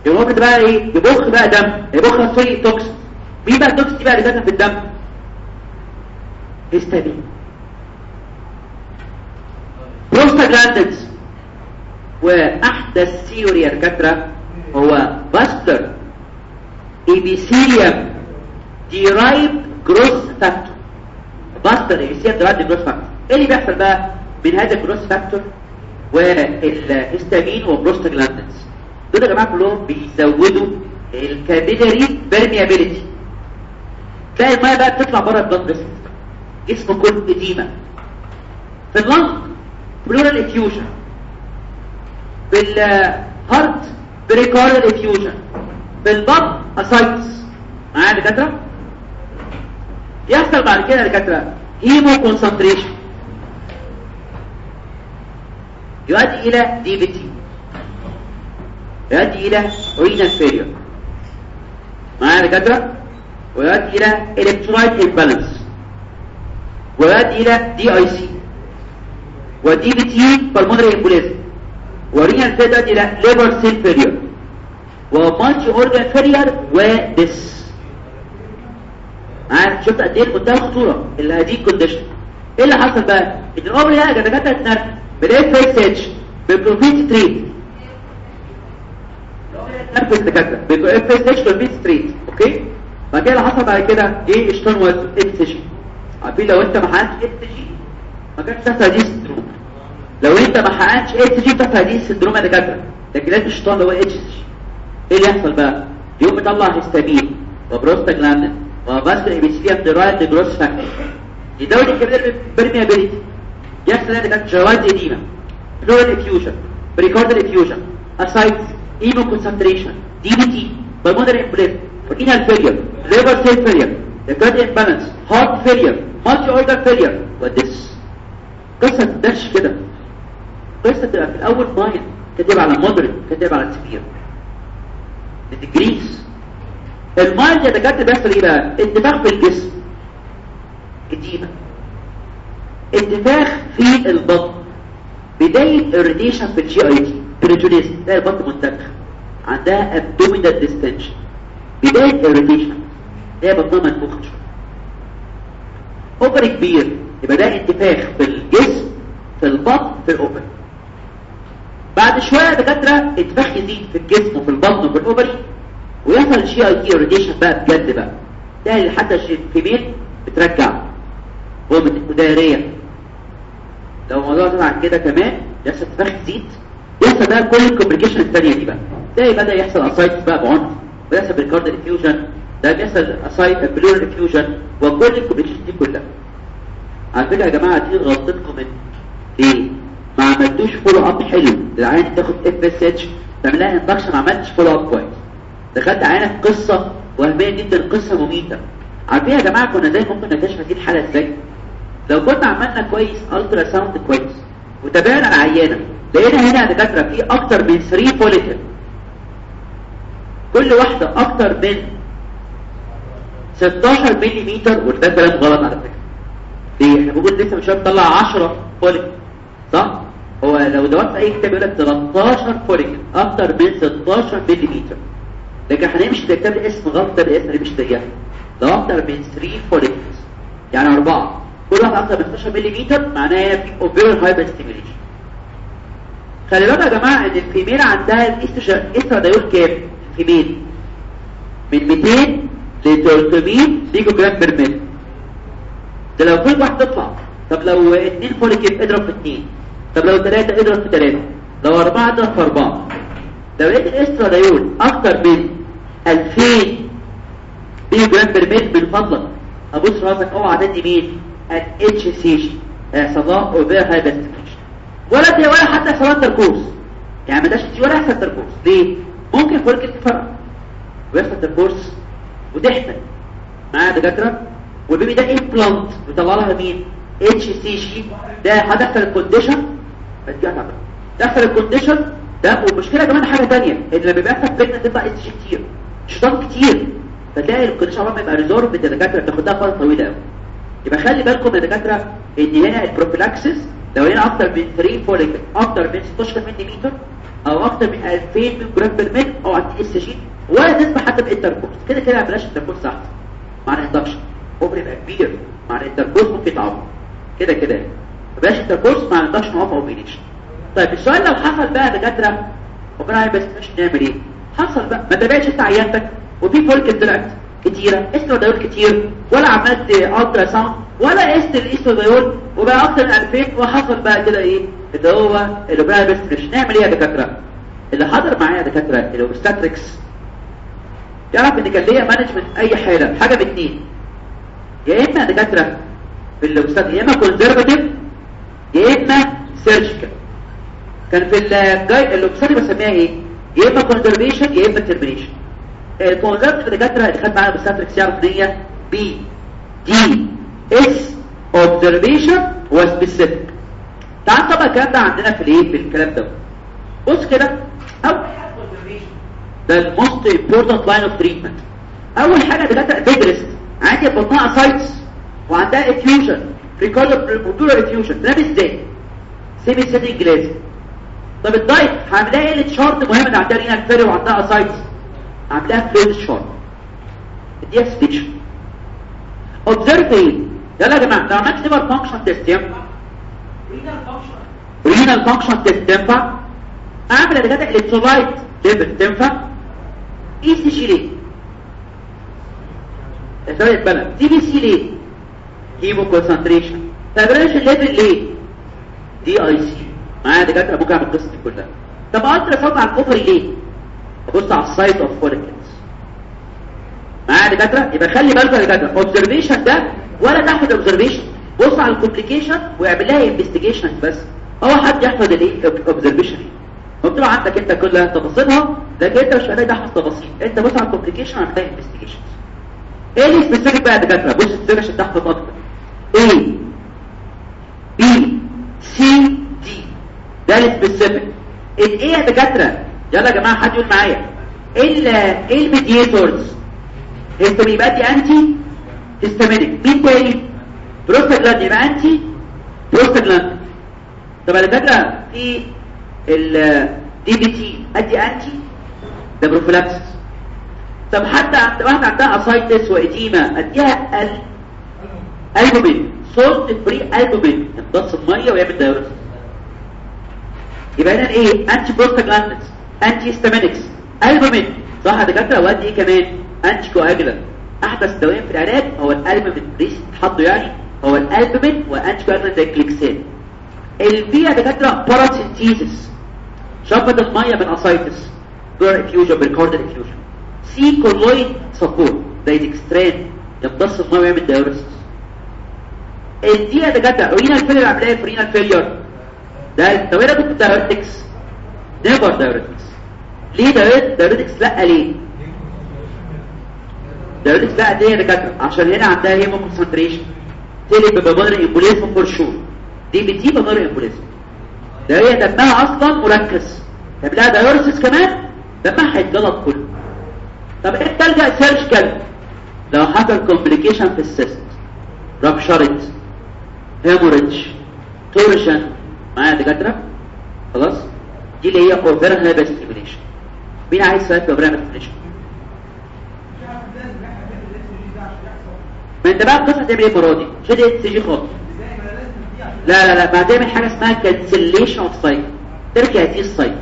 يبقى بقى إيه يبخ بقى دم يبخ سوري توكس مين بقى التوكس دي بقى اللي في الدم هيستامين بروستاجلاندز واحدث theory يا هو vascular endothelium derived growth factor vascular endothelium derived growth factor إيه اللي بيحصل بقى؟ من هذا ال growth factor وال histamine وال prostaglandins دول يا جماعة كلهم بيزودوا ال capillary permeability تلاقي المية بقى بتطلع بره ال blood vessel جسمه كله edema. في ال lung pleural effusion في ال heart pericard effusion في البطن ascites معايا يا دكاترة؟ يحصل بعد كده يا hemoconcentration يؤدي إلى DVT يؤدي إلى renal failure معايا يا ويؤدي إلى electrolyte imbalance ويؤدي إلى DIC و DVT pulmonary embolism و renal failure دي لا liver cell failure و multi organ failure و death عارف؟ شفت قد إيه منتهى الخطوره اللي هذه ال condition إيه اللي حصل بقى؟ إن ال ovary هنا كانت اتنرفزت بال FSH بال over treat نرفز دكاتره بالاف اس اتش بالبروفيت تريت أوكي؟ بعد كده اللي حصل بعد كده؟ إيه؟ اشتون واكس جي عارفين لو أنت ما حققتش إكس جي ما كانش تحصل هذه السندروم. لو أنت ما حققتش إكس جي تحصل هذه السندروم يا دكاترة. لكن لازم اشتون اللي هو اتش جي إيه اللي يحصل بقى؟ يقوم مطلع هيستامين. وبروستاجلاندين. وفاسكولار ايبيثيليوم ديرايد جروس فاكتور يزود الكبير برميابيليتي يحصل كانت جواز اديما pleural effusion pericardial effusion ascites hemoconcentration DVT pulmonary embolism renal failure. Liver cell failure. electrolyte imbalance. Heart failure. Multi organ failure و death قصة تدش كده. قصة تبقى في الأول ماين كتب على moderate كتب على severe ال degrees ال mild ده كاتب بيحصل إيه بقى انتفاخ في الجسم. جديدة انتفاخ في البطن. بداية irritation في ال GIT peritoneum تلاقي البطن منتفخ عندها abdominal distension. بداية irritation تلاقي بطنها منفوخة ovary كبير يبقى ده انتفاخ في الجسم في البطن في ال ovary بعد شوية دكاترة انتفاخ يزيد في الجسم وفي البطن وفي ال ovary ويحصل ال GIT irritation بقى بجد بقى. تلاقي حتى ال female بترجع. vomit و diarrhea لو الموضوع طلع كده كمان يحصل انتفاخ يزيد يحصل بقى كل ال complication الثانية دي بقى. تلاقي بدا يحصل ascites بقى بعنف. ويحصل pericardial effusion ده بيحصل ascites pleural effusion وكل ال complication دي كلها. على فكرة يا جماعة دي غلطتكم أنتوا ليه ما عملتوش follow up حلو. العيان تاخد FSH تعمل لها induction ما عملتش follow up كويس. دخلت عيانه في قصة وهمية جدا قصة مميتة. عارفين يا جماعة كنا إزاي ممكن نكتشف هذه الحالة إزاي؟ لو كنا عملنا كويس ultrasound كويس وتابعنا العيانه لقينا هنا يا دكاترة في أكتر من 3 follicle كل واحدة أكتر من 16 ملم وده كلام غلط على فكرة. ليه؟ إحنا بنقول لسه مش هنطلع 10 follicle صح؟ هو لو دورت أي كتاب يقول لك 13 follicle أكتر من 16 ملم لكن هنمشي ده كتاب الاسم غلط ده الاسم اللي مش زيها؟ ده أكتر من 3 follicles يعني أربعة. كل واحد أكتر من 16 ملم معناها في ovarian hyperstimulation خلي بالك يا جماعة إن ال female عندها الاستراديول كام؟ ال female. من 200 ل 300 picogram per ml ده لو كل واحد تطلع. طب لو 2 follicle اضرب في 2 طب لو 3 اضرب في 3 لو 4 اضرب في 4 لو لقيت الاستراديول أكتر من 2000 بيكو جرام مل من فضلك؟ ابص راسك أوعى تدي مين؟ الاتش سي جي صداع اوفير هايبرتيشن ولا دي ولا حتى صلاة تركوز يعني ما داش ولا يحصل تركوز ليه؟ ممكن فولك تفرق ويحصل تركوز وتحمل معايا دكاترة. والبيبي ده امبلانت بيطلع لها مين؟ اتش سي جي ده هتحصل الكونديشن. بدي اعتبر تحصل الكونديشن. ده والمشكلة كمان حاجة ثانية إن لما بيحصل بريجننت تطلع اتش كتير. شيطان كتير. فتلاقي الكونديشن عمره ما يبقى ريزورب الدكاترة بتاخدها فترة طويلة قوي يبقى خلي بالكم يا دكاترة إن هنا البروفيلاكسس لو هنا أكتر من 3 فوليكل أكتر من 16 ملم أو أكتر من 2000 جرام بالمل أو على إس جي ولا تسمح حتى بالانتركورس كده كده بلاش الانتركورس احسن مع ال induction ovary يبقى كبير. مع ال intercourse ممكن يتعوض كده كده. بلاش ال intercourse مع ال induction of ovulation طيب السؤال لو حصل بقى يا دكاترة ربنا بس مش نعمل إيه؟ حصل بقى. ما تابعش انت عيانتك وفي follicle طلعت كتيرة. استراديول كتير. ولا عملت ultrasound ولا قست الاستراديول وبقى أكتر من 2000 وحصل بقى كده إيه؟ اللي هو اللي بقى بس مش نعمل إيه يا دكاترة؟ اللي حضر معايا يا دكاترة ال obstetrics. تعرف إن كان ليا مانجمنت أي حالة. حاجة من اتنين. يا إما دكاترة في الاوبستاتريك يا إما كونزرفاتيف يا إما سيرجيكال كان في الجاي الاوبستاتريك بسميها إيه؟ يا إما كونزرفيشن يا إما ترمينيشن الكونزرت في الدكاترة اللي خد معانا بالستاتريكس يعرف ان بي دي اس اوبزرفيشن وسبيسيفيك تعال طبعا الكلام ده عندنا في الإيه؟ في الكلام ده. بص كده أول حاجة ده الموست امبورتنت لاين اوف تريتمنت أول حاجة الدكاترة بيدرس عندي بطنها سايتس وعندها افيوجن ريكارد موتور افيوجن ده إزاي سيمي سيتنج جلاس طب الدايت هعملها إيه الشارت مهم ان عندها رينا الفيري وعندها اسايتس هعملها فلويد شارت دي سبيتش اوبزرف إيه يلا يا جماعة. لو عملت ليفر فانكشن تيست ينفع renal function test تنفع اعمل دكاتره electrolyte level تنفع ECG ليه electrolyte imbalance دي بي سي ليه hemoconcentration فابريشن level ليه DIC معايا دكاتره ممكن أعمل دي كلها طب ultrasound على ال ovary ليه؟ أبص على ال size of follicles معايا دكاتره يبقى خلي بالكم يا دكاتره observation ده ولا تحت observation بص على ال complication واعمل لها investigation بس. هو حد يحفظ الايه observation مكتوب عندك أنت كلها تفاصيلها لكن أنت مش محتاج تحفظ تفاصيل. أنت بص على ال complication لها investigation إيه اللي بقى يا دكاتره بص ال search عشان تحفظ أكتر. A ده ال specific الايه يا دكاترة؟ يلا يا جماعة حد يقول معايا. إيه ال mediators هيستامين يبقى دي antihistaminic مين تاني بروستاجلاند يبقى anti؟ prostaglandin طب على فكره في ال DVT أدي anti؟ ده prophylaxis طب حتى عند واحدة عندها ascites واديما أديها ال albumin salt free albumin يمتص المية ويعمل diuresis يبقى هنا إيه؟ antiprostaglandins antihistaminics albumin صح يا دكاترة؟ وادي إيه كمان anticoagulant أحدث دوايين في العلاج هو الألبومين ريس حطه يعني هو ال albumin و anticoagulant زي الكليكسين. ال B يا دكاترة paracentesis شفط المية من ascites pleural effusion pericardial effusion C colloid support زي dextran يمتص المية ويعمل diuresis ال D يا دكاترة renal failure عمليه في renal failure ده الدوائر كنت diuretics never diuretics ليه diuretics لا ليه diuretics لا يا دكاتره عشان هنا عندها hemoconcentration تقلب ب pulmonary embolism for sure دي بتجيب pulmonary embolism ده هي دمها أصلا مركز طب لها diuresis كمان دمها هيتجلط كله طب E تلجأ surgical لو حصل complication في ال cyst ruptured hemorrhage torsion معايا دكاتره خلاص؟ دي اللي هي overhyperstimulation مين عايز سؤال في overhyperstimulation ما أنت بقى القصة تعمل إيه المره دي مش هتدي سي جي خالص. لا لا لا بعد تعمل حاجة اسمها cancellation of cycle ترجع دي ال cycle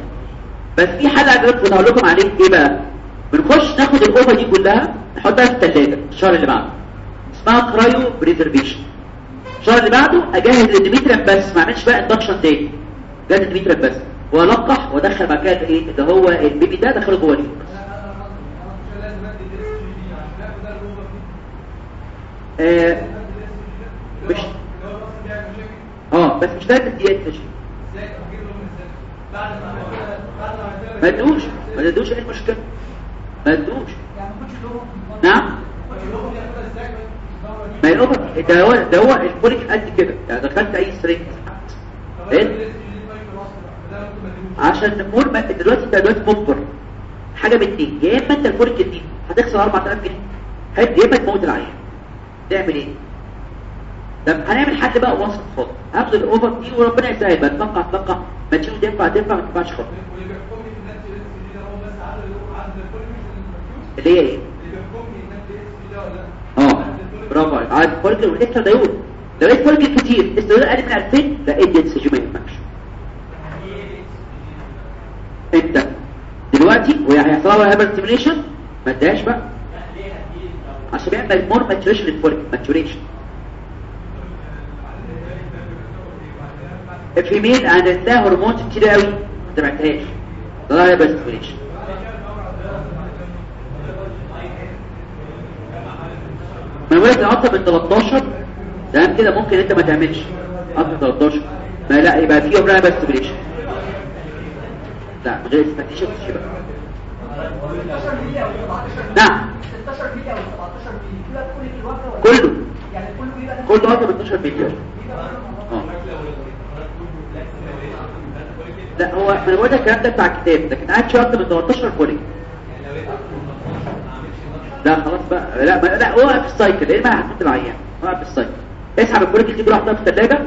بس في حاجة عجبتكم هقول لكم عليه إيه بقى؟ بنخش ناخد ال ova دي كلها نحطها في الثلاجه الشهر اللي بعده. اسمها cryopreservation الشهر اللي بعده أجهز ال endometrium بس ما أعملش بقى induction تاني. جهز ال endometrium بس وألقح وأدخل بعد كده إيه؟ اللي هو ال baby ده ادخله جوه اليوم آه مش آه بس مش لازم دقيقة تشريح ما تدوش ما تدوش إيه المشكلة ما تدوش نعم. ما الاوفر ده هو ده هو الفوليك قد كده. يعني دخلت أي سترينج إيه؟ عشان نقول ما دلوقتي انت دلوقتي مجبر. حاجة من اتنين يا إما أنت الفوليك دي هتخسر 4000 جنيه. حد يا إما تموت العيان. تعمل إيه؟ طب هنعمل حل بقى وسط خالص هاخد الأوفر دي وربنا يسهل. بقى تنقع تنقع ما تشيل تنفع تنفع ما تنفعش خالص. اللي هي إيه برافو عليك. عايز فولك والاكسترا دايود لو لقيت فولك كتير استدلال أقل من 2000 لا اتس جي ما ينفعش. أنت دلوقتي وهي هيحصل لها هايبر ستيميليشن ما اديهاش بقى. عشان يعمل مور ماتوريشن للفولك ماتوريشن الفيميل عندها هرمونات كتير قوي ما تبعتهاش. ده هايبر ستيميليشن ما ولد أكتر من 13 تمام كده ممكن انت ما تعملش. من 13 ما لا يبقى في عمرها بس بريش لا غير استكشاف الشباب نعم. 16 مليون أو 17 مليون كل كل الوقت كله. يعني كله بيبقى كله أكتر من 12 مليون. آه. لا هو ما أنا بقول لك الكلام ده بتاع الكتاب لكن قاعد أكتر من 13 فولي. لا خلاص بقى. لا ما لا وقف السايكل إيه ما هتحط العيان وقف السايكل. اسحب الكوليك دي حطها في الثلاجه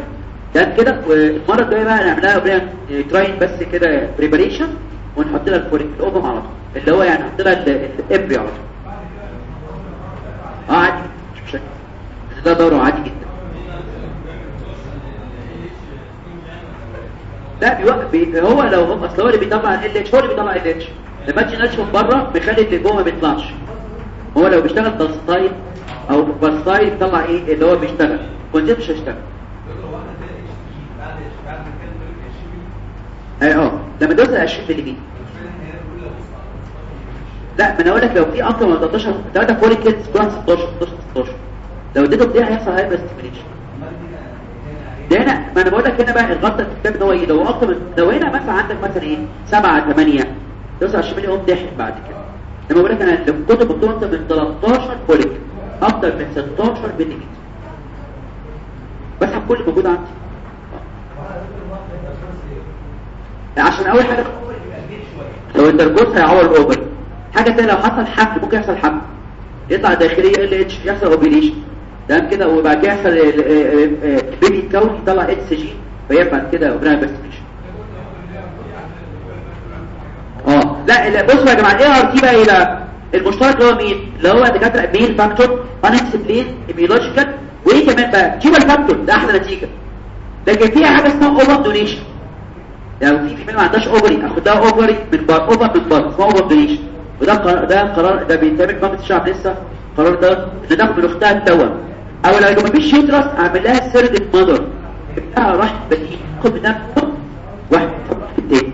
ده كده والمرة الجايه بقى نعملها تراين بس كده بريباريشن ونحط لها الفوريك الاوبم على طول. اللي هو يعني نحط لها الابري على طول. آه عادي مش مشكله ده دوره عادي جدا. لا بيوقف بي... هو لو هو أصل هو اللي بيطلع ال اتش هو اللي بيطلع ال اتش لما تجي من بره بيخلي اللي جوه ما بيطلعش. هو لو بيشتغل بالستايل أو بالستايل بيطلع إيه؟ اللي هو بيشتغل. كنت مش هيشتغل. أي أه. لما توصل 20 مللي لا ما أنا أقول لك لو في أكتر من 13 3 فوليكلز كل 16 16 16 لو اديته بدي هيحصل هايبر ستيميليشن ده هنا ما أنا بقول لك هنا بقى الغلطة في الكتاب إن هو إيه؟ لو أكتر من لو هنا مثلا عندك مثلا إيه؟ 7 8 توصل 20 مللي يقوم ضحك بعد كده. لما بقول لك أنا بكتب انت من 13 فوليكل أكتر من 16 مللي بسحب كل موجود عندي عشان اول حاجة لو الترجوز هيعور الاوبر حاجة ثانية لو حصل حمل ممكن يحصل حمل يطلع داخليه ال اتش يحصل اوبيليشن تمام كده وبعد كده يحصل البيبي يتكون يطلع اتش جي فيبعد كده اوبرا بستيشن آه لا بصوا يا جماعة الاي ار تي بقى لا المشترك اللي هو مين؟ اللي هو دكاترة ميل فاكتور انكسبلين ايميولوجيكال وإيه كمان بقى؟ tubal factor ده أحلى نتيجة. لكن في حاجة اسمها ova donation لو في female ما عندهاش ovary اخدها ovary من بار ova من بار اسمها ova donation وده قرار ده قرار ده بيتعمل في مجلس الشعب لسه القرار ده ان تاخد من أختها التوأم أو لو ما فيش uterus أعمل لها surrogate mother ابنها راح بديل خد منها واحد في التاني.